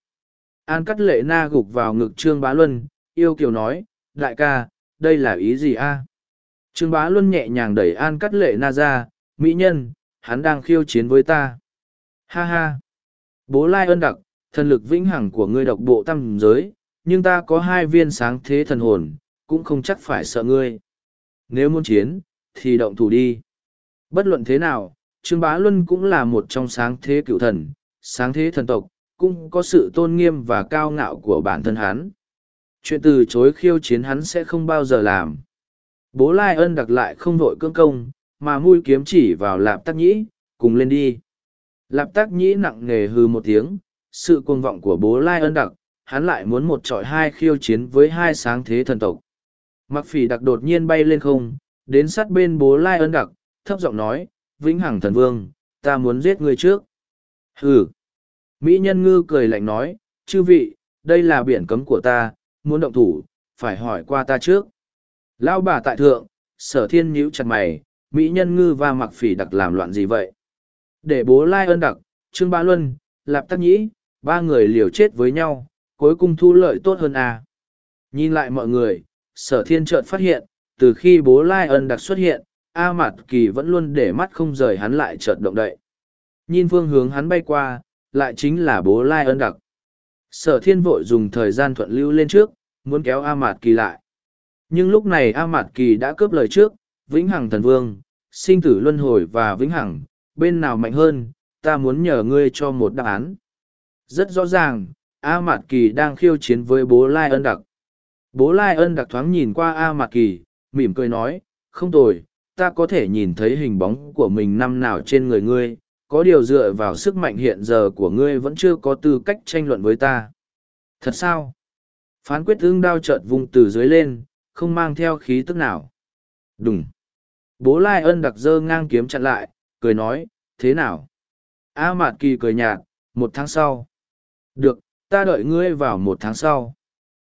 An cắt lệ na gục vào ngực Trương Bá Luân, yêu kiều nói, đại ca, đây là ý gì a? Trương Bá Luân nhẹ nhàng đẩy An cắt lệ na ra, mỹ nhân, hắn đang khiêu chiến với ta. Ha ha! Bố Lai ơn đặc, thần lực vĩnh hằng của ngươi độc bộ tâm giới, nhưng ta có hai viên sáng thế thần hồn, cũng không chắc phải sợ ngươi. Nếu muốn chiến, thì động thủ đi. Bất luận thế nào, Trương Bá Luân cũng là một trong sáng thế cựu thần, sáng thế thần tộc, cũng có sự tôn nghiêm và cao ngạo của bản thân hắn. Chuyện từ chối khiêu chiến hắn sẽ không bao giờ làm. Bố Lai ân đặc lại không vội cương công, mà mũi kiếm chỉ vào lạp tắc nhĩ, cùng lên đi. Lạp tắc nhĩ nặng nề hư một tiếng, sự cuồng vọng của bố Lai ân đặc, hắn lại muốn một trọi hai khiêu chiến với hai sáng thế thần tộc. Mặc phỉ đặc đột nhiên bay lên không, đến sát bên bố Lai ân đặc, thấp giọng nói, Vĩnh Hằng thần vương, ta muốn giết ngươi trước. Hừ. Mỹ nhân ngư cười lạnh nói, chư vị, đây là biển cấm của ta, muốn động thủ, phải hỏi qua ta trước. Lão bà tại thượng, sở thiên nhíu chặt mày, Mỹ nhân ngư và mặc phỉ đặc làm loạn gì vậy? Để bố lai ơn đặc, Trương Ba Luân, Lạp Tắc Nhĩ, ba người liều chết với nhau, cuối cùng thu lợi tốt hơn à. Nhìn lại mọi người, sở thiên chợt phát hiện, từ khi bố lai ân đặc xuất hiện, A Mạt Kỳ vẫn luôn để mắt không rời hắn lại chợt động đậy. Nhìn phương hướng hắn bay qua, lại chính là bố lai ân đặc. Sở thiên vội dùng thời gian thuận lưu lên trước, muốn kéo A Mạt Kỳ lại. Nhưng lúc này A Mạt Kỳ đã cướp lời trước, Vĩnh Hằng Thần Vương, sinh tử luân hồi và Vĩnh Hằng, bên nào mạnh hơn, ta muốn nhờ ngươi cho một đáp án. Rất rõ ràng, A Mạt Kỳ đang khiêu chiến với bố Lai ân đặc. Bố Lai ân đặc thoáng nhìn qua A Mạt Kỳ, mỉm cười nói, không tồi, ta có thể nhìn thấy hình bóng của mình năm nào trên người ngươi, có điều dựa vào sức mạnh hiện giờ của ngươi vẫn chưa có tư cách tranh luận với ta. Thật sao? Phán quyết ương đao chợt vùng từ dưới lên, không mang theo khí tức nào. Đúng. Bố Lai ân đặc dơ ngang kiếm chặn lại, cười nói, thế nào? A Mạt Kỳ cười nhạt, một tháng sau. Được, ta đợi ngươi vào một tháng sau.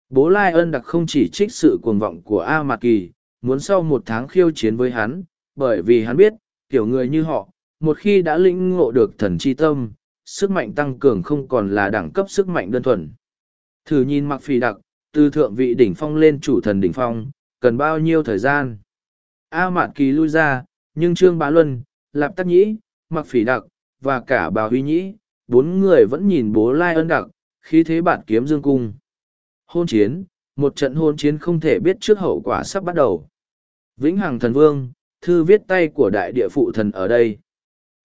Bố Lai ân đặc không chỉ trích sự cuồng vọng của A Mạt Kỳ, muốn sau một tháng khiêu chiến với hắn, bởi vì hắn biết, kiểu người như họ, một khi đã lĩnh ngộ được thần chi tâm, sức mạnh tăng cường không còn là đẳng cấp sức mạnh đơn thuần. Thử nhìn mặc phì đặc, từ thượng vị đỉnh phong lên chủ thần đỉnh phong, cần bao nhiêu thời gian? A Mạn Kỳ lui ra, nhưng Trương Bá Luân, Lạp Tắc Nhĩ, mặc phỉ đặc, và cả bà Huy Nhĩ, bốn người vẫn nhìn bố Lai ân đặc, khi thế bản kiếm dương cung. Hôn chiến, một trận hôn chiến không thể biết trước hậu quả sắp bắt đầu. Vĩnh Hằng Thần Vương, thư viết tay của đại địa phụ thần ở đây.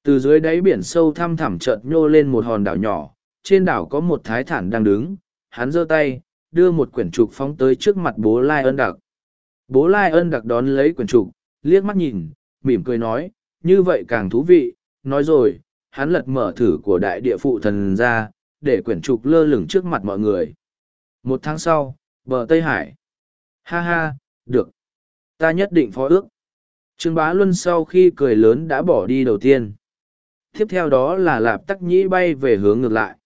Từ dưới đáy biển sâu thăm thẳm chợt nhô lên một hòn đảo nhỏ, trên đảo có một thái thản đang đứng, hắn giơ tay, đưa một quyển trục phóng tới trước mặt bố Lai ân đặc. Bố Lai ân đặc đón lấy quyển trục, liếc mắt nhìn, mỉm cười nói, như vậy càng thú vị, nói rồi, hắn lật mở thử của đại địa phụ thần ra, để quyển trục lơ lửng trước mặt mọi người. Một tháng sau, bờ Tây Hải. Ha ha, được. Ta nhất định phó ước. Trương Bá Luân sau khi cười lớn đã bỏ đi đầu tiên. Tiếp theo đó là Lạp Tắc Nhĩ bay về hướng ngược lại.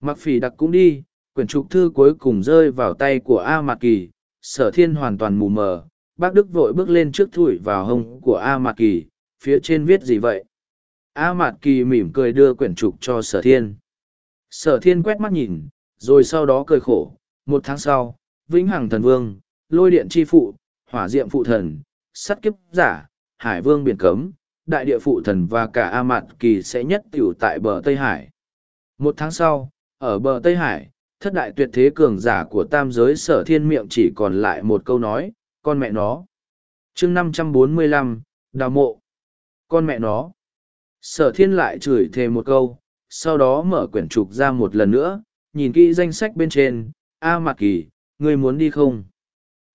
Mặc phỉ đặc cũng đi, quyển trục thư cuối cùng rơi vào tay của A Mạc Kỳ, sở thiên hoàn toàn mù mờ. Bác Đức vội bước lên trước thủi vào hông của A Mạc Kỳ, phía trên viết gì vậy? A Mạt Kỳ mỉm cười đưa quyển trục cho sở thiên. Sở thiên quét mắt nhìn, rồi sau đó cười khổ. Một tháng sau, Vĩnh Hằng Thần Vương, Lôi Điện Chi Phụ, Hỏa Diệm Phụ Thần, Sắt Kiếp Giả, Hải Vương Biển Cấm, Đại Địa Phụ Thần và cả A Mạt Kỳ sẽ nhất tiểu tại bờ Tây Hải. Một tháng sau, ở bờ Tây Hải, thất đại tuyệt thế cường giả của tam giới sở thiên miệng chỉ còn lại một câu nói, con mẹ nó. chương năm trăm bốn mươi lăm đào mộ. Con mẹ nó. Sở thiên lại chửi thề một câu, sau đó mở quyển trục ra một lần nữa, nhìn kỹ danh sách bên trên, A Mạc Kỳ, ngươi muốn đi không?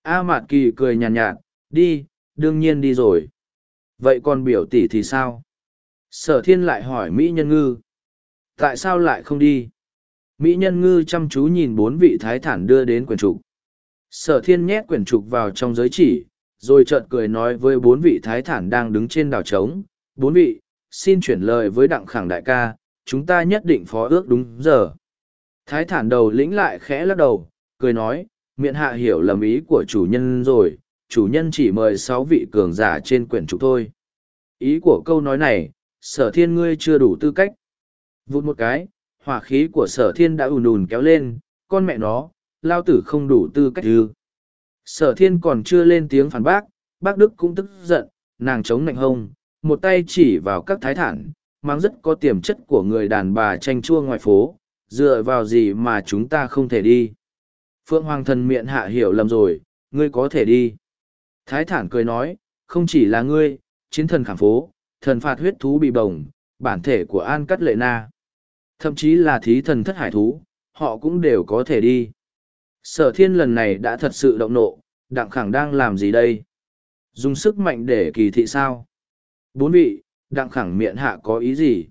A Mạt Kỳ cười nhàn nhạt, nhạt, đi, đương nhiên đi rồi. Vậy còn biểu tỷ thì sao? Sở thiên lại hỏi Mỹ Nhân Ngư. Tại sao lại không đi? Mỹ Nhân Ngư chăm chú nhìn bốn vị thái thản đưa đến quyển trục. Sở thiên nhét quyển trục vào trong giới chỉ, rồi chợt cười nói với bốn vị thái thản đang đứng trên đảo trống. Bốn vị, xin chuyển lời với đặng khẳng đại ca, chúng ta nhất định phó ước đúng giờ. Thái thản đầu lĩnh lại khẽ lắc đầu, cười nói, miệng hạ hiểu lầm ý của chủ nhân rồi, chủ nhân chỉ mời sáu vị cường giả trên quyển trục thôi. Ý của câu nói này, sở thiên ngươi chưa đủ tư cách. Vụt một cái, hỏa khí của sở thiên đã ùn ùn kéo lên, con mẹ nó, lao tử không đủ tư cách ư. Sở thiên còn chưa lên tiếng phản bác, bác Đức cũng tức giận, nàng chống nạnh hông, một tay chỉ vào các thái thản, mang rất có tiềm chất của người đàn bà tranh chua ngoài phố, dựa vào gì mà chúng ta không thể đi. Phượng Hoàng thần miệng hạ hiểu lầm rồi, ngươi có thể đi. Thái thản cười nói, không chỉ là ngươi, chiến thần khảm phố, thần phạt huyết thú bị bồng, bản thể của An Cắt Lệ Na. Thậm chí là thí thần thất hải thú, họ cũng đều có thể đi. Sở thiên lần này đã thật sự động nộ, đặng khẳng đang làm gì đây? Dùng sức mạnh để kỳ thị sao? Bốn vị, đặng khẳng miệng hạ có ý gì?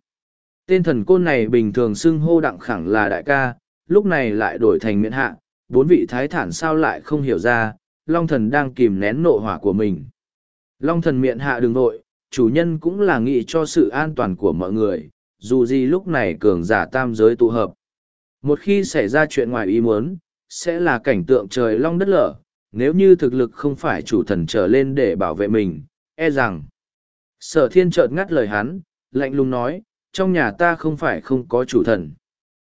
Tên thần côn này bình thường xưng hô đặng khẳng là đại ca, lúc này lại đổi thành miệng hạ, bốn vị thái thản sao lại không hiểu ra, Long thần đang kìm nén nộ hỏa của mình. Long thần miệng hạ đường nội chủ nhân cũng là nghĩ cho sự an toàn của mọi người, dù gì lúc này cường giả tam giới tụ hợp. Một khi xảy ra chuyện ngoài ý muốn, sẽ là cảnh tượng trời long đất lở, nếu như thực lực không phải chủ thần trở lên để bảo vệ mình, e rằng. Sở thiên chợt ngắt lời hắn, lạnh lùng nói, trong nhà ta không phải không có chủ thần.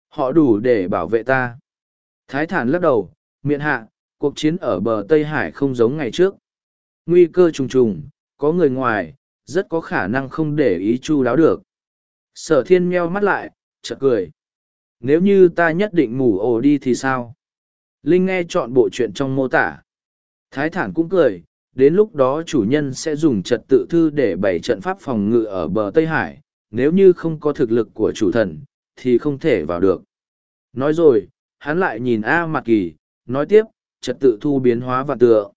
Họ đủ để bảo vệ ta. Thái thản lắc đầu, miệng hạ, cuộc chiến ở bờ Tây Hải không giống ngày trước. Nguy cơ trùng trùng, có người ngoài, rất có khả năng không để ý chu đáo được. Sở thiên meo mắt lại, chợt cười. Nếu như ta nhất định ngủ ổ đi thì sao? Linh nghe chọn bộ chuyện trong mô tả. Thái thản cũng cười, đến lúc đó chủ nhân sẽ dùng trật tự thư để bày trận pháp phòng ngự ở bờ Tây Hải, nếu như không có thực lực của chủ thần, thì không thể vào được. Nói rồi, hắn lại nhìn A Mạc Kỳ, nói tiếp, trật tự thu biến hóa và tựa.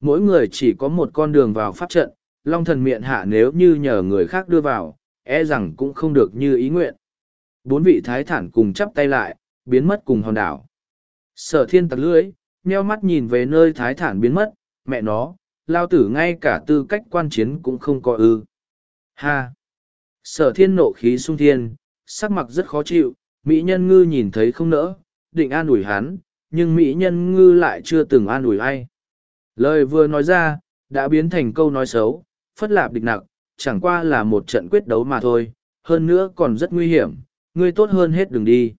Mỗi người chỉ có một con đường vào pháp trận, long thần miệng hạ nếu như nhờ người khác đưa vào, e rằng cũng không được như ý nguyện. Bốn vị thái thản cùng chắp tay lại, biến mất cùng hòn đảo. Sở thiên tặc lưỡi, nheo mắt nhìn về nơi thái thản biến mất, mẹ nó, lao tử ngay cả tư cách quan chiến cũng không có ư. Ha! Sở thiên nộ khí sung thiên, sắc mặt rất khó chịu, mỹ nhân ngư nhìn thấy không nỡ, định an ủi hắn, nhưng mỹ nhân ngư lại chưa từng an ủi ai. Lời vừa nói ra, đã biến thành câu nói xấu, phất lạp địch nặng, chẳng qua là một trận quyết đấu mà thôi, hơn nữa còn rất nguy hiểm, ngươi tốt hơn hết đừng đi.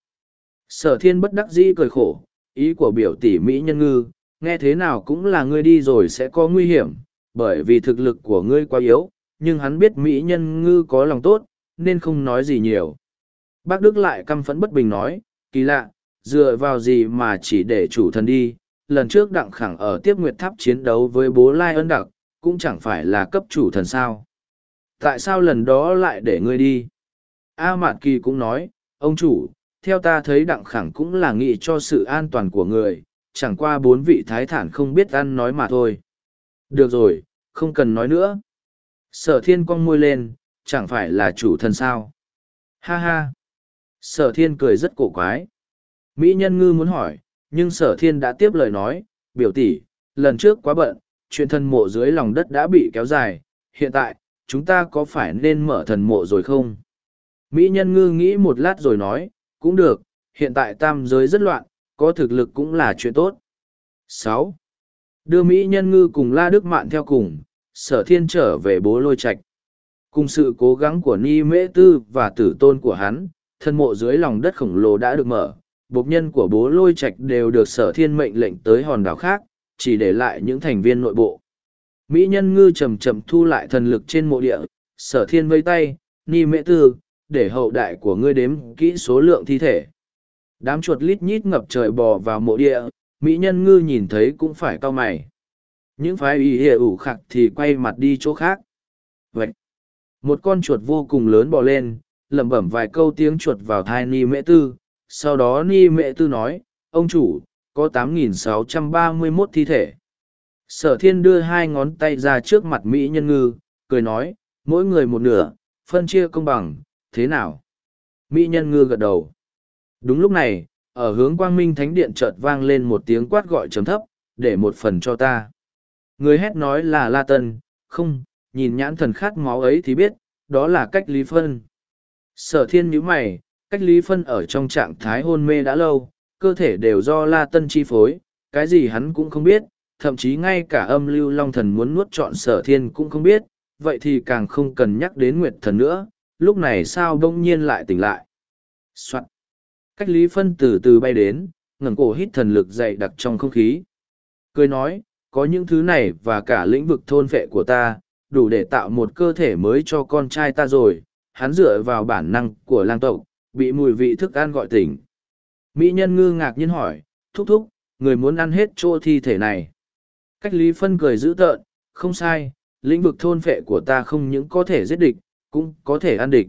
Sở thiên bất đắc dĩ cười khổ, ý của biểu tỷ Mỹ nhân ngư, nghe thế nào cũng là ngươi đi rồi sẽ có nguy hiểm, bởi vì thực lực của ngươi quá yếu, nhưng hắn biết Mỹ nhân ngư có lòng tốt, nên không nói gì nhiều. Bác Đức lại căm phẫn bất bình nói, kỳ lạ, dựa vào gì mà chỉ để chủ thần đi, lần trước đặng khẳng ở tiếp nguyệt tháp chiến đấu với bố Lai ân đặc, cũng chẳng phải là cấp chủ thần sao. Tại sao lần đó lại để ngươi đi? A Mạn Kỳ cũng nói, ông chủ, theo ta thấy đặng khẳng cũng là nghĩ cho sự an toàn của người, chẳng qua bốn vị thái thản không biết ăn nói mà thôi. Được rồi, không cần nói nữa. Sở thiên cong môi lên, chẳng phải là chủ thần sao. Ha ha. Sở thiên cười rất cổ quái. Mỹ nhân ngư muốn hỏi, nhưng sở thiên đã tiếp lời nói, biểu tỷ, lần trước quá bận, chuyện thần mộ dưới lòng đất đã bị kéo dài, hiện tại, chúng ta có phải nên mở thần mộ rồi không? Mỹ nhân ngư nghĩ một lát rồi nói, cũng được, hiện tại tam giới rất loạn, có thực lực cũng là chuyện tốt. sáu Đưa Mỹ nhân ngư cùng La Đức Mạn theo cùng, sở thiên trở về bố lôi Trạch Cùng sự cố gắng của Ni Mễ Tư và tử tôn của hắn, thân mộ dưới lòng đất khổng lồ đã được mở, bộc nhân của bố lôi Trạch đều được sở thiên mệnh lệnh tới hòn đảo khác, chỉ để lại những thành viên nội bộ. Mỹ nhân ngư chầm chậm thu lại thần lực trên mộ địa, sở thiên vây tay, Ni Mễ Tư, để hậu đại của ngươi đếm kỹ số lượng thi thể. Đám chuột lít nhít ngập trời bò vào mộ địa, mỹ nhân ngư nhìn thấy cũng phải cau mày. Những phái y hệ ủ khạc thì quay mặt đi chỗ khác. Vậy, một con chuột vô cùng lớn bò lên, lẩm bẩm vài câu tiếng chuột vào thai ni mễ tư. Sau đó ni mẹ tư nói, ông chủ, có 8.631 thi thể. Sở thiên đưa hai ngón tay ra trước mặt Mỹ nhân ngư, cười nói, mỗi người một nửa, phân chia công bằng, thế nào? Mỹ nhân ngư gật đầu. Đúng lúc này, ở hướng quang minh thánh điện chợt vang lên một tiếng quát gọi chấm thấp, để một phần cho ta. Người hét nói là La Tân, không, nhìn nhãn thần khát máu ấy thì biết, đó là cách lý phân. Sở thiên nhíu mày, cách lý phân ở trong trạng thái hôn mê đã lâu, cơ thể đều do la tân chi phối, cái gì hắn cũng không biết, thậm chí ngay cả âm lưu long thần muốn nuốt trọn sở thiên cũng không biết, vậy thì càng không cần nhắc đến nguyệt thần nữa, lúc này sao đông nhiên lại tỉnh lại. Soạn. Cách lý phân từ từ bay đến, ngẩng cổ hít thần lực dày đặc trong không khí. Cười nói, có những thứ này và cả lĩnh vực thôn vệ của ta, đủ để tạo một cơ thể mới cho con trai ta rồi. Hắn dựa vào bản năng của lang tộc, bị mùi vị thức ăn gọi tỉnh. Mỹ nhân ngư ngạc nhiên hỏi, thúc thúc, người muốn ăn hết chỗ thi thể này. Cách Lý Phân cười dữ tợn, không sai, lĩnh vực thôn phệ của ta không những có thể giết địch, cũng có thể ăn địch.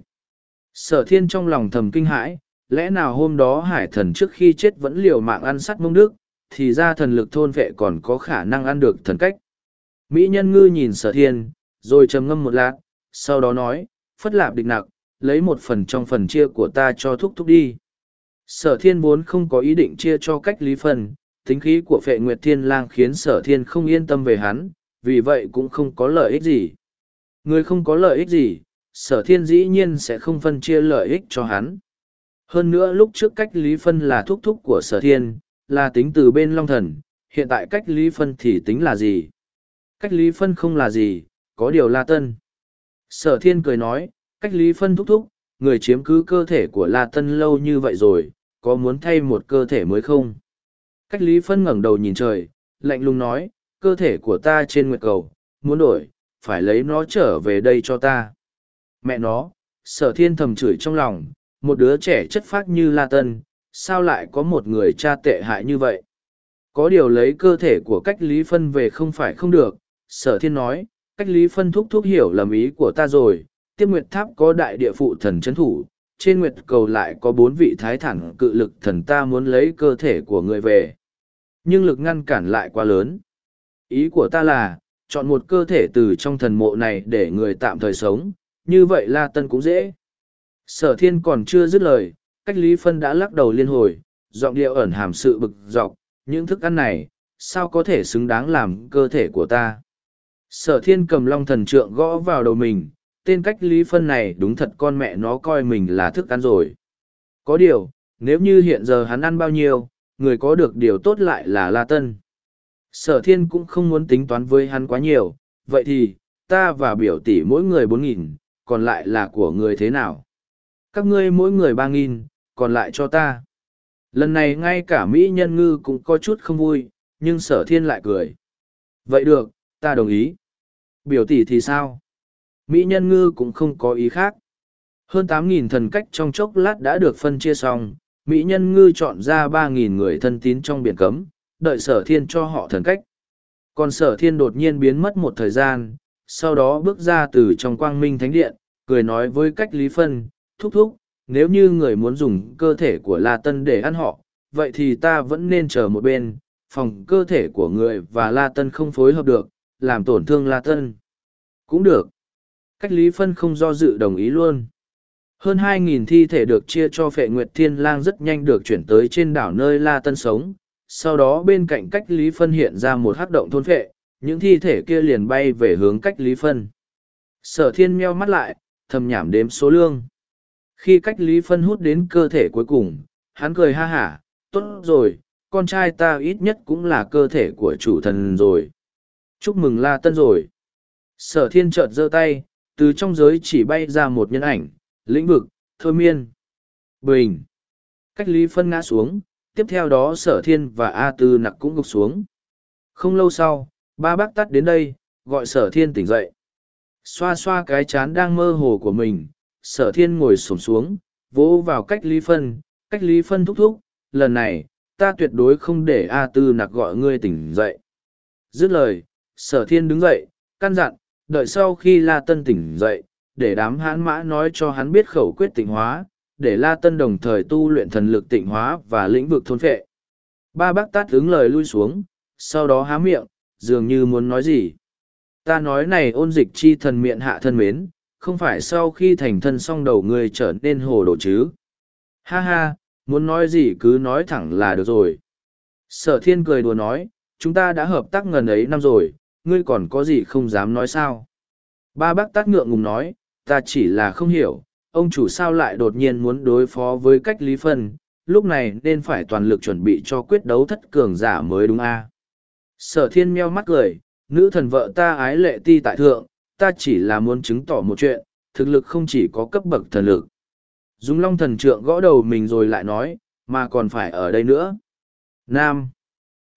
Sở thiên trong lòng thầm kinh hãi, lẽ nào hôm đó hải thần trước khi chết vẫn liều mạng ăn sắt mông đức, thì ra thần lực thôn vệ còn có khả năng ăn được thần cách. Mỹ nhân ngư nhìn sở thiên, rồi trầm ngâm một lát, sau đó nói, phất lạp địch nặc, lấy một phần trong phần chia của ta cho thúc thúc đi. Sở thiên vốn không có ý định chia cho cách lý phần, tính khí của phệ nguyệt thiên lang khiến sở thiên không yên tâm về hắn, vì vậy cũng không có lợi ích gì. Người không có lợi ích gì, sở thiên dĩ nhiên sẽ không phân chia lợi ích cho hắn. Hơn nữa lúc trước cách lý phân là thúc thúc của sở thiên, là tính từ bên long thần, hiện tại cách lý phân thì tính là gì? Cách lý phân không là gì, có điều là tân. Sở thiên cười nói, cách lý phân thúc thúc, người chiếm cứ cơ thể của la tân lâu như vậy rồi, có muốn thay một cơ thể mới không? Cách lý phân ngẩng đầu nhìn trời, lạnh lùng nói, cơ thể của ta trên nguyệt cầu, muốn đổi, phải lấy nó trở về đây cho ta. Mẹ nó, sở thiên thầm chửi trong lòng, một đứa trẻ chất phác như La Tân, sao lại có một người cha tệ hại như vậy? Có điều lấy cơ thể của cách lý phân về không phải không được, sở thiên nói, cách lý phân thúc thúc hiểu lầm ý của ta rồi, tiếp nguyệt tháp có đại địa phụ thần chấn thủ, trên nguyệt cầu lại có bốn vị thái thẳng cự lực thần ta muốn lấy cơ thể của người về. Nhưng lực ngăn cản lại quá lớn. Ý của ta là, chọn một cơ thể từ trong thần mộ này để người tạm thời sống, như vậy La Tân cũng dễ. Sở thiên còn chưa dứt lời, cách Lý Phân đã lắc đầu liên hồi, giọng điệu ẩn hàm sự bực dọc, những thức ăn này, sao có thể xứng đáng làm cơ thể của ta. Sở thiên cầm long thần trượng gõ vào đầu mình, tên cách Lý Phân này đúng thật con mẹ nó coi mình là thức ăn rồi. Có điều, nếu như hiện giờ hắn ăn bao nhiêu, người có được điều tốt lại là La Tân. Sở thiên cũng không muốn tính toán với hắn quá nhiều, vậy thì, ta và biểu tỷ mỗi người bốn nghìn, còn lại là của người thế nào? các ngươi mỗi người ba nghìn còn lại cho ta lần này ngay cả mỹ nhân ngư cũng có chút không vui nhưng sở thiên lại cười vậy được ta đồng ý biểu tỷ thì sao mỹ nhân ngư cũng không có ý khác hơn tám nghìn thần cách trong chốc lát đã được phân chia xong mỹ nhân ngư chọn ra ba nghìn người thân tín trong biển cấm đợi sở thiên cho họ thần cách còn sở thiên đột nhiên biến mất một thời gian sau đó bước ra từ trong quang minh thánh điện cười nói với cách lý phân thúc thúc, nếu như người muốn dùng cơ thể của La Tân để ăn họ, vậy thì ta vẫn nên chờ một bên, phòng cơ thể của người và La Tân không phối hợp được, làm tổn thương La Tân. Cũng được. Cách Lý Phân không do dự đồng ý luôn. Hơn 2.000 thi thể được chia cho phệ Nguyệt Thiên Lang rất nhanh được chuyển tới trên đảo nơi La Tân sống. Sau đó bên cạnh cách Lý Phân hiện ra một hắc động thôn phệ, những thi thể kia liền bay về hướng cách Lý Phân. Sở thiên meo mắt lại, thầm nhảm đếm số lương. Khi cách Lý Phân hút đến cơ thể cuối cùng, hắn cười ha hả, tốt rồi, con trai ta ít nhất cũng là cơ thể của chủ thần rồi. Chúc mừng La Tân rồi. Sở thiên chợt giơ tay, từ trong giới chỉ bay ra một nhân ảnh, lĩnh vực, thôi miên. Bình. Cách Lý Phân ngã xuống, tiếp theo đó sở thiên và A Tư nặc cũng gục xuống. Không lâu sau, ba bác tắt đến đây, gọi sở thiên tỉnh dậy. Xoa xoa cái chán đang mơ hồ của mình, sở thiên ngồi sổm xuống vỗ vào cách lý phân cách lý phân thúc thúc lần này ta tuyệt đối không để a tư nặc gọi ngươi tỉnh dậy dứt lời sở thiên đứng dậy căn dặn đợi sau khi la tân tỉnh dậy để đám hãn mã nói cho hắn biết khẩu quyết tịnh hóa để la tân đồng thời tu luyện thần lực tịnh hóa và lĩnh vực thôn phệ ba bác tát ứng lời lui xuống sau đó há miệng dường như muốn nói gì ta nói này ôn dịch chi thần miệng hạ thân mến không phải sau khi thành thân xong đầu người trở nên hồ đồ chứ. Ha ha, muốn nói gì cứ nói thẳng là được rồi. Sở thiên cười đùa nói, chúng ta đã hợp tác ngần ấy năm rồi, ngươi còn có gì không dám nói sao. Ba bác tát ngượng ngùng nói, ta chỉ là không hiểu, ông chủ sao lại đột nhiên muốn đối phó với cách lý phân, lúc này nên phải toàn lực chuẩn bị cho quyết đấu thất cường giả mới đúng a? Sở thiên meo mắt cười nữ thần vợ ta ái lệ ti tại thượng ta chỉ là muốn chứng tỏ một chuyện thực lực không chỉ có cấp bậc thần lực. Dung long thần trượng gõ đầu mình rồi lại nói mà còn phải ở đây nữa. Nam.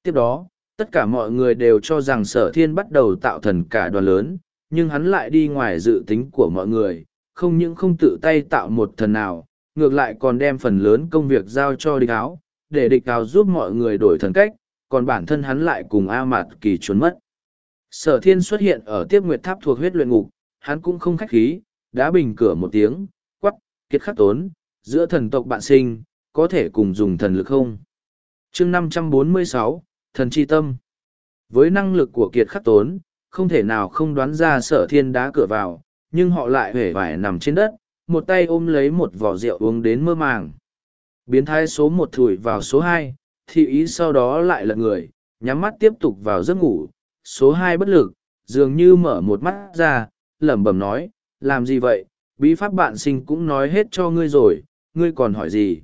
Tiếp đó Tất cả mọi người đều cho rằng sở thiên bắt đầu tạo thần cả đoàn lớn, nhưng hắn lại đi ngoài dự tính của mọi người, không những không tự tay tạo một thần nào, ngược lại còn đem phần lớn công việc giao cho địch áo, để địch áo giúp mọi người đổi thần cách, còn bản thân hắn lại cùng A Mạt Kỳ trốn mất. Sở thiên xuất hiện ở tiếp nguyệt tháp thuộc huyết luyện ngục, hắn cũng không khách khí, đã bình cửa một tiếng, quắc, kiệt khắc tốn, giữa thần tộc bạn sinh, có thể cùng dùng thần lực không? chương 546, thần chi tâm. Với năng lực của kiệt khắc tốn, không thể nào không đoán ra sở thiên đá cửa vào, nhưng họ lại hề vải nằm trên đất, một tay ôm lấy một vỏ rượu uống đến mơ màng. Biến thái số một thủi vào số hai, thị ý sau đó lại lật người, nhắm mắt tiếp tục vào giấc ngủ. Số hai bất lực, dường như mở một mắt ra, lẩm bẩm nói, làm gì vậy, bí pháp bạn sinh cũng nói hết cho ngươi rồi, ngươi còn hỏi gì.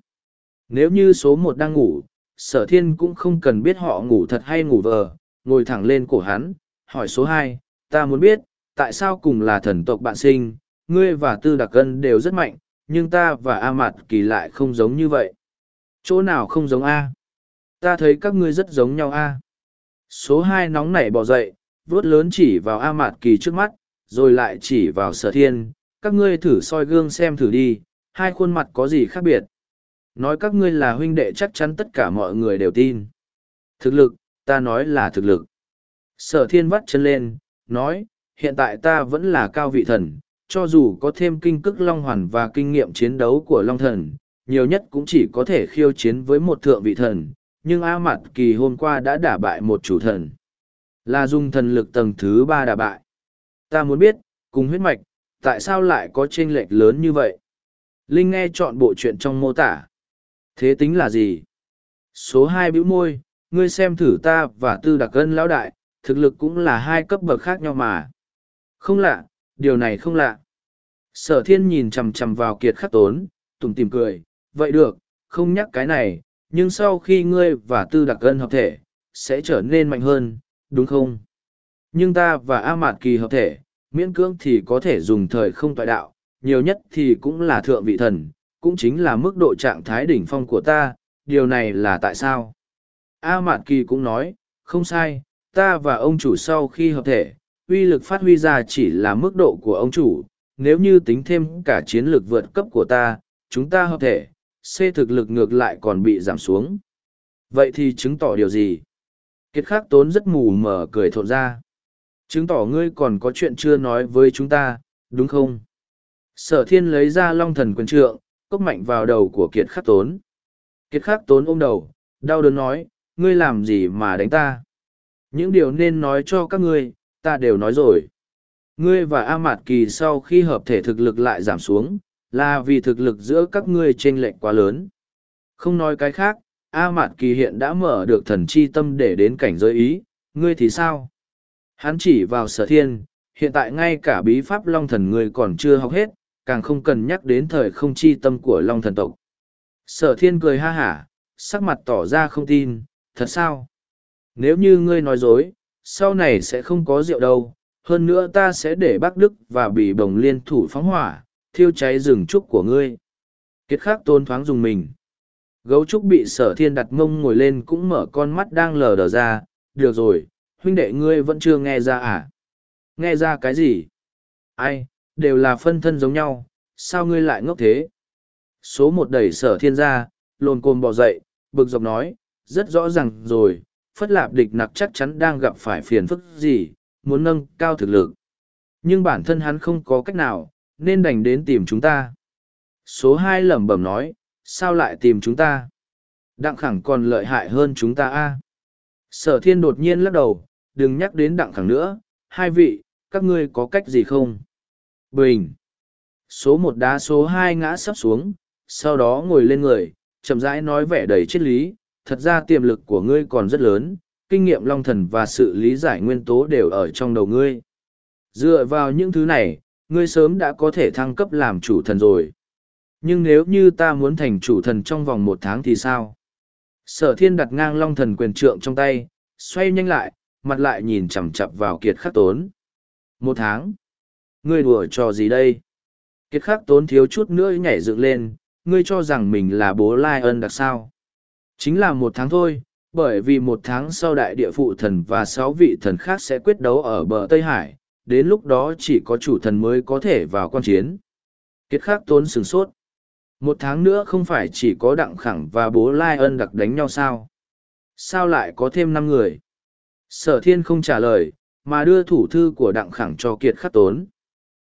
Nếu như số một đang ngủ, sở thiên cũng không cần biết họ ngủ thật hay ngủ vờ, ngồi thẳng lên cổ hắn, hỏi số hai, ta muốn biết, tại sao cùng là thần tộc bạn sinh, ngươi và tư đặc cân đều rất mạnh nhưng ta và a mạt kỳ lại không giống như vậy? Chỗ nào không giống a? Ta thấy các ngươi rất giống nhau a. Số hai nóng nảy bỏ dậy vuốt lớn chỉ vào a mạt kỳ trước mắt rồi lại chỉ vào sở thiên các ngươi thử soi gương xem thử đi hai khuôn mặt có gì khác biệt? Nói các ngươi là huynh đệ chắc chắn tất cả mọi người đều tin thực lực ta nói là thực lực sở thiên vắt chân lên nói hiện tại ta vẫn là cao vị thần cho dù có thêm kinh cức long hoàn và kinh nghiệm chiến đấu của long thần, nhiều nhất cũng chỉ có thể khiêu chiến với một thượng vị thần, nhưng A Mạt Kỳ hôm qua đã đả bại một chủ thần. Là dùng thần lực tầng thứ ba đả bại. Ta muốn biết, cùng huyết mạch, tại sao lại có chênh lệch lớn như vậy? Linh nghe chọn bộ chuyện trong mô tả. Thế tính là gì? Số hai bĩu môi, ngươi xem thử ta và tư đặc ân lão đại, thực lực cũng là hai cấp bậc khác nhau mà. Không lạ, điều này không lạ. Sở thiên nhìn chằm chằm vào kiệt khắc tốn, tùng tìm cười, vậy được, không nhắc cái này, nhưng sau khi ngươi và tư đặc ân hợp thể, sẽ trở nên mạnh hơn, đúng không? Nhưng ta và A Mạt Kỳ hợp thể, miễn cưỡng thì có thể dùng thời không toại đạo, nhiều nhất thì cũng là thượng vị thần, cũng chính là mức độ trạng thái đỉnh phong của ta, điều này là tại sao? A mạn Kỳ cũng nói, không sai, ta và ông chủ sau khi hợp thể, uy lực phát huy ra chỉ là mức độ của ông chủ, nếu như tính thêm cả chiến lược vượt cấp của ta, chúng ta hợp thể, C thực lực ngược lại còn bị giảm xuống. Vậy thì chứng tỏ điều gì? Kiệt khắc tốn rất mù mờ cười thộn ra. Chứng tỏ ngươi còn có chuyện chưa nói với chúng ta, đúng không? Sở thiên lấy ra long thần quyền trượng, cốc mạnh vào đầu của kiệt khắc tốn. Kiệt khắc tốn ôm đầu, đau đớn nói, ngươi làm gì mà đánh ta? Những điều nên nói cho các ngươi, ta đều nói rồi. Ngươi và A Mạt Kỳ sau khi hợp thể thực lực lại giảm xuống, là vì thực lực giữa các ngươi chênh lệch quá lớn. Không nói cái khác, A Mạt Kỳ hiện đã mở được thần chi tâm để đến cảnh giới ý, ngươi thì sao? Hắn chỉ vào sở thiên, hiện tại ngay cả bí pháp long thần ngươi còn chưa học hết, càng không cần nhắc đến thời không chi tâm của long thần tộc. Sở thiên cười ha hả, sắc mặt tỏ ra không tin, thật sao? Nếu như ngươi nói dối, sau này sẽ không có rượu đâu hơn nữa ta sẽ để bác đức và bị bồng liên thủ phóng hỏa thiêu cháy rừng trúc của ngươi kiệt khắc tôn thoáng dùng mình gấu trúc bị sở thiên đặt mông ngồi lên cũng mở con mắt đang lờ đờ ra được rồi huynh đệ ngươi vẫn chưa nghe ra à nghe ra cái gì ai đều là phân thân giống nhau sao ngươi lại ngốc thế số một đẩy sở thiên ra lồn cồn bỏ dậy bực dọc nói rất rõ ràng rồi phất lạp địch nặc chắc chắn đang gặp phải phiền phức gì, muốn nâng cao thực lực. Nhưng bản thân hắn không có cách nào, nên đành đến tìm chúng ta. Số hai lẩm bẩm nói, sao lại tìm chúng ta? Đặng khẳng còn lợi hại hơn chúng ta a Sở thiên đột nhiên lắc đầu, đừng nhắc đến đặng khẳng nữa, hai vị, các ngươi có cách gì không? Bình! Số một đá số hai ngã sắp xuống, sau đó ngồi lên người, chậm rãi nói vẻ đầy triết lý, thật ra tiềm lực của ngươi còn rất lớn, kinh nghiệm long thần và sự lý giải nguyên tố đều ở trong đầu ngươi. Dựa vào những thứ này, ngươi sớm đã có thể thăng cấp làm chủ thần rồi. Nhưng nếu như ta muốn thành chủ thần trong vòng một tháng thì sao? Sở thiên đặt ngang long thần quyền trượng trong tay, xoay nhanh lại, mặt lại nhìn chằm chặp vào kiệt khắc tốn. Một tháng? Ngươi đùa trò gì đây? Kiệt khắc tốn thiếu chút nữa nhảy dựng lên, ngươi cho rằng mình là bố Lai ân đặc sao? Chính là một tháng thôi, bởi vì một tháng sau đại địa phụ thần và sáu vị thần khác sẽ quyết đấu ở bờ Tây Hải, đến lúc đó chỉ có chủ thần mới có thể vào quan chiến. Kiệt khắc tốn sửng sốt. Một tháng nữa không phải chỉ có đặng khẳng và bố Lai ân đặc đánh nhau sao? Sao lại có thêm năm người? Sở thiên không trả lời, mà đưa thủ thư của đặng khẳng cho kiệt khắc tốn.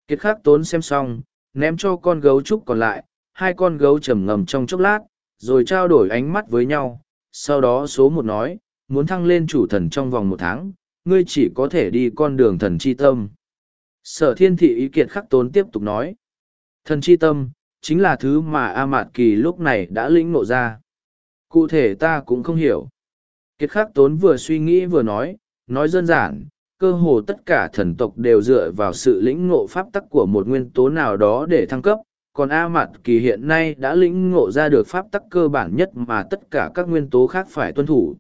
Kiệt khắc tốn xem xong, ném cho con gấu trúc còn lại, hai con gấu trầm ngầm trong chốc lát, rồi trao đổi ánh mắt với nhau. Sau đó số một nói, muốn thăng lên chủ thần trong vòng một tháng, ngươi chỉ có thể đi con đường thần chi tâm. Sở thiên thị ý kiệt khắc tốn tiếp tục nói. Thần chi tâm, chính là thứ mà A Mạt Kỳ lúc này đã lĩnh ngộ ra. Cụ thể ta cũng không hiểu. Kiệt khắc tốn vừa suy nghĩ vừa nói, nói đơn giản, cơ hồ tất cả thần tộc đều dựa vào sự lĩnh ngộ pháp tắc của một nguyên tố nào đó để thăng cấp, còn A Mạt Kỳ hiện nay đã lĩnh ngộ ra được pháp tắc cơ bản nhất mà tất cả các nguyên tố khác phải tuân thủ.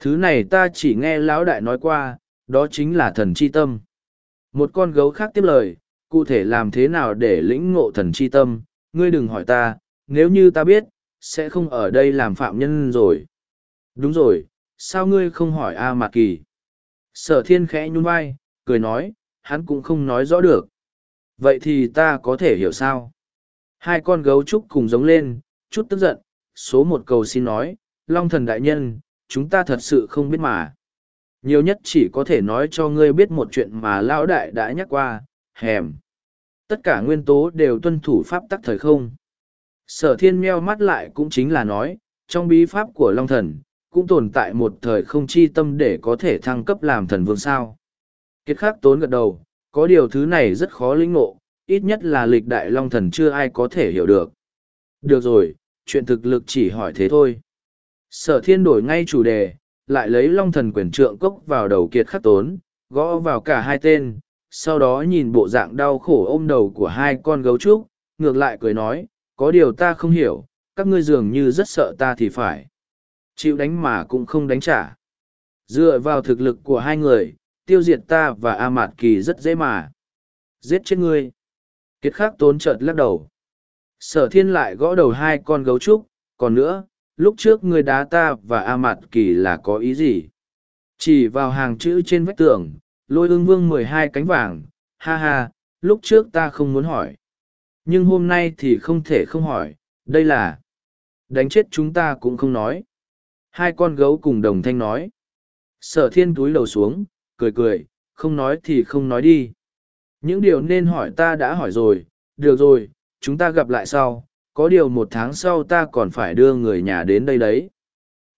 Thứ này ta chỉ nghe Lão Đại nói qua, đó chính là thần chi tâm. Một con gấu khác tiếp lời, cụ thể làm thế nào để lĩnh ngộ thần chi tâm, ngươi đừng hỏi ta, nếu như ta biết, sẽ không ở đây làm phạm nhân rồi. Đúng rồi, sao ngươi không hỏi A Mạt Kỳ? Sở thiên khẽ nhún vai, cười nói, hắn cũng không nói rõ được. Vậy thì ta có thể hiểu sao? Hai con gấu trúc cùng giống lên, chút tức giận, số một cầu xin nói, Long thần đại nhân, chúng ta thật sự không biết mà. Nhiều nhất chỉ có thể nói cho ngươi biết một chuyện mà lão đại đã nhắc qua, hèm. Tất cả nguyên tố đều tuân thủ pháp tắc thời không. Sở thiên meo mắt lại cũng chính là nói, trong bí pháp của Long thần, cũng tồn tại một thời không chi tâm để có thể thăng cấp làm thần vương sao. Kiệt khắc tốn gật đầu, có điều thứ này rất khó lĩnh ngộ, ít nhất là lịch đại long thần chưa ai có thể hiểu được. Được rồi, chuyện thực lực chỉ hỏi thế thôi. Sở thiên đổi ngay chủ đề, lại lấy long thần quyền trượng cốc vào đầu kiệt khắc tốn, gõ vào cả hai tên, sau đó nhìn bộ dạng đau khổ ôm đầu của hai con gấu trúc, ngược lại cười nói, có điều ta không hiểu, các ngươi dường như rất sợ ta thì phải. Chịu đánh mà cũng không đánh trả. Dựa vào thực lực của hai người, tiêu diệt ta và A Mạt Kỳ rất dễ mà. Giết chết ngươi. Kiệt khắc tốn chợt lắc đầu. Sở thiên lại gõ đầu hai con gấu trúc, còn nữa, lúc trước ngươi đá ta và A Mạt Kỳ là có ý gì? Chỉ vào hàng chữ trên vách tường, lôi ương vương mười hai cánh vàng, ha ha, lúc trước ta không muốn hỏi. Nhưng hôm nay thì không thể không hỏi, đây là... Đánh chết chúng ta cũng không nói. Hai con gấu cùng đồng thanh nói. Sở thiên túi lầu xuống, cười cười, không nói thì không nói đi. Những điều nên hỏi ta đã hỏi rồi, được rồi, chúng ta gặp lại sau, có điều một tháng sau ta còn phải đưa người nhà đến đây đấy.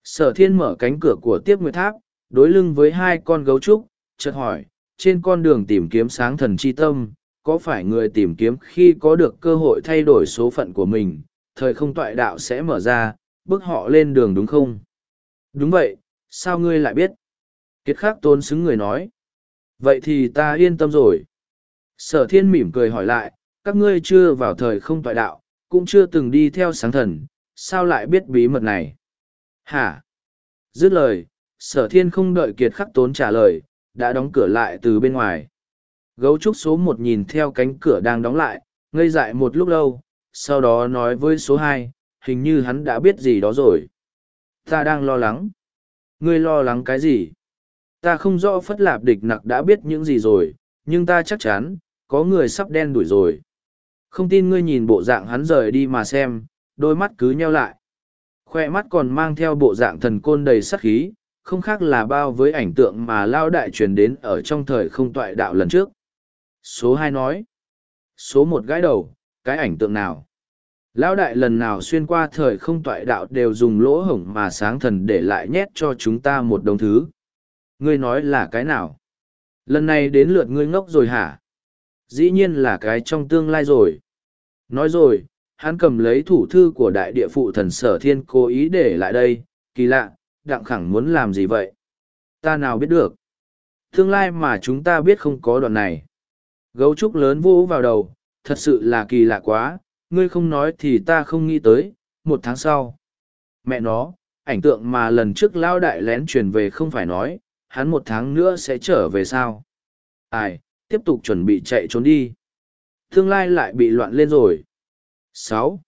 Sở thiên mở cánh cửa của tiếp nguyệt tháp, đối lưng với hai con gấu trúc, chợt hỏi, trên con đường tìm kiếm sáng thần chi tâm, có phải người tìm kiếm khi có được cơ hội thay đổi số phận của mình, thời không toại đạo sẽ mở ra, bước họ lên đường đúng không? Đúng vậy, sao ngươi lại biết? Kiệt khắc tôn xứng người nói. Vậy thì ta yên tâm rồi. Sở thiên mỉm cười hỏi lại, các ngươi chưa vào thời không toại đạo, cũng chưa từng đi theo sáng thần, sao lại biết bí mật này? Hả? Dứt lời, sở thiên không đợi kiệt khắc tốn trả lời, đã đóng cửa lại từ bên ngoài. Gấu trúc số một nhìn theo cánh cửa đang đóng lại, ngây dại một lúc lâu, sau đó nói với số hai, hình như hắn đã biết gì đó rồi. Ta đang lo lắng. Ngươi lo lắng cái gì? Ta không rõ phất lạp địch nặc đã biết những gì rồi, nhưng ta chắc chắn, có người sắp đen đuổi rồi. Không tin ngươi nhìn bộ dạng hắn rời đi mà xem, đôi mắt cứ nheo lại. Khoe mắt còn mang theo bộ dạng thần côn đầy sắc khí, không khác là bao với ảnh tượng mà Lao Đại truyền đến ở trong thời không toại đạo lần trước. Số hai nói. Số một gãi đầu, cái ảnh tượng nào? Lão đại lần nào xuyên qua thời không toại đạo đều dùng lỗ hổng mà sáng thần để lại nhét cho chúng ta một đồng thứ. Ngươi nói là cái nào? Lần này đến lượt ngươi ngốc rồi hả? Dĩ nhiên là cái trong tương lai rồi. Nói rồi, hắn cầm lấy thủ thư của đại địa phụ thần sở thiên cố ý để lại đây, kỳ lạ, đặng khẳng muốn làm gì vậy? Ta nào biết được? Tương lai mà chúng ta biết không có đoạn này. Gấu trúc lớn vô vào đầu, thật sự là kỳ lạ quá, ngươi không nói thì ta không nghĩ tới, một tháng sau. Mẹ nó, ảnh tượng mà lần trước lao đại lén truyền về không phải nói, hắn một tháng nữa sẽ trở về sao. Ai, tiếp tục chuẩn bị chạy trốn đi. Tương lai lại bị loạn lên rồi. sáu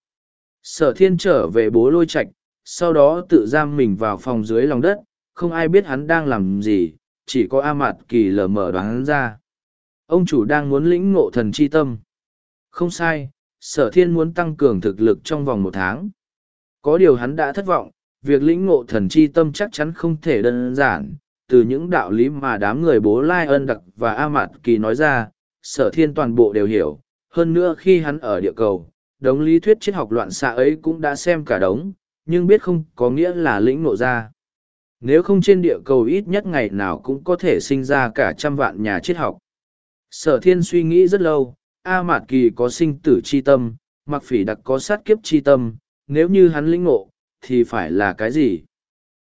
Sở thiên trở về bố lôi Trạch, sau đó tự giam mình vào phòng dưới lòng đất, không ai biết hắn đang làm gì, chỉ có A Mạt Kỳ lờ mở đoán hắn ra. Ông chủ đang muốn lĩnh ngộ thần chi tâm. Không sai, sở thiên muốn tăng cường thực lực trong vòng một tháng. Có điều hắn đã thất vọng, việc lĩnh ngộ thần chi tâm chắc chắn không thể đơn giản. Từ những đạo lý mà đám người bố Lai ân đặc và A Mạt Kỳ nói ra, sở thiên toàn bộ đều hiểu. Hơn nữa khi hắn ở địa cầu, đống lý thuyết triết học loạn xạ ấy cũng đã xem cả đống, nhưng biết không có nghĩa là lĩnh ngộ ra. Nếu không trên địa cầu ít nhất ngày nào cũng có thể sinh ra cả trăm vạn nhà triết học. Sở thiên suy nghĩ rất lâu, A Mạt Kỳ có sinh tử chi tâm, mặc phỉ đặc có sát kiếp chi tâm, nếu như hắn lĩnh ngộ, thì phải là cái gì?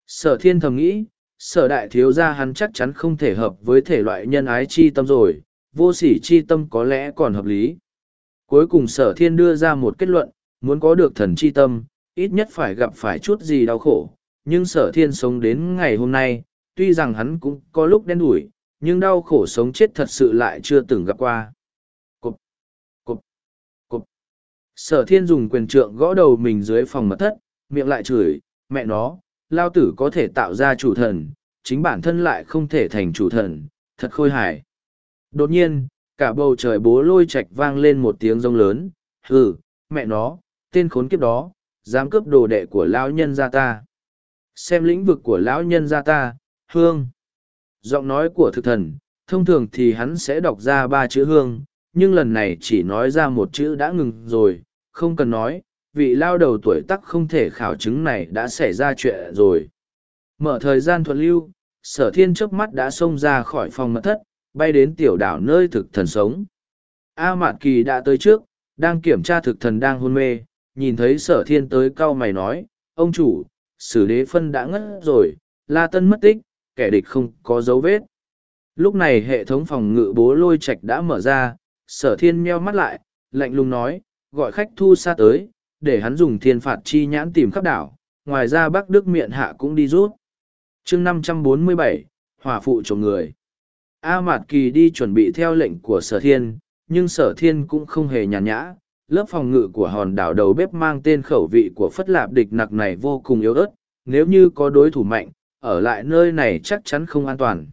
Sở thiên thầm nghĩ, sở đại thiếu gia hắn chắc chắn không thể hợp với thể loại nhân ái chi tâm rồi, vô sỉ chi tâm có lẽ còn hợp lý. Cuối cùng sở thiên đưa ra một kết luận, muốn có được thần chi tâm, ít nhất phải gặp phải chút gì đau khổ. Nhưng sở thiên sống đến ngày hôm nay, tuy rằng hắn cũng có lúc đen đủi, nhưng đau khổ sống chết thật sự lại chưa từng gặp qua. Sở thiên dùng quyền trượng gõ đầu mình dưới phòng mật thất, miệng lại chửi, mẹ nó, lao tử có thể tạo ra chủ thần, chính bản thân lại không thể thành chủ thần, thật khôi hài. Đột nhiên, cả bầu trời bố lôi Trạch vang lên một tiếng rông lớn, hừ, mẹ nó, tên khốn kiếp đó, dám cướp đồ đệ của lão nhân gia ta. Xem lĩnh vực của lão nhân gia ta, hương. Giọng nói của thực thần, thông thường thì hắn sẽ đọc ra ba chữ hương, nhưng lần này chỉ nói ra một chữ đã ngừng rồi, không cần nói, vị lao đầu tuổi tắc không thể khảo chứng này đã xảy ra chuyện rồi. Mở thời gian thuận lưu, sở thiên trước mắt đã xông ra khỏi phòng mật thất, bay đến tiểu đảo nơi thực thần sống. A Mạn Kỳ đã tới trước, đang kiểm tra thực thần đang hôn mê, nhìn thấy sở thiên tới cau mày nói, ông chủ, sử đế phân đã ngất rồi, la tân mất tích, kẻ địch không có dấu vết. Lúc này hệ thống phòng ngự bố lôi Trạch đã mở ra, sở thiên meo mắt lại, lạnh lùng nói, gọi khách thu xa tới, để hắn dùng thiên phạt chi nhãn tìm khắp đảo, ngoài ra Bắc Đức miệng hạ cũng đi rút. chương năm trăm bốn mươi bảy hỏa phụ chồng người. A Mạt Kỳ đi chuẩn bị theo lệnh của sở thiên, nhưng sở thiên cũng không hề nhàn nhã. Lớp phòng ngự của hòn đảo đầu bếp mang tên khẩu vị của phất lạp địch nặc này vô cùng yếu ớt, nếu như có đối thủ mạnh, ở lại nơi này chắc chắn không an toàn.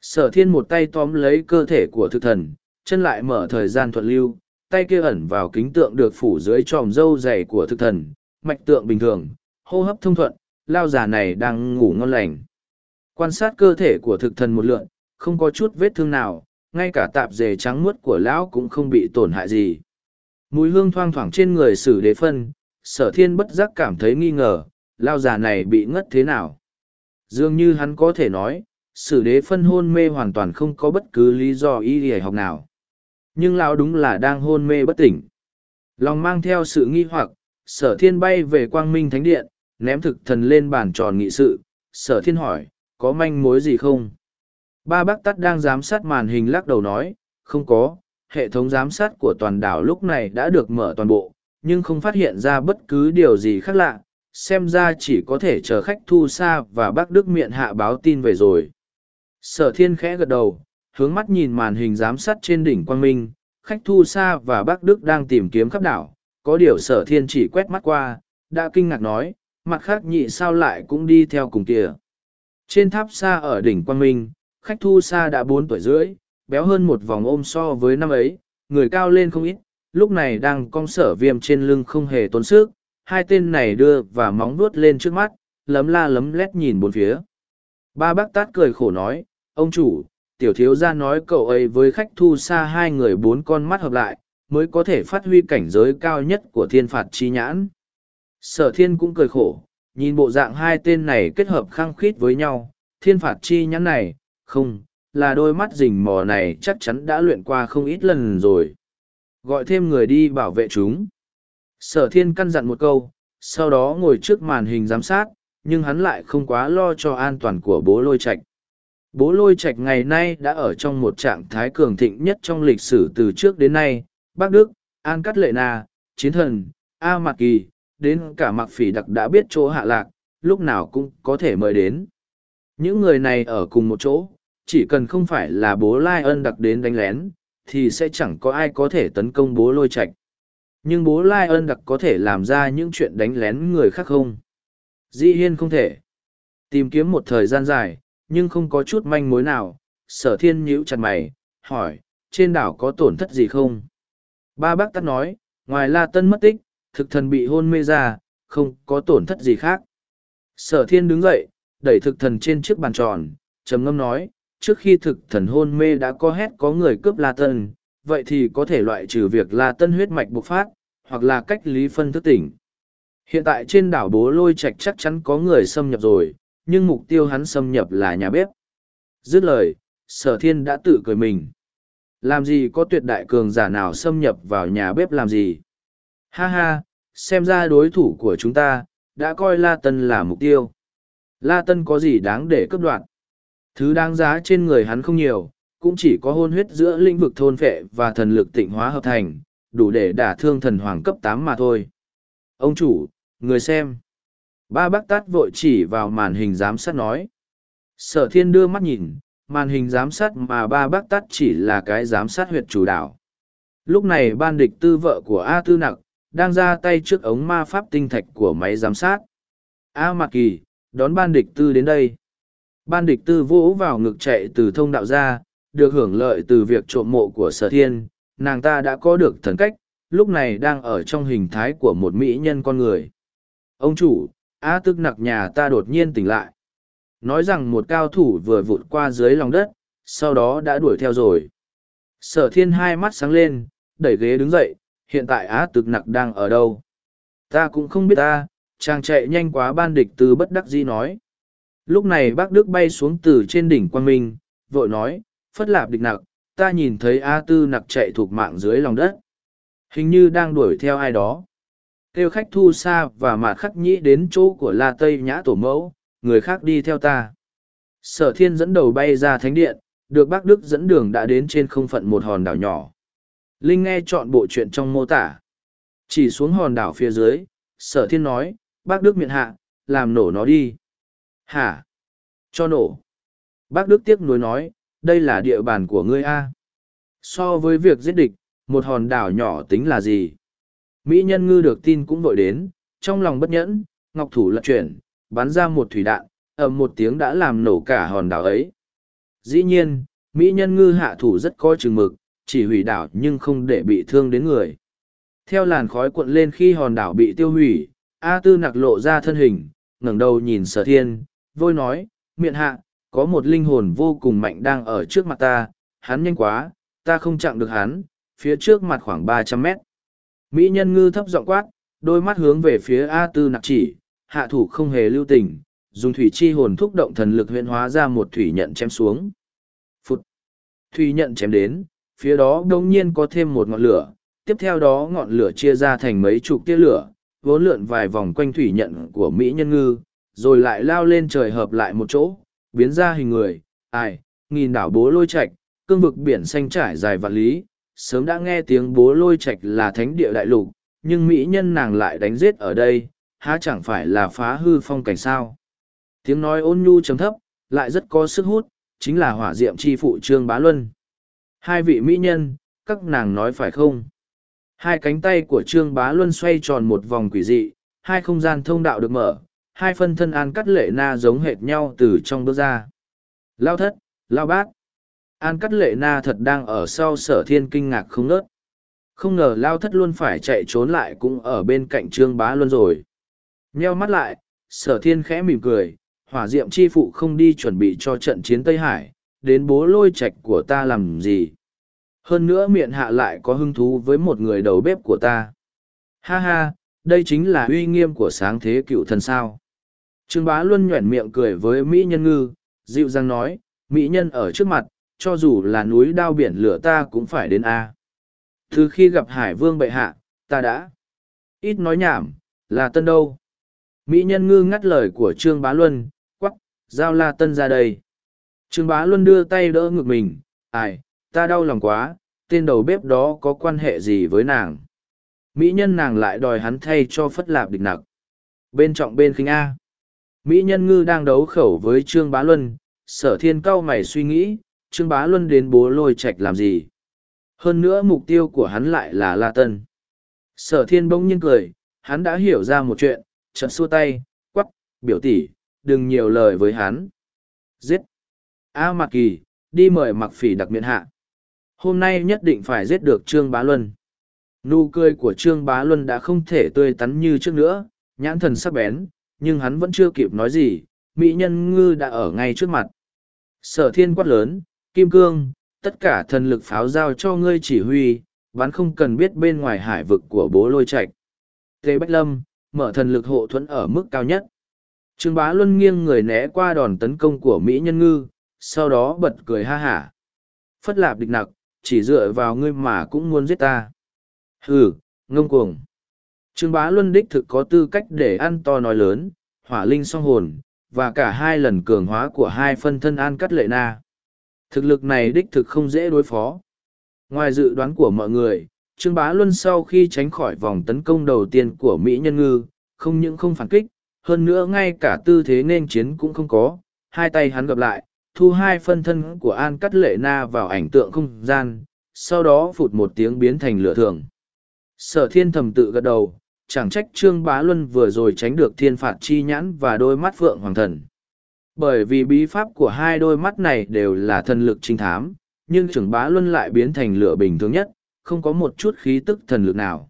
Sở thiên một tay tóm lấy cơ thể của thực thần, chân lại mở thời gian thuận lưu, tay kia ẩn vào kính tượng được phủ dưới tròm râu dày của thực thần, mạch tượng bình thường, hô hấp thông thuận, lao già này đang ngủ ngon lành. Quan sát cơ thể của thực thần một lượn, không có chút vết thương nào, ngay cả tạp dề trắng muốt của lão cũng không bị tổn hại gì. Mùi hương thoang thoảng trên người sử đế phân, sở thiên bất giác cảm thấy nghi ngờ, lao già này bị ngất thế nào. Dường như hắn có thể nói, sử đế phân hôn mê hoàn toàn không có bất cứ lý do y học nào. Nhưng lão đúng là đang hôn mê bất tỉnh. Lòng mang theo sự nghi hoặc, sở thiên bay về quang minh thánh điện, ném thực thần lên bàn tròn nghị sự, sở thiên hỏi, có manh mối gì không? Ba bác tắt đang giám sát màn hình lắc đầu nói, không có, hệ thống giám sát của toàn đảo lúc này đã được mở toàn bộ, nhưng không phát hiện ra bất cứ điều gì khác lạ, xem ra chỉ có thể chờ khách thu xa và bác Đức miệng hạ báo tin về rồi. Sở thiên khẽ gật đầu, hướng mắt nhìn màn hình giám sát trên đỉnh quang minh, khách thu xa và bác Đức đang tìm kiếm khắp đảo, có điều sở thiên chỉ quét mắt qua, đã kinh ngạc nói, mặt khác nhị sao lại cũng đi theo cùng kìa. Trên tháp xa ở đỉnh quang minh, khách thu xa đã bốn tuổi rưỡi, béo hơn một vòng ôm so với năm ấy, người cao lên không ít, lúc này đang cong sở viêm trên lưng không hề tốn sức, hai tên này đưa và móng nuốt lên trước mắt, lấm la lấm lét nhìn bốn phía. Ba bác tát cười khổ nói, ông chủ, tiểu thiếu gia nói cậu ấy với khách thu xa hai người bốn con mắt hợp lại, mới có thể phát huy cảnh giới cao nhất của thiên phạt chi nhãn. Sở thiên cũng cười khổ, nhìn bộ dạng hai tên này kết hợp khăng khít với nhau, thiên phạt chi nhãn này, không, là đôi mắt rình mò này chắc chắn đã luyện qua không ít lần rồi. Gọi thêm người đi bảo vệ chúng. Sở thiên căn dặn một câu, sau đó ngồi trước màn hình giám sát, nhưng hắn lại không quá lo cho an toàn của bố lôi Trạch. Bố lôi Trạch ngày nay đã ở trong một trạng thái cường thịnh nhất trong lịch sử từ trước đến nay, Bắc Đức, An Cát Lệ Na, chiến thần, A Mạc Kỳ, đến cả Mạc Phỉ Đặc đã biết chỗ hạ lạc, lúc nào cũng có thể mời đến. Những người này ở cùng một chỗ, chỉ cần không phải là bố Lai ân đặc đến đánh lén, thì sẽ chẳng có ai có thể tấn công bố lôi Trạch. Nhưng bố Lai ân đặc có thể làm ra những chuyện đánh lén người khác không? Dĩ hiên không thể. Tìm kiếm một thời gian dài, nhưng không có chút manh mối nào, sở thiên nhíu chặt mày, hỏi, trên đảo có tổn thất gì không? Ba bác tắt nói, ngoài La Tân mất tích, thực thần bị hôn mê ra, không có tổn thất gì khác. Sở thiên đứng dậy, đẩy thực thần trên chiếc bàn tròn, trầm ngâm nói, trước khi thực thần hôn mê đã có hét có người cướp La Tân, vậy thì có thể loại trừ việc La Tân huyết mạch bộc phát, hoặc là cách lý phân thức tỉnh. Hiện tại trên đảo bố lôi Trạch chắc chắn có người xâm nhập rồi, nhưng mục tiêu hắn xâm nhập là nhà bếp. Dứt lời, sở thiên đã tự cười mình. Làm gì có tuyệt đại cường giả nào xâm nhập vào nhà bếp làm gì? Ha ha, xem ra đối thủ của chúng ta, đã coi La Tân là mục tiêu. La Tân có gì đáng để cấp đoạn? Thứ đáng giá trên người hắn không nhiều, cũng chỉ có hôn huyết giữa lĩnh vực thôn phệ và thần lực tịnh hóa hợp thành, đủ để đả thương thần hoàng cấp tám mà thôi. Ông chủ, người xem. Ba bác tát vội chỉ vào màn hình giám sát nói. Sở thiên đưa mắt nhìn, màn hình giám sát mà ba bác tát chỉ là cái giám sát huyệt chủ đạo. Lúc này ban địch tư vợ của A Tư Nặc, đang ra tay trước ống ma pháp tinh thạch của máy giám sát. A Mạc Kỳ, đón ban địch tư đến đây. Ban địch tư vỗ vào ngực chạy từ thông đạo ra, được hưởng lợi từ việc trộm mộ của sở thiên, nàng ta đã có được thần cách, lúc này đang ở trong hình thái của một mỹ nhân con người. Ông chủ, A tức nặc nhà ta đột nhiên tỉnh lại. Nói rằng một cao thủ vừa vụt qua dưới lòng đất, sau đó đã đuổi theo rồi. Sở thiên hai mắt sáng lên, đẩy ghế đứng dậy, hiện tại Á tực nặc đang ở đâu? Ta cũng không biết ta, chàng chạy nhanh quá ban địch từ bất đắc dĩ nói. Lúc này bác Đức bay xuống từ trên đỉnh quang minh, vội nói, phất lạp địch nặc, ta nhìn thấy A tư nặc chạy thuộc mạng dưới lòng đất. Hình như đang đuổi theo ai đó. Kêu khách thu xa và mạt khắc nhĩ đến chỗ của La Tây Nhã Tổ Mẫu, người khác đi theo ta. Sở thiên dẫn đầu bay ra thánh điện, được bác Đức dẫn đường đã đến trên không phận một hòn đảo nhỏ. Linh nghe chọn bộ chuyện trong mô tả. Chỉ xuống hòn đảo phía dưới, sở thiên nói, bác Đức miệng hạ, làm nổ nó đi. Hả? Cho nổ. Bác Đức tiếc nuối nói, đây là địa bàn của ngươi A. So với việc giết địch, một hòn đảo nhỏ tính là gì? Mỹ nhân ngư được tin cũng vội đến, trong lòng bất nhẫn, ngọc thủ lật chuyển, bắn ra một thủy đạn, ầm một tiếng đã làm nổ cả hòn đảo ấy. Dĩ nhiên, Mỹ nhân ngư hạ thủ rất coi chừng mực, chỉ hủy đảo nhưng không để bị thương đến người. Theo làn khói cuộn lên khi hòn đảo bị tiêu hủy, A Tư nặc lộ ra thân hình, ngẩng đầu nhìn sở thiên, vôi nói, miệng hạ, có một linh hồn vô cùng mạnh đang ở trước mặt ta, hắn nhanh quá, ta không chặn được hắn, phía trước mặt khoảng ba trăm mét. Mỹ nhân ngư thấp giọng quát, đôi mắt hướng về phía A Tư nặc chỉ, hạ thủ không hề lưu tình, dùng thủy chi hồn thúc động thần lực huyện hóa ra một thủy nhận chém xuống. Phút. Thủy nhận chém đến, phía đó đông nhiên có thêm một ngọn lửa, tiếp theo đó ngọn lửa chia ra thành mấy chục tia lửa, vốn lượn vài vòng quanh thủy nhận của Mỹ nhân ngư, rồi lại lao lên trời hợp lại một chỗ, biến ra hình người, ai, nghìn đảo bố lôi Trạch, cương vực biển xanh trải dài vạn lý, sớm đã nghe tiếng bố lôi Trạch là thánh địa đại lục, nhưng Mỹ nhân nàng lại đánh giết ở đây, há chẳng phải là phá hư phong cảnh sao. Tiếng nói ôn nhu trầm thấp, lại rất có sức hút, chính là hỏa diệm chi phụ trương bá luân. Hai vị mỹ nhân, các nàng nói phải không? Hai cánh tay của Trương Bá Luân xoay tròn một vòng quỷ dị, hai không gian thông đạo được mở, hai phân thân An Cắt Lệ Na giống hệt nhau từ trong bước ra. Lao thất, lao bát. An Cắt Lệ Na thật đang ở sau sở thiên kinh ngạc không ngớt. Không ngờ Lao thất luôn phải chạy trốn lại cũng ở bên cạnh Trương Bá Luân rồi. Nheo mắt lại, sở thiên khẽ mỉm cười, hỏa diệm chi phụ không đi chuẩn bị cho trận chiến Tây Hải, đến bố lôi Trạch của ta làm gì hơn nữa miệng hạ lại có hứng thú với một người đầu bếp của ta ha ha đây chính là uy nghiêm của sáng thế cựu thần sao trương bá luân nhoẻn miệng cười với mỹ nhân ngư dịu dàng nói mỹ nhân ở trước mặt cho dù là núi đao biển lửa ta cũng phải đến a từ khi gặp hải vương bệ hạ ta đã ít nói nhảm là tân đâu mỹ nhân ngư ngắt lời của trương bá luân quắp giao la tân ra đây trương bá luân đưa tay đỡ ngực mình ai ta đau lòng quá, tên đầu bếp đó có quan hệ gì với nàng. Mỹ nhân nàng lại đòi hắn thay cho phất lạp địch nặc. Bên trọng bên khinh A. Mỹ nhân ngư đang đấu khẩu với Trương Bá Luân, sở thiên cao mày suy nghĩ, Trương Bá Luân đến bố lôi Trạch làm gì? Hơn nữa mục tiêu của hắn lại là La Tân. Sở thiên bỗng nhiên cười, hắn đã hiểu ra một chuyện, chợt xua tay, quắc, biểu tỷ, đừng nhiều lời với hắn. Giết! A Mạc Kỳ, đi mời Mặc Phỉ đặc miễn hạ. Hôm nay nhất định phải giết được Trương Bá Luân. Nụ cười của Trương Bá Luân đã không thể tươi tắn như trước nữa, nhãn thần sắc bén, nhưng hắn vẫn chưa kịp nói gì, mỹ nhân ngư đã ở ngay trước mặt. Sở thiên quát lớn, Kim Cương, tất cả thần lực pháo giao cho ngươi chỉ huy, bắn không cần biết bên ngoài hải vực của bố lôi Trạch. Tề Bách Lâm, mở thần lực hộ thuẫn ở mức cao nhất. Trương Bá Luân nghiêng người né qua đòn tấn công của Mỹ Nhân Ngư, sau đó bật cười ha hả. Phất lạp địch nặc, chỉ dựa vào ngươi mà cũng muốn giết ta. Hừ, ngông cuồng. Trương Bá Luân đích thực có tư cách để ăn to nói lớn, hỏa linh song hồn, và cả hai lần cường hóa của hai phân thân an cắt lệ na. Thực lực này đích thực không dễ đối phó. Ngoài dự đoán của mọi người, Trương Bá Luân sau khi tránh khỏi vòng tấn công đầu tiên của Mỹ Nhân Ngư, không những không phản kích, hơn nữa ngay cả tư thế nên chiến cũng không có, hai tay hắn gặp lại, thu hai phân thân của An Cắt Lệ Na vào ảnh tượng không gian, sau đó phụt một tiếng biến thành lửa thường. Sở thiên thầm tự gật đầu, chẳng trách Trương Bá Luân vừa rồi tránh được thiên phạt chi nhãn và đôi mắt phượng hoàng thần. Bởi vì bí pháp của hai đôi mắt này đều là thần lực trinh thám, nhưng trưởng Bá Luân lại biến thành lửa bình thường nhất, không có một chút khí tức thần lực nào.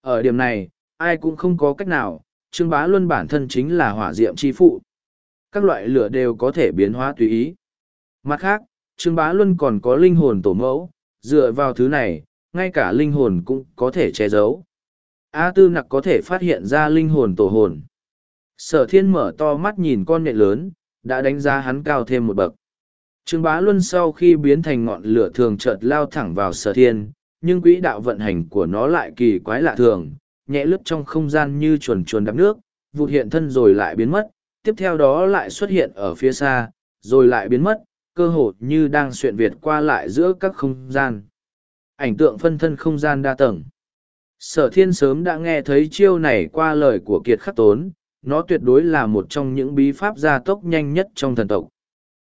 Ở điểm này, ai cũng không có cách nào, Trương Bá Luân bản thân chính là hỏa diệm chi phụ. Các loại lửa đều có thể biến hóa tùy ý. Mặt khác, Trương Bá Luân còn có linh hồn tổ mẫu, dựa vào thứ này, ngay cả linh hồn cũng có thể che giấu. A tư nặc có thể phát hiện ra linh hồn tổ hồn. Sở thiên mở to mắt nhìn con nhện lớn, đã đánh giá hắn cao thêm một bậc. Trương Bá Luân sau khi biến thành ngọn lửa thường chợt lao thẳng vào sở thiên, nhưng quỹ đạo vận hành của nó lại kỳ quái lạ thường, nhẹ lướt trong không gian như chuồn chuồn đắp nước, vụt hiện thân rồi lại biến mất, tiếp theo đó lại xuất hiện ở phía xa, rồi lại biến mất, cơ hồ như đang xuyện việt qua lại giữa các không gian. Ảnh tượng phân thân không gian đa tầng. Sở thiên sớm đã nghe thấy chiêu này qua lời của Kiệt Khắc Tốn, nó tuyệt đối là một trong những bí pháp gia tốc nhanh nhất trong thần tộc.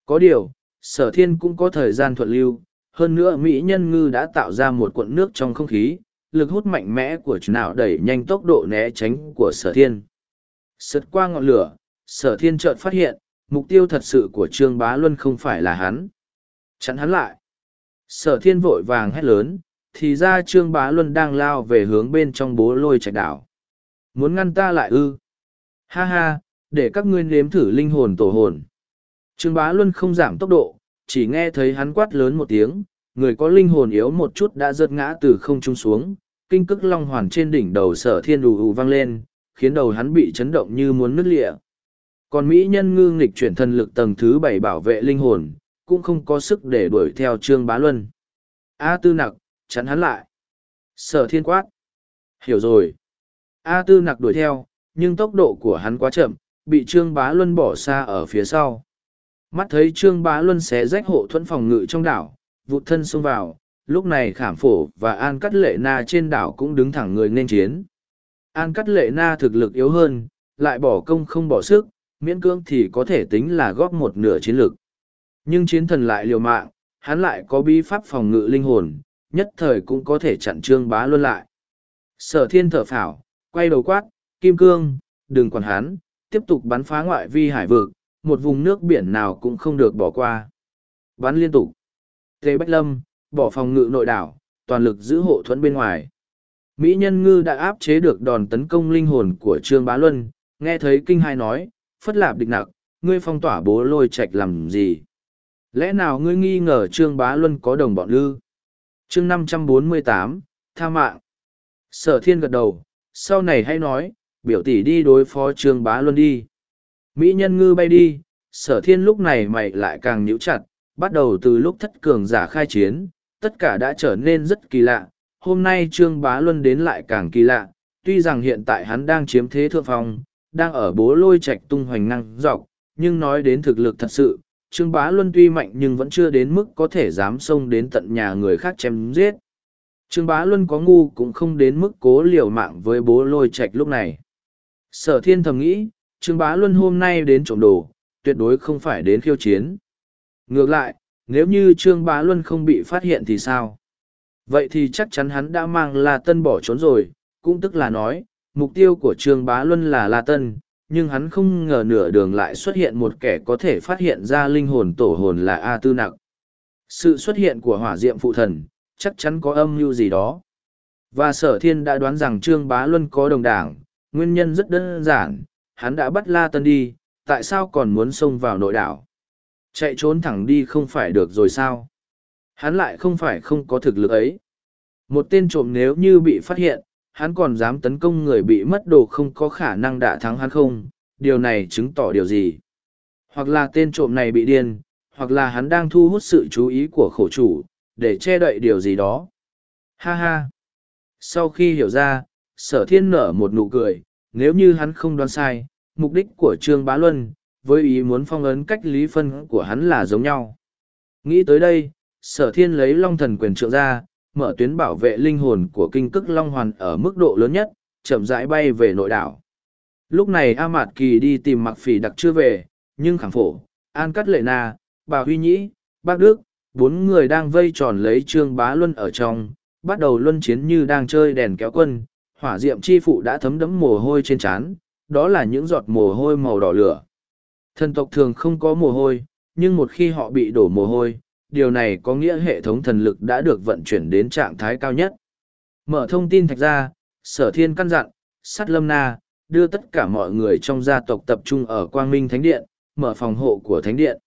Có điều, sở thiên cũng có thời gian thuận lưu, hơn nữa Mỹ Nhân Ngư đã tạo ra một cuộn nước trong không khí, lực hút mạnh mẽ của chú nào đẩy nhanh tốc độ né tránh của sở thiên. Sượt qua ngọn lửa, sở thiên chợt phát hiện, mục tiêu thật sự của Trương Bá Luân không phải là hắn. Chắn hắn lại. Sở thiên vội vàng hét lớn, thì ra Trương Bá Luân đang lao về hướng bên trong bố lôi trạch đảo. Muốn ngăn ta lại ư? Ha ha, để các ngươi nếm thử linh hồn tổ hồn. Trương Bá Luân không giảm tốc độ, chỉ nghe thấy hắn quát lớn một tiếng, người có linh hồn yếu một chút đã rớt ngã từ không trung xuống, kinh cức long hoàn trên đỉnh đầu sở thiên ù ù vang lên, khiến đầu hắn bị chấn động như muốn nứt lịa. Còn Mỹ nhân ngư nghịch chuyển thần lực tầng thứ bảy bảo vệ linh hồn, cũng không có sức để đuổi theo Trương Bá Luân. A tư nặc, chắn hắn lại. Sở thiên quát. Hiểu rồi. A tư nặc đuổi theo, nhưng tốc độ của hắn quá chậm, bị Trương Bá Luân bỏ xa ở phía sau. Mắt thấy Trương Bá Luân xé rách hộ thuẫn phòng ngự trong đảo, vụt thân xông vào, lúc này khảm phổ và An Cắt Lệ Na trên đảo cũng đứng thẳng người nên chiến. An Cắt Lệ Na thực lực yếu hơn, lại bỏ công không bỏ sức, miễn cưỡng thì có thể tính là góp một nửa chiến lực. Nhưng chiến thần lại liều mạng, hắn lại có bí pháp phòng ngự linh hồn, nhất thời cũng có thể chặn Trương Bá Luân lại. Sở thiên thở phào, quay đầu quát, Kim Cương, đừng quản hắn, tiếp tục bắn phá ngoại vi hải vực, một vùng nước biển nào cũng không được bỏ qua. Bắn liên tục. Tề Bách Lâm, bỏ phòng ngự nội đảo, toàn lực giữ hộ thuẫn bên ngoài. Mỹ Nhân Ngư đã áp chế được đòn tấn công linh hồn của Trương Bá Luân, nghe thấy kinh hai nói, phất lạp địch nặc, ngươi phong tỏa bố lôi Trạch làm gì? Lẽ nào ngươi nghi ngờ Trương Bá Luân có đồng bọn lư? chương năm trăm bốn mươi tám tha mạng. Sở thiên gật đầu, sau này hãy nói, biểu tỷ đi đối phó Trương Bá Luân đi. Mỹ nhân ngư bay đi, sở thiên lúc này mày lại càng nhíu chặt, bắt đầu từ lúc thất cường giả khai chiến, tất cả đã trở nên rất kỳ lạ. Hôm nay Trương Bá Luân đến lại càng kỳ lạ, tuy rằng hiện tại hắn đang chiếm thế thượng phong, đang ở bố lôi Trạch tung hoành năng dọc, nhưng nói đến thực lực thật sự, Trương Bá Luân tuy mạnh nhưng vẫn chưa đến mức có thể dám xông đến tận nhà người khác chém giết. Trương Bá Luân có ngu cũng không đến mức cố liều mạng với bố lôi Trạch lúc này. Sở thiên thầm nghĩ, Trương Bá Luân hôm nay đến trộm đồ, tuyệt đối không phải đến khiêu chiến. Ngược lại, nếu như Trương Bá Luân không bị phát hiện thì sao? Vậy thì chắc chắn hắn đã mang La Tân bỏ trốn rồi, cũng tức là nói, mục tiêu của Trương Bá Luân là La Tân, nhưng hắn không ngờ nửa đường lại xuất hiện một kẻ có thể phát hiện ra linh hồn tổ hồn là A Tư Nặc. Sự xuất hiện của hỏa diệm phụ thần, chắc chắn có âm mưu gì đó. Và sở thiên đã đoán rằng Trương Bá Luân có đồng đảng, nguyên nhân rất đơn giản, hắn đã bắt La Tân đi, tại sao còn muốn xông vào nội đảo? Chạy trốn thẳng đi không phải được rồi sao? Hắn lại không phải không có thực lực ấy. Một tên trộm nếu như bị phát hiện, hắn còn dám tấn công người bị mất đồ không có khả năng đả thắng hắn không, điều này chứng tỏ điều gì? Hoặc là tên trộm này bị điên, hoặc là hắn đang thu hút sự chú ý của khổ chủ, để che đậy điều gì đó. Ha ha! Sau khi hiểu ra, sở thiên nở một nụ cười, nếu như hắn không đoán sai, mục đích của Trương Bá Luân, với ý muốn phong ấn cách lý phân của hắn là giống nhau. Nghĩ tới đây, sở thiên lấy long thần quyền trượng ra, mở tuyến bảo vệ linh hồn của kinh cức long hoàn ở mức độ lớn nhất, chậm rãi bay về nội đảo. Lúc này A Mạt Kỳ đi tìm mặc phỉ đặc chưa về, nhưng khẳng phổ, An Cắt Lệ Na, Bà Huy Nhĩ, Bác Đức, bốn người đang vây tròn lấy Trương Bá Luân ở trong, bắt đầu luân chiến như đang chơi đèn kéo quân, hỏa diệm chi phụ đã thấm đẫm mồ hôi trên trán, đó là những giọt mồ hôi màu đỏ lửa. Thần tộc thường không có mồ hôi, nhưng một khi họ bị đổ mồ hôi, điều này có nghĩa hệ thống thần lực đã được vận chuyển đến trạng thái cao nhất. Mở thông tin thạch ra, sở thiên căn dặn, sắt lâm na, đưa tất cả mọi người trong gia tộc tập trung ở Quang Minh Thánh Điện, mở phòng hộ của Thánh Điện.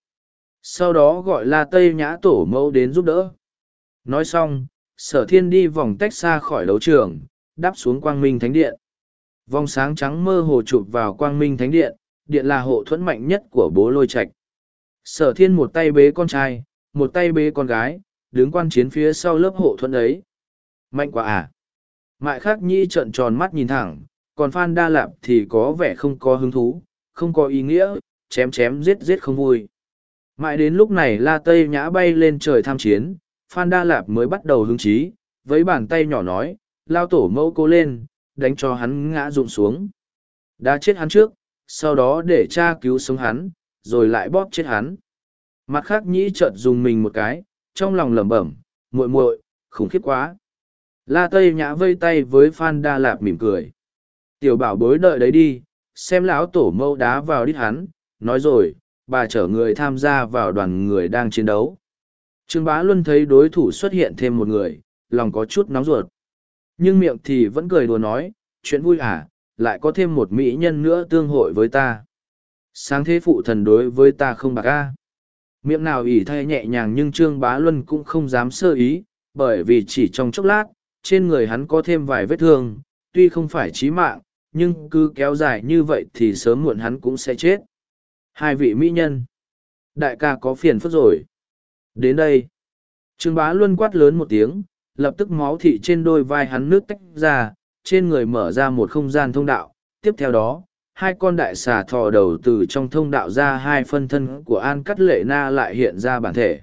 Sau đó gọi La Tây Nhã Tổ Mẫu đến giúp đỡ. Nói xong, sở thiên đi vòng tách xa khỏi đấu trường, đáp xuống Quang Minh Thánh Điện. Vòng sáng trắng mơ hồ chụp vào Quang Minh Thánh Điện, điện là hộ thuẫn mạnh nhất của bố lôi Trạch. Sở thiên một tay bế con trai, một tay bế con gái, đứng quan chiến phía sau lớp hộ thuẫn ấy. Mạnh quá à! Mại khắc nhi trợn tròn mắt nhìn thẳng, còn Phan Đa Lạp thì có vẻ không có hứng thú, không có ý nghĩa, chém chém giết giết không vui. Mãi đến lúc này La Tây Nhã bay lên trời tham chiến, Phan Đa Lạp mới bắt đầu hứng chí, với bàn tay nhỏ nói, lao tổ mẫu cố lên, đánh cho hắn ngã rụng xuống. Đã chết hắn trước, sau đó để cha cứu sống hắn, rồi lại bóp chết hắn. Mặt khác nhĩ chợt dùng mình một cái, trong lòng lẩm bẩm, muội muội, khủng khiếp quá. La Tây Nhã vây tay với Phan Đa Lạp mỉm cười. Tiểu bảo bối đợi đấy đi, xem lão tổ mâu đá vào đít hắn, nói rồi, bà chở người tham gia vào đoàn người đang chiến đấu. Trương Bá Luân thấy đối thủ xuất hiện thêm một người, lòng có chút nóng ruột. Nhưng miệng thì vẫn cười đùa nói, chuyện vui à, lại có thêm một mỹ nhân nữa tương hội với ta. Sáng thế phụ thần đối với ta không bạc a. Miệng nào ỉ thay nhẹ nhàng nhưng Trương Bá Luân cũng không dám sơ ý, bởi vì chỉ trong chốc lát, trên người hắn có thêm vài vết thương, tuy không phải chí mạng, nhưng cứ kéo dài như vậy thì sớm muộn hắn cũng sẽ chết. Hai vị mỹ nhân. Đại ca có phiền phức rồi. Đến đây. Trương Bá Luân quát lớn một tiếng, lập tức máu thị trên đôi vai hắn nước tách ra, trên người mở ra một không gian thông đạo. Tiếp theo đó, hai con đại xà thò đầu từ trong thông đạo ra hai phân thân của An Cắt Lệ Na lại hiện ra bản thể.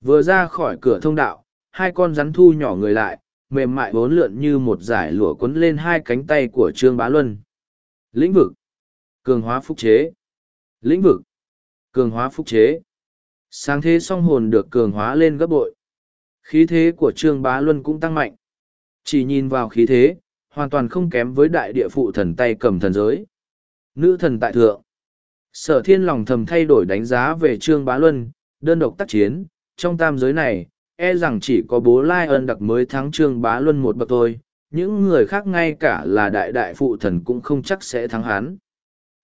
Vừa ra khỏi cửa thông đạo, hai con rắn thu nhỏ người lại, mềm mại bốn lượn như một giải lụa quấn lên hai cánh tay của Trương Bá Luân. Lĩnh vực. Cường hóa phúc chế. Lĩnh vực. Cường hóa phúc chế. Sáng thế song hồn được cường hóa lên gấp bội. Khí thế của Trương Bá Luân cũng tăng mạnh. Chỉ nhìn vào khí thế, hoàn toàn không kém với đại địa phụ thần tay cầm thần giới. Nữ thần tại thượng. Sở thiên lòng thầm thay đổi đánh giá về Trương Bá Luân, đơn độc tác chiến, trong tam giới này, e rằng chỉ có bố Lai ơn đặc mới thắng Trương Bá Luân một bậc thôi, những người khác ngay cả là đại đại phụ thần cũng không chắc sẽ thắng hắn.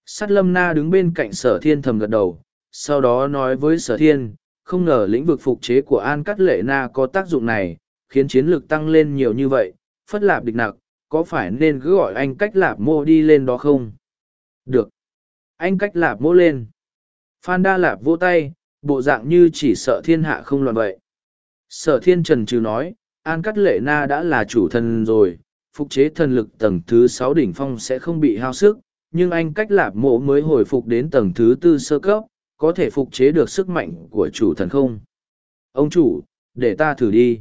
Sát lâm na đứng bên cạnh sở thiên thầm gật đầu, sau đó nói với sở thiên, không ngờ lĩnh vực phục chế của An Cắt Lệ Na có tác dụng này, khiến chiến lược tăng lên nhiều như vậy, phất lạp địch nặc, có phải nên cứ gọi anh cách lạp mô đi lên đó không? Được. Anh cách lạp mô lên. Phan Đa Lạp vỗ tay, bộ dạng như chỉ sợ thiên hạ không loạn vậy. Sở thiên trần trừ nói, An Cắt Lệ Na đã là chủ thần rồi, phục chế thần lực tầng thứ sáu đỉnh phong sẽ không bị hao sức, nhưng anh cách lạp mộ mới hồi phục đến tầng thứ tư sơ cấp, có thể phục chế được sức mạnh của chủ thần không? Ông chủ, để ta thử đi.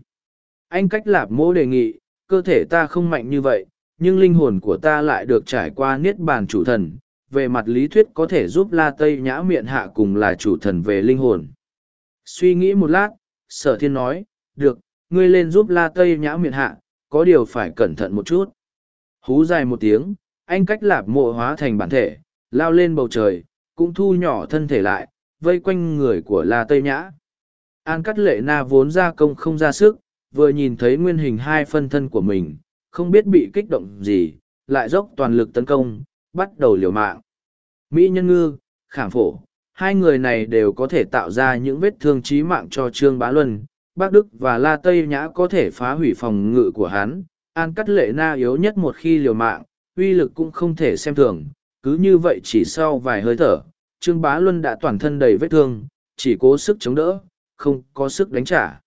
Anh cách lạp mô đề nghị, cơ thể ta không mạnh như vậy, nhưng linh hồn của ta lại được trải qua niết bàn chủ thần. Về mặt lý thuyết có thể giúp La Tây Nhã miệng hạ cùng là chủ thần về linh hồn. Suy nghĩ một lát, sở thiên nói, được, ngươi lên giúp La Tây Nhã miệng hạ, có điều phải cẩn thận một chút. Hú dài một tiếng, anh cách lạp mộ hóa thành bản thể, lao lên bầu trời, cũng thu nhỏ thân thể lại, vây quanh người của La Tây Nhã. An cắt lệ na vốn ra công không ra sức, vừa nhìn thấy nguyên hình hai phân thân của mình, không biết bị kích động gì, lại dốc toàn lực tấn công, bắt đầu liều mạng. Mỹ Nhân Ngư, Khảm Phổ, hai người này đều có thể tạo ra những vết thương chí mạng cho Trương Bá Luân, Bác Đức và La Tây Nhã có thể phá hủy phòng ngự của hắn. An cắt lệ na yếu nhất một khi liều mạng, uy lực cũng không thể xem thường, cứ như vậy chỉ sau vài hơi thở, Trương Bá Luân đã toàn thân đầy vết thương, chỉ cố sức chống đỡ, không có sức đánh trả.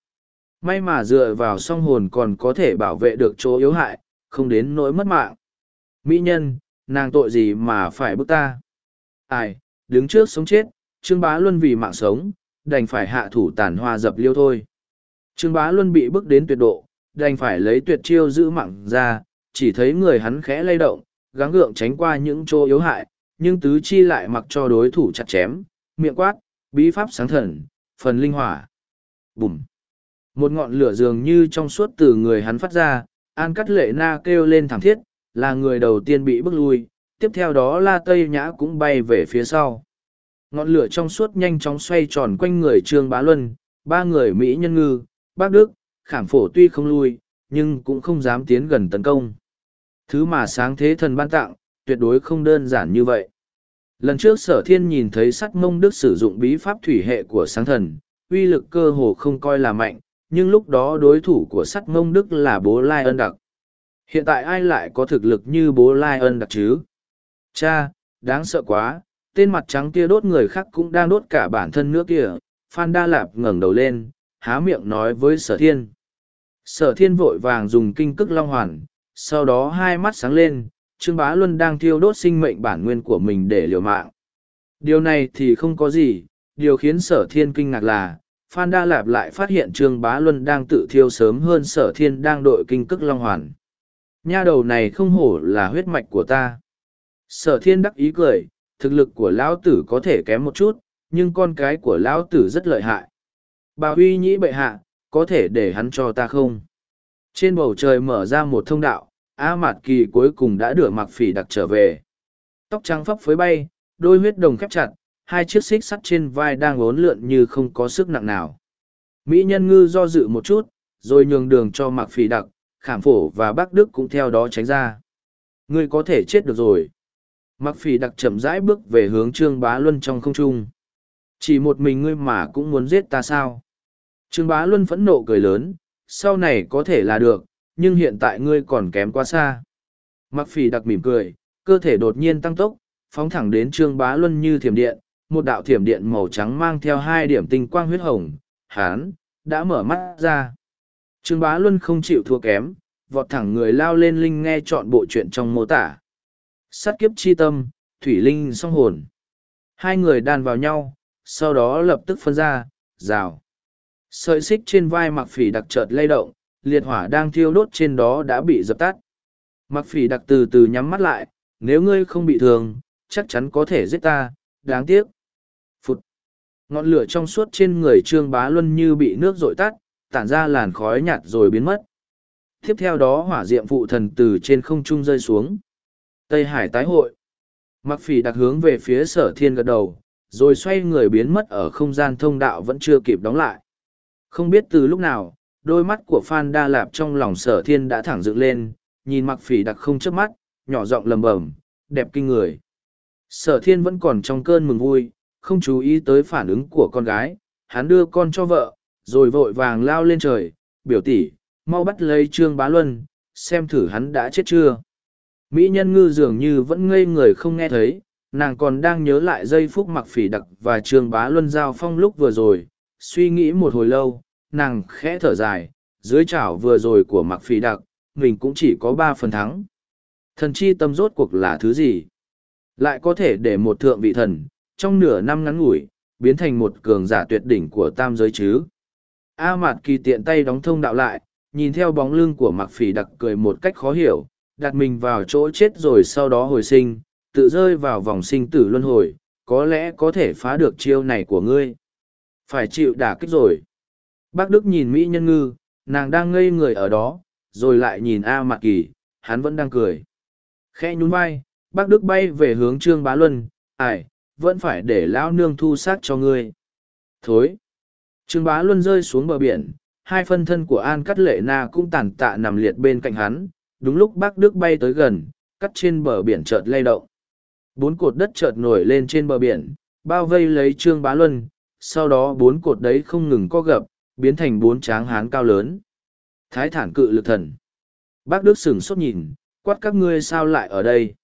May mà dựa vào song hồn còn có thể bảo vệ được chỗ yếu hại, không đến nỗi mất mạng. Mỹ nhân, nàng tội gì mà phải bức ta? Ai, đứng trước sống chết, Trương Bá Luân vì mạng sống, đành phải hạ thủ tàn hoa dập liêu thôi. Trương Bá Luân bị bức đến tuyệt độ, đành phải lấy tuyệt chiêu giữ mạng ra, chỉ thấy người hắn khẽ lay động, gắng gượng tránh qua những chỗ yếu hại, nhưng tứ chi lại mặc cho đối thủ chặt chém, miệng quát, bí pháp sáng thần, phần linh hỏa. Bùm! Một ngọn lửa dường như trong suốt từ người hắn phát ra, An Cắt Lệ Na kêu lên thảm thiết, là người đầu tiên bị bức lui, tiếp theo đó La Tây Nhã cũng bay về phía sau. Ngọn lửa trong suốt nhanh chóng xoay tròn quanh người Trương Bá Luân, ba người Mỹ Nhân Ngư, Bác Đức, Khảm Phổ tuy không lui, nhưng cũng không dám tiến gần tấn công. Thứ mà sáng thế thần ban tặng, tuyệt đối không đơn giản như vậy. Lần trước sở thiên nhìn thấy sắt mông đức sử dụng bí pháp thủy hệ của sáng thần, uy lực cơ hồ không coi là mạnh, nhưng lúc đó đối thủ của sắt mông đức là bố Lai ân đặc. Hiện tại ai lại có thực lực như bố Lai ân đặc chứ? Cha, đáng sợ quá, tên mặt trắng kia đốt người khác cũng đang đốt cả bản thân nước kia. Phan Đa Lạp ngẩng đầu lên, há miệng nói với sở thiên. Sở thiên vội vàng dùng kinh cức long hoàn, sau đó hai mắt sáng lên, Trương Bá Luân đang thiêu đốt sinh mệnh bản nguyên của mình để liều mạng. Điều này thì không có gì, điều khiến sở thiên kinh ngạc là, Phan Đa Lạp lại phát hiện Trương Bá Luân đang tự thiêu sớm hơn sở thiên đang đội kinh cức long hoàn. Nha đầu này không hổ là huyết mạch của ta. Sở thiên đắc ý cười, thực lực của lão tử có thể kém một chút, nhưng con cái của lão tử rất lợi hại. Bà huy nhĩ bệ hạ, có thể để hắn cho ta không? Trên bầu trời mở ra một thông đạo, A Mạt Kỳ cuối cùng đã đưa mặc phỉ đặc trở về. Tóc trắng phấp phới bay, đôi huyết đồng khép chặt, hai chiếc xích sắt trên vai đang uốn lượn như không có sức nặng nào. Mỹ nhân ngư do dự một chút, rồi nhường đường cho mặc phỉ đặc, khảm phổ và bác Đức cũng theo đó tránh ra. Ngươi có thể chết được rồi. Mặc phỉ đặc chậm rãi bước về hướng Trương Bá Luân trong không trung. Chỉ một mình ngươi mà cũng muốn giết ta sao? Trương Bá Luân phẫn nộ cười lớn, sau này có thể là được, nhưng hiện tại ngươi còn kém quá xa. Mặc phỉ đặc mỉm cười, cơ thể đột nhiên tăng tốc, phóng thẳng đến Trương Bá Luân như thiểm điện, một đạo thiểm điện màu trắng mang theo hai điểm tinh quang huyết hồng, hán, đã mở mắt ra. Trương Bá Luân không chịu thua kém, vọt thẳng người lao lên linh nghe chọn bộ chuyện trong mô tả. Sát kiếp chi tâm, thủy linh song hồn. Hai người đan vào nhau, sau đó lập tức phân ra, rào. Sợi xích trên vai mặc phỉ đặc chợt lay động, liệt hỏa đang thiêu đốt trên đó đã bị dập tắt. Mặc phỉ đặc từ từ nhắm mắt lại, nếu ngươi không bị thương, chắc chắn có thể giết ta, đáng tiếc. Phụt! Ngọn lửa trong suốt trên người Trương Bá Luân như bị nước dội tắt, tản ra làn khói nhạt rồi biến mất. Tiếp theo đó hỏa diệm phụ thần từ trên không trung rơi xuống. Tây Hải tái hội. Mặc phỉ đặc hướng về phía sở thiên gật đầu, rồi xoay người biến mất ở không gian thông đạo vẫn chưa kịp đóng lại. Không biết từ lúc nào, đôi mắt của Phan Đa Lạp trong lòng sở thiên đã thẳng dựng lên, nhìn mặc phỉ đặc không chớp mắt, nhỏ giọng lầm bẩm, đẹp kinh người. Sở thiên vẫn còn trong cơn mừng vui, không chú ý tới phản ứng của con gái, hắn đưa con cho vợ, rồi vội vàng lao lên trời, biểu tỷ, mau bắt lấy Trương Bá Luân, xem thử hắn đã chết chưa. Mỹ nhân ngư dường như vẫn ngây người không nghe thấy, nàng còn đang nhớ lại giây phút mặc phỉ đặc và Trương Bá Luân giao phong lúc vừa rồi, suy nghĩ một hồi lâu, nàng khẽ thở dài, dưới chảo vừa rồi của mặc phỉ đặc, mình cũng chỉ có ba phần thắng. Thần chi tâm rốt cuộc là thứ gì? Lại có thể để một thượng vị thần, trong nửa năm ngắn ngủi, biến thành một cường giả tuyệt đỉnh của tam giới chứ? A Mạt Kỳ tiện tay đóng thông đạo lại, nhìn theo bóng lưng của mặc phỉ đặc cười một cách khó hiểu, đặt mình vào chỗ chết rồi sau đó hồi sinh, tự rơi vào vòng sinh tử luân hồi, có lẽ có thể phá được chiêu này của ngươi. Phải chịu đả kích rồi. Bác Đức nhìn Mỹ Nhân Ngư, nàng đang ngây người ở đó, rồi lại nhìn A Mạc Kỳ, hắn vẫn đang cười. Khe nhún vai, bác Đức bay về hướng Trương Bá Luân, ải, vẫn phải để lão nương thu xác cho ngươi. Thối! Trương Bá Luân rơi xuống bờ biển, hai phân thân của An Cắt Lệ Na cũng tàn tạ nằm liệt bên cạnh hắn, đúng lúc bác Đức bay tới gần, cắt trên bờ biển chợt lay động. Bốn cột đất chợt nổi lên trên bờ biển, bao vây lấy Trương Bá Luân, sau đó bốn cột đấy không ngừng co gập, biến thành bốn tráng hán cao lớn. Thái thản cự lực thần. Bác Đức sửng sốt nhìn, quát các ngươi sao lại ở đây.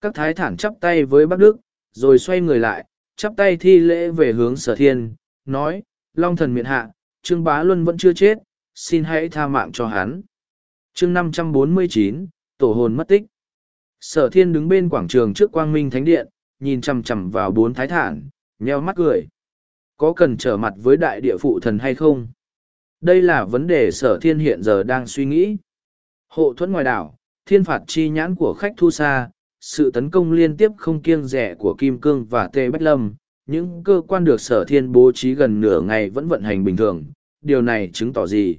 Các thái thản chắp tay với bác Đức, rồi xoay người lại, chắp tay thi lễ về hướng sở thiên, nói, Long thần miện hạ, Trương Bá Luân vẫn chưa chết, xin hãy tha mạng cho hắn. chương năm trăm bốn mươi chín Tổ hồn mất tích. Sở thiên đứng bên quảng trường trước quang minh thánh điện, nhìn chầm chầm vào bốn thái thản, nheo mắt cười. Có cần trở mặt với đại địa phụ thần hay không? Đây là vấn đề sở thiên hiện giờ đang suy nghĩ. Hộ thuẫn ngoài đảo, thiên phạt chi nhãn của khách thu xa, sự tấn công liên tiếp không kiêng rẻ của Kim Cương và Tê Bách Lâm, những cơ quan được sở thiên bố trí gần nửa ngày vẫn vận hành bình thường, điều này chứng tỏ gì?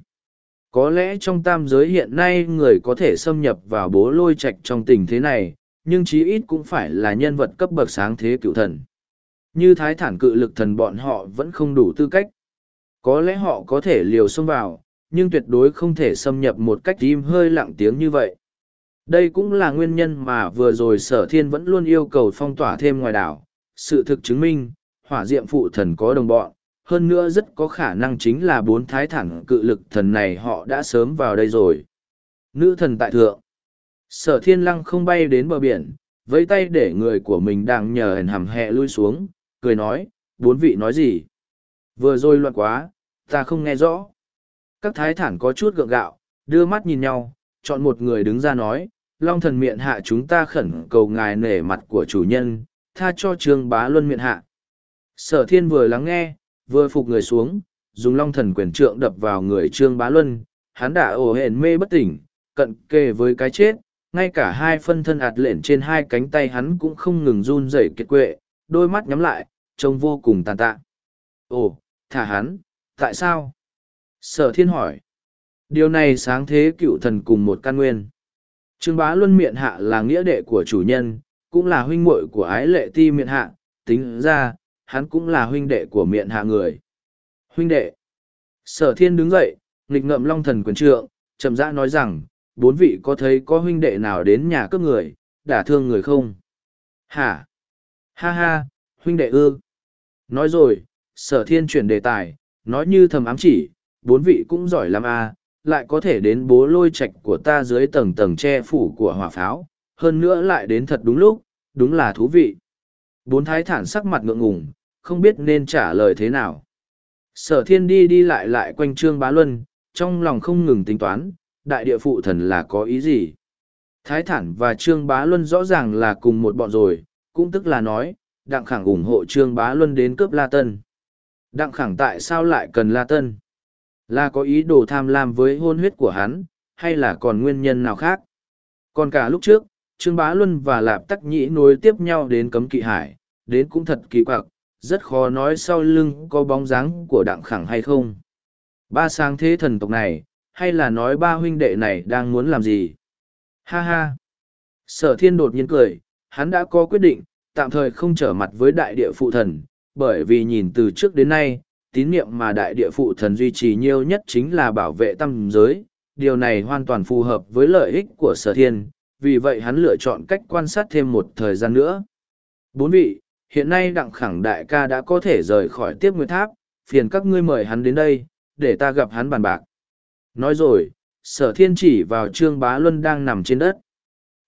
Có lẽ trong tam giới hiện nay người có thể xâm nhập vào bố lôi Trạch trong tình thế này, nhưng chí ít cũng phải là nhân vật cấp bậc sáng thế cựu thần. Như thái thản cự lực thần bọn họ vẫn không đủ tư cách. Có lẽ họ có thể liều xông vào, nhưng tuyệt đối không thể xâm nhập một cách im hơi lặng tiếng như vậy. Đây cũng là nguyên nhân mà vừa rồi sở thiên vẫn luôn yêu cầu phong tỏa thêm ngoài đảo. Sự thực chứng minh, hỏa diệm phụ thần có đồng bọn, hơn nữa rất có khả năng chính là bốn thái thẳng cự lực thần này họ đã sớm vào đây rồi. Nữ thần tại thượng. Sở thiên lăng không bay đến bờ biển, với tay để người của mình đang nhờ hèn hầm hẹ lui xuống, cười nói, bốn vị nói gì? Vừa rồi loạn quá, ta không nghe rõ. Các thái thản có chút gượng gạo, đưa mắt nhìn nhau, chọn một người đứng ra nói, long thần miệng hạ chúng ta khẩn cầu ngài nể mặt của chủ nhân, tha cho trương bá luân miệng hạ. Sở thiên vừa lắng nghe, vừa phục người xuống, dùng long thần quyền trượng đập vào người trương bá luân, hắn đã ổ hển mê bất tỉnh, cận kề với cái chết, ngay cả hai phân thân ạt lện trên hai cánh tay hắn cũng không ngừng run rẩy kiệt quệ, đôi mắt nhắm lại, trông vô cùng tàn tạ. Ồ, thả hắn, tại sao? Sở thiên hỏi. Điều này sáng thế cựu thần cùng một căn nguyên. Trương bá luân miệng hạ là nghĩa đệ của chủ nhân, cũng là huynh muội của ái lệ ti miệng hạ, tính ra, hắn cũng là huynh đệ của miệng hạ người. Huynh đệ. Sở thiên đứng dậy, nghịch ngậm long thần quyền trượng, chậm rãi nói rằng, bốn vị có thấy có huynh đệ nào đến nhà cướp người, đả thương người không? Hả? Ha ha, huynh đệ ư. Nói rồi, sở thiên chuyển đề tài, nói như thầm ám chỉ, bốn vị cũng giỏi lắm à, lại có thể đến bố lôi Trạch của ta dưới tầng tầng che phủ của hỏa pháo, hơn nữa lại đến thật đúng lúc, đúng là thú vị. Bốn thái thản sắc mặt ngượng ngùng, không biết nên trả lời thế nào. Sở thiên đi đi lại lại quanh trương bá luân, trong lòng không ngừng tính toán, đại địa phụ thần là có ý gì. Thái thản và trương bá luân rõ ràng là cùng một bọn rồi, cũng tức là nói, đặng khẳng ủng hộ trương bá luân đến cướp La Tân. Đặng khẳng tại sao lại cần La Tân? Là có ý đồ tham lam với hôn huyết của hắn, hay là còn nguyên nhân nào khác? Còn cả lúc trước, Trương Bá Luân và Lạp Tắc Nhĩ nối tiếp nhau đến cấm kỵ hải, đến cũng thật kỳ quặc, rất khó nói sau lưng có bóng dáng của đặng khẳng hay không. Ba sáng thế thần tộc này, hay là nói ba huynh đệ này đang muốn làm gì? Ha ha! Sở thiên đột nhiên cười, hắn đã có quyết định, tạm thời không trở mặt với đại địa phụ thần, bởi vì nhìn từ trước đến nay, tín niệm mà đại địa phụ thần duy trì nhiều nhất chính là bảo vệ tâm giới. Điều này hoàn toàn phù hợp với lợi ích của sở thiên, vì vậy hắn lựa chọn cách quan sát thêm một thời gian nữa. Bốn vị, hiện nay đặng khẳng đại ca đã có thể rời khỏi tiếp nguyệt tháp, phiền các ngươi mời hắn đến đây, để ta gặp hắn bàn bạc. Nói rồi, sở thiên chỉ vào trương bá luân đang nằm trên đất.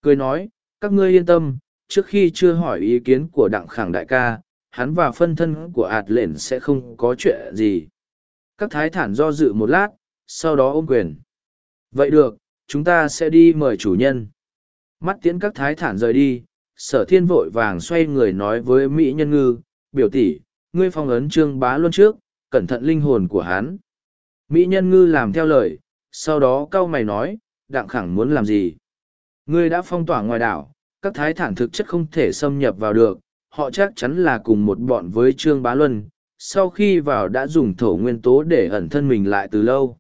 Cười nói, các ngươi yên tâm, trước khi chưa hỏi ý kiến của đặng khẳng đại ca, hắn và phân thân của ạt lệnh sẽ không có chuyện gì. Các thái thản do dự một lát, sau đó ôm quyền. Vậy được, chúng ta sẽ đi mời chủ nhân. Mắt tiễn các thái thản rời đi, sở thiên vội vàng xoay người nói với Mỹ Nhân Ngư, biểu tỷ ngươi phong ấn trương bá luân trước, cẩn thận linh hồn của hắn. Mỹ Nhân Ngư làm theo lời, sau đó cau mày nói, đặng khẳng muốn làm gì? Ngươi đã phong tỏa ngoài đảo, các thái thản thực chất không thể xâm nhập vào được, họ chắc chắn là cùng một bọn với Trương Bá Luân, sau khi vào đã dùng thổ nguyên tố để ẩn thân mình lại từ lâu.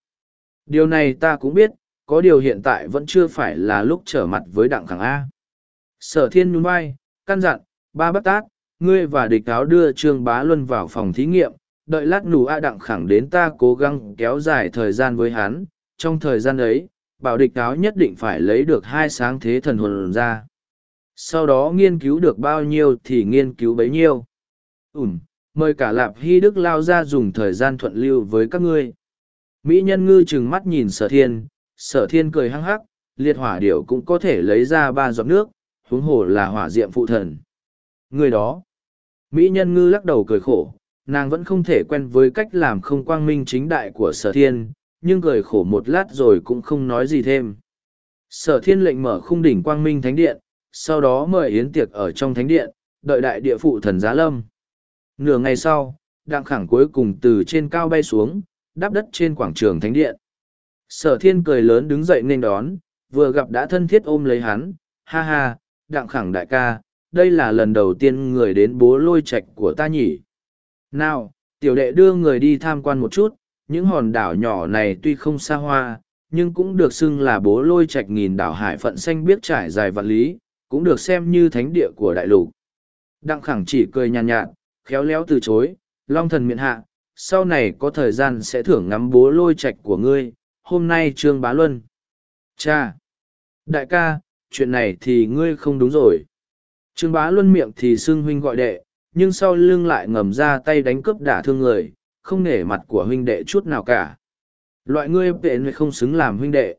Điều này ta cũng biết, có điều hiện tại vẫn chưa phải là lúc trở mặt với đặng khẳng A. Sở thiên nhún vai, căn dặn, ba bác tác, ngươi và địch áo đưa Trương Bá Luân vào phòng thí nghiệm, đợi lát nù A đặng khẳng đến ta cố gắng kéo dài thời gian với hắn, trong thời gian ấy, bảo địch áo nhất định phải lấy được hai sáng thế thần hồn ra. Sau đó nghiên cứu được bao nhiêu thì nghiên cứu bấy nhiêu. Ừm, mời cả Lạp Hy Đức lao ra dùng thời gian thuận lưu với các ngươi. Mỹ nhân ngư chừng mắt nhìn sở thiên, sở thiên cười hăng hắc, liệt hỏa điệu cũng có thể lấy ra ba giọt nước, huống hồ là hỏa diệm phụ thần. Người đó, Mỹ nhân ngư lắc đầu cười khổ, nàng vẫn không thể quen với cách làm không quang minh chính đại của sở thiên, nhưng cười khổ một lát rồi cũng không nói gì thêm. Sở thiên lệnh mở khung đỉnh quang minh thánh điện, sau đó mời yến tiệc ở trong thánh điện, đợi đại địa phụ thần giá lâm. Nửa ngày sau, đặng khẳng cuối cùng từ trên cao bay xuống, đáp đất trên quảng trường thánh điện. Sở thiên cười lớn đứng dậy nên đón, vừa gặp đã thân thiết ôm lấy hắn, ha ha, đặng khẳng đại ca, đây là lần đầu tiên người đến bố lôi Trạch của ta nhỉ. Nào, tiểu đệ đưa người đi tham quan một chút, những hòn đảo nhỏ này tuy không xa hoa, nhưng cũng được xưng là bố lôi Trạch nghìn đảo hải phận xanh biết trải dài vạn lý, cũng được xem như thánh địa của đại lục. Đặng khẳng chỉ cười nhàn nhạt, nhạt, khéo léo từ chối, long thần miện hạ, sau này có thời gian sẽ thưởng ngắm bố lôi Trạch của ngươi, hôm nay trương bá luân. Cha! Đại ca, chuyện này thì ngươi không đúng rồi. Trương bá luân miệng thì xưng huynh gọi đệ, nhưng sau lưng lại ngầm ra tay đánh cướp đả thương người, không nể mặt của huynh đệ chút nào cả. Loại ngươi vệ không xứng làm huynh đệ.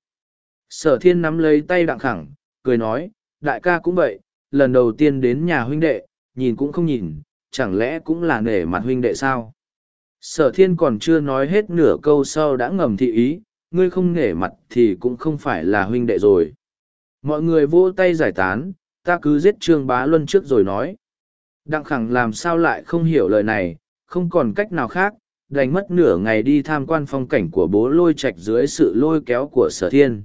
Sở thiên nắm lấy tay đặng khẳng, cười nói, đại ca cũng vậy, lần đầu tiên đến nhà huynh đệ, nhìn cũng không nhìn, chẳng lẽ cũng là nể mặt huynh đệ sao? Sở thiên còn chưa nói hết nửa câu sau đã ngầm thị ý, ngươi không nể mặt thì cũng không phải là huynh đệ rồi. Mọi người vỗ tay giải tán, ta cứ giết Trương Bá Luân trước rồi nói. Đặng khẳng làm sao lại không hiểu lời này, không còn cách nào khác, đành mất nửa ngày đi tham quan phong cảnh của bố lôi Trạch dưới sự lôi kéo của sở thiên.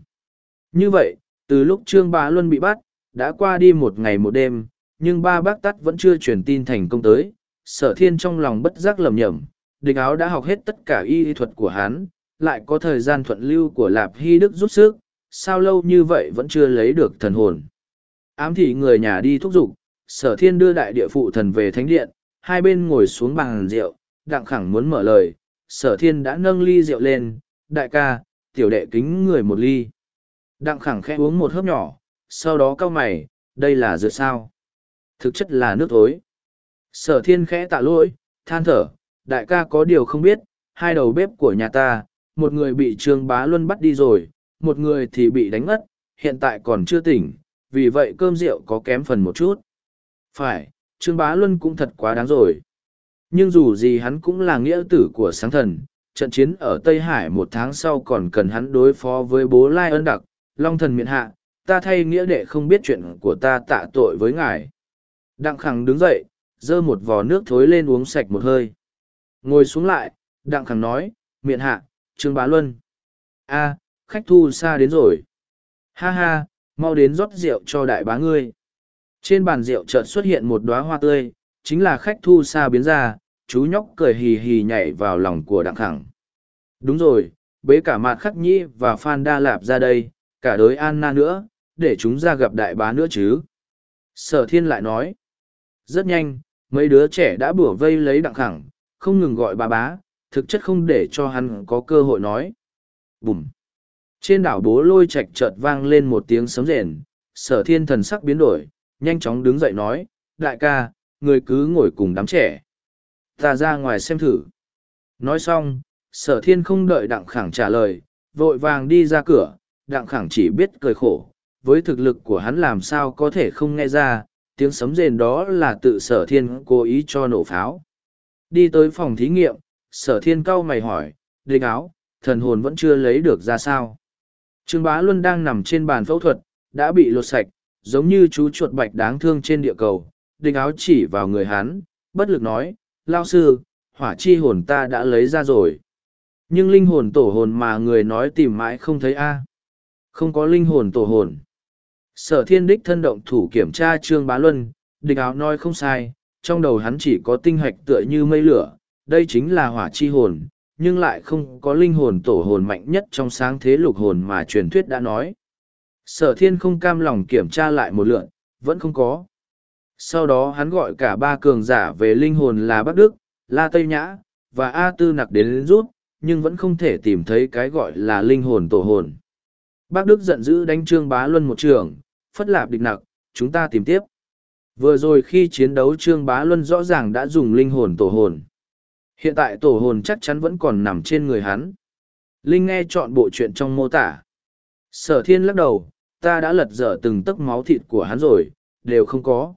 Như vậy, từ lúc Trương Bá Luân bị bắt, đã qua đi một ngày một đêm, nhưng ba bác tắt vẫn chưa truyền tin thành công tới. Sở thiên trong lòng bất giác lầm nhầm, địch áo đã học hết tất cả y thuật của hắn, lại có thời gian thuận lưu của Lạp Hy Đức rút sức, sao lâu như vậy vẫn chưa lấy được thần hồn. Ám thị người nhà đi thúc giục, sở thiên đưa đại địa phụ thần về thánh điện, hai bên ngồi xuống bàn rượu, đặng khẳng muốn mở lời, sở thiên đã nâng ly rượu lên, đại ca, tiểu đệ kính người một ly. Đặng khẳng khẽ uống một hớp nhỏ, sau đó cau mày, đây là dựa sao? Thực chất là nước thối. Sở thiên khẽ tạ lỗi, than thở, đại ca có điều không biết, hai đầu bếp của nhà ta, một người bị Trương Bá Luân bắt đi rồi, một người thì bị đánh ngất, hiện tại còn chưa tỉnh, vì vậy cơm rượu có kém phần một chút. Phải, Trương Bá Luân cũng thật quá đáng rồi. Nhưng dù gì hắn cũng là nghĩa tử của sáng thần, trận chiến ở Tây Hải một tháng sau còn cần hắn đối phó với bố Lai ân đặc, Long thần miện hạ, ta thay nghĩa đệ không biết chuyện của ta tạ tội với ngài. Đặng Khẳng đứng dậy, dơ một vò nước thối lên uống sạch một hơi. Ngồi xuống lại, Đặng Khẳng nói, miệng hạ, Trương Bá Luân. a khách thu xa đến rồi. Ha ha, mau đến rót rượu cho đại bá ngươi. Trên bàn rượu chợt xuất hiện một đóa hoa tươi, chính là khách thu xa biến ra, chú nhóc cười hì hì nhảy vào lòng của đặng khẳng. Đúng rồi, bế cả mặt khắc nhĩ và phan đa lạp ra đây, cả đới Anna nữa, để chúng ra gặp đại bá nữa chứ. Sở thiên lại nói. Rất nhanh, mấy đứa trẻ đã bủa vây lấy đặng khẳng, không ngừng gọi bà bá, thực chất không để cho hắn có cơ hội nói. Bùm! Trên đảo bố lôi Trạch chợt vang lên một tiếng sấm rền, sở thiên thần sắc biến đổi, nhanh chóng đứng dậy nói, đại ca, người cứ ngồi cùng đám trẻ. Ta ra ngoài xem thử. Nói xong, sở thiên không đợi đặng khẳng trả lời, vội vàng đi ra cửa, đặng khẳng chỉ biết cười khổ, với thực lực của hắn làm sao có thể không nghe ra, tiếng sấm rền đó là tự sở thiên cố ý cho nổ pháo. Đi tới phòng thí nghiệm, sở thiên cau mày hỏi, địch áo, thần hồn vẫn chưa lấy được ra sao. Trương Bá Luân đang nằm trên bàn phẫu thuật, đã bị lột sạch, giống như chú chuột bạch đáng thương trên địa cầu. Địch áo chỉ vào người hắn, bất lực nói, lao sư, hỏa chi hồn ta đã lấy ra rồi. Nhưng linh hồn tổ hồn mà người nói tìm mãi không thấy a Không có linh hồn tổ hồn. Sở thiên đích thân động thủ kiểm tra Trương Bá Luân, địch áo nói không sai, trong đầu hắn chỉ có tinh hạch tựa như mây lửa, đây chính là hỏa chi hồn, nhưng lại không có linh hồn tổ hồn mạnh nhất trong sáng thế lục hồn mà truyền thuyết đã nói. Sở thiên không cam lòng kiểm tra lại một lượn, vẫn không có. Sau đó hắn gọi cả ba cường giả về linh hồn là Bắc Đức, La Tây Nhã, và A Tư Nặc đến rút, nhưng vẫn không thể tìm thấy cái gọi là linh hồn tổ hồn. Bác Đức giận dữ đánh Trương Bá Luân một trường, phất lạp địch nặc, chúng ta tìm tiếp. Vừa rồi khi chiến đấu Trương Bá Luân rõ ràng đã dùng linh hồn tổ hồn. Hiện tại tổ hồn chắc chắn vẫn còn nằm trên người hắn. Linh nghe chọn bộ chuyện trong mô tả. Sở thiên lắc đầu, ta đã lật dở từng tấc máu thịt của hắn rồi, đều không có.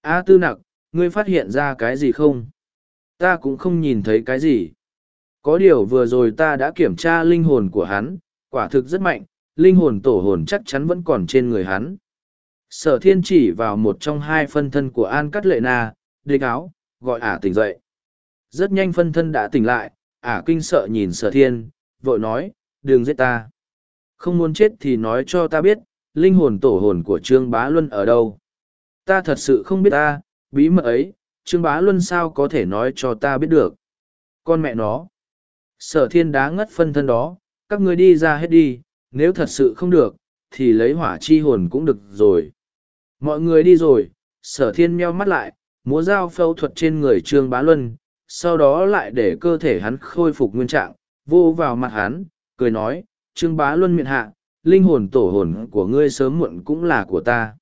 A tư nặc, ngươi phát hiện ra cái gì không? Ta cũng không nhìn thấy cái gì. Có điều vừa rồi ta đã kiểm tra linh hồn của hắn, quả thực rất mạnh, linh hồn tổ hồn chắc chắn vẫn còn trên người hắn. Sở thiên chỉ vào một trong hai phân thân của An Cắt Lệ Na, địch áo, gọi ả tỉnh dậy. Rất nhanh phân thân đã tỉnh lại, ả kinh sợ nhìn sở thiên, vội nói, đừng giết ta. Không muốn chết thì nói cho ta biết, linh hồn tổ hồn của Trương Bá Luân ở đâu. Ta thật sự không biết ta, bí mật ấy, Trương Bá Luân sao có thể nói cho ta biết được. Con mẹ nó. Sở thiên đá ngất phân thân đó, các ngươi đi ra hết đi, nếu thật sự không được, thì lấy hỏa chi hồn cũng được rồi. Mọi người đi rồi, sở thiên meo mắt lại, múa dao phẫu thuật trên người Trương Bá Luân, sau đó lại để cơ thể hắn khôi phục nguyên trạng, vô vào mặt hắn, cười nói, Trương Bá Luân miệng hạ, linh hồn tổ hồn của ngươi sớm muộn cũng là của ta.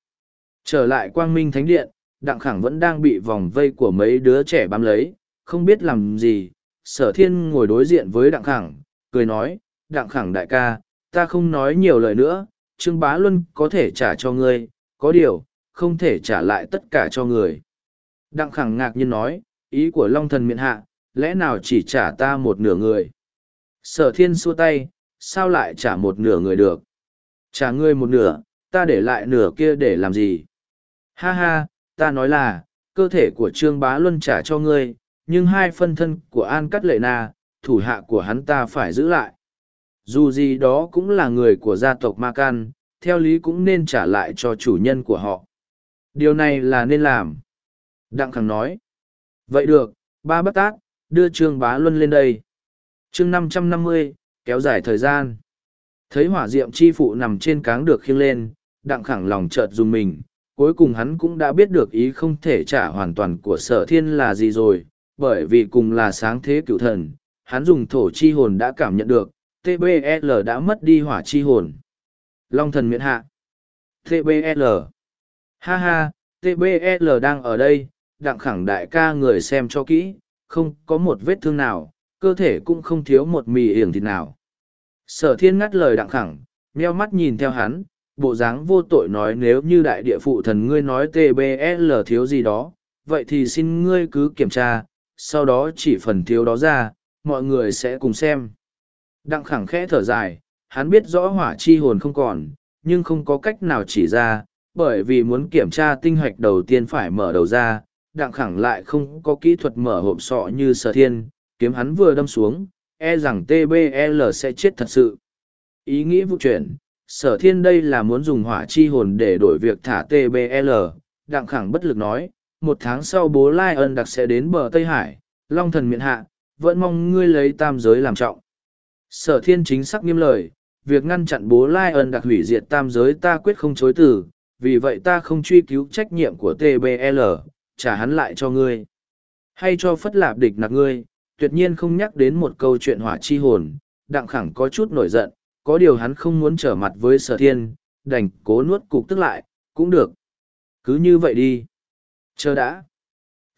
Trở lại quang minh thánh điện, Đặng Khẳng vẫn đang bị vòng vây của mấy đứa trẻ bám lấy, không biết làm gì. Sở thiên ngồi đối diện với Đặng Khẳng, cười nói, Đặng Khẳng đại ca, ta không nói nhiều lời nữa, Trương Bá Luân có thể trả cho ngươi, có điều, không thể trả lại tất cả cho người. Đặng Khẳng ngạc nhiên nói, ý của Long Thần miệng hạ, lẽ nào chỉ trả ta một nửa người? Sở thiên xua tay, sao lại trả một nửa người được? Trả ngươi một nửa, ta để lại nửa kia để làm gì? Ha ha, ta nói là, cơ thể của Trương Bá Luân trả cho ngươi, nhưng hai phân thân của An Cắt Lệ Na, thủ hạ của hắn ta phải giữ lại. Dù gì đó cũng là người của gia tộc Ma Can, theo lý cũng nên trả lại cho chủ nhân của họ. Điều này là nên làm. Đặng Khẳng nói. Vậy được, ba bất tác, đưa Trương Bá Luân lên đây. chương năm trăm năm mươi kéo dài thời gian. Thấy hỏa diệm chi phụ nằm trên cáng được khiêng lên, Đặng Khẳng lòng chợt dùng mình, cuối cùng hắn cũng đã biết được ý không thể trả hoàn toàn của sở thiên là gì rồi, bởi vì cùng là sáng thế cựu thần, hắn dùng thổ chi hồn đã cảm nhận được, TBL đã mất đi hỏa chi hồn. Long thần miễn hạ. TBL. Ha ha, TBL đang ở đây, đặng khẳng đại ca người xem cho kỹ, không có một vết thương nào, cơ thể cũng không thiếu một mì hiểm thịt nào. Sở thiên ngắt lời đặng khẳng, meo mắt nhìn theo hắn, bộ dáng vô tội nói nếu như đại địa phụ thần ngươi nói TBL thiếu gì đó, vậy thì xin ngươi cứ kiểm tra, sau đó chỉ phần thiếu đó ra, mọi người sẽ cùng xem. Đặng khẳng khẽ thở dài, hắn biết rõ hỏa chi hồn không còn, nhưng không có cách nào chỉ ra, bởi vì muốn kiểm tra tinh hoạch đầu tiên phải mở đầu ra, đặng khẳng lại không có kỹ thuật mở hộp sọ như sở thiên, kiếm hắn vừa đâm xuống, e rằng TBL sẽ chết thật sự. Ý nghĩ vụ chuyển, sở thiên đây là muốn dùng hỏa chi hồn để đổi việc thả TBL, đặng khẳng bất lực nói, một tháng sau bố Lai ân đặc sẽ đến bờ Tây Hải, Long thần miện hạ, vẫn mong ngươi lấy tam giới làm trọng. Sở thiên chính xác nghiêm lời, việc ngăn chặn bố Lai ân đặc hủy diệt tam giới ta quyết không chối từ, vì vậy ta không truy cứu trách nhiệm của TBL, trả hắn lại cho ngươi. Hay cho phất lạp địch nặc ngươi, tuyệt nhiên không nhắc đến một câu chuyện hỏa chi hồn, đặng khẳng có chút nổi giận, có điều hắn không muốn trở mặt với sở thiên, đành cố nuốt cục tức lại, cũng được. Cứ như vậy đi. Chờ đã.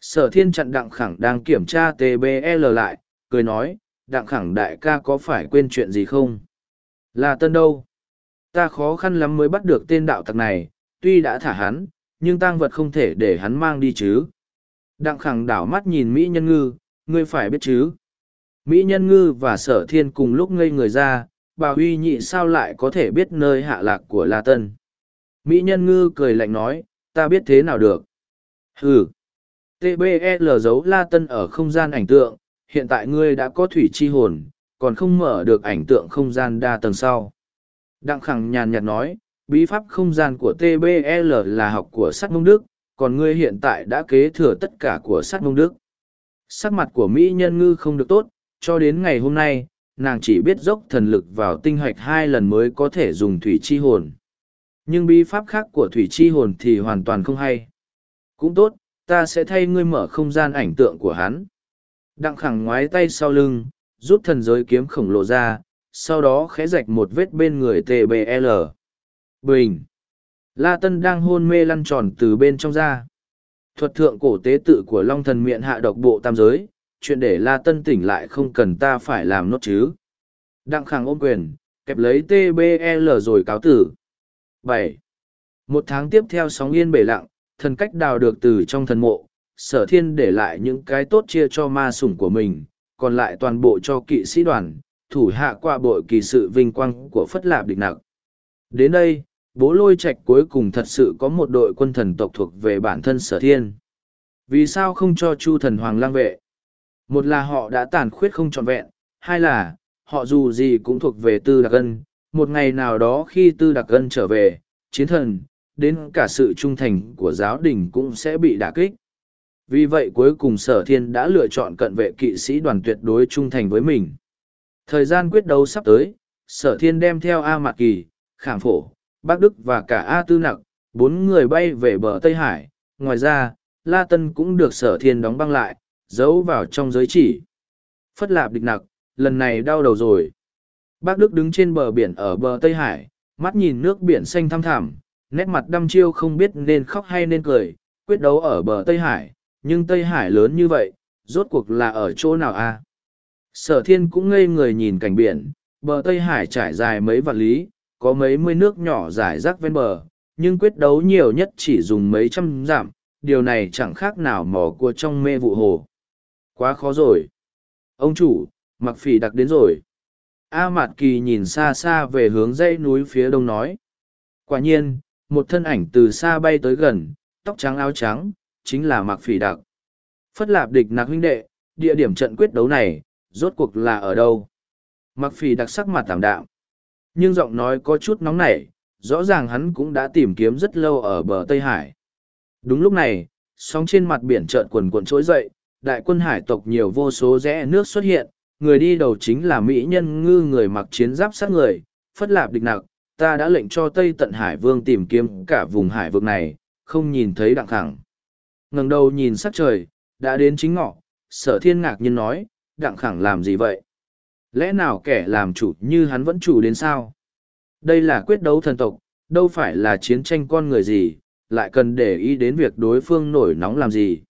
Sở thiên chặn đặng khẳng đang kiểm tra TBL lại, cười nói, đặng khẳng đại ca có phải quên chuyện gì không? Là tân đâu? Ta khó khăn lắm mới bắt được tên đạo tặc này, tuy đã thả hắn, nhưng tang vật không thể để hắn mang đi chứ. Đặng khẳng đảo mắt nhìn Mỹ Nhân Ngư, ngươi phải biết chứ. Mỹ Nhân Ngư và Sở Thiên cùng lúc ngây người ra, bà huy nhị sao lại có thể biết nơi hạ lạc của La Tân. Mỹ Nhân Ngư cười lạnh nói, ta biết thế nào được. Hừ. TBL giấu La Tân ở không gian ảnh tượng, hiện tại ngươi đã có thủy chi hồn, còn không mở được ảnh tượng không gian đa tầng sau. Đặng khẳng nhàn nhạt nói, bí pháp không gian của TBL là học của sắt mông đức, còn ngươi hiện tại đã kế thừa tất cả của sắt mông đức. Sắc mặt của Mỹ nhân ngư không được tốt, cho đến ngày hôm nay, nàng chỉ biết dốc thần lực vào tinh hoạch hai lần mới có thể dùng thủy chi hồn. Nhưng bí pháp khác của thủy chi hồn thì hoàn toàn không hay. Cũng tốt, ta sẽ thay ngươi mở không gian ảnh tượng của hắn. Đặng khẳng ngoái tay sau lưng, rút thần giới kiếm khổng lồ ra, sau đó khẽ rạch một vết bên người TBL. Bình! La Tân đang hôn mê lăn tròn từ bên trong ra. Thuật thượng cổ tế tự của Long thần miệng hạ độc bộ tam giới, chuyện để La Tân tỉnh lại không cần ta phải làm nốt chứ. Đặng khẳng ôm quyền, kẹp lấy TBL rồi cáo tử. bảy Một tháng tiếp theo sóng yên bể lặng, thần cách đào được từ trong thần mộ, sở thiên để lại những cái tốt chia cho ma sủng của mình, còn lại toàn bộ cho kỵ sĩ đoàn, thủ hạ qua bội kỳ sự vinh quang của Phất Lạp Địch Nặc. Đến đây, bố lôi Trạch cuối cùng thật sự có một đội quân thần tộc thuộc về bản thân sở thiên. Vì sao không cho Chu thần hoàng lang vệ? Một là họ đã tàn khuyết không trọn vẹn, hai là, họ dù gì cũng thuộc về tư đặc ân. Một ngày nào đó khi tư đặc ân trở về, chiến thần, đến cả sự trung thành của giáo đình cũng sẽ bị đả kích. Vì vậy cuối cùng sở thiên đã lựa chọn cận vệ kỵ sĩ đoàn tuyệt đối trung thành với mình. Thời gian quyết đấu sắp tới, sở thiên đem theo A Mạc Kỳ, Khảm Phổ, Bắc Đức và cả A Tư Nặc, bốn người bay về bờ Tây Hải. Ngoài ra, La Tân cũng được sở thiên đóng băng lại, giấu vào trong giới chỉ. Phất lạp địch nặc, lần này đau đầu rồi. Bác Đức đứng trên bờ biển ở bờ Tây Hải, mắt nhìn nước biển xanh thăm thẳm, nét mặt đăm chiêu không biết nên khóc hay nên cười, quyết đấu ở bờ Tây Hải, nhưng Tây Hải lớn như vậy, rốt cuộc là ở chỗ nào a? Sở thiên cũng ngây người nhìn cảnh biển, bờ Tây Hải trải dài mấy vạn lý, có mấy mươi nước nhỏ dài rác ven bờ, nhưng quyết đấu nhiều nhất chỉ dùng mấy trăm dặm, điều này chẳng khác nào mò cua trong mê vụ hồ. Quá khó rồi. Ông chủ, mặc phỉ đặc đến rồi. A Mạt Kỳ nhìn xa xa về hướng dãy núi phía đông nói. Quả nhiên, một thân ảnh từ xa bay tới gần, tóc trắng áo trắng, chính là mặc phỉ đặc. Phất lạp địch nạc huynh đệ, địa điểm trận quyết đấu này, rốt cuộc là ở đâu? Mặc phỉ đặc sắc mặt tạm đạm. Nhưng giọng nói có chút nóng nảy, rõ ràng hắn cũng đã tìm kiếm rất lâu ở bờ Tây Hải. Đúng lúc này, sóng trên mặt biển trợn quần quần trỗi dậy, đại quân hải tộc nhiều vô số rẽ nước xuất hiện, người đi đầu chính là Mỹ nhân ngư người mặc chiến giáp sát người, phất lạp địch nặc, ta đã lệnh cho Tây Tận Hải Vương tìm kiếm cả vùng hải vực này, không nhìn thấy đặng thẳng ngẩng đầu nhìn sắc trời, đã đến chính ngọ, sở thiên ngạc nhiên nói, đặng khẳng làm gì vậy? Lẽ nào kẻ làm chủ như hắn vẫn chủ đến sao? Đây là quyết đấu thần tộc, đâu phải là chiến tranh con người gì, lại cần để ý đến việc đối phương nổi nóng làm gì.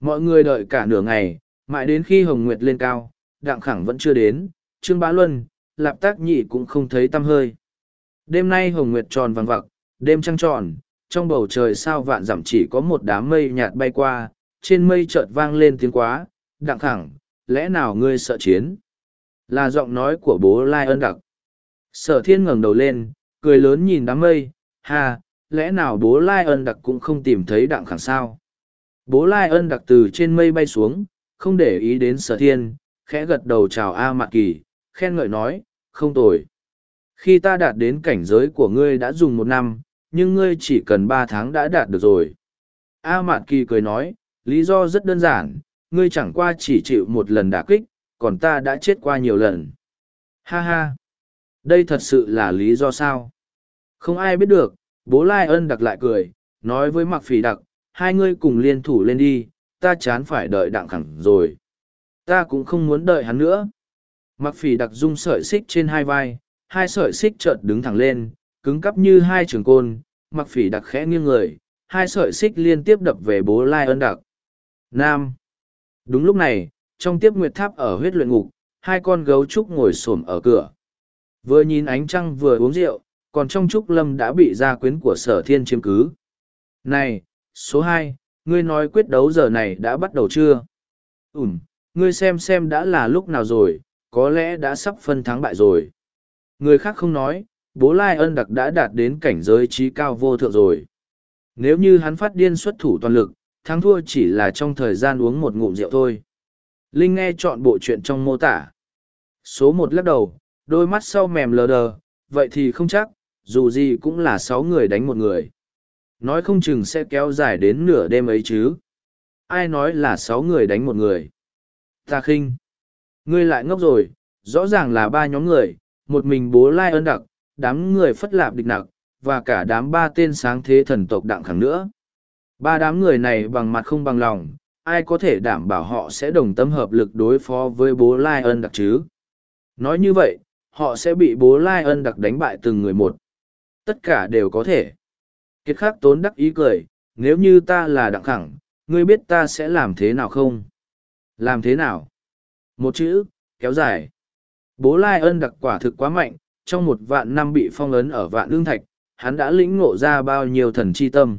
Mọi người đợi cả nửa ngày, mãi đến khi Hồng Nguyệt lên cao, Đặng Khẳng vẫn chưa đến, Trương Bá Luân, Lạp Tác Nhị cũng không thấy tâm hơi. Đêm nay Hồng Nguyệt tròn vàng vặc, đêm trăng tròn, trong bầu trời sao vạn dặm chỉ có một đám mây nhạt bay qua, trên mây chợt vang lên tiếng quá, Đặng thẳng lẽ nào ngươi sợ chiến? Là giọng nói của bố Lai ân đặc. Sở thiên ngẩng đầu lên, cười lớn nhìn đám mây, ha, lẽ nào bố Lai ân đặc cũng không tìm thấy Đặng Khẳng sao? Bố Lai ân đặc từ trên mây bay xuống, không để ý đến sở thiên, khẽ gật đầu chào A Mạc Kỳ, khen ngợi nói, không tồi. Khi ta đạt đến cảnh giới của ngươi đã dùng một năm, nhưng ngươi chỉ cần ba tháng đã đạt được rồi. A Mạn Kỳ cười nói, lý do rất đơn giản, ngươi chẳng qua chỉ chịu một lần đả kích, còn ta đã chết qua nhiều lần. Ha ha! Đây thật sự là lý do sao? Không ai biết được, bố Lai ân đặc lại cười, nói với Mạc Phỉ đặc, hai ngươi cùng liên thủ lên đi, ta chán phải đợi đặng khẳng rồi. Ta cũng không muốn đợi hắn nữa. Mặc phỉ đặc dung sợi xích trên hai vai, hai sợi xích chợt đứng thẳng lên, cứng cắp như hai trường côn, mặc phỉ đặc khẽ nghiêng người, hai sợi xích liên tiếp đập về bố lai ân đặc. Nam. Đúng lúc này, trong tiếp nguyệt tháp ở huyết luyện ngục, hai con gấu trúc ngồi xổm ở cửa. Vừa nhìn ánh trăng vừa uống rượu, còn trong trúc lâm đã bị gia quyến của sở thiên chiếm cứ. Này, số hai ngươi nói quyết đấu giờ này đã bắt đầu chưa ủn, ngươi xem xem đã là lúc nào rồi có lẽ đã sắp phân thắng bại rồi người khác không nói bố lai ân đặc đã đạt đến cảnh giới trí cao vô thượng rồi nếu như hắn phát điên xuất thủ toàn lực thắng thua chỉ là trong thời gian uống một ngụm rượu thôi linh nghe chọn bộ chuyện trong mô tả Số một lắc đầu, đôi mắt sau mềm lờ đờ, vậy thì không chắc, dù gì cũng là sáu người đánh một người. Nói không chừng sẽ kéo dài đến nửa đêm ấy chứ. Ai nói là sáu người đánh một người? Ta khinh. Ngươi lại ngốc rồi, rõ ràng là ba nhóm người, một mình bố lai Ân đặc, đám người phất lạp địch nặc, và cả đám ba tên sáng thế thần tộc đặng khẳng nữa. Ba đám người này bằng mặt không bằng lòng, ai có thể đảm bảo họ sẽ đồng tâm hợp lực đối phó với bố lai ân đặc chứ? Nói như vậy, họ sẽ bị bố lai ân đặc đánh bại từng người một. Tất cả đều có thể. Kiệt khắc tốn đắc ý cười, nếu như ta là đặng khẳng, ngươi biết ta sẽ làm thế nào không? Làm thế nào? Một chữ, kéo dài. Bố lai ân đặc quả thực quá mạnh, trong một vạn năm bị phong ấn ở vạn lương thạch, hắn đã lĩnh ngộ ra bao nhiêu thần chi tâm.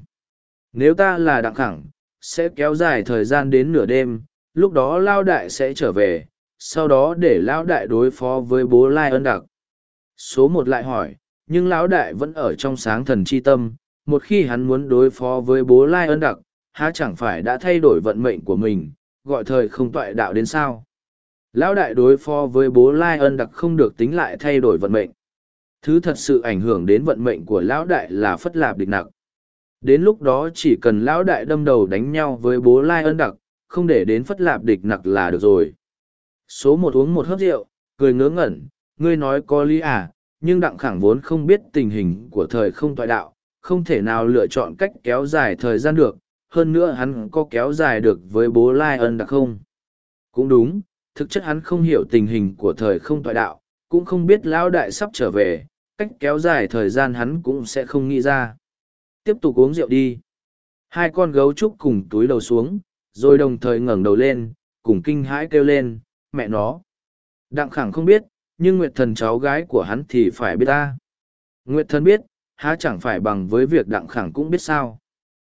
Nếu ta là đặng khẳng, sẽ kéo dài thời gian đến nửa đêm, lúc đó Lao Đại sẽ trở về, sau đó để Lão Đại đối phó với bố Lai ân đặc. Số một lại hỏi, nhưng Lão Đại vẫn ở trong sáng thần chi tâm, một khi hắn muốn đối phó với bố Lai ân đặc, há chẳng phải đã thay đổi vận mệnh của mình, gọi thời không toại đạo đến sao. Lão Đại đối phó với bố Lai ân đặc không được tính lại thay đổi vận mệnh. Thứ thật sự ảnh hưởng đến vận mệnh của Lão Đại là phất lạp địch nặc. Đến lúc đó chỉ cần lão đại đâm đầu đánh nhau với bố lai ân đặc, không để đến phất lạp địch nặc là được rồi. Số một uống một hớp rượu, cười ngớ ngẩn, ngươi nói có lý à nhưng đặng khẳng vốn không biết tình hình của thời không toại đạo, không thể nào lựa chọn cách kéo dài thời gian được, hơn nữa hắn có kéo dài được với bố lai ân đặc không? Cũng đúng thực chất hắn không hiểu tình hình của thời không toại đạo cũng không biết lão đại sắp trở về cách kéo dài thời gian hắn cũng sẽ không nghĩ ra tiếp tục uống rượu đi. Hai con gấu trúc cùng túi đầu xuống, rồi đồng thời ngẩng đầu lên, cùng kinh hãi kêu lên, mẹ nó. Đặng khẳng không biết, nhưng Nguyệt thần cháu gái của hắn thì phải biết ta. Nguyệt thần biết, há chẳng phải bằng với việc đặng khẳng cũng biết sao.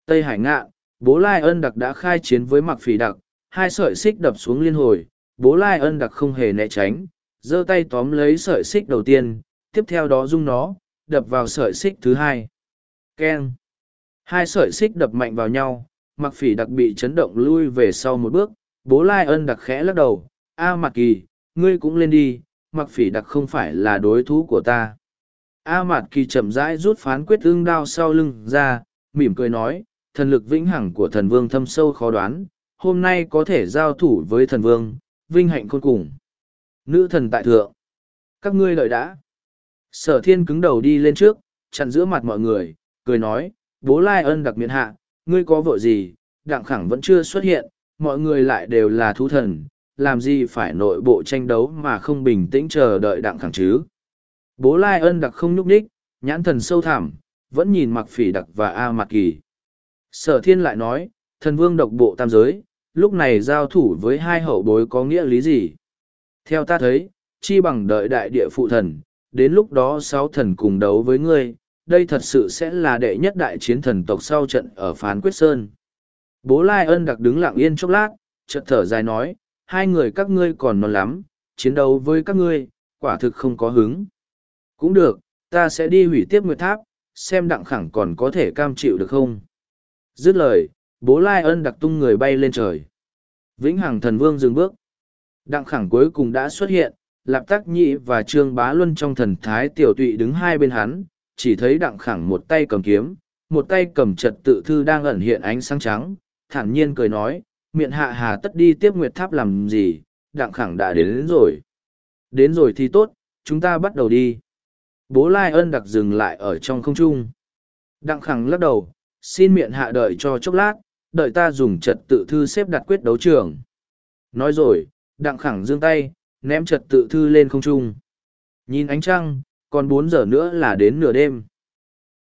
Tây Hải ngạ, bố Lai ân đặc đã khai chiến với mặc phỉ đặc, hai sợi xích đập xuống liên hồi, bố Lai ân đặc không hề né tránh, giơ tay tóm lấy sợi xích đầu tiên, tiếp theo đó rung nó, đập vào sợi xích thứ hai. Keng. Hai sợi xích đập mạnh vào nhau mặc phỉ đặc bị chấn động lui về sau một bước bố lai ân đặc khẽ lắc đầu a mặc kỳ ngươi cũng lên đi mặc phỉ đặc không phải là đối thủ của ta. A mạt kỳ chậm rãi rút phán quyết ương đao sau lưng ra mỉm cười nói thần lực vĩnh hằng của thần vương thâm sâu khó đoán hôm nay có thể giao thủ với thần vương vinh hạnh khôn cùng nữ thần tại thượng các ngươi lợi đã sở thiên cứng đầu đi lên trước chặn giữa mặt mọi người cười nói, bố lai ân đặc miễn hạ, ngươi có vợ gì, đặng khẳng vẫn chưa xuất hiện, mọi người lại đều là thú thần, làm gì phải nội bộ tranh đấu mà không bình tĩnh chờ đợi đặng khẳng chứ. Bố lai ân đặc không nhúc đích nhãn thần sâu thẳm, vẫn nhìn mặc phỉ đặc và A mặc kỳ. Sở thiên lại nói, thần vương độc bộ tam giới, lúc này giao thủ với hai hậu bối có nghĩa lý gì? Theo ta thấy, chi bằng đợi đại địa phụ thần, đến lúc đó sáu thần cùng đấu với ngươi, đây thật sự sẽ là đệ nhất đại chiến thần tộc sau trận ở phán quyết sơn. Bố lai ân đặc đứng lặng yên chốc lát chợt thở dài nói hai người các ngươi còn non lắm chiến đấu với các ngươi quả thực không có hứng. Cũng được ta sẽ đi hủy tiếp nguyệt tháp xem đặng khẳng còn có thể cam chịu được không? Dứt lời bố lai ân đặc tung người bay lên trời vĩnh hằng thần vương dừng bước đặng khẳng cuối cùng đã xuất hiện lạp tắc nhị và trương bá luân trong thần thái tiểu tụy đứng hai bên hắn chỉ thấy đặng khẳng một tay cầm kiếm, một tay cầm trật tự thư đang ẩn hiện ánh sáng trắng, thản nhiên cười nói, miệng hạ hà tất đi tiếp nguyệt tháp làm gì, đặng khẳng đã đến, đến rồi. Đến rồi thì tốt, chúng ta bắt đầu đi. Bố Lai ân đặc dừng lại ở trong không trung. Đặng khẳng lắc đầu, xin miệng hạ đợi cho chốc lát, đợi ta dùng trật tự thư xếp đặt quyết đấu trường. Nói rồi, đặng khẳng giương tay, ném trật tự thư lên không trung. Nhìn ánh trăng, còn bốn giờ nữa là đến nửa đêm